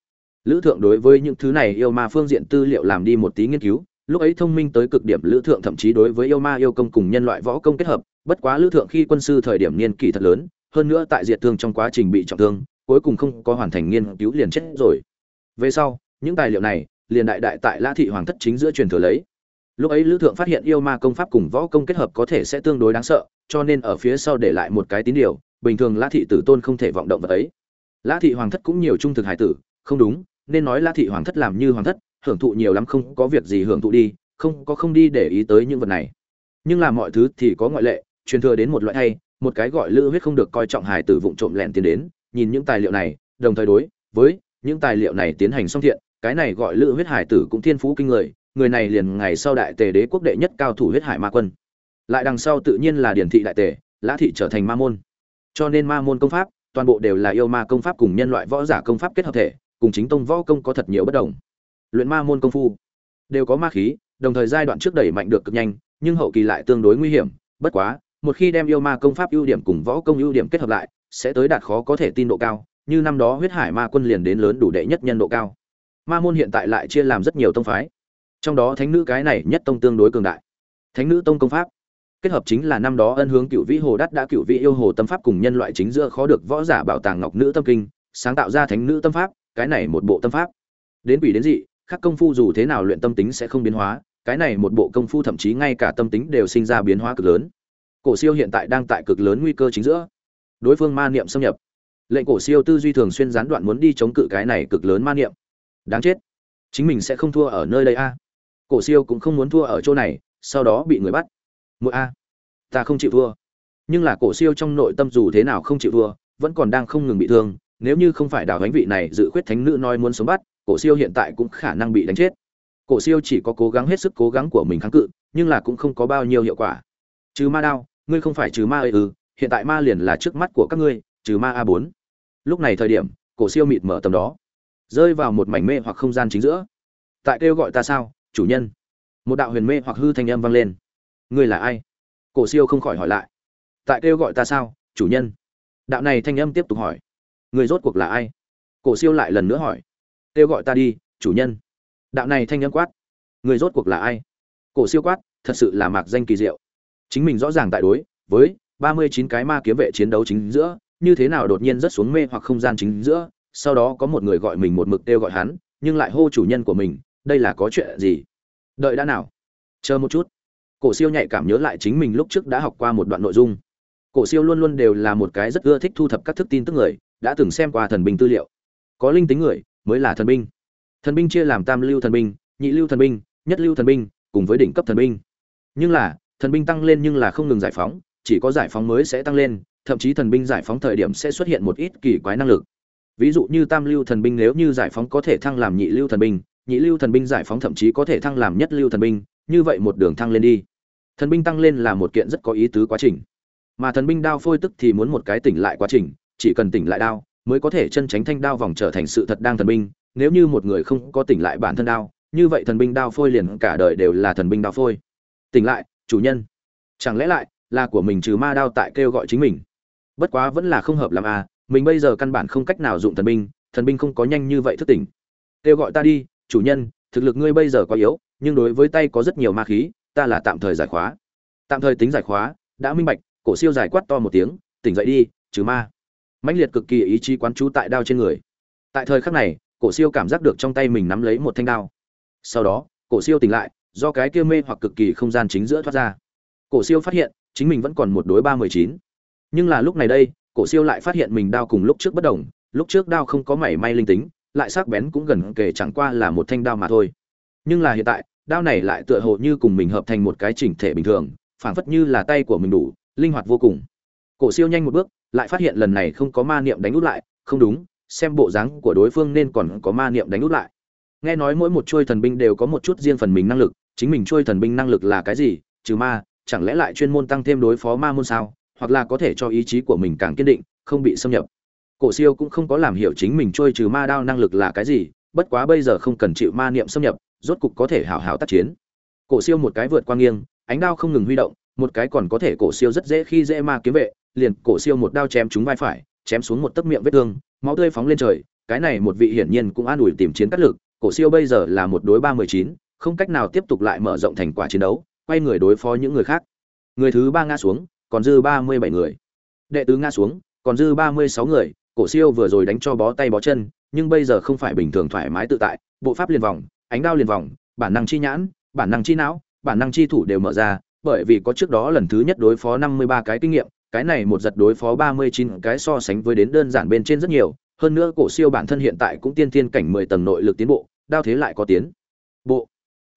[SPEAKER 1] lữ thượng đối với những thứ này yêu ma phương diện tư liệu làm đi một tí nghiên cứu, lúc ấy thông minh tới cực điểm lữ thượng thậm chí đối với yêu ma yêu công cùng nhân loại võ công kết hợp, bất quá lữ thượng khi quân sư thời điểm niên kỷ thật lớn, hơn nữa tại diệt thương trong quá trình bị trọng thương, cuối cùng không có hoàn thành nghiên cứu liền chết rồi. Về sau, những tài liệu này, liền đại đại tại la thị hoàng thất chính giữa truyền thừa lấy. Lúc ấy lữ thượng phát hiện yêu ma công pháp cùng võ công kết hợp có thể sẽ tương đối đáng sợ, cho nên ở phía sau để lại một cái tín điều, bình thường la thị tử tôn không thể vọng động vật ấy. La thị hoàng thất cũng nhiều trung thực hải tử, không đúng nên nói la thị hoàng thất làm như hoàng thất, hưởng thụ nhiều lắm không có việc gì hưởng thụ đi, không có không đi để ý tới những vật này. Nhưng làm mọi thứ thì có ngoại lệ, truyền thừa đến một loại hay, một cái gọi lữ huyết không được coi trọng hải tử vụng trộm lẻn tiến đến, nhìn những tài liệu này, đồng thời đối với những tài liệu này tiến hành song thiện, cái này gọi lữ huyết hải tử cũng thiên phú kinh người người này liền ngày sau đại tề đế quốc đệ nhất cao thủ huyết hải ma quân. Lại đằng sau tự nhiên là điển thị đại tề, lã thị trở thành ma môn. Cho nên ma môn công pháp, toàn bộ đều là yêu ma công pháp cùng nhân loại võ giả công pháp kết hợp thể cùng chính tông võ công có thật nhiều bất đồng. Luyện ma môn công phu đều có ma khí, đồng thời giai đoạn trước đẩy mạnh được cực nhanh, nhưng hậu kỳ lại tương đối nguy hiểm. Bất quá, một khi đem yêu ma công pháp ưu điểm cùng võ công ưu điểm kết hợp lại, sẽ tới đạt khó có thể tin độ cao, như năm đó huyết hải ma quân liền đến lớn đủ đệ nhất nhân độ cao. Ma môn hiện tại lại chia làm rất nhiều tông phái. Trong đó thánh nữ cái này nhất tông tương đối cường đại. Thánh nữ tông công pháp kết hợp chính là năm đó ân hướng cựu vĩ hồ đắt đã cựu vĩ yêu hồ tâm pháp cùng nhân loại chính giữa khó được võ giả bảo tàng ngọc nữ tâm kinh, sáng tạo ra thánh nữ tâm pháp cái này một bộ tâm pháp. Đến quỷ đến dị khác công phu dù thế nào luyện tâm tính sẽ không biến hóa, cái này một bộ công phu thậm chí ngay cả tâm tính đều sinh ra biến hóa cực lớn. Cổ siêu hiện tại đang tại cực lớn nguy cơ chính giữa. Đối phương ma niệm xâm nhập. Lệnh cổ siêu tư duy thường xuyên gián đoạn muốn đi chống cự cái này cực lớn ma niệm. Đáng chết. Chính mình sẽ không thua ở nơi đây a. Cổ siêu cũng không muốn thua ở chỗ này, sau đó bị người bắt. Mỗi a, ta không chịu thua. Nhưng là cổ siêu trong nội tâm dù thế nào không chịu thua, vẫn còn đang không ngừng bị thương nếu như không phải đào ánh vị này dự khuyết thánh nữ nói muốn sống bắt, cổ siêu hiện tại cũng khả năng bị đánh chết. Cổ siêu chỉ có cố gắng hết sức cố gắng của mình kháng cự, nhưng là cũng không có bao nhiêu hiệu quả. Trừ ma đao, ngươi không phải trừ ma ơi ư, hiện tại ma liền là trước mắt của các ngươi, trừ ma a bốn. Lúc này thời điểm, cổ siêu mịt mở tầm đó. Rơi vào một mảnh mê hoặc không gian chính giữa. Tại kêu gọi ta sao, chủ nhân? Một đạo huyền mê hoặc hư thanh âm vang lên. Ngươi là ai? Cổ siêu không khỏi hỏi lại. Tại kêu gọi ta sao, chủ nhân? Đạo này thanh âm tiếp tục hỏi người rốt cuộc là ai? Cổ siêu lại lần nữa hỏi. Kêu gọi ta đi, chủ nhân. Đạo này thanh nhân quát. Người rốt cuộc là ai? Cổ siêu quát, thật sự là mạc danh kỳ diệu. Chính mình rõ ràng tại đối với ba mươi chín cái ma kiếm vệ chiến đấu chính giữa, như thế nào đột nhiên rất xuống mê hoặc không gian chính giữa, sau đó có một người gọi mình một mực kêu gọi hắn, nhưng lại hô chủ nhân của mình, đây là có chuyện gì? Đợi đã nào? Chờ một chút. Cổ siêu nhạy cảm nhớ lại chính mình lúc trước đã học qua một đoạn nội dung. Cổ siêu luôn luôn đều là một cái rất ưa thích thu thập các thức tin tức người đã từng xem qua thần binh tư liệu. Có linh tính người mới là thần binh. Thần binh chia làm tam lưu thần binh, nhị lưu thần binh, nhất lưu thần binh, cùng với đỉnh cấp thần binh. Nhưng là, thần binh tăng lên nhưng là không ngừng giải phóng, chỉ có giải phóng mới sẽ tăng lên, thậm chí thần binh giải phóng thời điểm sẽ xuất hiện một ít kỳ quái năng lực. Ví dụ như tam lưu thần binh nếu như giải phóng có thể thăng làm nhị lưu thần binh, nhị lưu thần binh giải phóng thậm chí có thể thăng làm nhất lưu thần binh, như vậy một đường thăng lên đi. Thần binh tăng lên là một kiện rất có ý tứ quá trình. Mà thần binh đao phôi tức thì muốn một cái tỉnh lại quá trình chỉ cần tỉnh lại đao, mới có thể chân tránh thanh đao vòng trở thành sự thật đang thần binh. Nếu như một người không có tỉnh lại bản thân đao, như vậy thần binh đao phôi liền cả đời đều là thần binh đao phôi. Tỉnh lại, chủ nhân. Chẳng lẽ lại là của mình trừ ma đao tại kêu gọi chính mình? Bất quá vẫn là không hợp làm à mình bây giờ căn bản không cách nào dụng thần binh thần binh không có nhanh như vậy thức tỉnh. Kêu gọi ta đi, chủ nhân, thực lực ngươi bây giờ quá yếu, nhưng đối với tay có rất nhiều ma khí, ta là tạm thời giải khóa. Tạm thời tính giải khóa, đã minh bạch, cổ siêu giải quát to một tiếng, tỉnh dậy đi, trừ ma mãnh liệt cực kỳ ý chí quán chú tại đao trên người. Tại thời khắc này, cổ siêu cảm giác được trong tay mình nắm lấy một thanh đao. Sau đó, cổ siêu tỉnh lại, do cái kia mê hoặc cực kỳ không gian chính giữa thoát ra. Cổ siêu phát hiện, chính mình vẫn còn một đối ba mười chín. Nhưng là lúc này đây, cổ siêu lại phát hiện mình đao cùng lúc trước bất đồng, lúc trước đao không có mảy may linh tính, lại sắc bén cũng gần kể chẳng qua là một thanh đao mà thôi. Nhưng là hiện tại, đao này lại tựa hồ như cùng mình hợp thành một cái chỉnh thể bình thường, phảng phất như là tay của mình đủ, linh hoạt vô cùng. Cổ siêu nhanh một bước lại phát hiện lần này không có ma niệm đánh út lại, không đúng, xem bộ dáng của đối phương nên còn có ma niệm đánh út lại. Nghe nói mỗi một chuôi thần binh đều có một chút riêng phần mình năng lực, chính mình chuôi thần binh năng lực là cái gì, trừ ma, chẳng lẽ lại chuyên môn tăng thêm đối phó ma môn sao, hoặc là có thể cho ý chí của mình càng kiên định, không bị xâm nhập. Cổ siêu cũng không có làm hiểu chính mình trôi trừ ma đao năng lực là cái gì, bất quá bây giờ không cần chịu ma niệm xâm nhập, rốt cục có thể hảo hảo tác chiến. Cổ siêu một cái vượt qua nghiêng, ánh đao không ngừng huy động, một cái còn có thể cổ siêu rất dễ khi dễ ma kiếm vệ liền cổ siêu một đao chém trúng vai phải, chém xuống một tấc miệng vết thương, máu tươi phóng lên trời, cái này một vị hiển nhiên cũng an ủi tìm chiến cắt lực, cổ siêu bây giờ là một đối ba mười chín, không cách nào tiếp tục lại mở rộng thành quả chiến đấu, quay người đối phó những người khác. Người thứ ba ngã xuống, còn dư ba mươi bảy người. Đệ tứ ngã xuống, còn dư ba mươi sáu người, cổ siêu vừa rồi đánh cho bó tay bó chân, nhưng bây giờ không phải bình thường thoải mái tự tại, bộ pháp liền vòng, ánh đao liền vòng, bản năng chi nhãn, bản năng chi não, bản năng chi thủ đều mở ra, bởi vì có trước đó lần thứ nhất đối phó năm mươi ba cái kinh nghiệm cái này một giật đối phó ba mươi chín cái so sánh với đến đơn giản bên trên rất nhiều, hơn nữa cổ siêu bản thân hiện tại cũng tiên tiên cảnh mười tầng nội lực tiến bộ, đao thế lại có tiến. Bộ,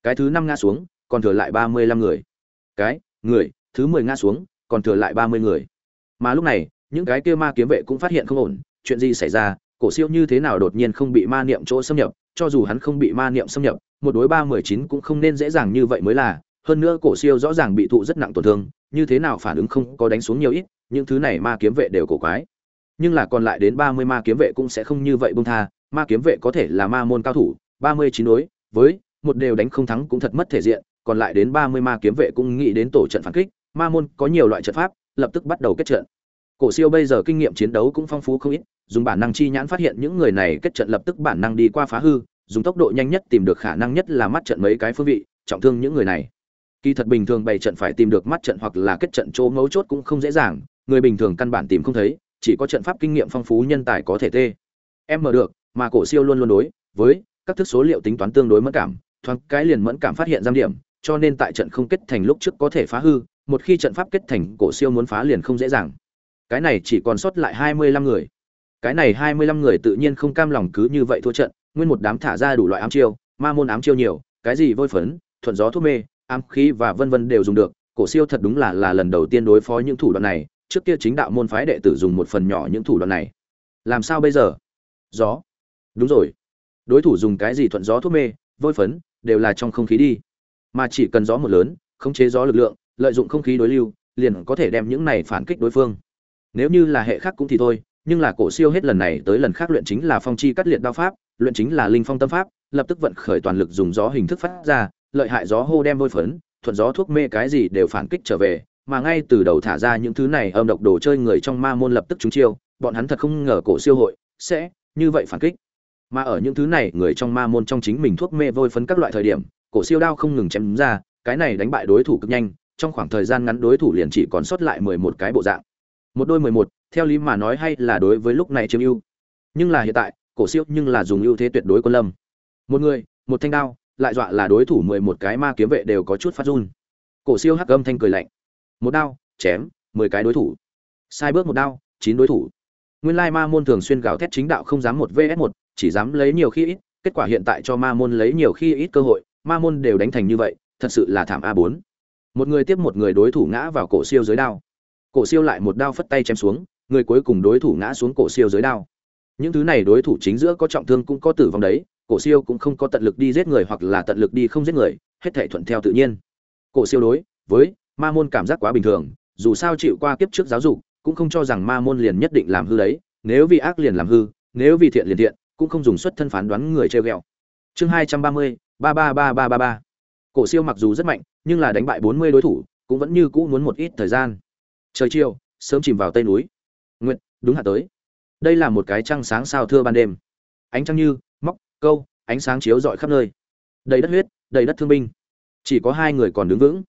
[SPEAKER 1] cái thứ năm ngã xuống, còn thừa lại ba mươi lăm người. Cái, người, thứ mười ngã xuống, còn thừa lại ba mươi người. Mà lúc này, những cái kia ma kiếm vệ cũng phát hiện không ổn, chuyện gì xảy ra, cổ siêu như thế nào đột nhiên không bị ma niệm chỗ xâm nhập, cho dù hắn không bị ma niệm xâm nhập, một đối ba mười chín cũng không nên dễ dàng như vậy mới là, hơn nữa cổ siêu rõ ràng bị thụ rất nặng tổn thương như thế nào phản ứng không có đánh xuống nhiều ít, những thứ này ma kiếm vệ đều cổ quái. Nhưng là còn lại đến ba mươi ma kiếm vệ cũng sẽ không như vậy bung tha, ma kiếm vệ có thể là ma môn cao thủ, ba mươi chín đối, với một đều đánh không thắng cũng thật mất thể diện, còn lại đến ba mươi ma kiếm vệ cũng nghĩ đến tổ trận phản kích, ma môn có nhiều loại trận pháp, lập tức bắt đầu kết trận. Cổ siêu bây giờ kinh nghiệm chiến đấu cũng phong phú không ít, dùng bản năng chi nhãn phát hiện những người này kết trận lập tức bản năng đi qua phá hư, dùng tốc độ nhanh nhất tìm được khả năng nhất là mắt trận mấy cái phương vị, trọng thương những người này kỳ thật bình thường bày trận phải tìm được mắt trận hoặc là kết trận chỗ ngấu chốt cũng không dễ dàng, người bình thường căn bản tìm không thấy, chỉ có trận pháp kinh nghiệm phong phú nhân tài có thể tê. Em mở được, mà cổ siêu luôn luôn đối với các thức số liệu tính toán tương đối mẫn cảm, thoáng cái liền mẫn cảm phát hiện giam điểm, cho nên tại trận không kết thành lúc trước có thể phá hư, một khi trận pháp kết thành, cổ siêu muốn phá liền không dễ dàng. Cái này chỉ còn sót lại hai mươi lăm người. Cái này hai mươi lăm người tự nhiên không cam lòng cứ như vậy thua trận, nguyên một đám thả ra đủ loại ám chiêu, ma môn ám chiêu nhiều, cái gì vôi phấn, thuận gió thuốc mê ám khí và vân vân đều dùng được, cổ siêu thật đúng là là lần đầu tiên đối phó những thủ đoạn này, trước kia chính đạo môn phái đệ tử dùng một phần nhỏ những thủ đoạn này. Làm sao bây giờ? Gió. Đúng rồi. Đối thủ dùng cái gì thuận gió thuốc mê, vôi phấn, đều là trong không khí đi. Mà chỉ cần gió một lớn, khống chế gió lực lượng, lợi dụng không khí đối lưu, liền có thể đem những này phản kích đối phương. Nếu như là hệ khác cũng thì thôi, nhưng là cổ siêu hết lần này tới lần khác luyện chính là phong chi cắt liệt đao pháp, luyện chính là linh phong tâm pháp, lập tức vận khởi toàn lực dùng gió hình thức phát ra lợi hại gió hô đem vôi phấn, thuận gió thuốc mê cái gì đều phản kích trở về, mà ngay từ đầu thả ra những thứ này âm độc đồ chơi người trong ma môn lập tức trúng chiêu, bọn hắn thật không ngờ cổ siêu hội sẽ như vậy phản kích. Mà ở những thứ này người trong ma môn trong chính mình thuốc mê vôi phấn các loại thời điểm, cổ siêu đao không ngừng chém ra, cái này đánh bại đối thủ cực nhanh, trong khoảng thời gian ngắn đối thủ liền chỉ còn sót lại mười một cái bộ dạng. Một đôi mười một, theo lý mà nói hay là đối với lúc này chiếm ưu. Nhưng là hiện tại, cổ siêu nhưng là dùng ưu thế tuyệt đối quân lâm. Một người, một thanh đao lại dọa là đối thủ mười một cái ma kiếm vệ đều có chút phát run. Cổ siêu hắc âm thanh cười lạnh. Một đao, chém, mười cái đối thủ. Sai bước một đao, chín đối thủ. Nguyên lai ma môn thường xuyên gào thét chính đạo không dám một vs một, chỉ dám lấy nhiều khi ít, kết quả hiện tại cho ma môn lấy nhiều khi ít cơ hội, ma môn đều đánh thành như vậy, thật sự là thảm a bốn. Một người tiếp một người đối thủ ngã vào cổ siêu dưới đao. Cổ siêu lại một đao phất tay chém xuống, người cuối cùng đối thủ ngã xuống cổ siêu dưới đao. Những thứ này đối thủ chính giữa có trọng thương cũng có tử vong đấy cổ siêu cũng không có tận lực đi giết người hoặc là tận lực đi không giết người, hết thể thuận theo tự nhiên. Cổ siêu đối với ma môn cảm giác quá bình thường, dù sao chịu qua kiếp trước giáo dục, cũng không cho rằng ma môn liền nhất định làm hư đấy, nếu vì ác liền làm hư, nếu vì thiện liền thiện, cũng không dùng xuất thân phán đoán người treo ghẹo. Chương hai trăm ba mươi, ba ba ba ba ba ba. Cổ siêu mặc dù rất mạnh, nhưng là đánh bại bốn mươi đối thủ, cũng vẫn như cũ muốn một ít thời gian. Trời chiều, sớm chìm vào tây núi. Nguyện đúng hạ tới. Đây là một cái trăng sáng sao thưa ban đêm. Ánh trăng như câu ánh sáng chiếu rọi khắp nơi. Đầy đất huyết đầy đất thương binh. Chỉ có hai người còn đứng vững.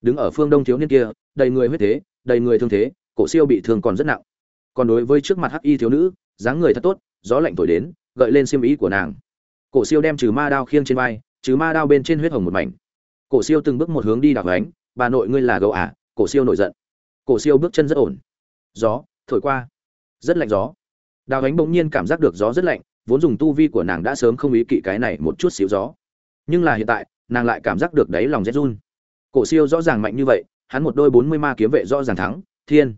[SPEAKER 1] Đứng ở phương đông thiếu niên kia đầy người huyết thế đầy người thương thế cổ siêu bị thương còn rất nặng. Còn đối với trước mặt hắc y thiếu nữ dáng người thật tốt gió lạnh thổi đến gợi lên xiêm ý của nàng. Cổ siêu đem trừ ma đao khiêng trên vai trừ ma đao bên trên huyết hồng một mảnh. Cổ siêu từng bước một hướng đi đạp ánh bà nội ngươi là gấu ả à, cổ siêu nổi giận. Cổ siêu bước chân rất ổn. Gió thổi qua. Rất lạnh gió. Đào ánh bỗng nhiên cảm giác được gió rất lạnh vốn dùng tu vi của nàng đã sớm không ý kỵ cái này một chút xíu gió. Nhưng là hiện tại, nàng lại cảm giác được đáy lòng rét run. Cổ siêu rõ ràng mạnh như vậy, hắn một đôi bốn mươi ma kiếm vệ rõ ràng thắng, thiên.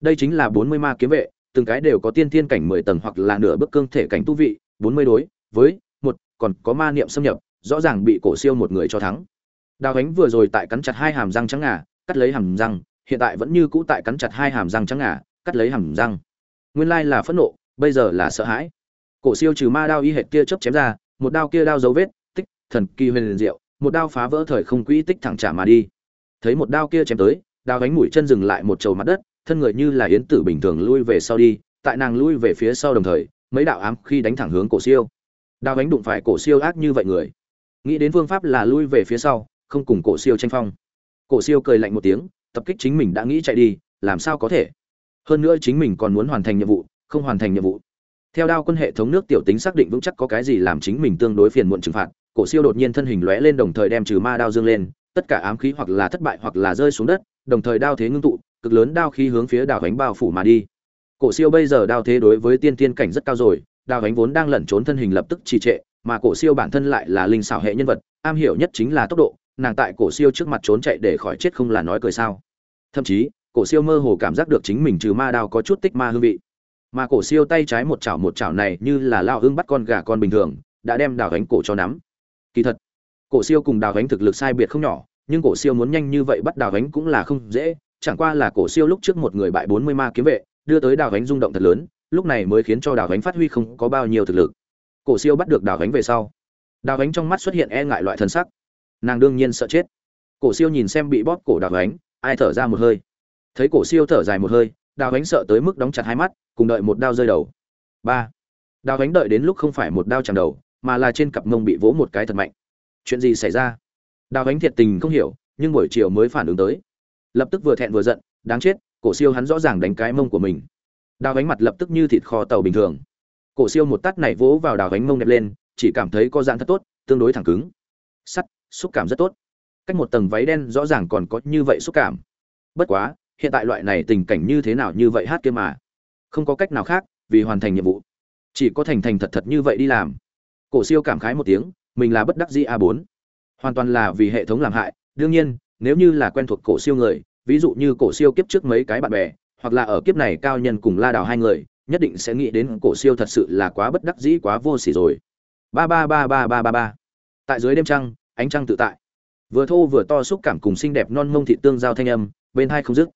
[SPEAKER 1] Đây chính là bốn mươi ma kiếm vệ, từng cái đều có tiên thiên cảnh mười tầng hoặc là nửa bước cương thể cảnh tu vị, bốn mươi đối, với một, còn có ma niệm xâm nhập, rõ ràng bị cổ siêu một người cho thắng. Đào ánh vừa rồi tại cắn chặt hai hàm răng trắng ngà, cắt lấy hàm răng, hiện tại vẫn như cũ tại cắn chặt hai hàm răng trắng ngà, cắt lấy hàm răng. Nguyên lai là phẫn nộ, bây giờ là sợ hãi cổ siêu trừ ma đao y hệt kia chớp chém ra, một đao kia đao dấu vết, tích, thần kỳ huyền liền diệu, một đao phá vỡ thời không quỹ tích thẳng trả mà đi. Thấy một đao kia chém tới, đao gánh mũi chân dừng lại một trầu mặt đất, thân người như là yến tử bình thường lui về sau đi, tại nàng lui về phía sau đồng thời, mấy đạo ám khi đánh thẳng hướng cổ siêu. Đao gánh đụng phải cổ siêu ác như vậy người. Nghĩ đến phương pháp là lui về phía sau, không cùng cổ siêu tranh phong. Cổ siêu cười lạnh một tiếng, tập kích chính mình đã nghĩ chạy đi, làm sao có thể? Hơn nữa chính mình còn muốn hoàn thành nhiệm vụ, không hoàn thành nhiệm vụ theo đao quân hệ thống nước tiểu tính xác định vững chắc có cái gì làm chính mình tương đối phiền muộn trừng phạt, cổ siêu đột nhiên thân hình lóe lên đồng thời đem trừ ma đao dương lên, tất cả ám khí hoặc là thất bại hoặc là rơi xuống đất, đồng thời đao thế ngưng tụ, cực lớn đao khí hướng phía đào bánh bao phủ mà đi. Cổ siêu bây giờ đao thế đối với tiên tiên cảnh rất cao rồi đào bánh vốn đang lẩn trốn thân hình lập tức trì trệ, mà cổ siêu bản thân lại là linh xảo hệ nhân vật, am hiểu nhất chính là tốc độ, nàng tại cổ siêu trước mặt trốn chạy để khỏi chết không là nói cười sao. Thậm chí, cổ siêu mơ hồ cảm giác được chính mình trừ ma đao có chút tích ma hương vị mà cổ siêu tay trái một chảo một chảo này như là lao hương bắt con gà con bình thường, đã đem đào gánh cổ cho nắm. Kỳ thật, cổ siêu cùng đào gánh thực lực sai biệt không nhỏ, nhưng cổ siêu muốn nhanh như vậy bắt đào gánh cũng là không dễ, chẳng qua là cổ siêu lúc trước một người bại bốn mươi ma kiếm vệ, đưa tới đào gánh rung động thật lớn, lúc này mới khiến cho đào gánh phát huy không có bao nhiêu thực lực. Cổ siêu bắt được đào gánh về sau, đào gánh trong mắt xuất hiện e ngại loại thân sắc. Nàng đương nhiên sợ chết. Cổ siêu nhìn xem bị bóp cổ đào gánh, ai thở ra một hơi. Thấy cổ siêu thở dài một hơi đào ánh sợ tới mức đóng chặt hai mắt, cùng đợi một đao rơi đầu. Ba. Đào ánh đợi đến lúc không phải một đao chạm đầu, mà là trên cặp mông bị vỗ một cái thật mạnh. Chuyện gì xảy ra? Đào ánh thiệt tình không hiểu, nhưng buổi chiều mới phản ứng tới. Lập tức vừa thẹn vừa giận, đáng chết, cổ siêu hắn rõ ràng đánh cái mông của mình. Đào ánh mặt lập tức như thịt kho tàu bình thường. Cổ siêu một tát này vỗ vào đào ánh mông đẹp lên, chỉ cảm thấy có dạng thật tốt, tương đối thẳng cứng. Sắt, xúc cảm rất tốt. Cách một tầng váy đen rõ ràng còn có như vậy xúc cảm. Bất quá hiện tại loại này tình cảnh như thế nào như vậy hát kia mà. Không có cách nào khác, vì hoàn thành nhiệm vụ. Chỉ có thành thành thật thật như vậy đi làm. Cổ siêu cảm khái một tiếng, mình là bất đắc dĩ a bốn. Hoàn toàn là vì hệ thống làm hại. Đương nhiên, nếu như là quen thuộc cổ siêu người, ví dụ như cổ siêu kiếp trước mấy cái bạn bè, hoặc là ở kiếp này cao nhân cùng la đào hai người, nhất định sẽ nghĩ đến cổ siêu thật sự là quá bất đắc dĩ, quá vô sỉ rồi. Ba ba ba ba ba ba ba. Tại dưới đêm trăng, ánh trăng tự tại. Vừa thô vừa to xúc cảm cùng xinh đẹp non mông thị tương giao thanh âm, bên hai không dứt.